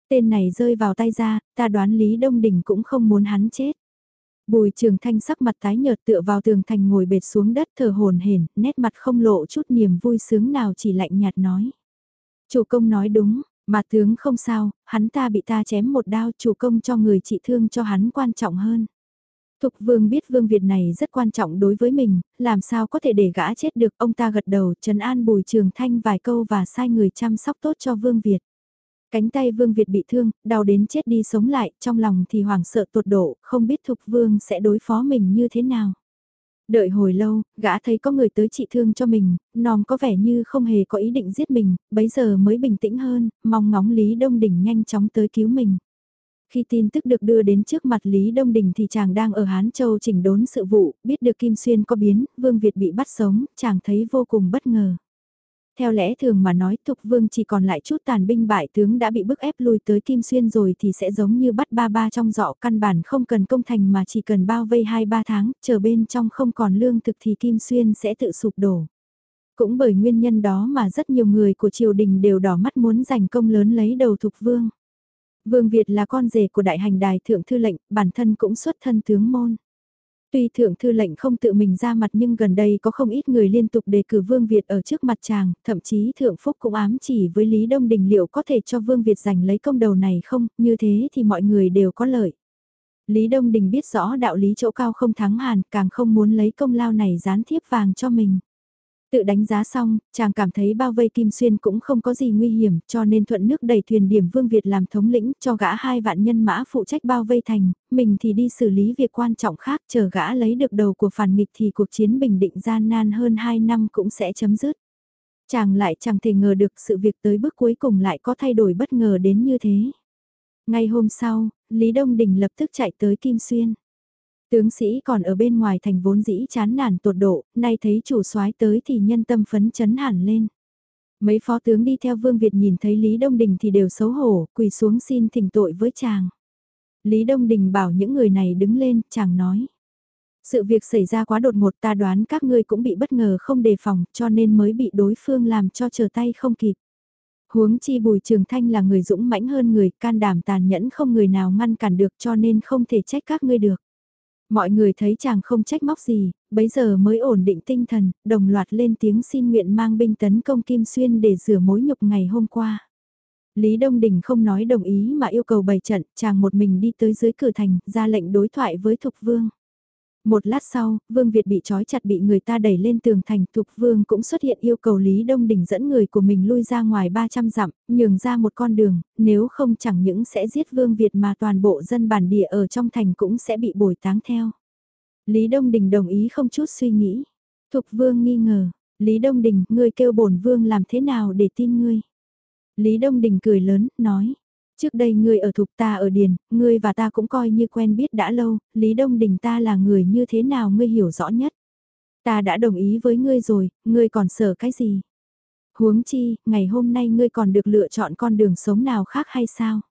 Tên này rơi vào tay ra, ta đoán Lý Đông Đình cũng không muốn hắn chết. Bùi trường thanh sắc mặt tái nhợt tựa vào tường thành ngồi bệt xuống đất thở hồn hển, nét mặt không lộ chút niềm vui sướng nào chỉ lạnh nhạt nói. Chủ công nói đúng, mà tướng không sao, hắn ta bị ta chém một đao chủ công cho người trị thương cho hắn quan trọng hơn. Thục vương biết vương Việt này rất quan trọng đối với mình, làm sao có thể để gã chết được ông ta gật đầu trấn an bùi trường thanh vài câu và sai người chăm sóc tốt cho vương Việt. Cánh tay vương Việt bị thương, đau đến chết đi sống lại, trong lòng thì hoảng sợ tột độ, không biết thục vương sẽ đối phó mình như thế nào. Đợi hồi lâu, gã thấy có người tới trị thương cho mình, nòm có vẻ như không hề có ý định giết mình, bấy giờ mới bình tĩnh hơn, mong ngóng Lý Đông Đỉnh nhanh chóng tới cứu mình. Khi tin tức được đưa đến trước mặt Lý Đông Đình thì chàng đang ở Hán Châu chỉnh đốn sự vụ, biết được Kim Xuyên có biến, Vương Việt bị bắt sống, chàng thấy vô cùng bất ngờ. Theo lẽ thường mà nói Thục Vương chỉ còn lại chút tàn binh bại tướng đã bị bức ép lùi tới Kim Xuyên rồi thì sẽ giống như bắt ba ba trong dọ căn bản không cần công thành mà chỉ cần bao vây 2-3 tháng, chờ bên trong không còn lương thực thì Kim Xuyên sẽ tự sụp đổ. Cũng bởi nguyên nhân đó mà rất nhiều người của triều đình đều đỏ mắt muốn giành công lớn lấy đầu Thục Vương. Vương Việt là con rể của đại hành đài thượng thư lệnh, bản thân cũng xuất thân tướng môn. Tuy thượng thư lệnh không tự mình ra mặt nhưng gần đây có không ít người liên tục đề cử Vương Việt ở trước mặt chàng, thậm chí thượng phúc cũng ám chỉ với Lý Đông Đình liệu có thể cho Vương Việt giành lấy công đầu này không, như thế thì mọi người đều có lợi. Lý Đông Đình biết rõ đạo lý chỗ cao không thắng hàn, càng không muốn lấy công lao này gián thiếp vàng cho mình. Tự đánh giá xong, chàng cảm thấy bao vây Kim Xuyên cũng không có gì nguy hiểm cho nên thuận nước đẩy thuyền điểm Vương Việt làm thống lĩnh cho gã hai vạn nhân mã phụ trách bao vây thành, mình thì đi xử lý việc quan trọng khác chờ gã lấy được đầu của phản nghịch thì cuộc chiến bình định gian nan hơn 2 năm cũng sẽ chấm dứt. Chàng lại chẳng thể ngờ được sự việc tới bước cuối cùng lại có thay đổi bất ngờ đến như thế. Ngay hôm sau, Lý Đông Đình lập tức chạy tới Kim Xuyên. Tướng sĩ còn ở bên ngoài thành vốn dĩ chán nản tột độ, nay thấy chủ soái tới thì nhân tâm phấn chấn hẳn lên. Mấy phó tướng đi theo Vương Việt nhìn thấy Lý Đông Đình thì đều xấu hổ, quỳ xuống xin thỉnh tội với chàng. Lý Đông Đình bảo những người này đứng lên, chàng nói. Sự việc xảy ra quá đột ngột ta đoán các ngươi cũng bị bất ngờ không đề phòng cho nên mới bị đối phương làm cho chờ tay không kịp. Huống chi Bùi Trường Thanh là người dũng mãnh hơn người, can đảm tàn nhẫn không người nào ngăn cản được cho nên không thể trách các ngươi được. Mọi người thấy chàng không trách móc gì, bấy giờ mới ổn định tinh thần, đồng loạt lên tiếng xin nguyện mang binh tấn công Kim Xuyên để rửa mối nhục ngày hôm qua. Lý Đông Đình không nói đồng ý mà yêu cầu bày trận, chàng một mình đi tới dưới cửa thành, ra lệnh đối thoại với Thục Vương. Một lát sau, Vương Việt bị trói chặt bị người ta đẩy lên tường thành, Thục Vương cũng xuất hiện yêu cầu Lý Đông Đình dẫn người của mình lui ra ngoài 300 dặm, nhường ra một con đường, nếu không chẳng những sẽ giết Vương Việt mà toàn bộ dân bản địa ở trong thành cũng sẽ bị bồi táng theo. Lý Đông Đình đồng ý không chút suy nghĩ. Thục Vương nghi ngờ, Lý Đông Đình, ngươi kêu bổn Vương làm thế nào để tin ngươi? Lý Đông Đình cười lớn, nói, Trước đây ngươi ở thục ta ở điền, ngươi và ta cũng coi như quen biết đã lâu, Lý Đông Đình ta là người như thế nào ngươi hiểu rõ nhất. Ta đã đồng ý với ngươi rồi, ngươi còn sợ cái gì? Huống chi, ngày hôm nay ngươi còn được lựa chọn con đường sống nào khác hay sao?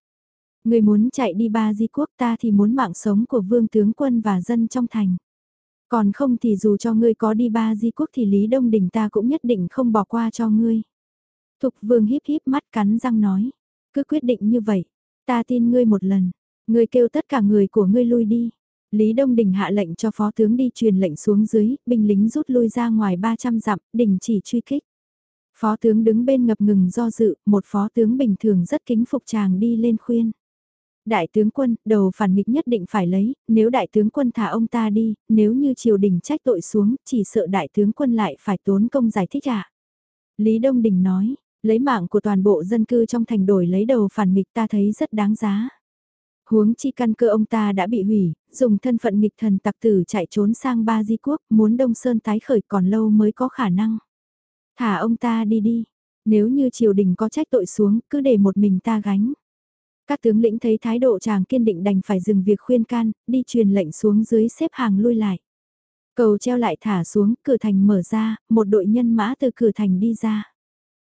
Ngươi muốn chạy đi ba di quốc ta thì muốn mạng sống của vương tướng quân và dân trong thành. Còn không thì dù cho ngươi có đi ba di quốc thì Lý Đông Đình ta cũng nhất định không bỏ qua cho ngươi. Thục vương híp híp mắt cắn răng nói. Cứ quyết định như vậy, ta tin ngươi một lần, ngươi kêu tất cả người của ngươi lui đi. Lý Đông Đình hạ lệnh cho phó tướng đi truyền lệnh xuống dưới, binh lính rút lui ra ngoài 300 dặm, đình chỉ truy kích. Phó tướng đứng bên ngập ngừng do dự, một phó tướng bình thường rất kính phục chàng đi lên khuyên. Đại tướng quân, đầu phản nghịch nhất định phải lấy, nếu đại tướng quân thả ông ta đi, nếu như triều đình trách tội xuống, chỉ sợ đại tướng quân lại phải tốn công giải thích ạ. À? Lý Đông Đình nói, Lấy mạng của toàn bộ dân cư trong thành đổi lấy đầu phản nghịch ta thấy rất đáng giá. Huống chi căn cơ ông ta đã bị hủy, dùng thân phận nghịch thần tặc tử chạy trốn sang ba di quốc, muốn Đông Sơn tái khởi còn lâu mới có khả năng. Thả ông ta đi đi, nếu như triều đình có trách tội xuống, cứ để một mình ta gánh. Các tướng lĩnh thấy thái độ chàng kiên định đành phải dừng việc khuyên can, đi truyền lệnh xuống dưới xếp hàng lui lại. Cầu treo lại thả xuống, cửa thành mở ra, một đội nhân mã từ cửa thành đi ra.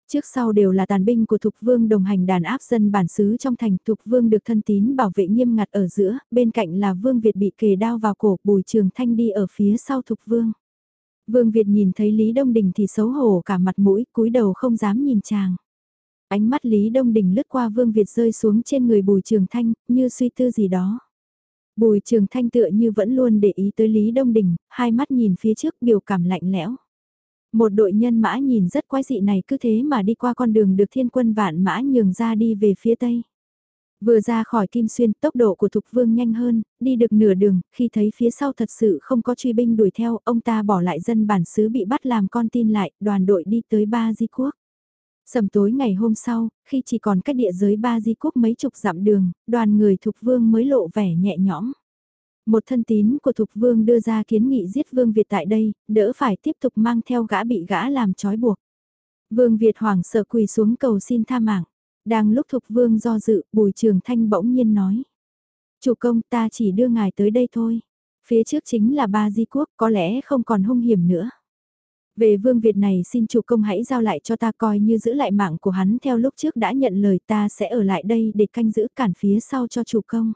Trước sau đều là tàn binh của Thục Vương đồng hành đàn áp dân bản xứ trong thành Thục Vương được thân tín bảo vệ nghiêm ngặt ở giữa, bên cạnh là Vương Việt bị kề đao vào cổ bùi trường thanh đi ở phía sau Thục Vương. Vương Việt nhìn thấy Lý Đông Đình thì xấu hổ cả mặt mũi, cúi đầu không dám nhìn chàng. Ánh mắt Lý Đông Đình lướt qua Vương Việt rơi xuống trên người Bùi Trường Thanh, như suy tư gì đó. Bùi Trường Thanh tựa như vẫn luôn để ý tới Lý Đông Đình, hai mắt nhìn phía trước biểu cảm lạnh lẽo. Một đội nhân mã nhìn rất quái dị này cứ thế mà đi qua con đường được thiên quân vạn mã nhường ra đi về phía tây. Vừa ra khỏi Kim Xuyên, tốc độ của Thục Vương nhanh hơn, đi được nửa đường, khi thấy phía sau thật sự không có truy binh đuổi theo, ông ta bỏ lại dân bản xứ bị bắt làm con tin lại, đoàn đội đi tới Ba Di Quốc. Sầm tối ngày hôm sau, khi chỉ còn cách địa giới Ba Di Quốc mấy chục dặm đường, đoàn người Thục Vương mới lộ vẻ nhẹ nhõm. Một thân tín của Thục Vương đưa ra kiến nghị giết Vương Việt tại đây, đỡ phải tiếp tục mang theo gã bị gã làm trói buộc. Vương Việt hoảng sợ quỳ xuống cầu xin tha mạng. Đang lúc Thục Vương do dự, Bùi Trường Thanh bỗng nhiên nói. Chủ công ta chỉ đưa ngài tới đây thôi. Phía trước chính là ba di quốc, có lẽ không còn hung hiểm nữa. Về vương Việt này xin chủ công hãy giao lại cho ta coi như giữ lại mạng của hắn theo lúc trước đã nhận lời ta sẽ ở lại đây để canh giữ cản phía sau cho chủ công.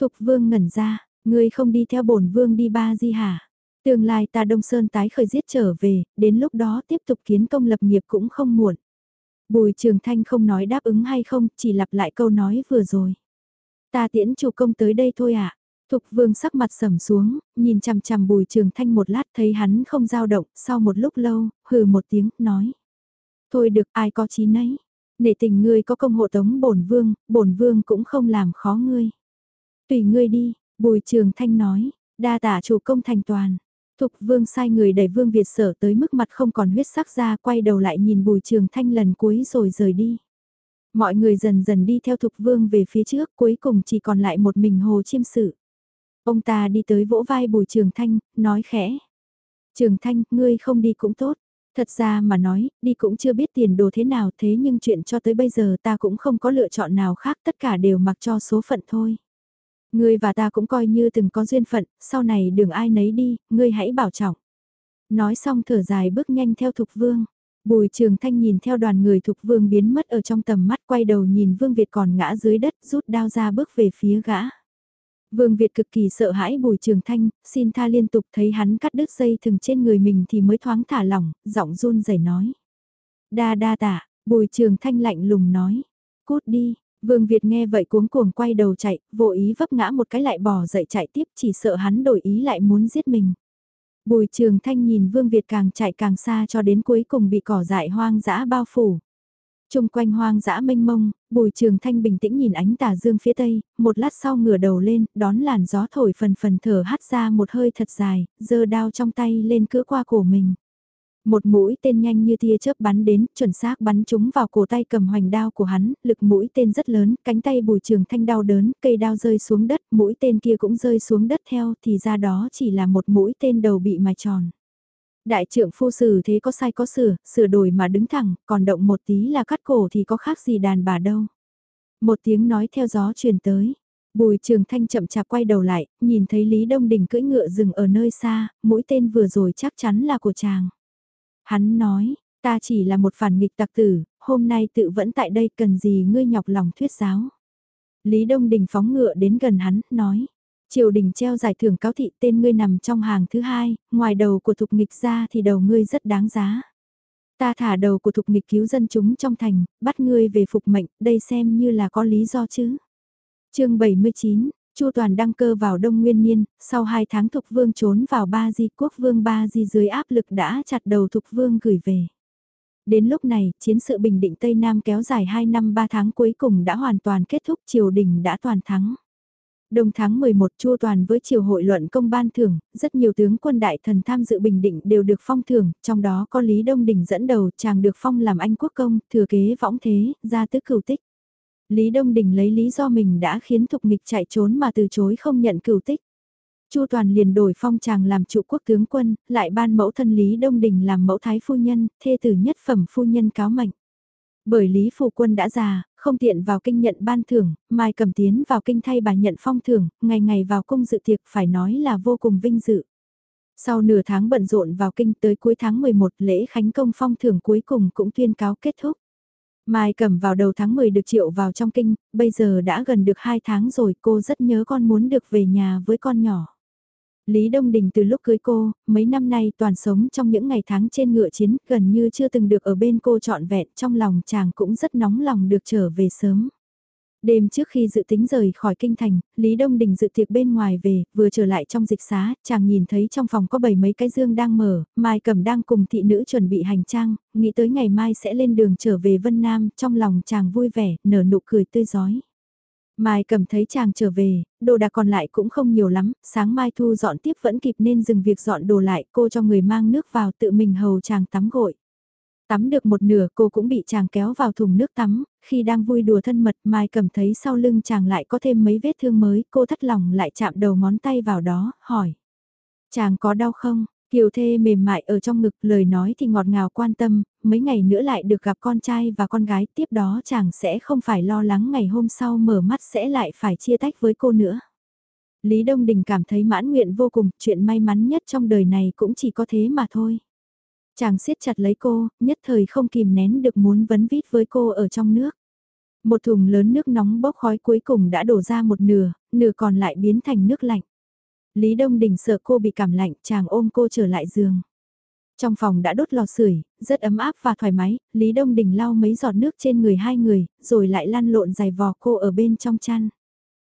Thục vương ngẩn ra, Ngươi không đi theo bổn vương đi ba di hả? Tương lai ta Đông Sơn tái khởi giết trở về, đến lúc đó tiếp tục kiến công lập nghiệp cũng không muộn. Bùi Trường Thanh không nói đáp ứng hay không, chỉ lặp lại câu nói vừa rồi. Ta tiễn chủ công tới đây thôi ạ. À? Thục vương sắc mặt sầm xuống, nhìn chằm chằm bùi trường thanh một lát thấy hắn không giao động, sau một lúc lâu, hừ một tiếng, nói. Thôi được ai có chí nấy, nể tình ngươi có công hộ tống bổn vương, bổn vương cũng không làm khó ngươi. Tùy ngươi đi, Bùi Trường Thanh nói, đa tả chủ công thành toàn. Thục vương sai người đẩy vương Việt sở tới mức mặt không còn huyết sắc ra quay đầu lại nhìn bùi trường thanh lần cuối rồi rời đi. Mọi người dần dần đi theo thục vương về phía trước cuối cùng chỉ còn lại một mình hồ chiêm sự. Ông ta đi tới vỗ vai bùi trường thanh, nói khẽ. Trường thanh, ngươi không đi cũng tốt. Thật ra mà nói, đi cũng chưa biết tiền đồ thế nào thế nhưng chuyện cho tới bây giờ ta cũng không có lựa chọn nào khác tất cả đều mặc cho số phận thôi. Ngươi và ta cũng coi như từng có duyên phận, sau này đường ai nấy đi, ngươi hãy bảo trọng. Nói xong thở dài bước nhanh theo Thục Vương. Bùi Trường Thanh nhìn theo đoàn người Thục Vương biến mất ở trong tầm mắt quay đầu nhìn Vương Việt còn ngã dưới đất rút đao ra bước về phía gã. Vương Việt cực kỳ sợ hãi Bùi Trường Thanh, xin tha liên tục thấy hắn cắt đứt dây thừng trên người mình thì mới thoáng thả lỏng, giọng run rẩy nói. Đa đa tạ, Bùi Trường Thanh lạnh lùng nói. Cút đi, Vương Việt nghe vậy cuống cuồng quay đầu chạy, vô ý vấp ngã một cái lại bỏ dậy chạy tiếp chỉ sợ hắn đổi ý lại muốn giết mình. Bùi Trường Thanh nhìn Vương Việt càng chạy càng xa cho đến cuối cùng bị cỏ dại hoang dã bao phủ. Trung quanh hoang dã mênh mông, Bùi Trường Thanh bình tĩnh nhìn ánh tà dương phía tây, một lát sau ngửa đầu lên, đón làn gió thổi phần phần thở hắt ra một hơi thật dài, giơ đao trong tay lên cữa qua cổ mình. Một mũi tên nhanh như tia chớp bắn đến, chuẩn xác bắn trúng vào cổ tay cầm hoành đao của hắn, lực mũi tên rất lớn, cánh tay bùi trường thanh đau đớn, cây đao rơi xuống đất, mũi tên kia cũng rơi xuống đất theo, thì ra đó chỉ là một mũi tên đầu bị mài tròn. Đại trưởng phu xử thế có sai có sửa, sửa đổi mà đứng thẳng, còn động một tí là cắt cổ thì có khác gì đàn bà đâu. Một tiếng nói theo gió truyền tới. Bùi trường thanh chậm chạp quay đầu lại, nhìn thấy Lý Đông Đình cưỡi ngựa dừng ở nơi xa, mũi tên vừa rồi chắc chắn là của chàng. Hắn nói, ta chỉ là một phản nghịch tặc tử, hôm nay tự vẫn tại đây cần gì ngươi nhọc lòng thuyết giáo. Lý Đông Đình phóng ngựa đến gần hắn, nói. Triều đình treo giải thưởng cáo thị tên ngươi nằm trong hàng thứ hai, ngoài đầu của thục nghịch ra thì đầu ngươi rất đáng giá. Ta thả đầu của thục nghịch cứu dân chúng trong thành, bắt ngươi về phục mệnh, đây xem như là có lý do chứ. chương 79, Chu Toàn đăng cơ vào Đông Nguyên Niên, sau 2 tháng Thục Vương trốn vào Ba Di quốc vương Ba Di dưới áp lực đã chặt đầu Thục Vương gửi về. Đến lúc này, chiến sự bình định Tây Nam kéo dài 2 năm 3 tháng cuối cùng đã hoàn toàn kết thúc triều đình đã toàn thắng. Đông tháng 11 Chu Toàn với triều hội luận công ban thưởng, rất nhiều tướng quân đại thần tham dự bình định đều được phong thưởng, trong đó có Lý Đông Đình dẫn đầu chàng được phong làm anh quốc công, thừa kế võng thế, ra tứ cửu tích. Lý Đông Đình lấy lý do mình đã khiến Thục Nghịch chạy trốn mà từ chối không nhận cửu tích. Chu Toàn liền đổi phong chàng làm trụ quốc tướng quân, lại ban mẫu thân Lý Đông Đình làm mẫu thái phu nhân, thê tử nhất phẩm phu nhân cáo mệnh. Bởi Lý Phụ Quân đã già, không tiện vào kinh nhận ban thưởng, Mai cầm tiến vào kinh thay bà nhận phong thưởng, ngày ngày vào cung dự tiệc phải nói là vô cùng vinh dự. Sau nửa tháng bận rộn vào kinh tới cuối tháng 11 lễ khánh công phong thưởng cuối cùng cũng tuyên cáo kết thúc. Mai cầm vào đầu tháng 10 được triệu vào trong kinh, bây giờ đã gần được 2 tháng rồi cô rất nhớ con muốn được về nhà với con nhỏ. Lý Đông Đình từ lúc cưới cô, mấy năm nay toàn sống trong những ngày tháng trên ngựa chiến, gần như chưa từng được ở bên cô trọn vẹn, trong lòng chàng cũng rất nóng lòng được trở về sớm. Đêm trước khi dự tính rời khỏi kinh thành, Lý Đông Đình dự tiệc bên ngoài về, vừa trở lại trong dịch xá, chàng nhìn thấy trong phòng có bảy mấy cái dương đang mở, Mai Cẩm đang cùng thị nữ chuẩn bị hành trang, nghĩ tới ngày mai sẽ lên đường trở về Vân Nam, trong lòng chàng vui vẻ, nở nụ cười tươi giói. Mai Cẩm thấy chàng trở về, đồ đạc còn lại cũng không nhiều lắm, sáng mai thu dọn tiếp vẫn kịp nên dừng việc dọn đồ lại, cô cho người mang nước vào tự mình hầu chàng tắm gội. Tắm được một nửa cô cũng bị chàng kéo vào thùng nước tắm, khi đang vui đùa thân mật Mai cầm thấy sau lưng chàng lại có thêm mấy vết thương mới, cô thất lòng lại chạm đầu ngón tay vào đó, hỏi. Chàng có đau không? Kiều thê mềm mại ở trong ngực lời nói thì ngọt ngào quan tâm, mấy ngày nữa lại được gặp con trai và con gái tiếp đó chàng sẽ không phải lo lắng ngày hôm sau mở mắt sẽ lại phải chia tách với cô nữa. Lý Đông Đình cảm thấy mãn nguyện vô cùng, chuyện may mắn nhất trong đời này cũng chỉ có thế mà thôi. Chàng siết chặt lấy cô, nhất thời không kìm nén được muốn vấn vít với cô ở trong nước. Một thùng lớn nước nóng bốc khói cuối cùng đã đổ ra một nửa, nửa còn lại biến thành nước lạnh. Lý Đông Đình sợ cô bị cảm lạnh, chàng ôm cô trở lại giường. Trong phòng đã đốt lò sưởi, rất ấm áp và thoải mái, Lý Đông Đình lau mấy giọt nước trên người hai người, rồi lại lăn lộn giày vò cô ở bên trong chăn.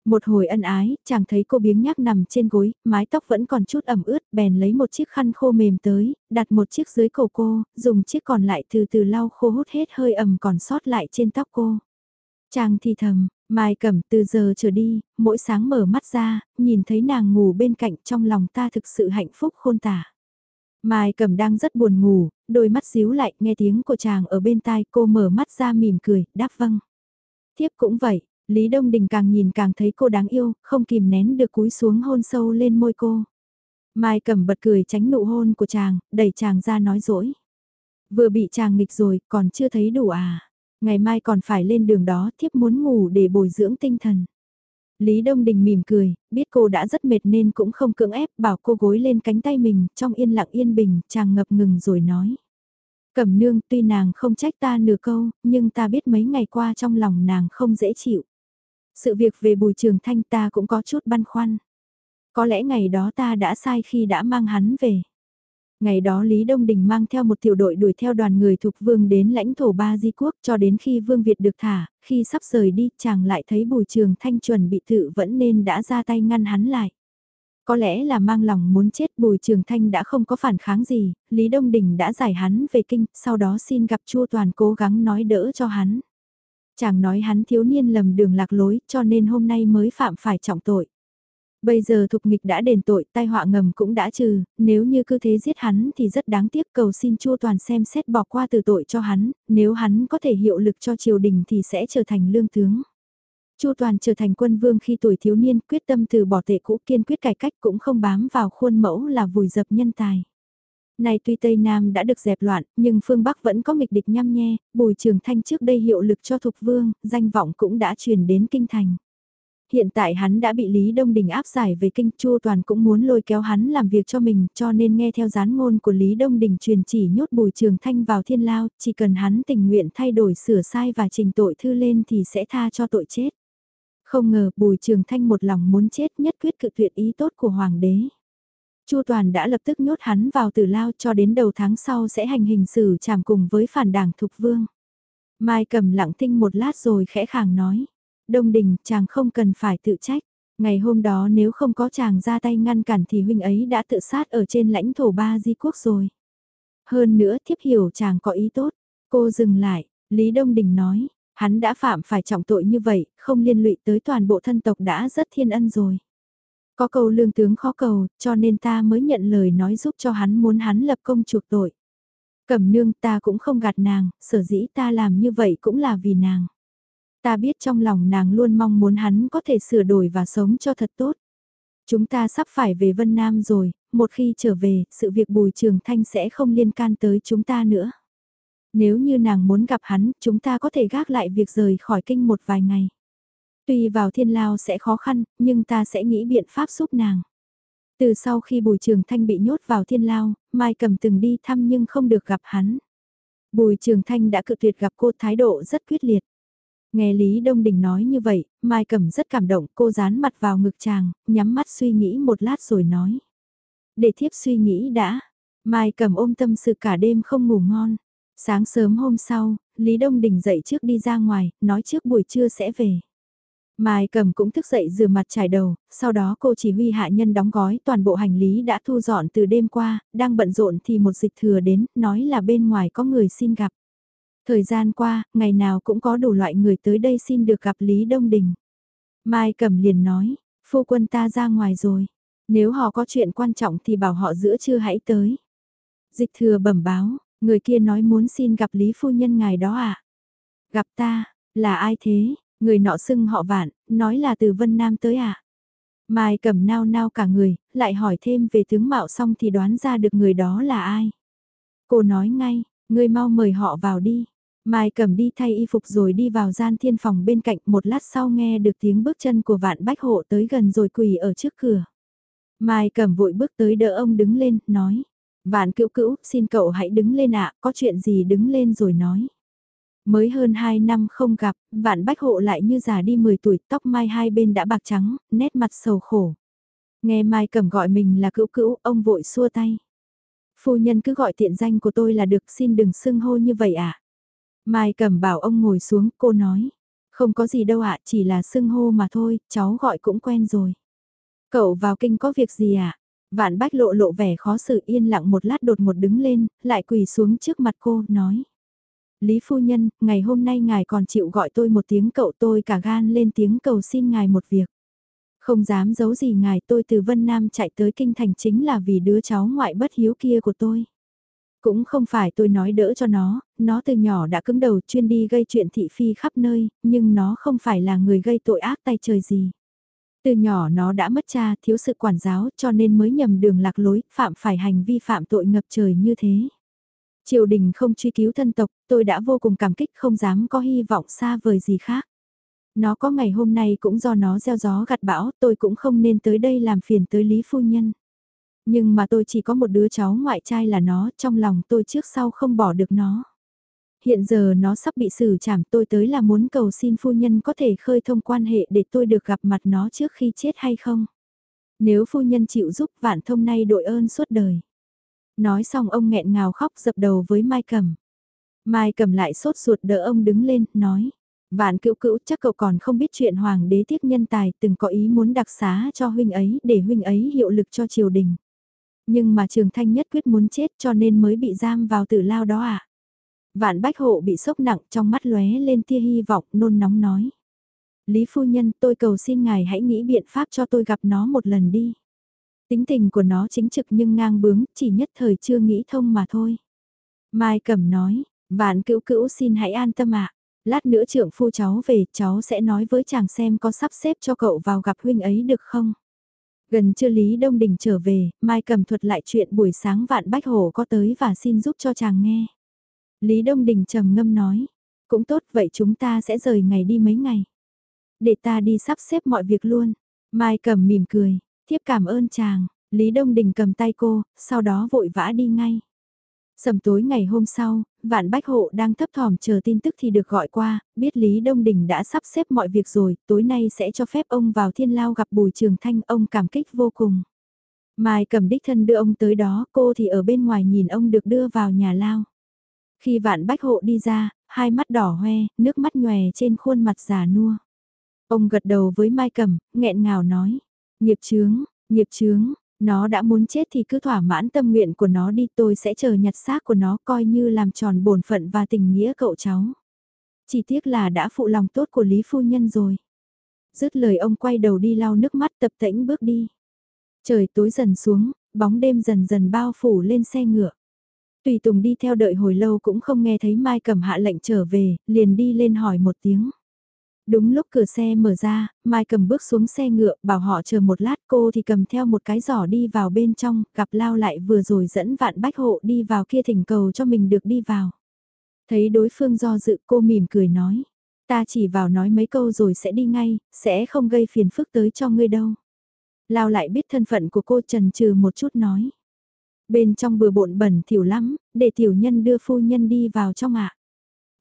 Một hồi ân ái, chàng thấy cô biếng nhác nằm trên gối, mái tóc vẫn còn chút ẩm ướt, bèn lấy một chiếc khăn khô mềm tới, đặt một chiếc dưới cổ cô, dùng chiếc còn lại từ từ lau khô hút hết hơi ẩm còn sót lại trên tóc cô. Chàng thì thầm, Mai Cẩm từ giờ trở đi, mỗi sáng mở mắt ra, nhìn thấy nàng ngủ bên cạnh trong lòng ta thực sự hạnh phúc khôn tả. Mai Cẩm đang rất buồn ngủ, đôi mắt díu lại nghe tiếng của chàng ở bên tai cô mở mắt ra mỉm cười, đáp vâng. Thiếp cũng vậy, Lý Đông Đình càng nhìn càng thấy cô đáng yêu, không kìm nén được cúi xuống hôn sâu lên môi cô. Mai Cẩm bật cười tránh nụ hôn của chàng, đẩy chàng ra nói dỗi. Vừa bị chàng nghịch rồi, còn chưa thấy đủ à. Ngày mai còn phải lên đường đó, thiếp muốn ngủ để bồi dưỡng tinh thần. Lý Đông Đình mỉm cười, biết cô đã rất mệt nên cũng không cưỡng ép, bảo cô gối lên cánh tay mình, trong yên lặng yên bình, chàng ngập ngừng rồi nói. Cẩm nương, tuy nàng không trách ta nửa câu, nhưng ta biết mấy ngày qua trong lòng nàng không dễ chịu. Sự việc về bùi trường thanh ta cũng có chút băn khoăn. Có lẽ ngày đó ta đã sai khi đã mang hắn về. Ngày đó Lý Đông Đình mang theo một tiểu đội đuổi theo đoàn người thuộc vương đến lãnh thổ Ba Di Quốc cho đến khi Vương Việt được thả, khi sắp rời đi chàng lại thấy bùi trường thanh chuẩn bị tự vẫn nên đã ra tay ngăn hắn lại. Có lẽ là mang lòng muốn chết bùi trường thanh đã không có phản kháng gì, Lý Đông Đình đã giải hắn về kinh, sau đó xin gặp Chua Toàn cố gắng nói đỡ cho hắn. Chàng nói hắn thiếu niên lầm đường lạc lối cho nên hôm nay mới phạm phải trọng tội. Bây giờ thục nghịch đã đền tội, tai họa ngầm cũng đã trừ, nếu như cứ thế giết hắn thì rất đáng tiếc cầu xin chua toàn xem xét bỏ qua từ tội cho hắn, nếu hắn có thể hiệu lực cho triều đình thì sẽ trở thành lương tướng. Chu Toàn trở thành quân vương khi tuổi thiếu niên quyết tâm từ bỏ tệ cũ kiên quyết cải cách cũng không bám vào khuôn mẫu là vùi dập nhân tài. Này tuy Tây Nam đã được dẹp loạn, nhưng phương Bắc vẫn có nghịch địch nhăm nhe, bùi trường thanh trước đây hiệu lực cho thục vương, danh vọng cũng đã truyền đến kinh thành. Hiện tại hắn đã bị Lý Đông Đình áp giải về kinh Chu Toàn cũng muốn lôi kéo hắn làm việc cho mình cho nên nghe theo gián ngôn của Lý Đông Đình truyền chỉ nhốt Bùi Trường Thanh vào thiên lao, chỉ cần hắn tình nguyện thay đổi sửa sai và trình tội thư lên thì sẽ tha cho tội chết. Không ngờ Bùi Trường Thanh một lòng muốn chết nhất quyết cự tuyệt ý tốt của Hoàng đế. Chu Toàn đã lập tức nhốt hắn vào tử lao cho đến đầu tháng sau sẽ hành hình xử trảm cùng với phản đảng Thục Vương. Mai cầm lặng tinh một lát rồi khẽ khàng nói. Đông đình, chàng không cần phải tự trách. Ngày hôm đó nếu không có chàng ra tay ngăn cản thì huynh ấy đã tự sát ở trên lãnh thổ ba di quốc rồi. Hơn nữa thiếp hiểu chàng có ý tốt. Cô dừng lại, Lý Đông Đình nói, hắn đã phạm phải trọng tội như vậy, không liên lụy tới toàn bộ thân tộc đã rất thiên ân rồi. Có cầu lương tướng khó cầu, cho nên ta mới nhận lời nói giúp cho hắn muốn hắn lập công chuộc tội. Cẩm nương ta cũng không gạt nàng, sở dĩ ta làm như vậy cũng là vì nàng. Ta biết trong lòng nàng luôn mong muốn hắn có thể sửa đổi và sống cho thật tốt. Chúng ta sắp phải về Vân Nam rồi, một khi trở về, sự việc bùi trường thanh sẽ không liên can tới chúng ta nữa. Nếu như nàng muốn gặp hắn, chúng ta có thể gác lại việc rời khỏi kinh một vài ngày. Tuy vào thiên lao sẽ khó khăn, nhưng ta sẽ nghĩ biện pháp giúp nàng. Từ sau khi Bùi Trường Thanh bị nhốt vào thiên lao, Mai Cầm từng đi thăm nhưng không được gặp hắn. Bùi Trường Thanh đã cự tuyệt gặp cô thái độ rất quyết liệt. Nghe Lý Đông Đình nói như vậy, Mai Cẩm rất cảm động, cô dán mặt vào ngực chàng, nhắm mắt suy nghĩ một lát rồi nói. Để thiếp suy nghĩ đã. Mai Cẩm ôm tâm sự cả đêm không ngủ ngon. Sáng sớm hôm sau, Lý Đông Đình dậy trước đi ra ngoài, nói trước buổi trưa sẽ về. Mai Cầm cũng thức dậy rửa mặt trải đầu, sau đó cô chỉ huy hạ nhân đóng gói toàn bộ hành lý đã thu dọn từ đêm qua, đang bận rộn thì một dịch thừa đến, nói là bên ngoài có người xin gặp. Thời gian qua, ngày nào cũng có đủ loại người tới đây xin được gặp Lý Đông Đình. Mai Cầm liền nói, phu quân ta ra ngoài rồi. Nếu họ có chuyện quan trọng thì bảo họ giữa trưa hãy tới. Dịch thừa bẩm báo, người kia nói muốn xin gặp Lý Phu Nhân ngài đó à? Gặp ta, là ai thế? Người nọ xưng họ vạn, nói là từ Vân Nam tới à? Mai cầm nao nao cả người, lại hỏi thêm về tướng mạo xong thì đoán ra được người đó là ai. Cô nói ngay, người mau mời họ vào đi. Mai cầm đi thay y phục rồi đi vào gian thiên phòng bên cạnh một lát sau nghe được tiếng bước chân của vạn bách hộ tới gần rồi quỳ ở trước cửa. Mai cầm vội bước tới đỡ ông đứng lên, nói. Vạn cữu cữu, xin cậu hãy đứng lên ạ, có chuyện gì đứng lên rồi nói. Mới hơn 2 năm không gặp, vạn bách hộ lại như già đi 10 tuổi, tóc mai hai bên đã bạc trắng, nét mặt sầu khổ. Nghe Mai cầm gọi mình là cữu cữu, ông vội xua tay. Phu nhân cứ gọi tiện danh của tôi là được, xin đừng xưng hô như vậy ạ. À? Mai cầm bảo ông ngồi xuống, cô nói. Không có gì đâu ạ, chỉ là xưng hô mà thôi, cháu gọi cũng quen rồi. Cậu vào kinh có việc gì ạ? À? Vạn bách lộ lộ vẻ khó xử yên lặng một lát đột ngột đứng lên, lại quỳ xuống trước mặt cô, nói. Lý phu nhân, ngày hôm nay ngài còn chịu gọi tôi một tiếng cậu tôi cả gan lên tiếng cầu xin ngài một việc. Không dám giấu gì ngài tôi từ Vân Nam chạy tới kinh thành chính là vì đứa cháu ngoại bất hiếu kia của tôi. Cũng không phải tôi nói đỡ cho nó, nó từ nhỏ đã cứng đầu chuyên đi gây chuyện thị phi khắp nơi, nhưng nó không phải là người gây tội ác tay trời gì. Từ nhỏ nó đã mất cha, thiếu sự quản giáo cho nên mới nhầm đường lạc lối, phạm phải hành vi phạm tội ngập trời như thế. Triều đình không truy cứu thân tộc, tôi đã vô cùng cảm kích không dám có hy vọng xa vời gì khác. Nó có ngày hôm nay cũng do nó gieo gió gặt bão, tôi cũng không nên tới đây làm phiền tới Lý Phu Nhân. Nhưng mà tôi chỉ có một đứa cháu ngoại trai là nó, trong lòng tôi trước sau không bỏ được nó. Hiện giờ nó sắp bị xử trảm tôi tới là muốn cầu xin phu nhân có thể khơi thông quan hệ để tôi được gặp mặt nó trước khi chết hay không. Nếu phu nhân chịu giúp vạn thông nay đội ơn suốt đời. Nói xong ông nghẹn ngào khóc dập đầu với Mai Cầm. Mai Cầm lại sốt ruột đỡ ông đứng lên, nói. Vạn cữu cữu chắc cậu còn không biết chuyện hoàng đế tiếc nhân tài từng có ý muốn đặc xá cho huynh ấy để huynh ấy hiệu lực cho triều đình. Nhưng mà trường thanh nhất quyết muốn chết cho nên mới bị giam vào tử lao đó à. Vạn bách hộ bị sốc nặng trong mắt lóe lên tia hy vọng nôn nóng nói. Lý phu nhân tôi cầu xin ngài hãy nghĩ biện pháp cho tôi gặp nó một lần đi. Tính tình của nó chính trực nhưng ngang bướng, chỉ nhất thời chưa nghĩ thông mà thôi. Mai Cẩm nói, vạn cữu cữu xin hãy an tâm ạ. Lát nữa trưởng phu cháu về, cháu sẽ nói với chàng xem có sắp xếp cho cậu vào gặp huynh ấy được không. Gần trưa Lý Đông Đình trở về, Mai Cẩm thuật lại chuyện buổi sáng vạn bách hổ có tới và xin giúp cho chàng nghe. Lý Đông Đình trầm ngâm nói, cũng tốt vậy chúng ta sẽ rời ngày đi mấy ngày. Để ta đi sắp xếp mọi việc luôn. Mai Cẩm mỉm cười, Thiếp cảm ơn chàng, Lý Đông Đình cầm tay cô, sau đó vội vã đi ngay. Sầm tối ngày hôm sau, Vạn Bách Hộ đang thấp thỏm chờ tin tức thì được gọi qua, biết Lý Đông Đình đã sắp xếp mọi việc rồi, tối nay sẽ cho phép ông vào thiên lao gặp Bùi Trường Thanh, ông cảm kích vô cùng. Mai cầm đích thân đưa ông tới đó, cô thì ở bên ngoài nhìn ông được đưa vào nhà lao. Khi Vạn Bách Hộ đi ra, hai mắt đỏ hoe, nước mắt nhòe trên khuôn mặt già nua. Ông gật đầu với Mai Cầm, nghẹn ngào nói. Nghiệp chướng, nghiệp chướng, nó đã muốn chết thì cứ thỏa mãn tâm nguyện của nó đi tôi sẽ chờ nhặt xác của nó coi như làm tròn bổn phận và tình nghĩa cậu cháu. Chỉ tiếc là đã phụ lòng tốt của Lý Phu Nhân rồi. Dứt lời ông quay đầu đi lau nước mắt tập tễnh bước đi. Trời tối dần xuống, bóng đêm dần dần bao phủ lên xe ngựa. Tùy Tùng đi theo đợi hồi lâu cũng không nghe thấy Mai cầm hạ lệnh trở về, liền đi lên hỏi một tiếng. Đúng lúc cửa xe mở ra, Mai cầm bước xuống xe ngựa, bảo họ chờ một lát cô thì cầm theo một cái giỏ đi vào bên trong, gặp lao lại vừa rồi dẫn vạn bách hộ đi vào kia thỉnh cầu cho mình được đi vào. Thấy đối phương do dự cô mỉm cười nói, ta chỉ vào nói mấy câu rồi sẽ đi ngay, sẽ không gây phiền phức tới cho ngươi đâu. Lao lại biết thân phận của cô trần trừ một chút nói. Bên trong bừa bộn bẩn thiểu lắm, để tiểu nhân đưa phu nhân đi vào trong ạ.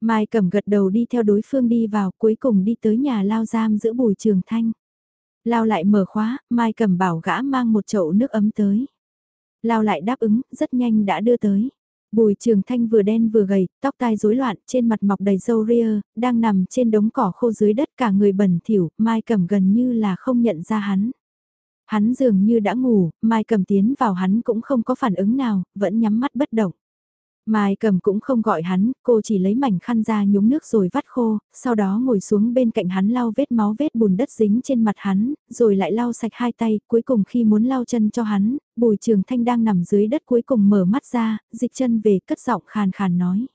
Mai cầm gật đầu đi theo đối phương đi vào cuối cùng đi tới nhà lao giam giữa bùi trường thanh. Lao lại mở khóa, Mai cầm bảo gã mang một chậu nước ấm tới. Lao lại đáp ứng, rất nhanh đã đưa tới. Bùi trường thanh vừa đen vừa gầy, tóc tai rối loạn, trên mặt mọc đầy râu ria, đang nằm trên đống cỏ khô dưới đất cả người bẩn thỉu, Mai cẩm gần như là không nhận ra hắn. Hắn dường như đã ngủ, Mai cẩm tiến vào hắn cũng không có phản ứng nào, vẫn nhắm mắt bất động. Mai cầm cũng không gọi hắn, cô chỉ lấy mảnh khăn ra nhúng nước rồi vắt khô, sau đó ngồi xuống bên cạnh hắn lau vết máu vết bùn đất dính trên mặt hắn, rồi lại lau sạch hai tay, cuối cùng khi muốn lau chân cho hắn, bùi trường thanh đang nằm dưới đất cuối cùng mở mắt ra, dịch chân về cất giọng khàn khàn nói.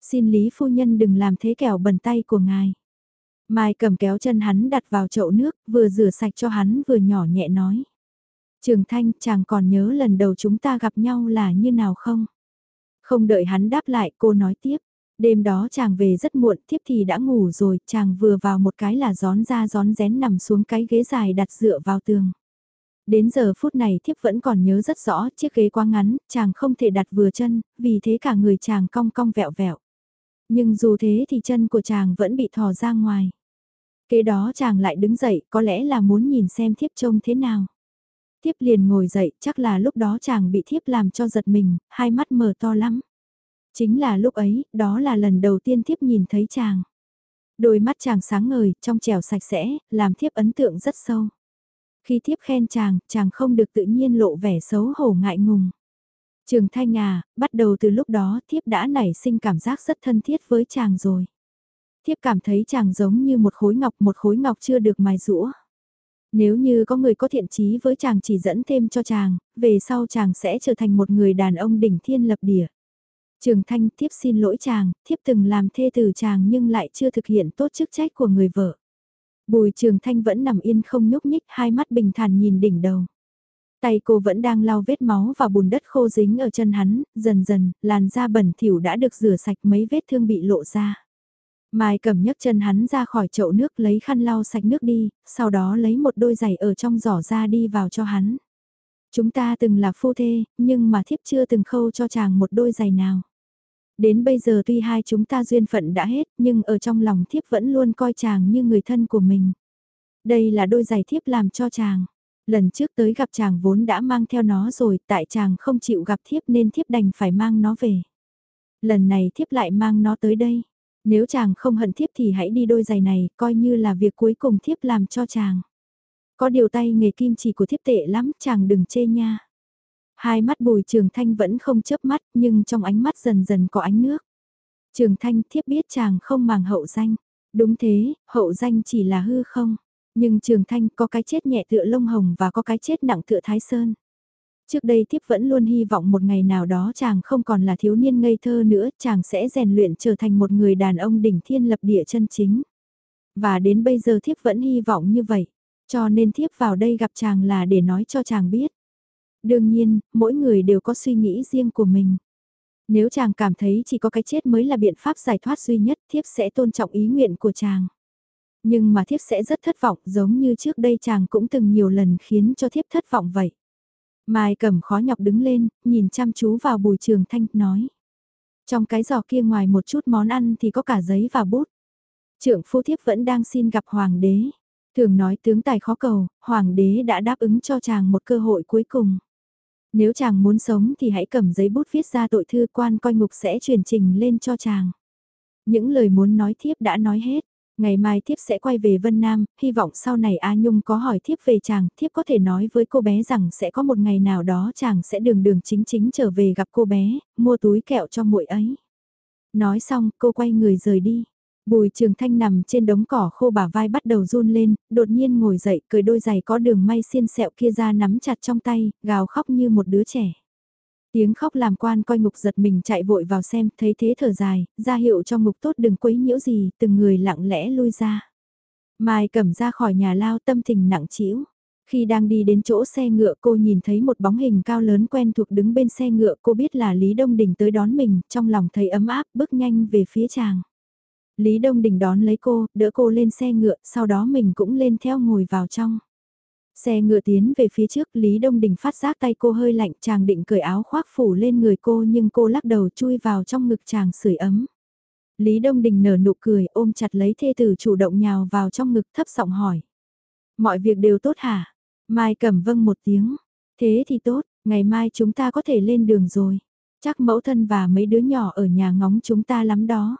Xin Lý Phu Nhân đừng làm thế kẻo bẩn tay của ngài. Mai cầm kéo chân hắn đặt vào chậu nước, vừa rửa sạch cho hắn vừa nhỏ nhẹ nói. Trường Thanh, chàng còn nhớ lần đầu chúng ta gặp nhau là như nào không? Không đợi hắn đáp lại cô nói tiếp. Đêm đó chàng về rất muộn, tiếp thì đã ngủ rồi, chàng vừa vào một cái là gión ra gión rén nằm xuống cái ghế dài đặt dựa vào tường. Đến giờ phút này thiếp vẫn còn nhớ rất rõ, chiếc ghế quá ngắn, chàng không thể đặt vừa chân, vì thế cả người chàng cong cong vẹo vẹo. Nhưng dù thế thì chân của chàng vẫn bị thò ra ngoài. Kế đó chàng lại đứng dậy, có lẽ là muốn nhìn xem thiếp trông thế nào. Thiếp liền ngồi dậy, chắc là lúc đó chàng bị thiếp làm cho giật mình, hai mắt mở to lắm. Chính là lúc ấy, đó là lần đầu tiên thiếp nhìn thấy chàng. Đôi mắt chàng sáng ngời, trong trẻo sạch sẽ, làm thiếp ấn tượng rất sâu. Khi thiếp khen chàng, chàng không được tự nhiên lộ vẻ xấu hổ ngại ngùng. Trường Thanh à, bắt đầu từ lúc đó thiếp đã nảy sinh cảm giác rất thân thiết với chàng rồi. Thiếp cảm thấy chàng giống như một khối ngọc, một khối ngọc chưa được mài rũa. Nếu như có người có thiện chí với chàng chỉ dẫn thêm cho chàng, về sau chàng sẽ trở thành một người đàn ông đỉnh thiên lập địa. Trường Thanh thiếp xin lỗi chàng, thiếp từng làm thê từ chàng nhưng lại chưa thực hiện tốt chức trách của người vợ. Bùi Trường Thanh vẫn nằm yên không nhúc nhích hai mắt bình thản nhìn đỉnh đầu. Tay cô vẫn đang lau vết máu và bùn đất khô dính ở chân hắn, dần dần, làn da bẩn thỉu đã được rửa sạch mấy vết thương bị lộ ra. Mai cầm nhấc chân hắn ra khỏi chậu nước lấy khăn lau sạch nước đi, sau đó lấy một đôi giày ở trong giỏ ra đi vào cho hắn. Chúng ta từng là phu thê, nhưng mà thiếp chưa từng khâu cho chàng một đôi giày nào. Đến bây giờ tuy hai chúng ta duyên phận đã hết, nhưng ở trong lòng thiếp vẫn luôn coi chàng như người thân của mình. Đây là đôi giày thiếp làm cho chàng. Lần trước tới gặp chàng vốn đã mang theo nó rồi, tại chàng không chịu gặp thiếp nên thiếp đành phải mang nó về. Lần này thiếp lại mang nó tới đây. Nếu chàng không hận thiếp thì hãy đi đôi giày này, coi như là việc cuối cùng thiếp làm cho chàng. Có điều tay nghề kim chỉ của thiếp tệ lắm, chàng đừng chê nha. Hai mắt bùi trường thanh vẫn không chớp mắt, nhưng trong ánh mắt dần dần có ánh nước. Trường thanh thiếp biết chàng không màng hậu danh. Đúng thế, hậu danh chỉ là hư không. Nhưng Trường Thanh có cái chết nhẹ tựa lông hồng và có cái chết nặng tựa Thái Sơn. Trước đây thiếp vẫn luôn hy vọng một ngày nào đó chàng không còn là thiếu niên ngây thơ nữa, chàng sẽ rèn luyện trở thành một người đàn ông đỉnh thiên lập địa chân chính. Và đến bây giờ thiếp vẫn hy vọng như vậy, cho nên thiếp vào đây gặp chàng là để nói cho chàng biết. Đương nhiên, mỗi người đều có suy nghĩ riêng của mình. Nếu chàng cảm thấy chỉ có cái chết mới là biện pháp giải thoát duy nhất, thiếp sẽ tôn trọng ý nguyện của chàng nhưng mà thiếp sẽ rất thất vọng giống như trước đây chàng cũng từng nhiều lần khiến cho thiếp thất vọng vậy. Mai cầm khó nhọc đứng lên, nhìn chăm chú vào bùi trường thanh, nói. Trong cái giò kia ngoài một chút món ăn thì có cả giấy và bút. Trưởng phu thiếp vẫn đang xin gặp hoàng đế. Thường nói tướng tài khó cầu, hoàng đế đã đáp ứng cho chàng một cơ hội cuối cùng. Nếu chàng muốn sống thì hãy cầm giấy bút viết ra tội thư quan coi ngục sẽ truyền trình lên cho chàng. Những lời muốn nói thiếp đã nói hết. Ngày mai thiếp sẽ quay về Vân Nam, hy vọng sau này A Nhung có hỏi thiếp về chàng, thiếp có thể nói với cô bé rằng sẽ có một ngày nào đó chàng sẽ đường đường chính chính trở về gặp cô bé, mua túi kẹo cho muội ấy. Nói xong, cô quay người rời đi. Bùi Trường Thanh nằm trên đống cỏ khô bả vai bắt đầu run lên, đột nhiên ngồi dậy, cười đôi giày có đường may xiên sẹo kia ra nắm chặt trong tay, gào khóc như một đứa trẻ. Tiếng khóc làm quan coi ngục giật mình chạy vội vào xem, thấy thế thở dài, ra hiệu cho ngục tốt đừng quấy nhiễu gì, từng người lặng lẽ lui ra. Mai cầm ra khỏi nhà lao tâm tình nặng trĩu. Khi đang đi đến chỗ xe ngựa cô nhìn thấy một bóng hình cao lớn quen thuộc đứng bên xe ngựa cô biết là Lý Đông Đình tới đón mình, trong lòng thấy ấm áp bước nhanh về phía chàng. Lý Đông Đình đón lấy cô, đỡ cô lên xe ngựa, sau đó mình cũng lên theo ngồi vào trong. Xe ngựa tiến về phía trước, Lý Đông Đình phát giác tay cô hơi lạnh, chàng định cởi áo khoác phủ lên người cô nhưng cô lắc đầu chui vào trong ngực chàng sưởi ấm. Lý Đông Đình nở nụ cười ôm chặt lấy thê tử chủ động nhào vào trong ngực thấp giọng hỏi. Mọi việc đều tốt hả? Mai cầm vâng một tiếng. Thế thì tốt, ngày mai chúng ta có thể lên đường rồi. Chắc mẫu thân và mấy đứa nhỏ ở nhà ngóng chúng ta lắm đó.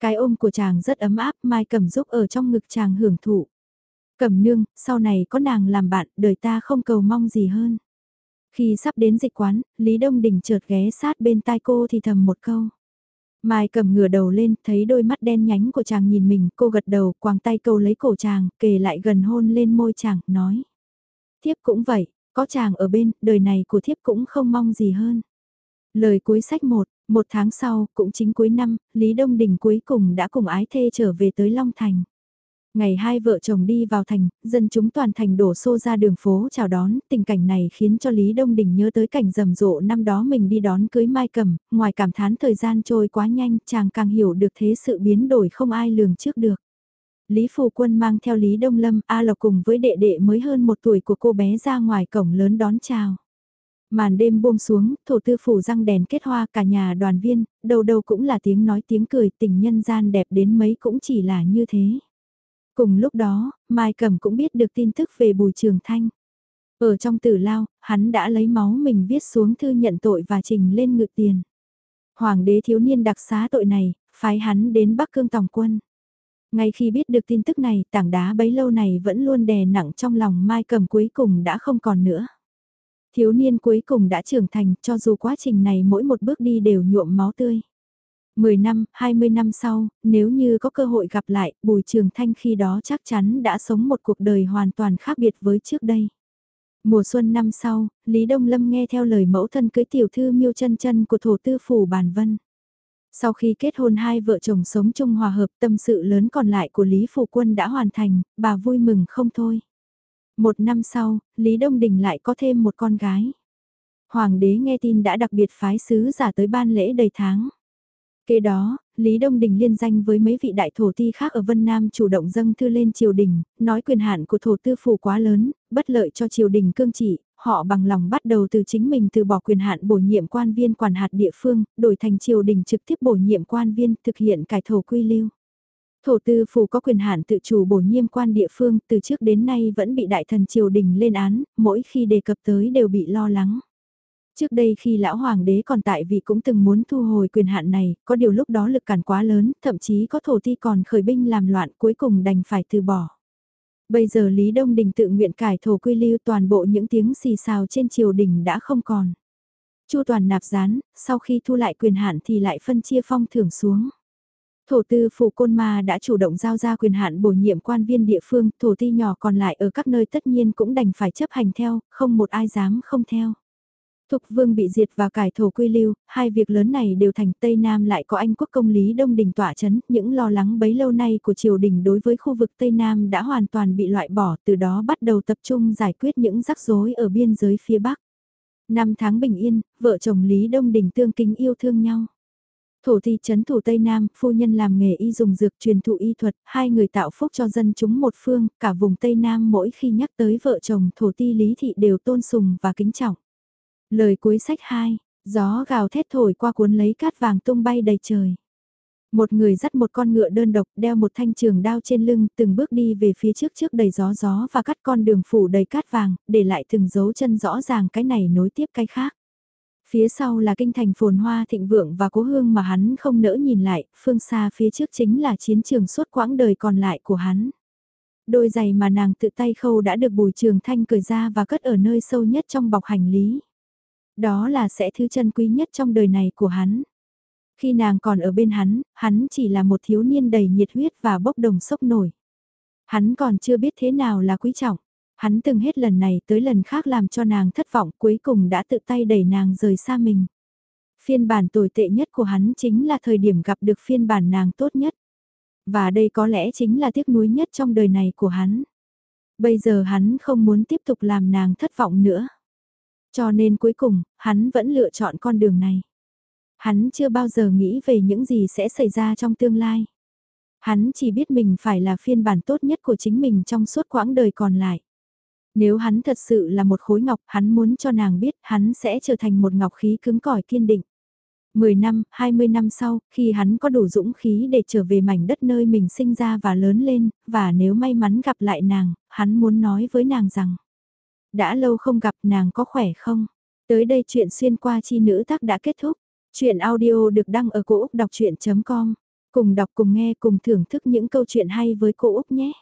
Cái ôm của chàng rất ấm áp, Mai cầm giúp vâng ở trong ngực chàng hưởng thụ. Cẩm nương, sau này có nàng làm bạn, đời ta không cầu mong gì hơn. Khi sắp đến dịch quán, Lý Đông Đình chợt ghé sát bên tai cô thì thầm một câu. Mai cầm ngửa đầu lên, thấy đôi mắt đen nhánh của chàng nhìn mình, cô gật đầu, quàng tay câu lấy cổ chàng, kề lại gần hôn lên môi chàng, nói. Thiếp cũng vậy, có chàng ở bên, đời này của thiếp cũng không mong gì hơn. Lời cuối sách một, một tháng sau, cũng chính cuối năm, Lý Đông Đình cuối cùng đã cùng ái thê trở về tới Long Thành. Ngày hai vợ chồng đi vào thành, dân chúng toàn thành đổ xô ra đường phố chào đón, tình cảnh này khiến cho Lý Đông Đình nhớ tới cảnh rầm rộ năm đó mình đi đón cưới Mai cầm ngoài cảm thán thời gian trôi quá nhanh, chàng càng hiểu được thế sự biến đổi không ai lường trước được. Lý Phù Quân mang theo Lý Đông Lâm, A Lộc cùng với đệ đệ mới hơn một tuổi của cô bé ra ngoài cổng lớn đón chào. Màn đêm buông xuống, thổ tư phủ răng đèn kết hoa cả nhà đoàn viên, đầu đầu cũng là tiếng nói tiếng cười tình nhân gian đẹp đến mấy cũng chỉ là như thế. Cùng lúc đó, Mai Cẩm cũng biết được tin tức về Bùi Trường Thanh. Ở trong tử lao, hắn đã lấy máu mình viết xuống thư nhận tội và trình lên ngự tiền. Hoàng đế thiếu niên đặc xá tội này, phái hắn đến Bắc Cương Tòng Quân. Ngay khi biết được tin tức này, tảng đá bấy lâu này vẫn luôn đè nặng trong lòng Mai Cẩm cuối cùng đã không còn nữa. Thiếu niên cuối cùng đã trưởng thành cho dù quá trình này mỗi một bước đi đều nhuộm máu tươi. 10 năm, 20 năm sau, nếu như có cơ hội gặp lại, Bùi Trường Thanh khi đó chắc chắn đã sống một cuộc đời hoàn toàn khác biệt với trước đây. Mùa xuân năm sau, Lý Đông Lâm nghe theo lời mẫu thân cưới tiểu thư miêu chân chân của thổ tư phủ Bàn Vân. Sau khi kết hôn hai vợ chồng sống chung hòa hợp tâm sự lớn còn lại của Lý Phủ Quân đã hoàn thành, bà vui mừng không thôi. Một năm sau, Lý Đông Đình lại có thêm một con gái. Hoàng đế nghe tin đã đặc biệt phái sứ giả tới ban lễ đầy tháng. Kế đó, Lý Đông Đình liên danh với mấy vị đại thổ ti khác ở Vân Nam chủ động dâng thư lên triều đình, nói quyền hạn của thổ tư phủ quá lớn, bất lợi cho triều đình cương trị, họ bằng lòng bắt đầu từ chính mình từ bỏ quyền hạn bổ nhiệm quan viên quản hạt địa phương, đổi thành triều đình trực tiếp bổ nhiệm quan viên thực hiện cải thổ quy lưu. Thổ tư phủ có quyền hạn tự chủ bổ nhiệm quan địa phương từ trước đến nay vẫn bị đại thần triều đình lên án, mỗi khi đề cập tới đều bị lo lắng. Trước đây khi lão hoàng đế còn tại vị cũng từng muốn thu hồi quyền hạn này, có điều lúc đó lực cản quá lớn, thậm chí có thổ ti còn khởi binh làm loạn cuối cùng đành phải từ bỏ. Bây giờ Lý Đông Đình tự nguyện cải thổ quy lưu toàn bộ những tiếng xì xào trên triều đình đã không còn. Chu toàn nạp gián, sau khi thu lại quyền hạn thì lại phân chia phong thưởng xuống. Thổ tư phủ côn ma đã chủ động giao ra quyền hạn bổ nhiệm quan viên địa phương, thổ ti nhỏ còn lại ở các nơi tất nhiên cũng đành phải chấp hành theo, không một ai dám không theo. Thục vương bị diệt và cải thổ quy lưu, hai việc lớn này đều thành Tây Nam lại có Anh quốc công lý Đông Đình tỏa chấn, những lo lắng bấy lâu nay của triều đình đối với khu vực Tây Nam đã hoàn toàn bị loại bỏ, từ đó bắt đầu tập trung giải quyết những rắc rối ở biên giới phía Bắc. Năm tháng bình yên, vợ chồng Lý Đông Đình tương kính yêu thương nhau. Thổ thi chấn thủ Tây Nam, phu nhân làm nghề y dùng dược truyền thụ y thuật, hai người tạo phúc cho dân chúng một phương, cả vùng Tây Nam mỗi khi nhắc tới vợ chồng thổ ti Lý Thị đều tôn sùng và kính trọng. Lời cuối sách 2, gió gào thét thổi qua cuốn lấy cát vàng tung bay đầy trời. Một người dắt một con ngựa đơn độc đeo một thanh trường đao trên lưng từng bước đi về phía trước trước đầy gió gió và cắt con đường phủ đầy cát vàng, để lại từng dấu chân rõ ràng cái này nối tiếp cái khác. Phía sau là kinh thành phồn hoa thịnh vượng và cố hương mà hắn không nỡ nhìn lại, phương xa phía trước chính là chiến trường suốt quãng đời còn lại của hắn. Đôi giày mà nàng tự tay khâu đã được bùi trường thanh cởi ra và cất ở nơi sâu nhất trong bọc hành lý. Đó là sẽ thứ chân quý nhất trong đời này của hắn. Khi nàng còn ở bên hắn, hắn chỉ là một thiếu niên đầy nhiệt huyết và bốc đồng sốc nổi. Hắn còn chưa biết thế nào là quý trọng. Hắn từng hết lần này tới lần khác làm cho nàng thất vọng cuối cùng đã tự tay đẩy nàng rời xa mình. Phiên bản tồi tệ nhất của hắn chính là thời điểm gặp được phiên bản nàng tốt nhất. Và đây có lẽ chính là tiếc nuối nhất trong đời này của hắn. Bây giờ hắn không muốn tiếp tục làm nàng thất vọng nữa. Cho nên cuối cùng, hắn vẫn lựa chọn con đường này. Hắn chưa bao giờ nghĩ về những gì sẽ xảy ra trong tương lai. Hắn chỉ biết mình phải là phiên bản tốt nhất của chính mình trong suốt quãng đời còn lại. Nếu hắn thật sự là một khối ngọc, hắn muốn cho nàng biết hắn sẽ trở thành một ngọc khí cứng cỏi kiên định. 10 năm, 20 năm sau, khi hắn có đủ dũng khí để trở về mảnh đất nơi mình sinh ra và lớn lên, và nếu may mắn gặp lại nàng, hắn muốn nói với nàng rằng đã lâu không gặp, nàng có khỏe không? Tới đây chuyện xuyên qua chi nữ tác đã kết thúc. Chuyện audio được đăng ở cổ Úc đọc chuyện.com. Cùng đọc cùng nghe, cùng thưởng thức những câu chuyện hay với cô Úc nhé.